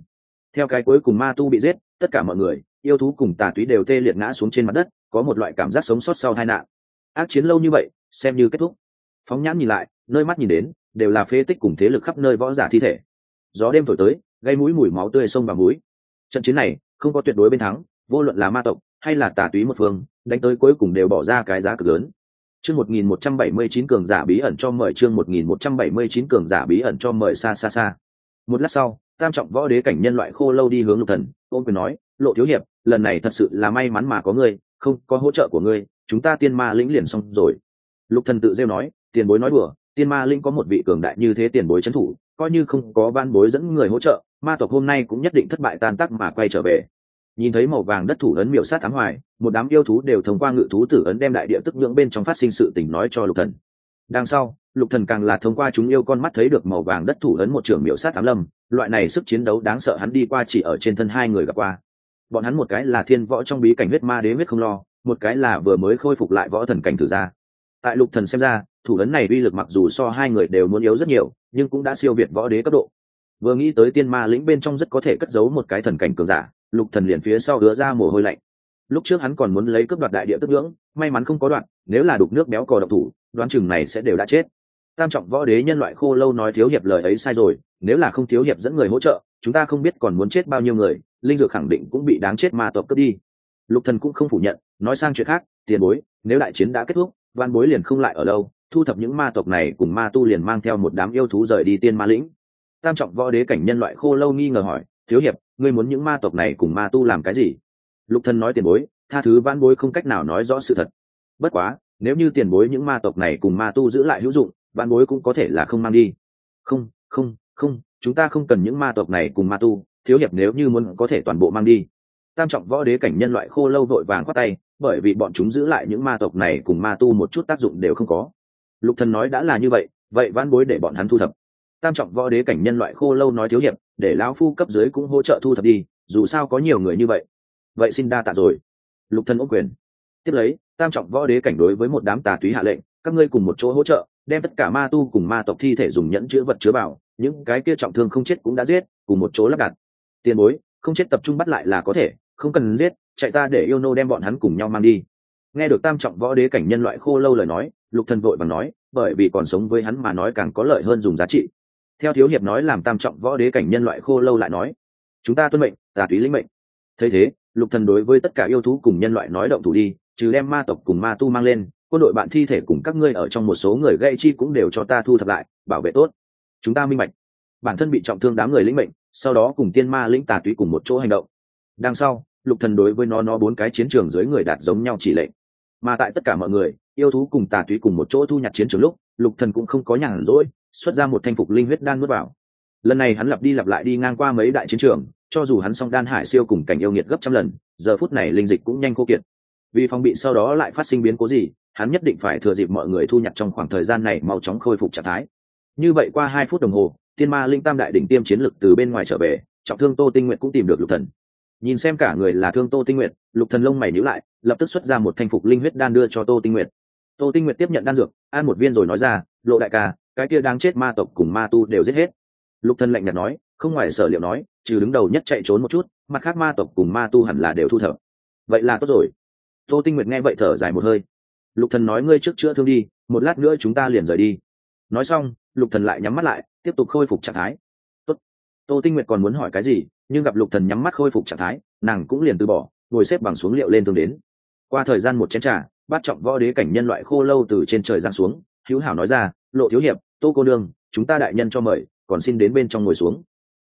Theo cái cuối cùng ma tu bị giết, tất cả mọi người yêu thú cùng tà túy đều tê liệt ngã xuống trên mặt đất, có một loại cảm giác sống sót sau hai nạn. Ác chiến lâu như vậy, xem như kết thúc. Phóng nhãn nhìn lại, nơi mắt nhìn đến, đều là phế tích cùng thế lực khắp nơi võ giả thi thể. Gió đêm thổi tới, gây mũi mùi máu tươi sông và mũi. Trận chiến này, không có tuyệt đối bên thắng, vô luận là ma tộc, hay là tà túy một phương, đánh tới cuối cùng đều bỏ ra cái giá cực lớn. Chương một nghìn một trăm bảy mươi chín cường giả bí ẩn cho mời chương một nghìn một trăm bảy mươi chín cường giả bí ẩn cho mời xa xa xa. Một lát sau tam trọng võ đế cảnh nhân loại khô lâu đi hướng lục thần ôm quyền nói, lộ thiếu hiệp, lần này thật sự là may mắn mà có ngươi, không có hỗ trợ của ngươi, chúng ta tiên ma lĩnh liền xong rồi. Lục thần tự rêu nói, tiền bối nói đùa, tiên ma lĩnh có một vị cường đại như thế tiền bối trấn thủ, coi như không có ban bối dẫn người hỗ trợ, ma tộc hôm nay cũng nhất định thất bại tan tác mà quay trở về. Nhìn thấy màu vàng đất thủ ấn miểu sát ám hoài, một đám yêu thú đều thông qua ngự thú tử ấn đem đại địa tức nhưỡng bên trong phát sinh sự tình nói cho lục thần. Đằng sau, lục thần càng là thông qua chúng yêu con mắt thấy được màu vàng đất thủ ấn một trường miểu sát ám lâm loại này sức chiến đấu đáng sợ hắn đi qua chỉ ở trên thân hai người gặp qua. Bọn hắn một cái là thiên võ trong bí cảnh huyết ma đế huyết không lo, một cái là vừa mới khôi phục lại võ thần cảnh thử ra. Tại lục thần xem ra, thủ ấn này uy lực mặc dù so hai người đều muốn yếu rất nhiều, nhưng cũng đã siêu việt võ đế cấp độ. Vừa nghĩ tới tiên ma lĩnh bên trong rất có thể cất giấu một cái thần cảnh cường giả, lục thần liền phía sau đứa ra mồ hôi lạnh. Lúc trước hắn còn muốn lấy cướp đoạt đại địa tức ngưỡng, may mắn không có đoạn, nếu là đục nước béo cò độc thủ, đoán chừng này sẽ đều đã chết tam trọng võ đế nhân loại khô lâu nói thiếu hiệp lời ấy sai rồi, nếu là không thiếu hiệp dẫn người hỗ trợ, chúng ta không biết còn muốn chết bao nhiêu người, linh dược khẳng định cũng bị đáng chết ma tộc cướp đi. Lục thần cũng không phủ nhận, nói sang chuyện khác, tiền bối, nếu đại chiến đã kết thúc, văn bối liền không lại ở đâu thu thập những ma tộc này cùng ma tu liền mang theo một đám yêu thú rời đi tiên ma lĩnh. Tam trọng võ đế cảnh nhân loại khô lâu nghi ngờ hỏi, thiếu hiệp, ngươi muốn những ma tộc này cùng ma tu làm cái gì? Lục thần nói tiền bối, tha thứ văn bối không cách nào nói rõ sự thật. Bất quá, nếu như tiền bối những ma tộc này cùng ma tu giữ lại hữu dụng vạn bối cũng có thể là không mang đi. Không không không, chúng ta không cần những ma tộc này cùng ma tu, thiếu hiệp nếu như muốn có thể toàn bộ mang đi. Tam trọng võ đế cảnh nhân loại khô lâu vội vàng khoát tay, bởi vì bọn chúng giữ lại những ma tộc này cùng ma tu một chút tác dụng đều không có. Lục thần nói đã là như vậy vậy văn bối để bọn hắn thu thập. Tam trọng võ đế cảnh nhân loại khô lâu nói thiếu hiệp, để lão phu cấp dưới cũng hỗ trợ thu thập đi, dù sao có nhiều người như vậy. Vậy xin đa tạ rồi. Lục thần ốm quyền. Tiếp lấy, tam trọng võ đế cảnh đối với một đám tà túy hạ lệnh, các ngươi cùng một chỗ hỗ trợ đem tất cả ma tu cùng ma tộc thi thể dùng nhẫn chứa vật chứa vào, những cái kia trọng thương không chết cũng đã giết, cùng một chỗ lắp đặt. Tiền bối, không chết tập trung bắt lại là có thể, không cần giết, chạy ta để yêu nô đem bọn hắn cùng nhau mang đi. Nghe được tam trọng võ đế cảnh nhân loại khô lâu lời nói, lục thần vội bằng nói, bởi vì còn sống với hắn mà nói càng có lợi hơn dùng giá trị. Theo thiếu hiệp nói làm tam trọng võ đế cảnh nhân loại khô lâu lại nói, chúng ta tuân mệnh, tà túy lĩnh mệnh. Thấy thế, lục thần đối với tất cả yêu thú cùng nhân loại nói động thủ đi, trừ đem ma tộc cùng ma tu mang lên quân đội bạn thi thể cùng các ngươi ở trong một số người gây chi cũng đều cho ta thu thập lại, bảo vệ tốt. Chúng ta minh mạch. bản thân bị trọng thương đám người lĩnh mệnh, sau đó cùng tiên ma lĩnh tà túy cùng một chỗ hành động. Đằng sau, lục thần đối với nó nó bốn cái chiến trường dưới người đạt giống nhau chỉ lệnh. Mà tại tất cả mọi người, yêu thú cùng tà túy cùng một chỗ thu nhặt chiến trường lúc, lục thần cũng không có nhàn rỗi, xuất ra một thanh phục linh huyết đan nuốt vào. Lần này hắn lặp đi lặp lại đi ngang qua mấy đại chiến trường, cho dù hắn song đan hải siêu cùng cảnh yêu nghiệt gấp trăm lần, giờ phút này linh dịch cũng nhanh khô kiệt. Vì phòng bị sau đó lại phát sinh biến cố gì hắn nhất định phải thừa dịp mọi người thu nhặt trong khoảng thời gian này mau chóng khôi phục trạng thái. Như vậy qua hai phút đồng hồ tiên ma linh tam đại đỉnh tiêm chiến lực từ bên ngoài trở về, trọng thương tô tinh nguyện cũng tìm được lục thần. Nhìn xem cả người là thương tô tinh nguyện lục thần lông mày nhíu lại, lập tức xuất ra một thanh phục linh huyết đan đưa cho tô tinh nguyện tô tinh nguyện tiếp nhận đan dược, ăn một viên rồi nói ra, lộ đại ca, cái kia đang chết ma tộc cùng ma tu đều giết hết. Lục thần lạnh nhạt nói, không ngoài sở liệu nói, trừ đứng đầu nhất chạy trốn một chút, mặt khác ma tộc cùng ma tu hẳn là đều thu thập. Vậy là tốt rồi. Tô tinh nguyệt nghe vậy thở dài một hơi lục thần nói ngươi trước chữa thương đi, một lát nữa chúng ta liền rời đi. Nói xong, lục thần lại nhắm mắt lại, tiếp tục khôi phục trạng thái. Tốt. tô tinh nguyệt còn muốn hỏi cái gì, nhưng gặp lục thần nhắm mắt khôi phục trạng thái, nàng cũng liền từ bỏ, ngồi xếp bằng xuống liệu lên tương đến. Qua thời gian một chén trà, bát trọng võ đế cảnh nhân loại khô lâu từ trên trời giáng xuống, hữu hảo nói ra, lộ thiếu hiệp, tô cô đương chúng ta đại nhân cho mời, còn xin đến bên trong ngồi xuống.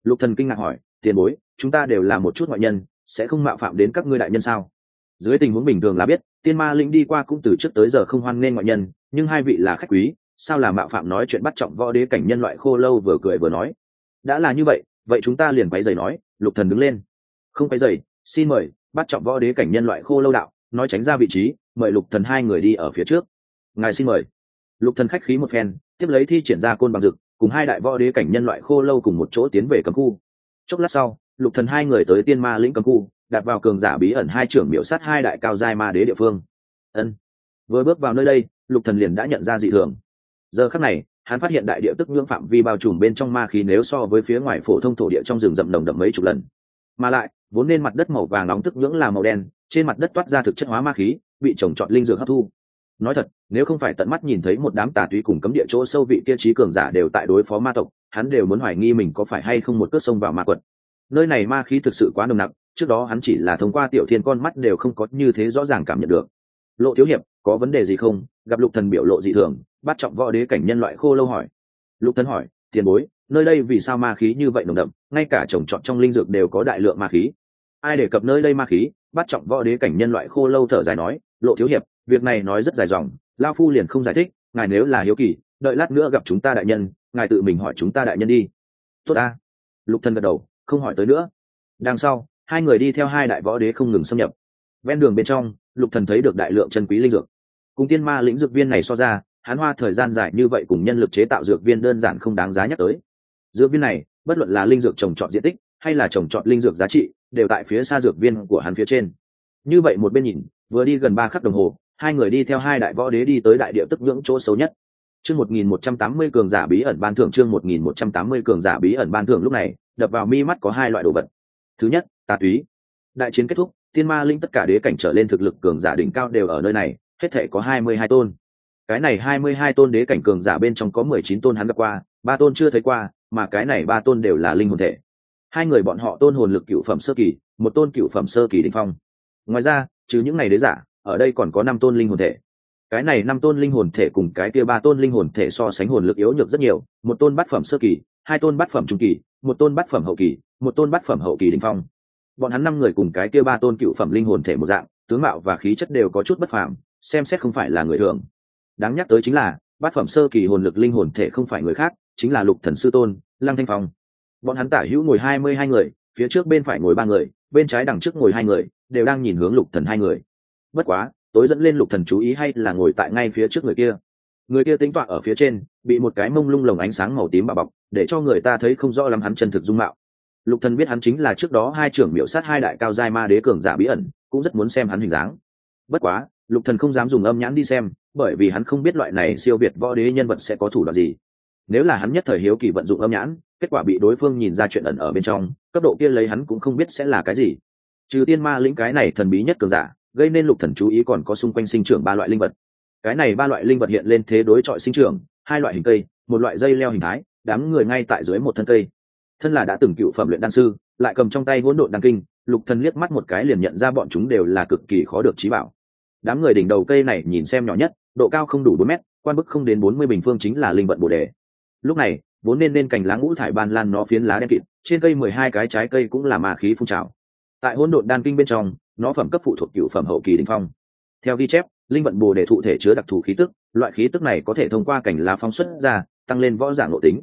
Lục thần kinh ngạc hỏi, tiền bối, chúng ta đều là một chút ngoại nhân, sẽ không mạo phạm đến các ngươi đại nhân sao? Dưới tình huống bình thường là biết tiên ma lĩnh đi qua cũng từ trước tới giờ không hoan nghênh ngoại nhân, nhưng hai vị là khách quý, sao là mạo phạm nói chuyện bắt trọng võ đế cảnh nhân loại khô lâu vừa cười vừa nói. Đã là như vậy vậy chúng ta liền quay giày nói, lục thần đứng lên. Không quay giày xin mời, bắt trọng võ đế cảnh nhân loại khô lâu đạo, nói tránh ra vị trí, mời lục thần hai người đi ở phía trước. Ngài xin mời. Lục thần khách khí một phen, tiếp lấy thi triển ra côn bằng dực cùng hai đại võ đế cảnh nhân loại khô lâu cùng một chỗ tiến về cấm khu. Chốc lát sau, lục thần hai người tới tiên ma lĩnh cấm khu đặt vào cường giả bí ẩn hai trưởng miểu sát hai đại cao giai ma đế địa phương. Ân. Vừa bước vào nơi đây, lục thần liền đã nhận ra dị thường. Giờ khắc này, hắn phát hiện đại địa tức nhưỡng phạm vi bao trùm bên trong ma khí nếu so với phía ngoài phổ thông thổ địa trong rừng rậm nồng đậm mấy chục lần. Mà lại, vốn nên mặt đất màu vàng nóng tức nhưỡng là màu đen, trên mặt đất toát ra thực chất hóa ma khí, bị trồng trọt linh dược hấp thu. Nói thật, nếu không phải tận mắt nhìn thấy một đám tà túy cùng cấm địa chỗ sâu vị kia trí cường giả đều tại đối phó ma tộc, hắn đều muốn hoài nghi mình có phải hay không một cước sông vào ma quật. Nơi này ma khí thực sự quá nồng nặc trước đó hắn chỉ là thông qua tiểu thiên con mắt đều không có như thế rõ ràng cảm nhận được. Lộ thiếu hiệp, có vấn đề gì không? Gặp lục thần biểu lộ dị thường, bắt trọng võ đế cảnh nhân loại khô lâu hỏi. Lục thần hỏi, tiền bối, nơi đây vì sao ma khí như vậy nồng đậm? Ngay cả trồng trọt trong linh dược đều có đại lượng ma khí. Ai đề cập nơi đây ma khí? Bắt trọng võ đế cảnh nhân loại khô lâu thở dài nói, lộ thiếu hiệp, việc này nói rất dài dòng, lao phu liền không giải thích, ngài nếu là hiếu kỳ, đợi lát nữa gặp chúng ta đại nhân, ngài tự mình hỏi chúng ta đại nhân đi. Tốt ta. Lục thần gật đầu, không hỏi tới nữa. Đằng sau hai người đi theo hai đại võ đế không ngừng xâm nhập. Ven đường bên trong, lục thần thấy được đại lượng chân quý linh dược. Cùng tiên ma lĩnh dược viên này so ra, hắn hoa thời gian dài như vậy cùng nhân lực chế tạo dược viên đơn giản không đáng giá nhắc tới. Dược viên này, bất luận là linh dược trồng trọt diện tích, hay là trồng trọt linh dược giá trị, đều tại phía xa dược viên của hắn phía trên. Như vậy một bên nhìn, vừa đi gần ba khắc đồng hồ, hai người đi theo hai đại võ đế đi tới đại địa tức nhưỡng chỗ xấu nhất. Chương một nghìn một trăm tám mươi cường giả bí ẩn ban thưởng, chương một nghìn một trăm tám mươi cường giả bí ẩn ban thưởng lúc này, đập vào mi mắt có hai loại đồ vật. Thứ nhất tà túy đại chiến kết thúc tiên ma linh tất cả đế cảnh trở lên thực lực cường giả đỉnh cao đều ở nơi này, hết thể có hai mươi hai tôn. Cái này hai mươi hai tôn đế cảnh cường giả bên trong có mười chín tôn hắn gặp qua, ba tôn chưa thấy qua, mà cái này ba tôn đều là linh hồn thể. Hai người bọn họ tôn hồn lực cựu phẩm sơ kỳ, một tôn cựu phẩm sơ kỳ đ ỉ n h phong. Ngoài ra, trừ những ngày đế giả, ở đây còn có năm tôn linh hồn thể. Cái này năm tôn linh hồn thể cùng cái kia ba tôn linh hồn thể so sánh hồn lực yếu nhược rất nhiều, một tôn bát phẩm sơ kỳ, hai tôn bát phẩm trung kỳ, một tôn bát phẩm hậu kỳ, một tôn bát phẩm hậu kỳ đình phong bọn hắn năm người cùng cái kia ba tôn cựu phẩm linh hồn thể một dạng, tướng mạo và khí chất đều có chút bất phàm, xem xét không phải là người thường. Đáng nhắc tới chính là, bát phẩm sơ kỳ hồn lực linh hồn thể không phải người khác, chính là lục thần sư tôn, lăng thanh phong. Bọn hắn tả hữu ngồi hai mươi hai người, phía trước bên phải ngồi ba người, bên trái đằng trước ngồi hai người, đều đang nhìn hướng lục thần hai người. Bất quá, tối dẫn lên lục thần chú ý hay là ngồi tại ngay phía trước người kia. Người kia tính tọa ở phía trên, bị một cái mông lung lồng ánh sáng màu tím bao bọc, để cho người ta thấy không rõ lắm hắn chân thực dung mạo lục thần biết hắn chính là trước đó hai trưởng miểu sát hai đại cao giai ma đế cường giả bí ẩn, cũng rất muốn xem hắn hình dáng. Bất quá, lục thần không dám dùng âm nhãn đi xem, bởi vì hắn không biết loại này siêu việt võ đế nhân vật sẽ có thủ đoạn gì. Nếu là hắn nhất thời hiếu kỳ vận dụng âm nhãn, kết quả bị đối phương nhìn ra chuyện ẩn ở bên trong, cấp độ kia lấy hắn cũng không biết sẽ là cái gì. Trừ tiên ma lĩnh cái này thần bí nhất cường giả, gây nên lục thần chú ý còn có xung quanh sinh trưởng ba loại linh vật. Cái này ba loại linh vật hiện lên thế đối chọi sinh trưởng, hai loại hình cây, một loại dây leo hình thái, đám người ngay tại dưới một thân cây thân là đã từng cựu phẩm luyện đan sư, lại cầm trong tay hỗn độn đăng kinh, lục thần liếc mắt một cái liền nhận ra bọn chúng đều là cực kỳ khó được trí bảo. Đám người đỉnh đầu cây này nhìn xem nhỏ nhất, độ cao không đủ bốn mét, quan bức không đến bốn mươi bình phương chính là linh vận bồ đề. Lúc này, vốn nên nên cành lá ngũ thải ban lan nó phiến lá đen kịt, trên cây mười hai cái trái cây cũng là ma khí phun trào. Tại hỗn độn đan kinh bên trong, nó phẩm cấp phụ thuộc cựu phẩm hậu kỳ đình phong. Theo ghi chép, linh vận bồ đề thụ thể chứa đặc thù khí tức, loại khí tức này có thể thông qua cảnh lá phong xuất ra, tăng lên võ giả nội tính.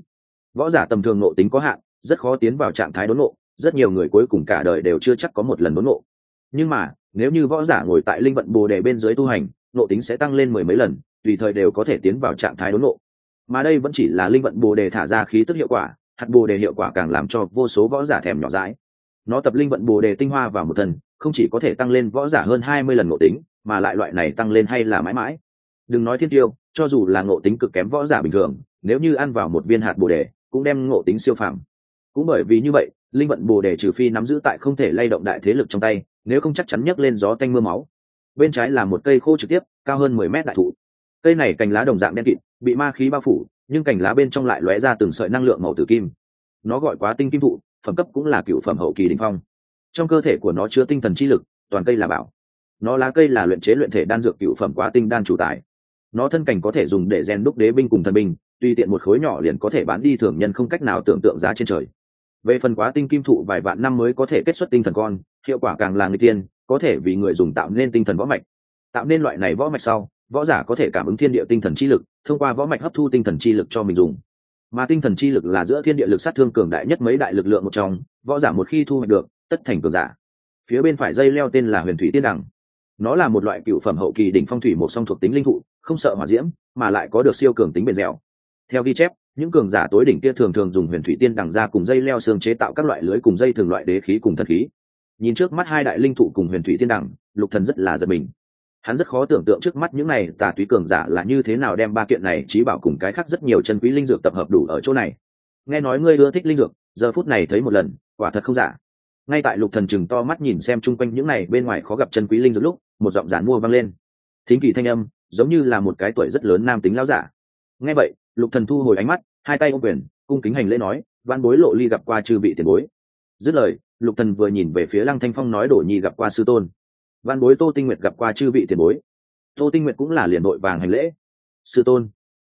Võ giả tầm thường nội tính có hạn rất khó tiến vào trạng thái đốn nộ rất nhiều người cuối cùng cả đời đều chưa chắc có một lần đốn nộ nhưng mà, nếu như võ giả ngồi tại linh vận bồ đề bên dưới tu hành nộ tính sẽ tăng lên mười mấy lần, tùy thời đều có thể tiến vào trạng thái đốn nộ mà đây vẫn chỉ là linh vận bồ đề thả ra khí tức hiệu quả, hạt bồ đề hiệu quả càng làm cho vô số võ giả thèm nhỏ dãi. Nó tập linh vận bồ đề tinh hoa vào một thần, không chỉ có thể tăng lên võ giả hơn hai mươi lần ngộ tính, mà lại loại này tăng lên hay là mãi mãi. Đừng nói thiên tiêu, cho dù là ngộ tính cực kém võ giả bình thường, nếu như ăn vào một viên hạt bồ đề, cũng đem ngộ tính siêu phàm cũng bởi vì như vậy, linh vận bồ đề trừ phi nắm giữ tại không thể lay động đại thế lực trong tay, nếu không chắc chắn nhấc lên gió tanh mưa máu. Bên trái là một cây khô trực tiếp, cao hơn mười mét đại thụ. Cây này cành lá đồng dạng đen kịt, bị ma khí bao phủ, nhưng cành lá bên trong lại lóe ra từng sợi năng lượng màu tử kim. Nó gọi quá tinh kim thụ, phẩm cấp cũng là cựu phẩm hậu kỳ đình phong. Trong cơ thể của nó chứa tinh thần chi lực, toàn cây là bảo. Nó lá cây là luyện chế luyện thể đan dược cựu phẩm quá tinh đan chủ tài. Nó thân cảnh có thể dùng để rèn đúc đế binh cùng thần binh, tùy tiện một khối nhỏ liền có thể bán đi thường nhân không cách nào tưởng tượng giá trên trời về phần quá tinh kim thụ vài vạn năm mới có thể kết xuất tinh thần con, hiệu quả càng là người tiên, có thể vì người dùng tạo nên tinh thần võ mạch. Tạo nên loại này võ mạch sau, võ giả có thể cảm ứng thiên địa tinh thần chi lực, thông qua võ mạch hấp thu tinh thần chi lực cho mình dùng. Mà tinh thần chi lực là giữa thiên địa lực sát thương cường đại nhất mấy đại lực lượng một trong, võ giả một khi thu hoạch được, tất thành cường giả. Phía bên phải dây leo tên là huyền thủy tiên đẳng. Nó là một loại cựu phẩm hậu kỳ đỉnh phong thủy một song thuộc tính linh thụ, không sợ hỏa diễm, mà lại có được siêu cường tính bền dẻo. Theo ghi chép những cường giả tối đỉnh kia thường thường dùng huyền thủy tiên đằng ra cùng dây leo xương chế tạo các loại lưới cùng dây thường loại đế khí cùng thần khí. Nhìn trước mắt hai đại linh thụ cùng huyền thủy tiên đằng, lục thần rất là giật mình. Hắn rất khó tưởng tượng trước mắt những này tà túy cường giả là như thế nào đem ba kiện này trí bảo cùng cái khác rất nhiều chân quý linh dược tập hợp đủ ở chỗ này. Nghe nói ngươi ưa thích linh dược, giờ phút này thấy một lần, quả thật không giả. Ngay tại lục thần chừng to mắt nhìn xem chung quanh những này bên ngoài khó gặp chân quý linh dược lúc, một giọng giản mua vang lên. Thính kỳ thanh âm, giống như là một cái tuổi rất lớn nam tính lão giả. Nghe vậy lục thần thu hồi ánh mắt, hai tay ôm quyền, cung kính hành lễ nói văn bối lộ ly gặp qua chư vị tiền bối. Dứt lời, lục thần vừa nhìn về phía lăng thanh phong nói đổ nhi gặp qua sư tôn. Văn bối tô tinh nguyệt gặp qua chư vị tiền bối. Tô tinh nguyệt cũng là liền đội vàng hành lễ. Sư tôn.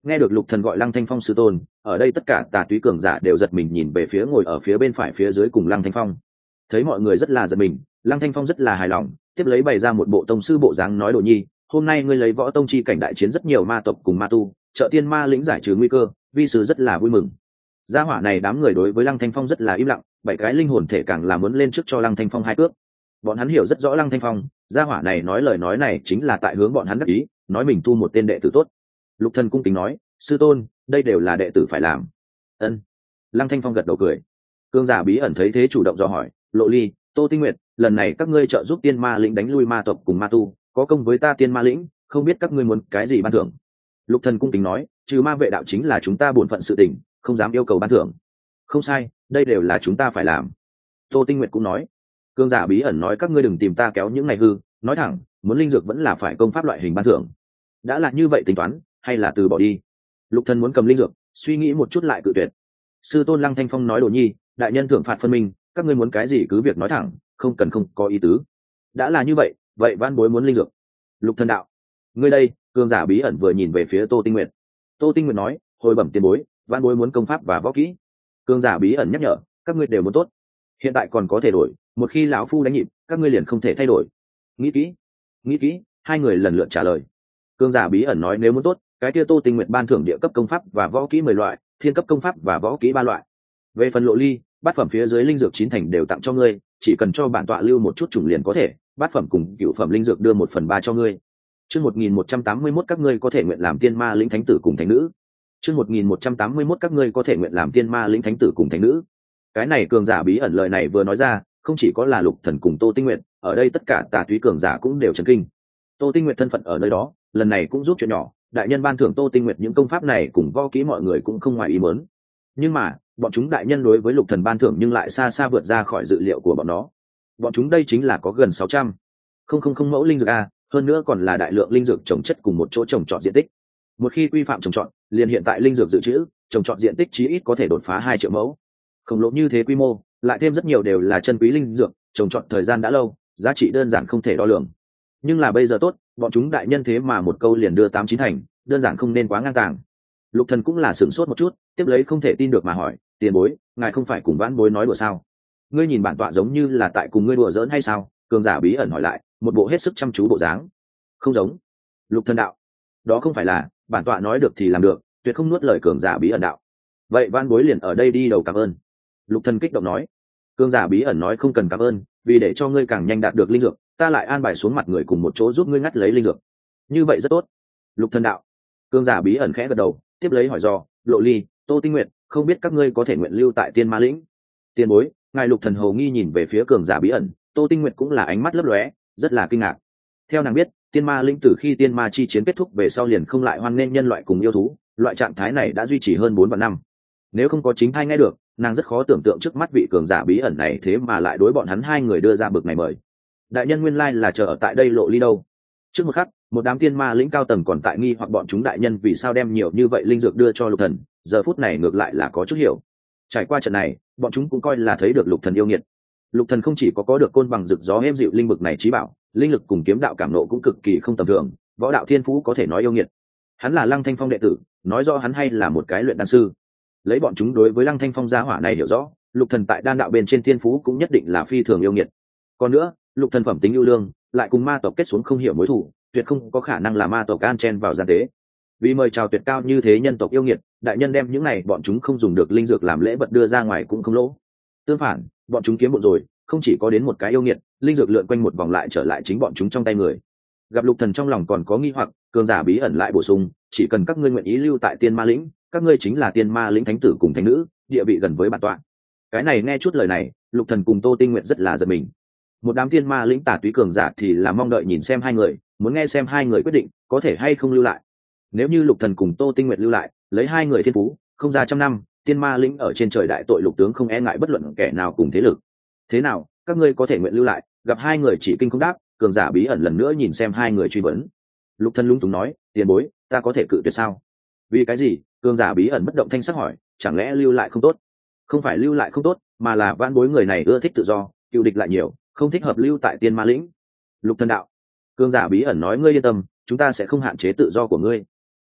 Nghe được lục thần gọi lăng thanh phong sư tôn, ở đây tất cả tà túy cường giả đều giật mình nhìn về phía ngồi ở phía bên phải phía dưới cùng lăng thanh phong. Thấy mọi người rất là giật mình, lăng thanh phong rất là hài lòng, tiếp lấy bày ra một bộ tông sư bộ dáng nói đồ nhi, hôm nay ngươi lấy võ tông chi cảnh đại chiến rất nhiều ma tộc cùng ma tu trợ tiên ma lĩnh giải trừ nguy cơ, vi sư rất là vui mừng. Gia hỏa này đám người đối với lăng thanh phong rất là im lặng, bảy cái linh hồn thể càng làm muốn lên trước cho lăng thanh phong hai cước. Bọn hắn hiểu rất rõ lăng thanh phong, gia hỏa này nói lời nói này chính là tại hướng bọn hắn đắc ý, nói mình tu một tên đệ tử tốt. Lục thần cung kính nói, sư tôn, đây đều là đệ tử phải làm. Ân. Lăng thanh phong gật đầu cười. Cương giả bí ẩn thấy thế chủ động dò hỏi, lộ ly, tô tinh nguyệt, lần này các ngươi trợ giúp tiên ma lĩnh đánh lui ma tộc cùng ma tu, có công với ta tiên ma lĩnh, không biết các ngươi muốn cái gì ban thưởng? Lục thần cung kính nói, trừ ma vệ đạo chính là chúng ta bổn phận sự tình, không dám yêu cầu ban thưởng. Không sai, đây đều là chúng ta phải làm. Tô tinh nguyệt cũng nói, cương giả bí ẩn nói các ngươi đừng tìm ta kéo những ngày hư, nói thẳng, muốn linh dược vẫn là phải công pháp loại hình ban thưởng. Đã là như vậy tính toán, hay là từ bỏ đi? Lục thần muốn cầm linh dược, suy nghĩ một chút lại cự tuyệt. Sư tôn lăng thanh phong nói đồ nhi, đại nhân thưởng phạt phân minh, các ngươi muốn cái gì cứ việc nói thẳng, không cần không có ý tứ. Đã là như vậy vậy văn bối muốn linh dược. Lục thần đạo, ngươi đây cương giả bí ẩn vừa nhìn về phía tô tinh nguyệt. Tô tinh nguyệt nói, hồi bẩm tiền bối, văn bối muốn công pháp và võ kỹ. Cương giả bí ẩn nhắc nhở, các ngươi đều muốn tốt. Hiện tại còn có thể đổi, một khi lão phu đánh nhịp, các ngươi liền không thể thay đổi. Nghĩ kỹ nghĩ kỹ, hai người lần lượt trả lời. Cương giả bí ẩn nói, nếu muốn tốt, cái kia tô tinh nguyện ban thưởng địa cấp công pháp và võ kỹ mười loại, thiên cấp công pháp và võ kỹ ba loại. Về phần lộ ly, bát phẩm phía dưới linh dược chín thành đều tặng cho ngươi, chỉ cần cho bản tọa lưu một chút chủng liền có thể, bát phẩm cùng cựu phẩm linh dược đưa một phần ba cho ngươi chương một nghìn một trăm tám mươi mốt các ngươi có thể nguyện làm tiên ma lĩnh thánh tử cùng thánh nữ. Chương một nghìn một trăm tám mươi mốt các ngươi có thể nguyện làm tiên ma lĩnh thánh tử cùng thánh nữ. Cái này cường giả bí ẩn lời này vừa nói ra, không chỉ có là lục thần cùng tô tinh nguyện ở đây tất cả tà túy cường giả cũng đều chấn kinh. Tô tinh nguyện thân phận ở nơi đó, lần này cũng giúp chuyện nhỏ, đại nhân ban thưởng tô tinh nguyện những công pháp này cùng vo kỹ mọi người cũng không ngoài ý muốn. nhưng mà, bọn chúng đại nhân đối với lục thần ban thưởng nhưng lại xa xa vượt ra khỏi dự liệu của bọn nó. Bọn chúng đây chính là có gần sáu trăm. Không không không mẫu linh dược a hơn nữa còn là đại lượng linh dược trồng chất cùng một chỗ trồng trọt diện tích. Một khi quy phạm trồng trọt, liền hiện tại linh dược dự trữ, trồng trọt diện tích chí ít có thể đột phá hai triệu mẫu. Khổng lồ như thế quy mô, lại thêm rất nhiều đều là chân quý linh dược, trồng trọt thời gian đã lâu, giá trị đơn giản không thể đo lường. Nhưng là bây giờ tốt, bọn chúng đại nhân thế mà một câu liền đưa tám chín thành, đơn giản không nên quá ngang tàng. Lục thần cũng là sửng sốt một chút, tiếp lấy không thể tin được mà hỏi, tiền bối, ngài không phải cùng vãn bối nói đùa sao? Ngươi nhìn bản tọa giống như là tại cùng ngươi đùa giỡn hay sao? Cường giả bí ẩn hỏi lại một bộ hết sức chăm chú bộ dáng. Không giống. Lục thần đạo. Đó không phải là, bản tọa nói được thì làm được, tuyệt không nuốt lời cường giả bí ẩn đạo. Vậy van bối liền ở đây đi đầu cảm ơn. Lục thần kích động nói. Cường giả bí ẩn nói không cần cảm ơn, vì để cho ngươi càng nhanh đạt được linh dược, ta lại an bài xuống mặt người cùng một chỗ giúp ngươi ngắt lấy linh dược. Như vậy rất tốt. Lục thần đạo. Cường giả bí ẩn khẽ gật đầu, tiếp lấy hỏi do, lộ ly, tô tinh nguyện không biết các ngươi có thể nguyện lưu tại tiên ma lĩnh? Tiền bối, ngài lục thần hầu nghi nhìn về phía cường giả bí ẩn, tô tinh nguyệt cũng là ánh mắt lấp lóe rất là kinh ngạc. Theo nàng biết, tiên ma linh từ khi tiên ma chi chiến kết thúc về sau liền không lại hoan nghênh nhân loại cùng yêu thú, loại trạng thái này đã duy trì hơn bốn vạn năm. Nếu không có chính thai nghe được, nàng rất khó tưởng tượng trước mắt vị cường giả bí ẩn này thế mà lại đối bọn hắn hai người đưa ra bực này mời. Đại nhân nguyên lai là chờ ở tại đây lộ ly đâu. Trước một khắc, một đám tiên ma lĩnh cao tầng còn tại nghi hoặc bọn chúng đại nhân vì sao đem nhiều như vậy linh dược đưa cho lục thần, giờ phút này ngược lại là có chút hiểu. Trải qua trận này, bọn chúng cũng coi là thấy được lục thần yêu nghiệt lục thần không chỉ có có được côn bằng rực gió êm dịu linh bực này trí bảo, linh lực cùng kiếm đạo cảm nộ cũng cực kỳ không tầm thường, võ đạo thiên phú có thể nói yêu nghiệt. Hắn là lăng thanh phong đệ tử, nói rõ hắn hay là một cái luyện đan sư. Lấy bọn chúng đối với lăng thanh phong gia hỏa này hiểu rõ, lục thần tại đan đạo bên trên thiên phú cũng nhất định là phi thường yêu nghiệt. Còn nữa, lục thần phẩm tính ưu lương, lại cùng ma tộc kết xuống không hiểu mối thù, tuyệt không có khả năng là ma tộc can chen vào gian tế. Vì mời chào tuyệt cao như thế nhân tộc yêu nghiệt, đại nhân đem những này bọn chúng không dùng được linh dược làm lễ vật đưa ra ngoài cũng không lỗ. Tương phản bọn chúng kiếm một rồi, không chỉ có đến một cái yêu nghiệt, linh dược lượn quanh một vòng lại trở lại chính bọn chúng trong tay người. Gặp lục thần trong lòng còn có nghi hoặc, cường giả bí ẩn lại bổ sung, chỉ cần các ngươi nguyện ý lưu tại tiên ma lĩnh, các ngươi chính là tiên ma lĩnh thánh tử cùng thánh nữ, địa vị gần với bản tọa. Cái này nghe chút lời này, lục thần cùng tô tinh nguyện rất là giật mình. Một đám tiên ma lĩnh tả túy cường giả thì là mong đợi nhìn xem hai người, muốn nghe xem hai người quyết định, có thể hay không lưu lại. Nếu như lục thần cùng tô tinh nguyện lưu lại, lấy hai người thiên phú, không ra trăm năm tiên ma lĩnh ở trên trời đại tội lục tướng không e ngại bất luận kẻ nào cùng thế lực. Thế nào, các ngươi có thể nguyện lưu lại, gặp hai người chỉ kinh không đáp, cường giả bí ẩn lần nữa nhìn xem hai người truy vấn. Lục thân lung túng nói, tiền bối, ta có thể cự tuyệt sao? Vì cái gì? Cường giả bí ẩn bất động thanh sắc hỏi, chẳng lẽ lưu lại không tốt? Không phải lưu lại không tốt, mà là van bối người này ưa thích tự do, cựu địch lại nhiều, không thích hợp lưu tại tiên ma lĩnh. Lục thân đạo, cường giả bí ẩn nói ngươi yên tâm, chúng ta sẽ không hạn chế tự do của ngươi.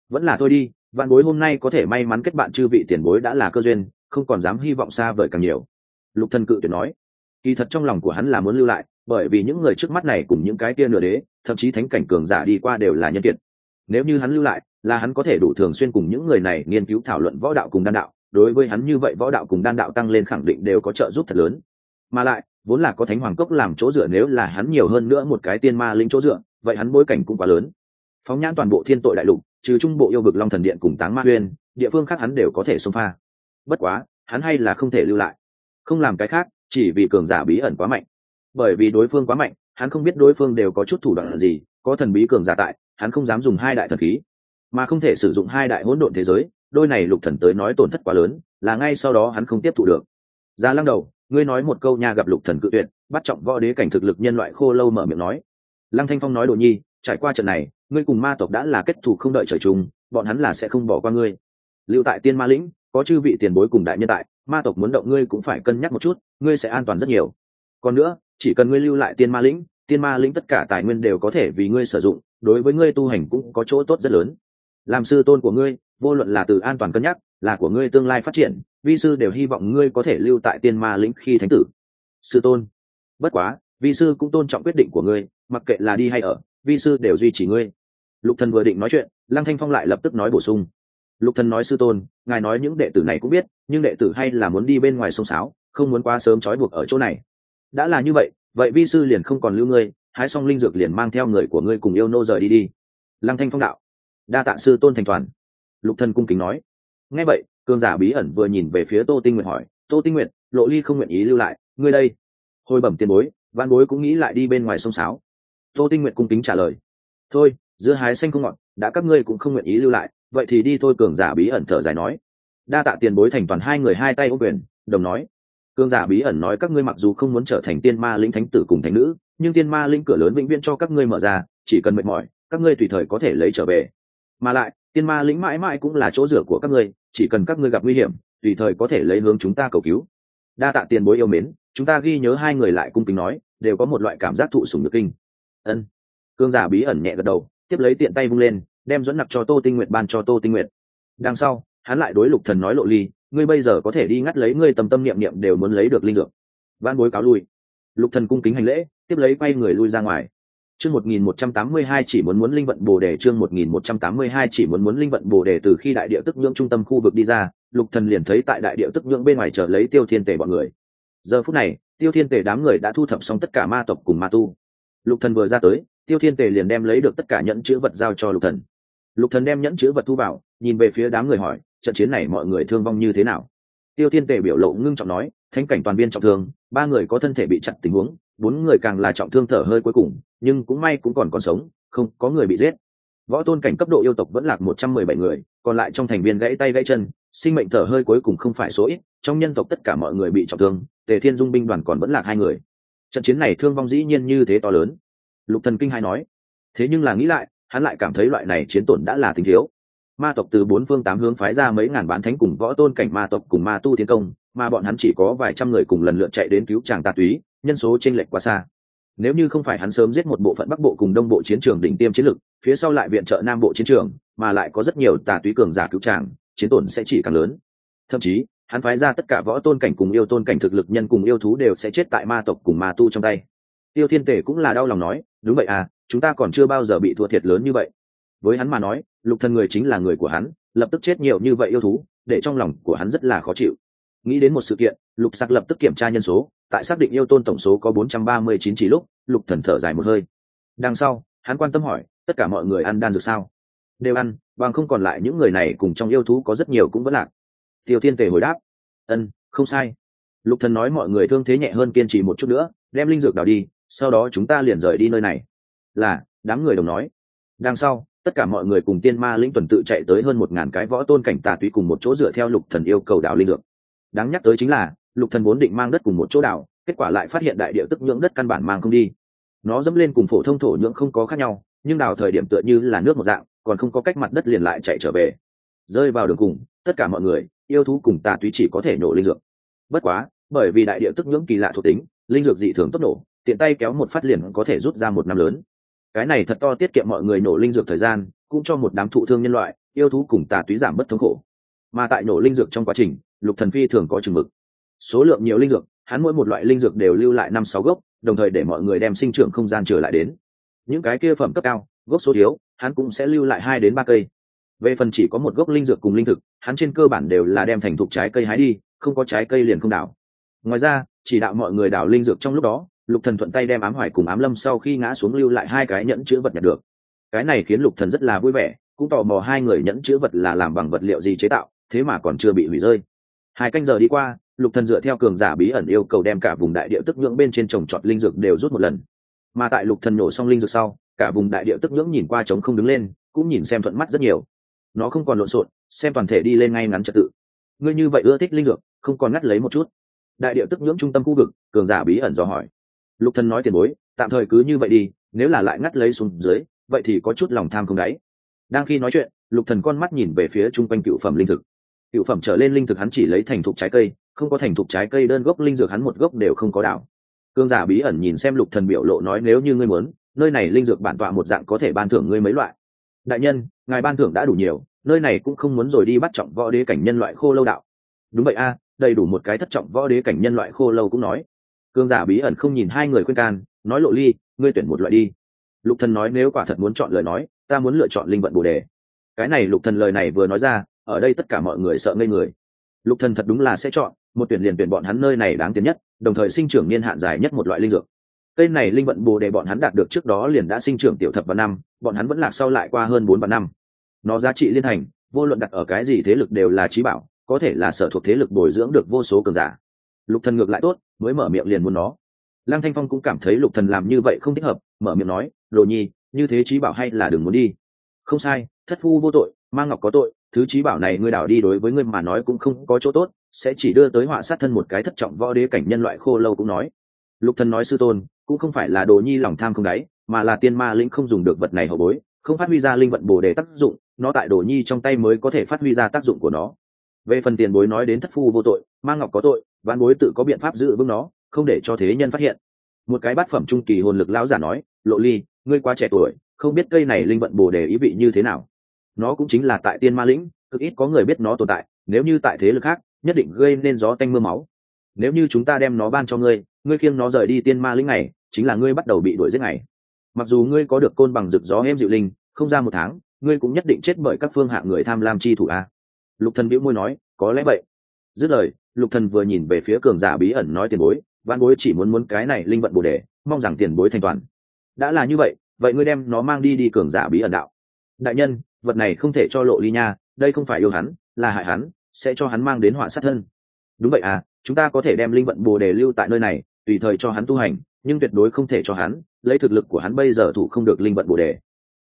Vẫn là thôi đi vạn bối hôm nay có thể may mắn kết bạn chư vị tiền bối đã là cơ duyên, không còn dám hy vọng xa vời càng nhiều. Lục Thần cự tuyệt nói. Kỳ thật trong lòng của hắn là muốn lưu lại, bởi vì những người trước mắt này cùng những cái kia nửa đế, thậm chí thánh cảnh cường giả đi qua đều là nhân kiệt. Nếu như hắn lưu lại, là hắn có thể đủ thường xuyên cùng những người này nghiên cứu thảo luận võ đạo cùng đan đạo, đối với hắn như vậy võ đạo cùng đan đạo tăng lên khẳng định đều có trợ giúp thật lớn. Mà lại, vốn là có thánh hoàng cốc làm chỗ dựa nếu là hắn nhiều hơn nữa một cái tiên ma linh chỗ dựa, vậy hắn bối cảnh cũng quá lớn. Phóng nhãn toàn bộ thiên tội đại lục trừ trung bộ yêu vực long thần điện cùng táng ma uyên địa phương khác hắn đều có thể xông pha. Bất quá, hắn hay là không thể lưu lại. Không làm cái khác, chỉ vì cường giả bí ẩn quá mạnh. Bởi vì đối phương quá mạnh, hắn không biết đối phương đều có chút thủ đoạn gì, có thần bí cường giả tại, hắn không dám dùng hai đại thần khí. Mà không thể sử dụng hai đại hỗn độn thế giới, đôi này lục thần tới nói tổn thất quá lớn, là ngay sau đó hắn không tiếp thụ được. Ra lăng đầu, ngươi nói một câu nha gặp lục thần cự tuyệt, bắt trọng võ đế cảnh thực lực nhân loại khô lâu mở miệng nói. Lăng thanh phong nói đồ nhi, trải qua trận này ngươi cùng ma tộc đã là kết thù không đợi trời chung, bọn hắn là sẽ không bỏ qua ngươi. Lưu tại tiên ma lĩnh, có chư vị tiền bối cùng đại nhân tại, ma tộc muốn động ngươi cũng phải cân nhắc một chút, ngươi sẽ an toàn rất nhiều. Còn nữa, chỉ cần ngươi lưu lại tiên ma lĩnh, tiên ma lĩnh tất cả tài nguyên đều có thể vì ngươi sử dụng, đối với ngươi tu hành cũng có chỗ tốt rất lớn. Làm sư tôn của ngươi, vô luận là từ an toàn cân nhắc, là của ngươi tương lai phát triển, vi sư đều hy vọng ngươi có thể lưu tại tiên ma lĩnh khi thánh tử. Sư tôn, bất quá, vi sư cũng tôn trọng quyết định của ngươi, mặc kệ là đi hay ở, vi sư đều duy trì ngươi lục thần vừa định nói chuyện, lăng thanh phong lại lập tức nói bổ sung. Lục thần nói sư tôn, ngài nói những đệ tử này cũng biết, nhưng đệ tử hay là muốn đi bên ngoài sông sáo, không muốn quá sớm trói buộc ở chỗ này. Đã là như vậy vậy vi sư liền không còn lưu ngươi, hái xong linh dược liền mang theo người của ngươi cùng yêu nô rời đi đi. Lăng thanh phong đạo. Đa tạ sư tôn thành toàn. Lục thần cung kính nói. Nghe vậy cương giả bí ẩn vừa nhìn về phía tô tinh nguyệt hỏi, tô tinh nguyệt, lộ ly không nguyện ý lưu lại, ngươi đây? Hồi bẩm tiền bối văn bối cũng nghĩ lại đi bên ngoài sông sáo. Tô tinh nguyệt cung kính trả lời, thôi dưa hái xanh không ngọt, đã các ngươi cũng không nguyện ý lưu lại, vậy thì đi thôi, cường giả bí ẩn thở dài nói. Đa tạ tiền bối thành toàn hai người hai tay ô quyền, đồng nói. Cường giả bí ẩn nói các ngươi mặc dù không muốn trở thành tiên ma linh thánh tử cùng thánh nữ, nhưng tiên ma linh cửa lớn vĩnh viễn cho các ngươi mở ra, chỉ cần mệt mỏi, các ngươi tùy thời có thể lấy trở về. Mà lại, tiên ma lĩnh mãi mãi cũng là chỗ rửa của các ngươi, chỉ cần các ngươi gặp nguy hiểm, tùy thời có thể lấy hướng chúng ta cầu cứu. Đa tạ tiền bối yêu mến, chúng ta ghi nhớ hai người lại cung kính nói, đều có một loại cảm giác thụ sùng nhược kinh. Ân. Cương giả bí ẩn nhẹ gật đầu tiếp lấy tiện tay vung lên, đem dẫn nặc cho tô tinh nguyệt ban cho tô tinh nguyệt. Đằng sau, hắn lại đối lục thần nói lộ ly, ngươi bây giờ có thể đi ngắt lấy ngươi tâm tâm niệm niệm đều muốn lấy được linh dược. Ban bối cáo lui. Lục thần cung kính hành lễ, tiếp lấy quay người lui ra ngoài. Chương 1182 chỉ muốn muốn linh vận bồ đề, chương 1182 chỉ muốn muốn linh vận bồ đề từ khi đại địa tức nhưỡng trung tâm khu vực đi ra, lục thần liền thấy tại đại địa tức nhưỡng bên ngoài chờ lấy tiêu thiên tề bọn người. Giờ phút này, tiêu thiên tề đám người đã thu thập xong tất cả ma tộc cùng ma tu lục thần vừa ra tới, tiêu thiên tề liền đem lấy được tất cả nhẫn chữ vật giao cho lục thần. Lục thần đem nhẫn chữ vật thu vào, nhìn về phía đám người hỏi, trận chiến này mọi người thương vong như thế nào? Tiêu thiên tề biểu lộ ngưng trọng nói, thánh cảnh toàn viên trọng thương, ba người có thân thể bị chặt tình huống, bốn người càng là trọng thương thở hơi cuối cùng, nhưng cũng may cũng còn còn sống, không có người bị giết. Võ tôn cảnh cấp độ yêu tộc vẫn lạc một trăm mười bảy người, còn lại trong thành viên gãy tay gãy chân, sinh mệnh thở hơi cuối cùng không phải số ít, trong nhân tộc tất cả mọi người bị trọng thương, tề thiên dung binh đoàn còn vẫn lạc hai người trận chiến này thương vong dĩ nhiên như thế to lớn. Lục thần kinh hai nói. Thế nhưng là nghĩ lại hắn lại cảm thấy loại này chiến tổn đã là tình thiếu. Ma tộc từ bốn phương tám hướng phái ra mấy ngàn bán thánh cùng võ tôn cảnh ma tộc cùng ma tu tiến công mà bọn hắn chỉ có vài trăm người cùng lần lượt chạy đến cứu chàng tà túy nhân số chênh lệch quá xa. Nếu như không phải hắn sớm giết một bộ phận bắc bộ cùng đông bộ chiến trường đỉnh tiêm chiến lực phía sau lại viện trợ nam bộ chiến trường mà lại có rất nhiều tà túy cường giả cứu chàng, chiến tổn sẽ chỉ càng lớn. Thậm chí hắn phái ra tất cả võ tôn cảnh cùng yêu tôn cảnh thực lực nhân cùng yêu thú đều sẽ chết tại ma tộc cùng ma tu trong tay. Tiêu thiên tể cũng là đau lòng nói, đúng vậy à chúng ta còn chưa bao giờ bị thua thiệt lớn như vậy. Với hắn mà nói, lục thần người chính là người của hắn, lập tức chết nhiều như vậy yêu thú, để trong lòng của hắn rất là khó chịu. Nghĩ đến một sự kiện, lục sặc lập tức kiểm tra nhân số, tại xác định yêu tôn tổng số có 439 chỉ lúc, lục thần thở dài một hơi. Đằng sau, hắn quan tâm hỏi, tất cả mọi người ăn đan dược sao? Đều ăn, bằng không còn lại những người này cùng trong yêu thú có rất nhiều cũng vẫn lạc tiêu thiên tề hồi đáp. Ân, không sai. Lục thần nói mọi người thương thế nhẹ hơn kiên trì một chút nữa, đem linh dược đào đi, sau đó chúng ta liền rời đi nơi này. Là, đám người đồng nói. Đằng sau, tất cả mọi người cùng tiên ma linh tuần tự chạy tới hơn một ngàn cái võ tôn cảnh tà túy cùng một chỗ dựa theo lục thần yêu cầu đảo linh dược. Đáng nhắc tới chính là, lục thần vốn định mang đất cùng một chỗ đảo kết quả lại phát hiện đại địa tức nhưỡng đất căn bản mang không đi. Nó dẫm lên cùng phổ thông thổ nhưỡng không có khác nhau, nhưng đào thời điểm tựa như là nước một dạng, còn không có cách mặt đất liền lại chạy trở về rơi vào đường cùng, tất cả mọi người, yêu thú cùng tà túy chỉ có thể nổ linh dược. Bất quá, bởi vì đại địa tức nhưỡng kỳ lạ thuộc tính, linh dược dị thường tốc nổ, tiện tay kéo một phát liền có thể rút ra một năm lớn. Cái này thật to tiết kiệm mọi người nổ linh dược thời gian, cũng cho một đám thụ thương nhân loại, yêu thú cùng tà túy giảm bất thống khổ. Mà tại nổ linh dược trong quá trình, lục thần phi thường có chừng mực. Số lượng nhiều linh dược, hắn mỗi một loại linh dược đều lưu lại năm sáu gốc, đồng thời để mọi người đem sinh trưởng không gian trở lại đến. Những cái kia phẩm cấp cao, gốc số thiếu, hắn cũng sẽ lưu lại hai đến ba cây về phần chỉ có một gốc linh dược cùng linh thực, hắn trên cơ bản đều là đem thành thục trái cây hái đi, không có trái cây liền không đảo. Ngoài ra, chỉ đạo mọi người đảo linh dược trong lúc đó, lục thần thuận tay đem ám hoài cùng ám lâm sau khi ngã xuống lưu lại hai cái nhẫn chữ vật nhặt được. Cái này khiến lục thần rất là vui vẻ, cũng tò mò hai người nhẫn chữ vật là làm bằng vật liệu gì chế tạo, thế mà còn chưa bị hủy rơi. Hai canh giờ đi qua, lục thần dựa theo cường giả bí ẩn yêu cầu đem cả vùng đại địa tức nhưỡng bên trên trồng trọt linh dược đều rút một lần. Mà tại lục thần nổ xong linh dược sau, cả vùng đại địa tức nhưỡng nhìn qua trống không đứng lên, cũng nhìn xem thuận mắt rất nhiều nó không còn lộn xộn, xem toàn thể đi lên ngay ngắn trật tự. Ngươi như vậy ưa thích linh dược, không còn ngắt lấy một chút. Đại điệu tức nhưỡng trung tâm khu vực, cường giả bí ẩn dò hỏi. Lục thần nói tiền bối, tạm thời cứ như vậy đi, nếu là lại ngắt lấy xuống dưới, vậy thì có chút lòng tham không đáy. Đang khi nói chuyện, lục thần con mắt nhìn về phía trung quanh cựu phẩm linh thực. Cựu phẩm trở lên linh thực hắn chỉ lấy thành thục trái cây, không có thành thục trái cây đơn gốc linh dược hắn một gốc đều không có đạo. cương giả bí ẩn nhìn xem lục thần biểu lộ nói, nếu như ngươi muốn, nơi này linh dược bản tọa một dạng có thể ban thưởng ngươi mấy loại đại nhân, ngài ban thưởng đã đủ nhiều, nơi này cũng không muốn rồi đi bắt trọng võ đế cảnh nhân loại khô lâu đạo. Đúng vậy a, đầy đủ một cái thất trọng võ đế cảnh nhân loại khô lâu cũng nói. Cương giả bí ẩn không nhìn hai người khuyên can, nói lộ ly, ngươi tuyển một loại đi. Lục thần nói nếu quả thật muốn chọn lời nói, ta muốn lựa chọn linh vận bồ đề. Cái này lục thần lời này vừa nói ra, ở đây tất cả mọi người sợ ngây người. Lục thần thật đúng là sẽ chọn, một tuyển liền tuyển bọn hắn nơi này đáng tiền nhất, đồng thời sinh trưởng niên hạn dài nhất một loại linh dược cây này linh vận bồ đề bọn hắn đạt được trước đó liền đã sinh trưởng tiểu thập và năm bọn hắn vẫn lạc sau lại qua hơn bốn và năm. Nó giá trị liên hành, vô luận đặt ở cái gì thế lực đều là trí bảo có thể là sở thuộc thế lực bồi dưỡng được vô số cường giả. Lục thần ngược lại tốt mới mở miệng liền muốn nó. Lăng thanh phong cũng cảm thấy lục thần làm như vậy không thích hợp mở miệng nói đồ nhi như thế trí bảo hay là đừng muốn đi. Không sai thất phu vô tội mang ngọc có tội thứ trí bảo này ngươi đảo đi đối với ngươi mà nói cũng không có chỗ tốt sẽ chỉ đưa tới họa sát thân một cái thất trọng võ đế cảnh nhân loại khô lâu cũng nói lục thần nói sư tôn, cũng không phải là đồ nhi lòng tham không đáy, mà là tiên ma lĩnh không dùng được vật này hậu bối, không phát huy ra linh vận bồ đề tác dụng, nó tại đồ nhi trong tay mới có thể phát huy ra tác dụng của nó. Về phần tiền bối nói đến thất phu vô tội mang ngọc có tội văn bối tự có biện pháp giữ vững nó, không để cho thế nhân phát hiện. Một cái bát phẩm trung kỳ hồn lực lão giả nói, lộ ly, ngươi quá trẻ tuổi, không biết cây này linh vận bồ đề ý vị như thế nào. Nó cũng chính là tại tiên ma lĩnh, cực ít có người biết nó tồn tại, nếu như tại thế lực khác, nhất định gây nên gió tanh mưa máu. Nếu như chúng ta đem nó ban cho ngươi ngươi khiêng nó rời đi tiên ma lĩnh này, chính là ngươi bắt đầu bị đuổi giết này. Mặc dù ngươi có được côn bằng rực gió em dịu linh, không ra một tháng, ngươi cũng nhất định chết bởi các phương hạ người tham lam chi thủ a. Lục thần bĩu môi nói, có lẽ vậy. Dứt lời, lục thần vừa nhìn về phía cường giả bí ẩn nói tiền bối văn bối chỉ muốn muốn cái này linh vận bồ đề, mong rằng tiền bối thành toàn đã là như vậy vậy ngươi đem nó mang đi đi cường giả bí ẩn đạo. Đại nhân, vật này không thể cho lộ ly nha, đây không phải yêu hắn, là hại hắn, sẽ cho hắn mang đến họa sát thân. Đúng vậy à chúng ta có thể đem linh vận bồ đề lưu tại nơi này tùy thời cho hắn tu hành, nhưng tuyệt đối không thể cho hắn, lấy thực lực của hắn bây giờ thủ không được linh vận bồ đề.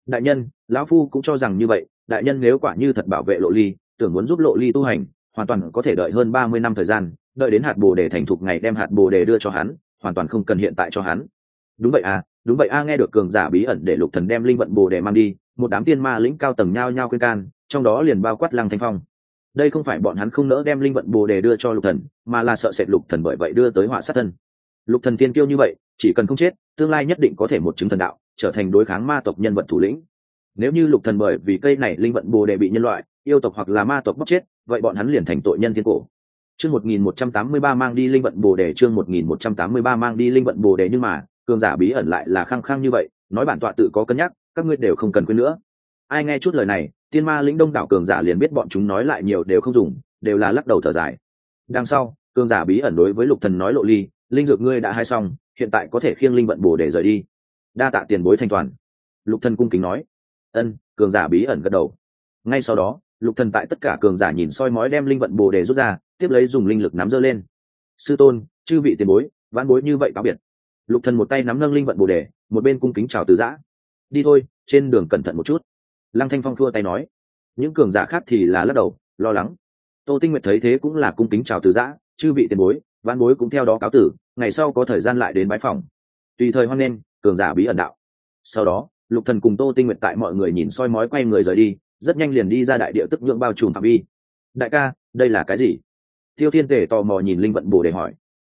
Đại nhân, lão phu cũng cho rằng như vậy, đại nhân nếu quả như thật bảo vệ lộ ly, tưởng muốn giúp lộ ly tu hành, hoàn toàn có thể đợi hơn ba mươi năm thời gian, đợi đến hạt bồ đề thành thục ngày đem hạt bồ đề đưa cho hắn, hoàn toàn không cần hiện tại cho hắn. Đúng vậy à đúng vậy a nghe được cường giả bí ẩn để lục thần đem linh vận bồ đề mang đi, một đám tiên ma lĩnh cao tầng nhao nhao khuyên can, trong đó liền bao quát lăng thanh phong. Đây không phải bọn hắn không nỡ đem linh vận bồ đề đưa cho lục thần, mà là sợ sệt lục thần bởi vậy đưa tới họa sát thân lục thần tiên kiêu như vậy, chỉ cần không chết, tương lai nhất định có thể một chứng thần đạo, trở thành đối kháng ma tộc nhân vật thủ lĩnh. Nếu như lục thần bởi vì cây này linh vận bồ đề bị nhân loại, yêu tộc hoặc là ma tộc bóc chết, vậy bọn hắn liền thành tội nhân thiên cổ. Chương 1183 mang đi linh vận bồ đề, chương 1183 mang đi linh vận bồ đề nhưng mà, cường giả bí ẩn lại là khăng khăng như vậy, nói bản tọa tự có cân nhắc, các ngươi đều không cần quên nữa. Ai nghe chút lời này, tiên ma lĩnh đông đảo cường giả liền biết bọn chúng nói lại nhiều đều không dùng, đều là lắc đầu thở dài. Đằng sau, cường giả bí ẩn đối với lục thần nói lộ ly linh dược ngươi đã hai xong, hiện tại có thể khiêng linh vận bồ để rời đi. Đa tạ tiền bối thanh toàn. Lục thần cung kính nói. Ân, cường giả bí ẩn gật đầu. Ngay sau đó, lục thần tại tất cả cường giả nhìn soi mói đem linh vận bồ đề rút ra, tiếp lấy dùng linh lực nắm dơ lên. Sư tôn, chư vị tiền bối, vãn bối như vậy cáo biệt. Lục thần một tay nắm nâng linh vận bồ đề một bên cung kính chào từ giã. Đi thôi, trên đường cẩn thận một chút. Lăng thanh phong thua tay nói. Những cường giả khác thì là lắc đầu, lo lắng. Tô tinh nguyệt thấy thế cũng là cung kính chào từ giã, chư vị tiền bối Văn bối cũng theo đó cáo tử, ngày sau có thời gian lại đến bãi phòng. Tùy thời hoan nghênh, cường giả bí ẩn đạo. Sau đó, lục thần cùng tô tinh nguyện tại mọi người nhìn soi mói quay người rời đi, rất nhanh liền đi ra đại địa tức nhượng bao trùm phạm vi. Đại ca, đây là cái gì? Tiêu thiên tể tò mò nhìn linh vận bồ để hỏi.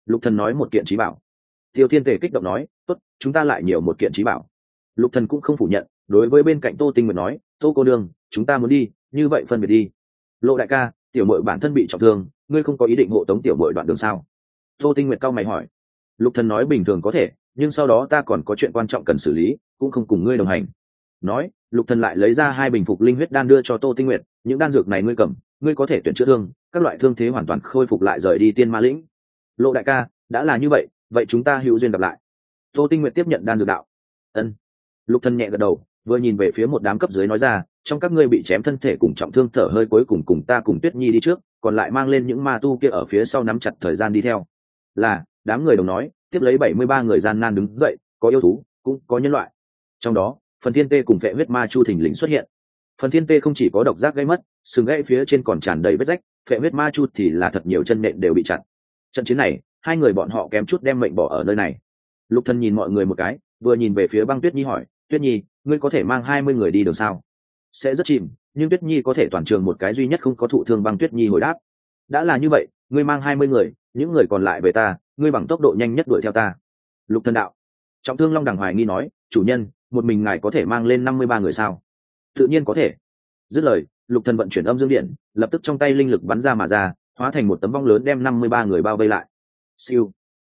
Lục thần nói một kiện trí bảo. Tiêu thiên tể kích động nói, tốt, chúng ta lại nhiều một kiện trí bảo. Lục thần cũng không phủ nhận, đối với bên cạnh tô tinh nguyện nói, tô cô đương chúng ta muốn đi, như vậy phân biệt đi. Lộ đại ca, tiểu mội bản thân bị trọng thương ngươi không có ý định hộ tống tiểu bội đoạn đường sao? Tô tinh nguyệt cao mày hỏi. Lục thần nói bình thường có thể, nhưng sau đó ta còn có chuyện quan trọng cần xử lý, cũng không cùng ngươi đồng hành. Nói, lục thần lại lấy ra hai bình phục linh huyết đan đưa cho tô tinh nguyệt, những đan dược này ngươi cầm, ngươi có thể tuyển chữa thương, các loại thương thế hoàn toàn khôi phục lại rời đi tiên ma lĩnh. Lộ đại ca, đã là như vậy vậy chúng ta hữu duyên gặp lại. Tô tinh nguyệt tiếp nhận đan dược đạo. Ân. Lục thần nhẹ gật đầu, vừa nhìn về phía một đám cấp dưới nói ra, trong các ngươi bị chém thân thể cùng trọng thương thở hơi cuối cùng cùng ta cùng tuyết nhi đi trước còn lại mang lên những ma tu kia ở phía sau nắm chặt thời gian đi theo. Là, đám người đồng nói, tiếp lấy bảy mươi ba người gian nan đứng dậy, có yêu thú, cũng có nhân loại. Trong đó, phần thiên tê cùng vệ huyết ma chu thình lình xuất hiện. Phần thiên tê không chỉ có độc giác gây mất, sừng gãy phía trên còn tràn đầy vết rách vệ huyết ma chu thì là thật nhiều chân nện đều bị chặt. Trận chiến này, hai người bọn họ kém chút đem mệnh bỏ ở nơi này. Lục thần nhìn mọi người một cái, vừa nhìn về phía băng tuyết nhi hỏi, tuyết nhi, ngươi có thể mang hai mươi người đi đường sao? Sẽ rất chìm nhưng tuyết nhi có thể toàn trường một cái duy nhất không có thụ thương băng tuyết nhi hồi đáp. Đã là như vậy, ngươi mang hai mươi người, những người còn lại về ta, ngươi bằng tốc độ nhanh nhất đuổi theo ta. Lục thần đạo. Trọng thương long đằng hoài nghi nói, chủ nhân, một mình ngài có thể mang lên năm mươi ba người sao? Tự nhiên có thể. Dứt lời, lục thần vận chuyển âm dương điện, lập tức trong tay linh lực bắn ra mà ra, hóa thành một tấm vong lớn đem năm mươi ba người bao vây lại. Siêu.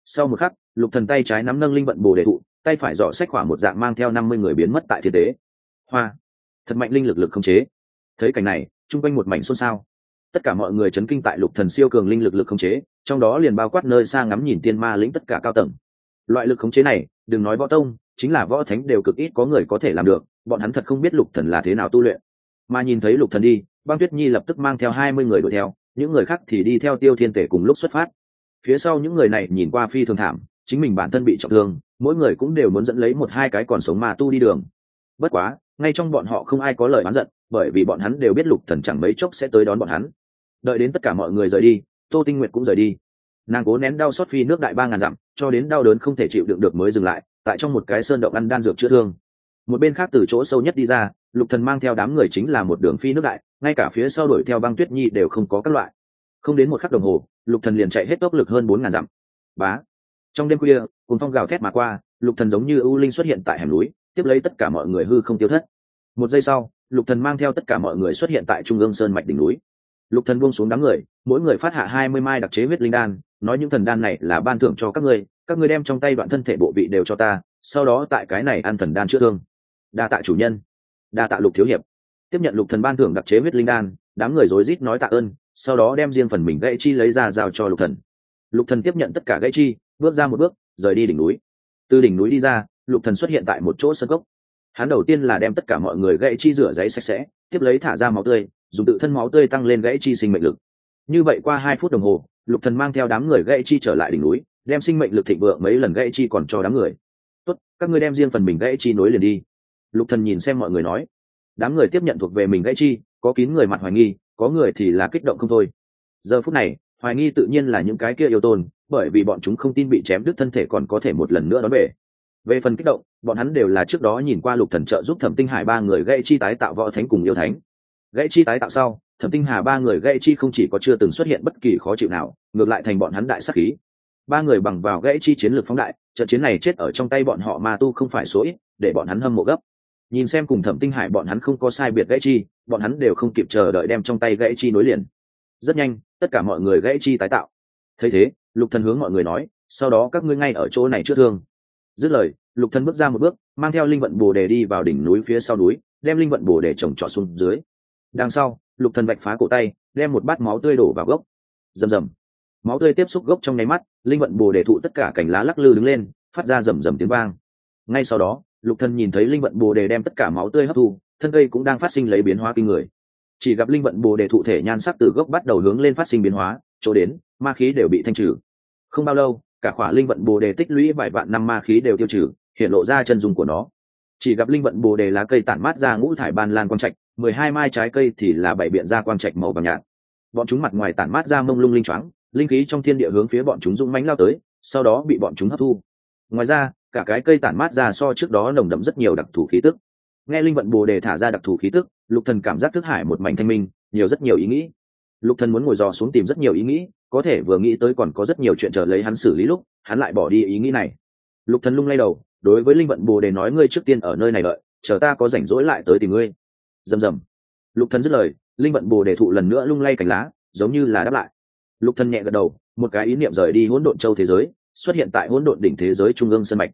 Sau một khắc, lục thần tay trái nắm nâng linh vận bồ đề thụ, tay phải dò sách khỏa một dạng mang theo năm mươi người biến mất tại thiên tế. Hoa. Thật mạnh linh lực lực không chế thấy cảnh này, chung quanh một mảnh xôn xao. Tất cả mọi người chấn kinh tại lục thần siêu cường linh lực lực khống chế, trong đó liền bao quát nơi xa ngắm nhìn tiên ma lĩnh tất cả cao tầng. Loại lực khống chế này, đừng nói võ tông, chính là võ thánh đều cực ít có người có thể làm được, bọn hắn thật không biết lục thần là thế nào tu luyện. Mà nhìn thấy lục thần đi, băng tuyết nhi lập tức mang theo hai mươi người đuổi theo, những người khác thì đi theo tiêu thiên tể cùng lúc xuất phát. Phía sau những người này nhìn qua phi thường thảm, chính mình bản thân bị trọng thương, mỗi người cũng đều muốn dẫn lấy một hai cái còn sống mà tu đi đường. Bất quá, ngay trong bọn họ không ai có lời oán giận bởi vì bọn hắn đều biết lục thần chẳng mấy chốc sẽ tới đón bọn hắn. Đợi đến tất cả mọi người rời đi, tô tinh nguyệt cũng rời đi. Nàng cố nén đau xót phi nước đại ba ngàn dặm, cho đến đau đớn không thể chịu đựng được mới dừng lại, tại trong một cái sơn động ăn đan dược chữa thương. Một bên khác từ chỗ sâu nhất đi ra, lục thần mang theo đám người chính là một đường phi nước đại, ngay cả phía sau đuổi theo băng tuyết nhi đều không có các loại. Không đến một khắc đồng hồ, lục thần liền chạy hết tốc lực hơn bốn ngàn dặm. Bá! Trong đêm khuya cùng phong gào thét mà qua, lục thần giống như ưu linh xuất hiện tại hẻm núi, tiếp lấy tất cả mọi người hư không tiêu thất. Một giây sau lục thần mang theo tất cả mọi người xuất hiện tại trung ương sơn mạch đỉnh núi. Lục thần buông xuống đám người, mỗi người phát hạ hai mươi mai đặc chế huyết linh đan, nói những thần đan này là ban thưởng cho các ngươi các ngươi đem trong tay đoạn thân thể bộ vị đều cho ta, sau đó tại cái này ăn thần đan chữa thương. Đa tạ chủ nhân. Đa tạ lục thiếu hiệp. Tiếp nhận lục thần ban thưởng đặc chế huyết linh đan, đám người rối rít nói tạ ơn, sau đó đem riêng phần mình gãy chi lấy ra giao cho lục thần. Lục thần tiếp nhận tất cả gãy chi, bước ra một bước, rời đi đỉnh núi. Từ đỉnh núi đi ra, lục thần xuất hiện tại một chỗ sân gốc hắn đầu tiên là đem tất cả mọi người gãy chi rửa giấy sạch sẽ, tiếp lấy thả ra máu tươi, dùng tự thân máu tươi tăng lên gãy chi sinh mệnh lực. Như vậy qua hai phút đồng hồ, lục thần mang theo đám người gãy chi trở lại đỉnh núi, đem sinh mệnh lực thịnh vượng mấy lần gãy chi còn cho đám người. Tốt, các ngươi đem riêng phần mình gãy chi nối liền đi. Lục thần nhìn xem mọi người nói. Đám người tiếp nhận thuộc về mình gãy chi, có kín người mặt hoài nghi, có người thì là kích động không thôi. Giờ phút này, hoài nghi tự nhiên là những cái kia yêu tôn, bởi vì bọn chúng không tin bị chém đứt thân thể còn có thể một lần nữa đón về về phần kích động, bọn hắn đều là trước đó nhìn qua lục thần trợ giúp thẩm tinh hải ba người gãy chi tái tạo võ thánh cùng yêu thánh. Gãy chi tái tạo sau, thẩm tinh hà ba người gãy chi không chỉ có chưa từng xuất hiện bất kỳ khó chịu nào, ngược lại thành bọn hắn đại sắc khí. Ba người bằng vào gãy chi chiến lược phóng đại, trận chiến này chết ở trong tay bọn họ ma tu không phải số ít, để bọn hắn hâm mộ gấp. Nhìn xem cùng thẩm tinh hải bọn hắn không có sai biệt gãy chi, bọn hắn đều không kịp chờ đợi đem trong tay gãy chi nối liền. Rất nhanh, tất cả mọi người gãy chi tái tạo. Thấy thế, lục thần hướng mọi người nói, sau đó các ngươi ngay ở chỗ này chưa thương dứt lời, lục thân bước ra một bước, mang theo linh vận bồ đề đi vào đỉnh núi phía sau núi, đem linh vận bồ đề trồng trọt xuống dưới. Đằng sau, lục thần vạch phá cổ tay, đem một bát máu tươi đổ vào gốc. Rầm rầm. Máu tươi tiếp xúc gốc trong nháy mắt, linh vận bồ đề thụ tất cả cành lá lắc lư đứng lên, phát ra rầm rầm tiếng vang. Ngay sau đó, lục thần nhìn thấy linh vận bồ đề đem tất cả máu tươi hấp thu, thân cây cũng đang phát sinh lấy biến hóa kinh người. Chỉ gặp linh vận bồ đề thụ thể nhan sắc từ gốc bắt đầu hướng lên phát sinh biến hóa, chỗ đến, ma khí đều bị thanh trừ. Không bao lâu cả khỏa linh vận bồ đề tích lũy vài vạn năm ma khí đều tiêu trừ, hiện lộ ra chân dung của nó. Chỉ gặp linh vận bồ đề lá cây tản mát ra ngũ thải ban lan quang trạch, mười hai mai trái cây thì là bảy biện ra quang trạch màu vàng nhạt. Bọn chúng mặt ngoài tản mát ra mông lung linh choáng, linh khí trong thiên địa hướng phía bọn chúng dũng mánh lao tới, sau đó bị bọn chúng hấp thu. Ngoài ra, cả cái cây tản mát ra so trước đó nồng đậm rất nhiều đặc thù khí tức. Nghe linh vận bồ đề thả ra đặc thù khí tức, lục thần cảm giác thức hải một mảnh thanh minh, nhiều rất nhiều ý nghĩ lục thần muốn ngồi dò xuống tìm rất nhiều ý nghĩ, có thể vừa nghĩ tới còn có rất nhiều chuyện chờ lấy hắn xử lý lúc, hắn lại bỏ đi ý nghĩ này. Lục thần lung lay đầu, đối với linh vận bồ đề nói, ngươi trước tiên ở nơi này đợi, chờ ta có rảnh rỗi lại tới tìm ngươi. Rầm rầm. Lục thần dứt lời, linh vận bồ đề thụ lần nữa lung lay cành lá, giống như là đáp lại. Lục thần nhẹ gật đầu, một cái ý niệm rời đi hỗn độn châu thế giới, xuất hiện tại hỗn độn đỉnh thế giới trung ương sân mạch.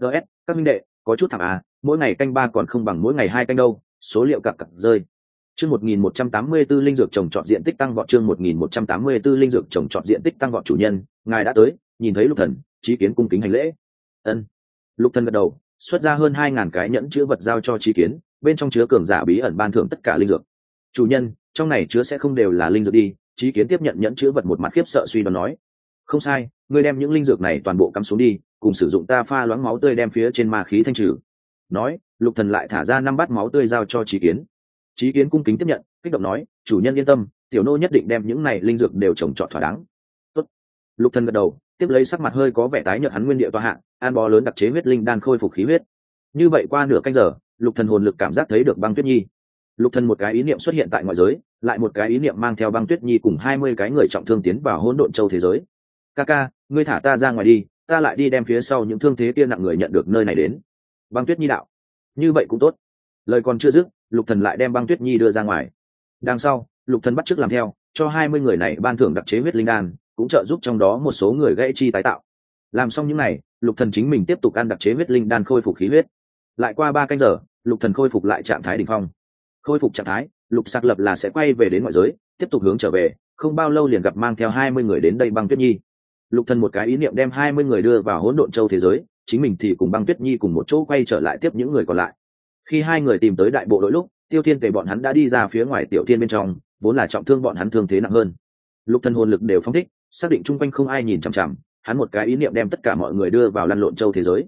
Ds các minh đệ, có chút thảm à mỗi ngày canh ba còn không bằng mỗi ngày hai canh đâu, số liệu cặp cặp rơi chương 1184 linh dược trồng trọt diện tích tăng vọt chương 1184 linh dược trồng trọt diện tích tăng vọt chủ nhân, ngài đã tới, nhìn thấy lục thần trí kiến cung kính hành lễ. Ân. Lục thần gật đầu, xuất ra hơn hai ngàn cái nhẫn chứa vật giao cho trí kiến, bên trong chứa cường giả bí ẩn ban thưởng tất cả linh dược. Chủ nhân, trong này chứa sẽ không đều là linh dược đi trí kiến tiếp nhận nhẫn chứa vật một mặt khiếp sợ suy đoán nói. Không sai, ngươi đem những linh dược này toàn bộ cắm xuống đi, cùng sử dụng ta pha loãng máu tươi đem phía trên ma khí thanh trừ. Nói, lục thần lại thả ra năm bát máu tươi giao cho trí kiến trí kiến cung kính tiếp nhận kích động nói chủ nhân yên tâm tiểu nô nhất định đem những này linh dược đều trồng trọt thỏa đáng. Tốt. lục thần gật đầu tiếp lấy sắc mặt hơi có vẻ tái nhợt hắn nguyên địa toa hạ, an bó lớn đặc chế huyết linh đan khôi phục khí huyết. Như vậy qua nửa canh giờ lục thần hồn lực cảm giác thấy được băng tuyết nhi. Lục thần một cái ý niệm xuất hiện tại ngoại giới lại một cái ý niệm mang theo băng tuyết nhi cùng hai mươi cái người trọng thương tiến vào hỗn độn châu thế giới. Ca ca ngươi thả ta ra ngoài đi ta lại đi đem phía sau những thương thế kia nặng người nhận được nơi này đến. Băng tuyết nhi đạo. Như vậy cũng tốt. Lời còn chưa dứt lục thần lại đem băng tuyết nhi đưa ra ngoài. Đằng sau, lục thần bắt trước làm theo, cho hai mươi người này ban thưởng đặc chế huyết linh đan, cũng trợ giúp trong đó một số người gãy chi tái tạo. Làm xong những này, lục thần chính mình tiếp tục ăn đặc chế huyết linh đan khôi phục khí huyết. Lại qua ba canh giờ, lục thần khôi phục lại trạng thái đỉnh phong. Khôi phục trạng thái, lục sạc lập là sẽ quay về đến ngoại giới, tiếp tục hướng trở về, không bao lâu liền gặp mang theo hai mươi người đến đây băng tuyết nhi. Lục thần một cái ý niệm đem hai mươi người đưa vào hỗn độn châu thế giới, chính mình thì cùng băng tuyết nhi cùng một chỗ quay trở lại tiếp những người còn lại khi hai người tìm tới đại bộ đội lúc, tiêu thiên tề bọn hắn đã đi ra phía ngoài tiểu thiên bên trong, vốn là trọng thương bọn hắn thương thế nặng hơn. Lục thần hồn lực đều phong thích, xác định chung quanh không ai nhìn chằm chằm, hắn một cái ý niệm đem tất cả mọi người đưa vào lăn lộn châu thế giới.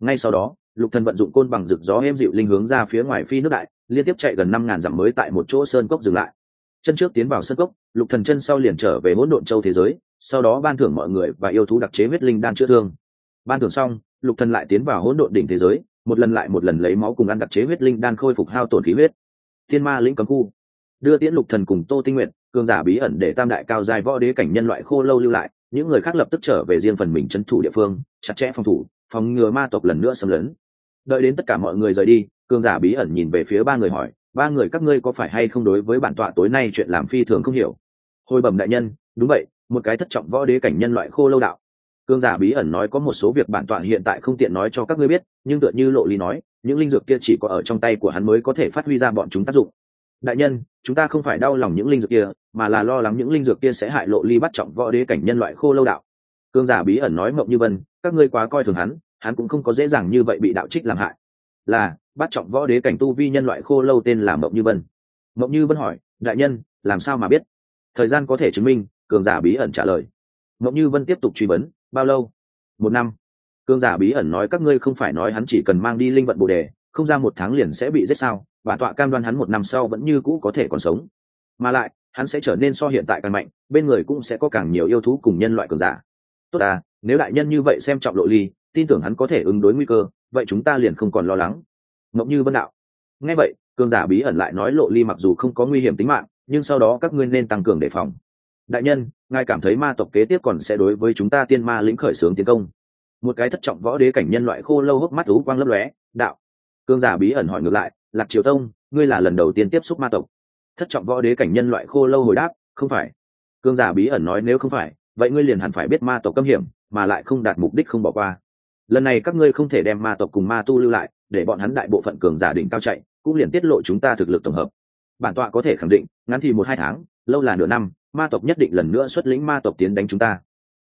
Ngay sau đó, lục thần vận dụng côn bằng rực gió êm dịu linh hướng ra phía ngoài phi nước đại, liên tiếp chạy gần năm ngàn dặm mới tại một chỗ sơn cốc dừng lại. Chân trước tiến vào sơn cốc, lục thần chân sau liền trở về hỗn độn châu thế giới, sau đó ban thưởng mọi người và yêu thú đặc chế huyết linh đan chữa thương. Ban thưởng xong, lục thần lại tiến vào hỗn độn đỉnh thế giới một lần lại một lần lấy máu cùng ăn đặc chế huyết linh đan khôi phục hao tổn khí huyết. Thiên ma lĩnh cấm khu. Đưa tiễn lục thần cùng tô tinh nguyện cường giả bí ẩn để tam đại cao dài võ đế cảnh nhân loại khô lâu lưu lại, những người khác lập tức trở về riêng phần mình trấn thủ địa phương, chặt chẽ phòng thủ, phòng ngừa ma tộc lần nữa xâm lấn. Đợi đến tất cả mọi người rời đi, cường giả bí ẩn nhìn về phía ba người hỏi, ba người, các ngươi có phải hay không đối với bản tọa tối nay chuyện làm phi thường không hiểu? Hồi bẩm đại nhân, đúng vậy, một cái thất trọng võ đế cảnh nhân loại khô lâu đạo Cương giả bí ẩn nói có một số việc bản tọa hiện tại không tiện nói cho các ngươi biết, nhưng tựa như lộ lý nói, những linh dược kia chỉ có ở trong tay của hắn mới có thể phát huy ra bọn chúng tác dụng. Đại nhân, chúng ta không phải đau lòng những linh dược kia, mà là lo lắng những linh dược kia sẽ hại lộ ly bắt trọng võ đế cảnh nhân loại khô lâu đạo. Cương giả bí ẩn nói mộng như vân, các ngươi quá coi thường hắn hắn cũng không có dễ dàng như vậy bị đạo trích làm hại. Là, bắt trọng võ đế cảnh tu vi nhân loại khô lâu tên là mộng như vân. Mộng như vân hỏi, đại nhân, làm sao mà biết? Thời gian có thể chứng minh, cường giả bí ẩn trả lời. Mộng như vân tiếp tục truy vấn bao lâu? Một năm. Cương giả bí ẩn nói các ngươi không phải nói hắn chỉ cần mang đi linh vận bồ đề, không ra một tháng liền sẽ bị giết sao? Và tọa cam đoan hắn một năm sau vẫn như cũ có thể còn sống. Mà lại, hắn sẽ trở nên so hiện tại càng mạnh, bên người cũng sẽ có càng nhiều yêu thú cùng nhân loại cường giả. Tốt à nếu đại nhân như vậy xem trọng lộ ly, tin tưởng hắn có thể ứng đối nguy cơ, vậy chúng ta liền không còn lo lắng. Ngẫu như vân đạo. Nghe vậy cường giả bí ẩn lại nói lộ ly mặc dù không có nguy hiểm tính mạng, nhưng sau đó các ngươi nên tăng cường đề phòng đại nhân, ngài cảm thấy ma tộc kế tiếp còn sẽ đối với chúng ta tiên ma lĩnh khởi xướng tiến công. Một cái thất trọng võ đế cảnh nhân loại khô lâu hốc mắt ú quang lấp lóe, đạo. Cương giả bí ẩn hỏi ngược lại, lạc triều tông, ngươi là lần đầu tiên tiếp xúc ma tộc. Thất trọng võ đế cảnh nhân loại khô lâu hồi đáp, không phải. Cương giả bí ẩn nói nếu không phải, vậy ngươi liền hẳn phải biết ma tộc cấm hiểm, mà lại không đạt mục đích không bỏ qua. Lần này các ngươi không thể đem ma tộc cùng ma tu lưu lại, để bọn hắn đại bộ phận cường giả đỉnh cao chạy, cũng liền tiết lộ chúng ta thực lực tổng hợp. Bản tọa có thể khẳng định, ngắn thì một hai tháng, lâu là nửa năm ma tộc nhất định lần nữa xuất lĩnh ma tộc tiến đánh chúng ta.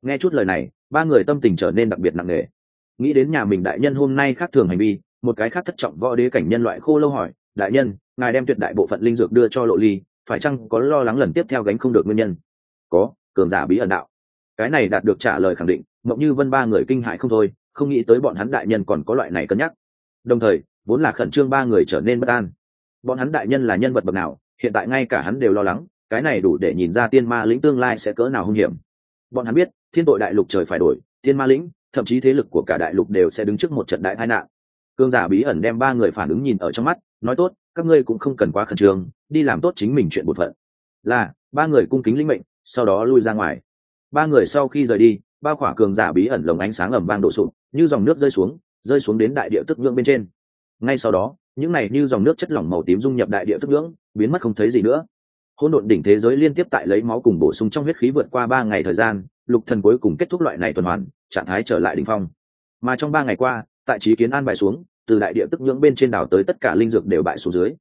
Nghe chút lời này, ba người tâm tình trở nên đặc biệt nặng nề. Nghĩ đến nhà mình đại nhân hôm nay khác thường hành vi, một cái khác thất trọng võ đế cảnh nhân loại khô lâu hỏi, đại nhân, ngài đem tuyệt đại bộ phận linh dược đưa cho lộ ly, phải chăng có lo lắng lần tiếp theo gánh không được nguyên nhân? Có, cường giả bí ẩn đạo. Cái này đạt được trả lời khẳng định, mộng như vân ba người kinh hại không thôi, không nghĩ tới bọn hắn đại nhân còn có loại này cân nhắc. Đồng thời, vốn là khẩn trương ba người trở nên bất an. Bọn hắn đại nhân là nhân vật bậc nào, hiện tại ngay cả hắn đều lo lắng cái này đủ để nhìn ra tiên ma lĩnh tương lai sẽ cỡ nào hung hiểm. Bọn hắn biết, thiên tội đại lục trời phải đổi, tiên ma lĩnh, thậm chí thế lực của cả đại lục đều sẽ đứng trước một trận đại tai nạn. Cương giả bí ẩn đem ba người phản ứng nhìn ở trong mắt, nói tốt, các ngươi cũng không cần quá khẩn trương, đi làm tốt chính mình chuyện bột phận. Là, ba người cung kính linh mệnh, sau đó lui ra ngoài. Ba người sau khi rời đi, ba khỏa cường giả bí ẩn lồng ánh sáng ẩm vang đổ sụp, như dòng nước rơi xuống rơi xuống đến đại địa tức ngưỡng bên trên. Ngay sau đó, những này như dòng nước chất lỏng màu tím dung nhập đại địa tức ngưỡng, biến mất không thấy gì nữa hỗn độn đỉnh thế giới liên tiếp tại lấy máu cùng bổ sung trong huyết khí vượt qua ba ngày thời gian, lục thần cuối cùng kết thúc loại này tuần hoàn, trạng thái trở lại đỉnh phong. Mà trong ba ngày qua, tại trí kiến an bài xuống, từ đại địa tức nhưỡng bên trên đảo tới tất cả linh dược đều bại xuống dưới.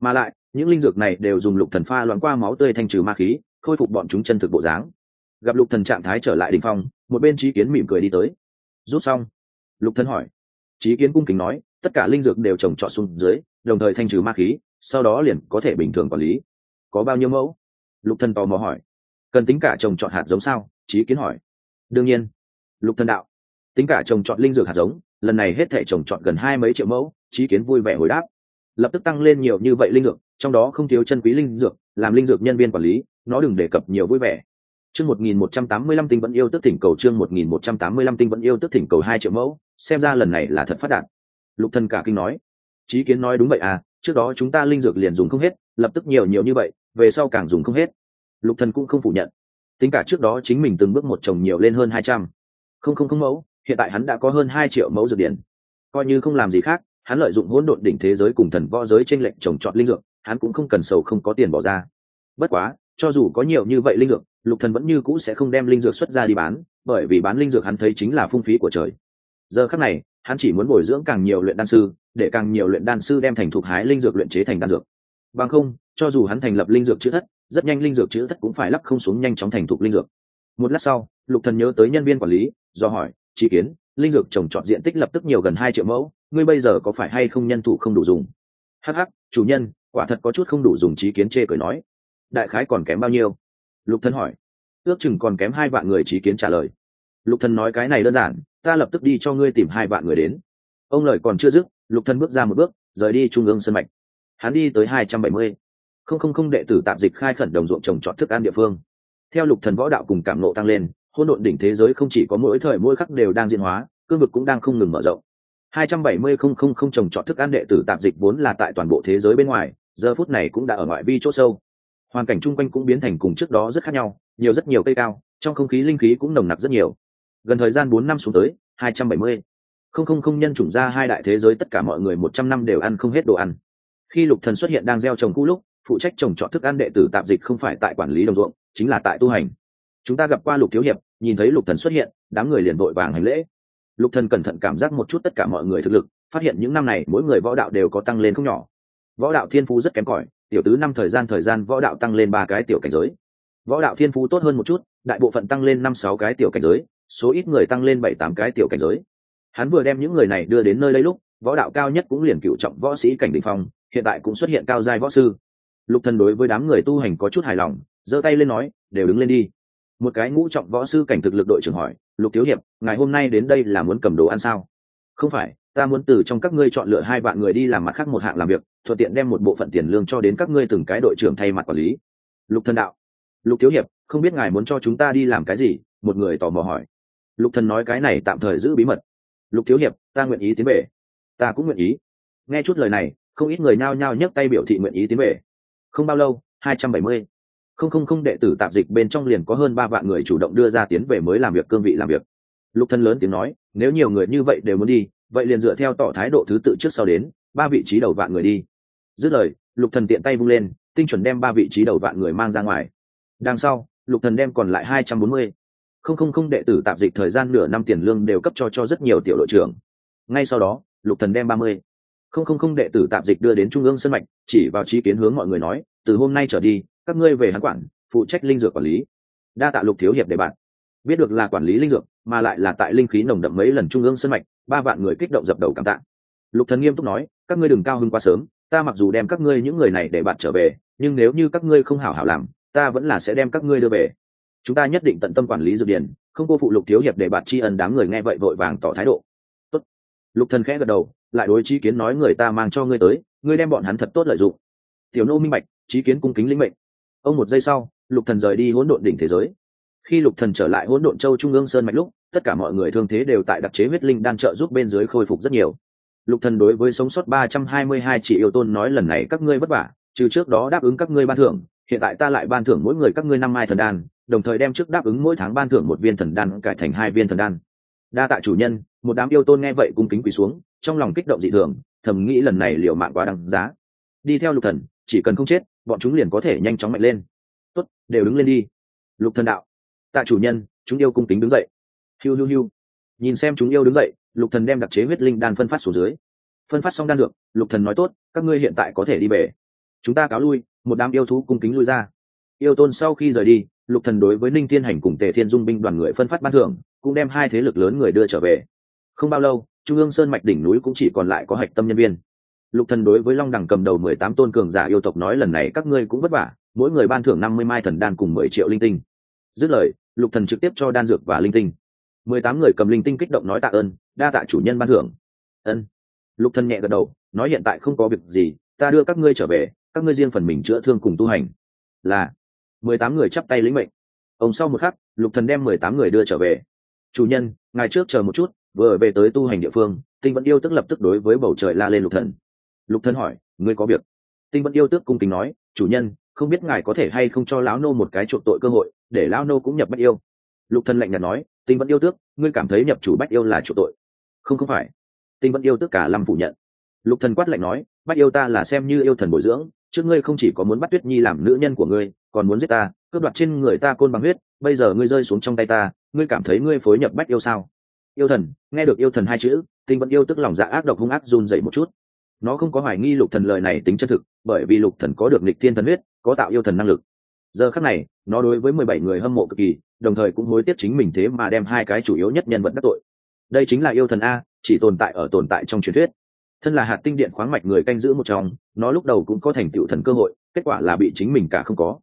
Mà lại, những linh dược này đều dùng lục thần pha loãng qua máu tươi thanh trừ ma khí, khôi phục bọn chúng chân thực bộ dáng. Gặp lục thần trạng thái trở lại đỉnh phong, một bên trí kiến mỉm cười đi tới. Rút xong, lục thần hỏi. Trí kiến cung kính nói, tất cả linh dược đều trồng trọt xuống dưới, đồng thời thanh trừ ma khí, sau đó liền có thể bình thường quản lý có bao nhiêu mẫu? Lục thần tò mò hỏi. Cần tính cả trồng trọt hạt giống sao? Trí kiến hỏi. Đương nhiên. Lục thần đạo. Tính cả trồng trọt linh dược hạt giống, lần này hết thể trồng trọt gần hai mấy triệu mẫu trí kiến vui vẻ hồi đáp. Lập tức tăng lên nhiều như vậy linh dược, trong đó không thiếu chân quý linh dược, làm linh dược nhân viên quản lý, nó đừng đề cập nhiều vui vẻ. Chương một nghìn một trăm tám mươi lăm tinh vẫn yêu tức thỉnh cầu chương một nghìn một trăm tám mươi lăm tinh vẫn yêu tức thỉnh cầu hai triệu mẫu, xem ra lần này là thật phát đạt. Lục thần cả kinh nói. Trí kiến nói đúng vậy à trước đó chúng ta linh dược liền dùng không hết, lập tức nhiều nhiều như vậy về sau càng dùng không hết. Lục thần cũng không phủ nhận. Tính cả trước đó chính mình từng bước một trồng nhiều lên hơn hai trăm. Không không không mẫu, hiện tại hắn đã có hơn hai triệu mẫu dược điển. Coi như không làm gì khác, hắn lợi dụng hỗn độn đỉnh thế giới cùng thần võ giới trên lệnh trồng trọt linh dược, hắn cũng không cần sầu không có tiền bỏ ra. Bất quá, cho dù có nhiều như vậy linh dược, lục thần vẫn như cũ sẽ không đem linh dược xuất ra đi bán, bởi vì bán linh dược hắn thấy chính là phung phí của trời. Giờ khắc này, hắn chỉ muốn bồi dưỡng càng nhiều luyện đan sư, để càng nhiều luyện đan sư đem thành thục hái linh dược luyện chế thành đan dược bằng không, cho dù hắn thành lập linh dược chữ thất, rất nhanh linh dược chữ thất cũng phải lắp không xuống nhanh chóng thành thục linh dược. Một lát sau, lục thần nhớ tới nhân viên quản lý, do hỏi chi kiến, linh dược trồng trọt diện tích lập tức nhiều gần hai triệu mẫu, ngươi bây giờ có phải hay không nhân thủ không đủ dùng? Hh chủ nhân, quả thật có chút không đủ dùng trí kiến chê cười nói. Đại khái còn kém bao nhiêu? Lục thần hỏi. Ước chừng còn kém hai vạn người trí kiến trả lời. Lục thần nói cái này đơn giản, ta lập tức đi cho ngươi tìm hai vạn người đến. Ông lời còn chưa dứt, lục thần bước ra một bước, rời đi trung ương sân mạch hắn đi tới hai trăm bảy mươi. Không không không, đệ tử tạm dịch khai khẩn đồng ruộng trồng trọt thức ăn địa phương. Theo lục thần võ đạo cùng cảm nộ tăng lên, hỗn độn đỉnh thế giới không chỉ có mỗi thời mỗi khắc đều đang diễn hóa, cương vực cũng đang không ngừng mở rộng. 270 không không không trồng trọt thức ăn đệ tử tạm dịch vốn là tại toàn bộ thế giới bên ngoài, giờ phút này cũng đã ở ngoại vi chỗ sâu. Hoàn cảnh chung quanh cũng biến thành cùng trước đó rất khác nhau, nhiều rất nhiều cây cao, trong không khí linh khí cũng nồng nặc rất nhiều. Gần thời gian bốn năm xuống tới 270 không không không nhân chủng ra hai đại thế giới, tất cả mọi người một trăm năm đều ăn không hết đồ ăn khi lục thần xuất hiện đang gieo trồng cũ lúc, phụ trách trồng trọt thức ăn đệ tử tạm dịch không phải tại quản lý đồng ruộng, chính là tại tu hành. Chúng ta gặp qua lục thiếu hiệp, nhìn thấy lục thần xuất hiện, đám người liền vội vàng hành lễ. Lục thần cẩn thận cảm giác một chút tất cả mọi người thực lực, phát hiện những năm này mỗi người võ đạo đều có tăng lên không nhỏ. Võ đạo thiên phú rất kém cỏi, tiểu tứ năm thời gian thời gian võ đạo tăng lên ba cái tiểu cảnh giới. Võ đạo thiên phú tốt hơn một chút, đại bộ phận tăng lên năm sáu cái tiểu cảnh giới, số ít người tăng lên bảy tám cái tiểu cảnh giới. Hắn vừa đem những người này đưa đến nơi đây lúc, võ đạo cao nhất cũng liền cựu trọng võ sĩ cảnh đỉnh phong hiện tại cũng xuất hiện cao giai võ sư. Lục thần đối với đám người tu hành có chút hài lòng, giơ tay lên nói, đều đứng lên đi. Một cái ngũ trọng võ sư cảnh thực lực đội trưởng hỏi, lục thiếu hiệp, ngày hôm nay đến đây là muốn cầm đồ ăn sao? Không phải, ta muốn từ trong các ngươi chọn lựa hai bạn người đi làm mặt khác một hạng làm việc, thuận tiện đem một bộ phận tiền lương cho đến các ngươi từng cái đội trưởng thay mặt quản lý. Lục thần đạo, lục thiếu hiệp, không biết ngài muốn cho chúng ta đi làm cái gì? Một người tò mò hỏi. Lục thần nói cái này tạm thời giữ bí mật. Lục thiếu hiệp, ta nguyện ý tiến về. Ta cũng nguyện ý. Nghe chút lời này không ít người nao nhao nhấc tay biểu thị nguyện ý tiến về. Không bao lâu, hai trăm bảy mươi. Không không không, đệ tử tạp dịch bên trong liền có hơn ba vạn người chủ động đưa ra tiến về mới làm việc, cương vị làm việc. Lục thân lớn tiếng nói, nếu nhiều người như vậy đều muốn đi, vậy liền dựa theo tỏ thái độ thứ tự trước sau đến, ba vị trí đầu vạn người đi. Dứt lời, lục thần tiện tay vung lên, tinh chuẩn đem ba vị trí đầu vạn người mang ra ngoài. Đằng sau, lục thần đem còn lại hai trăm bốn mươi. Không không không, đệ tử tạp dịch thời gian nửa năm tiền lương đều cấp cho cho rất nhiều tiểu đội trưởng. Ngay sau đó, lục thần đem ba mươi không không không đệ tử tạp dịch đưa đến trung ương sân mạch, chỉ vào trí kiến hướng mọi người nói, từ hôm nay trở đi, các ngươi về hắn quản, phụ trách linh dược quản lý. Đa tạ lục thiếu hiệp để bạn. Biết được là quản lý linh dược, mà lại là tại linh khí nồng đậm mấy lần trung ương sân mạch, ba vạn người kích động dập đầu cảm tạ. Lục thần nghiêm túc nói, các ngươi đừng cao hưng quá sớm, ta mặc dù đem các ngươi những người này để bạn trở về, nhưng nếu như các ngươi không hảo hảo làm, ta vẫn là sẽ đem các ngươi đưa về. Chúng ta nhất định tận tâm quản lý dược điển không cô phụ lục thiếu hiệp để bạn tri ân đáng người nghe vậy vội vàng tỏ thái độ. Tốt. lục thần khẽ gật đầu lại đối trí kiến nói người ta mang cho ngươi tới, ngươi đem bọn hắn thật tốt lợi dụng. Tiểu nô minh bạch, trí kiến cung kính lĩnh mệnh. Ông một giây sau, lục thần rời đi hỗn độn đỉnh thế giới. Khi lục thần trở lại hỗn độn châu trung ương sơn mạch lúc, tất cả mọi người thương thế đều tại đặc chế huyết linh đan trợ giúp bên dưới khôi phục rất nhiều. Lục thần đối với sống sót ba trăm hai mươi hai chỉ yêu tôn nói lần này các ngươi vất vả, trừ trước đó đáp ứng các ngươi ban thưởng, hiện tại ta lại ban thưởng mỗi người các ngươi năm mai thần đan, đồng thời đem trước đáp ứng mỗi tháng ban thưởng một viên thần đan cải thành hai viên thần đan. Đa tạ chủ nhân, một đám yêu tôn nghe vậy cung kính quỳ xuống trong lòng kích động dị thường, thầm nghĩ lần này liệu mạng quá đằng giá. Đi theo lục thần, chỉ cần không chết, bọn chúng liền có thể nhanh chóng mạnh lên. Tốt, đều đứng lên đi. Lục thần đạo. Tạ chủ nhân, chúng yêu cung kính đứng dậy. Hiu hiu hiu. Nhìn xem chúng yêu đứng dậy, lục thần đem đặc chế huyết linh đan phân phát xuống dưới. Phân phát xong đan dược, lục thần nói tốt, các ngươi hiện tại có thể đi về. Chúng ta cáo lui, một đám yêu thú cung kính lui ra. Yêu tôn sau khi rời đi, lục thần đối với ninh thiên hành cùng tề thiên dung binh đoàn người phân phát ban thưởng, cũng đem hai thế lực lớn người đưa trở về. Không bao lâu trung ương sơn mạch đỉnh núi cũng chỉ còn lại có hạch tâm nhân viên. Lục thần đối với long đẳng cầm đầu mười tám tôn cường giả yêu tộc nói lần này các ngươi cũng vất vả, mỗi người ban thưởng năm mươi mai thần đan cùng mười triệu linh tinh. Dứt lời, lục thần trực tiếp cho đan dược và linh tinh. Mười tám người cầm linh tinh kích động nói tạ ơn, đa tạ chủ nhân ban thưởng. Ân. Lục thần nhẹ gật đầu, nói hiện tại không có việc gì, ta đưa các ngươi trở về, các ngươi riêng phần mình chữa thương cùng tu hành. Là. Mười tám người chắp tay lĩnh mệnh. Ông sau một khắc, lục thần đem mười tám người đưa trở về. Chủ nhân, ngài trước chờ một chút vừa về tới tu hành địa phương, tinh vẫn yêu tức lập tức đối với bầu trời la lên lục thần. Lục thần hỏi, ngươi có việc? Tinh vẫn yêu tước cung kính nói, chủ nhân, không biết ngài có thể hay không cho lão nô một cái chuộc tội cơ hội, để lão nô cũng nhập bách yêu. Lục thần lạnh nhạt nói, tinh vẫn yêu tước, ngươi cảm thấy nhập chủ bách yêu là chuộc tội? Không không phải. Tinh vẫn yêu tước cả lâm phủ nhận. Lục thần quát lạnh nói, bách yêu ta là xem như yêu thần bồi dưỡng, trước ngươi không chỉ có muốn bắt tuyết nhi làm nữ nhân của ngươi, còn muốn giết ta, cướp đoạt trên người ta côn bằng huyết, bây giờ ngươi rơi xuống trong tay ta, ngươi cảm thấy ngươi phối nhập bách yêu sao? Yêu thần, nghe được yêu thần hai chữ, tinh vẫn yêu tức lòng dạ ác độc hung ác run dậy một chút. Nó không có hoài nghi lục thần lời này tính chân thực, bởi vì lục thần có được nịch thiên thần huyết, có tạo yêu thần năng lực. Giờ khắc này, nó đối với mười bảy người hâm mộ cực kỳ, đồng thời cũng hối tiếc chính mình thế mà đem hai cái chủ yếu nhất nhân vật đắc tội. Đây chính là yêu thần a, chỉ tồn tại ở tồn tại trong truyền thuyết. Thân là hạt tinh điện khoáng mạch người canh giữ một trong, nó lúc đầu cũng có thành tựu thần cơ hội, kết quả là bị chính mình cả không có.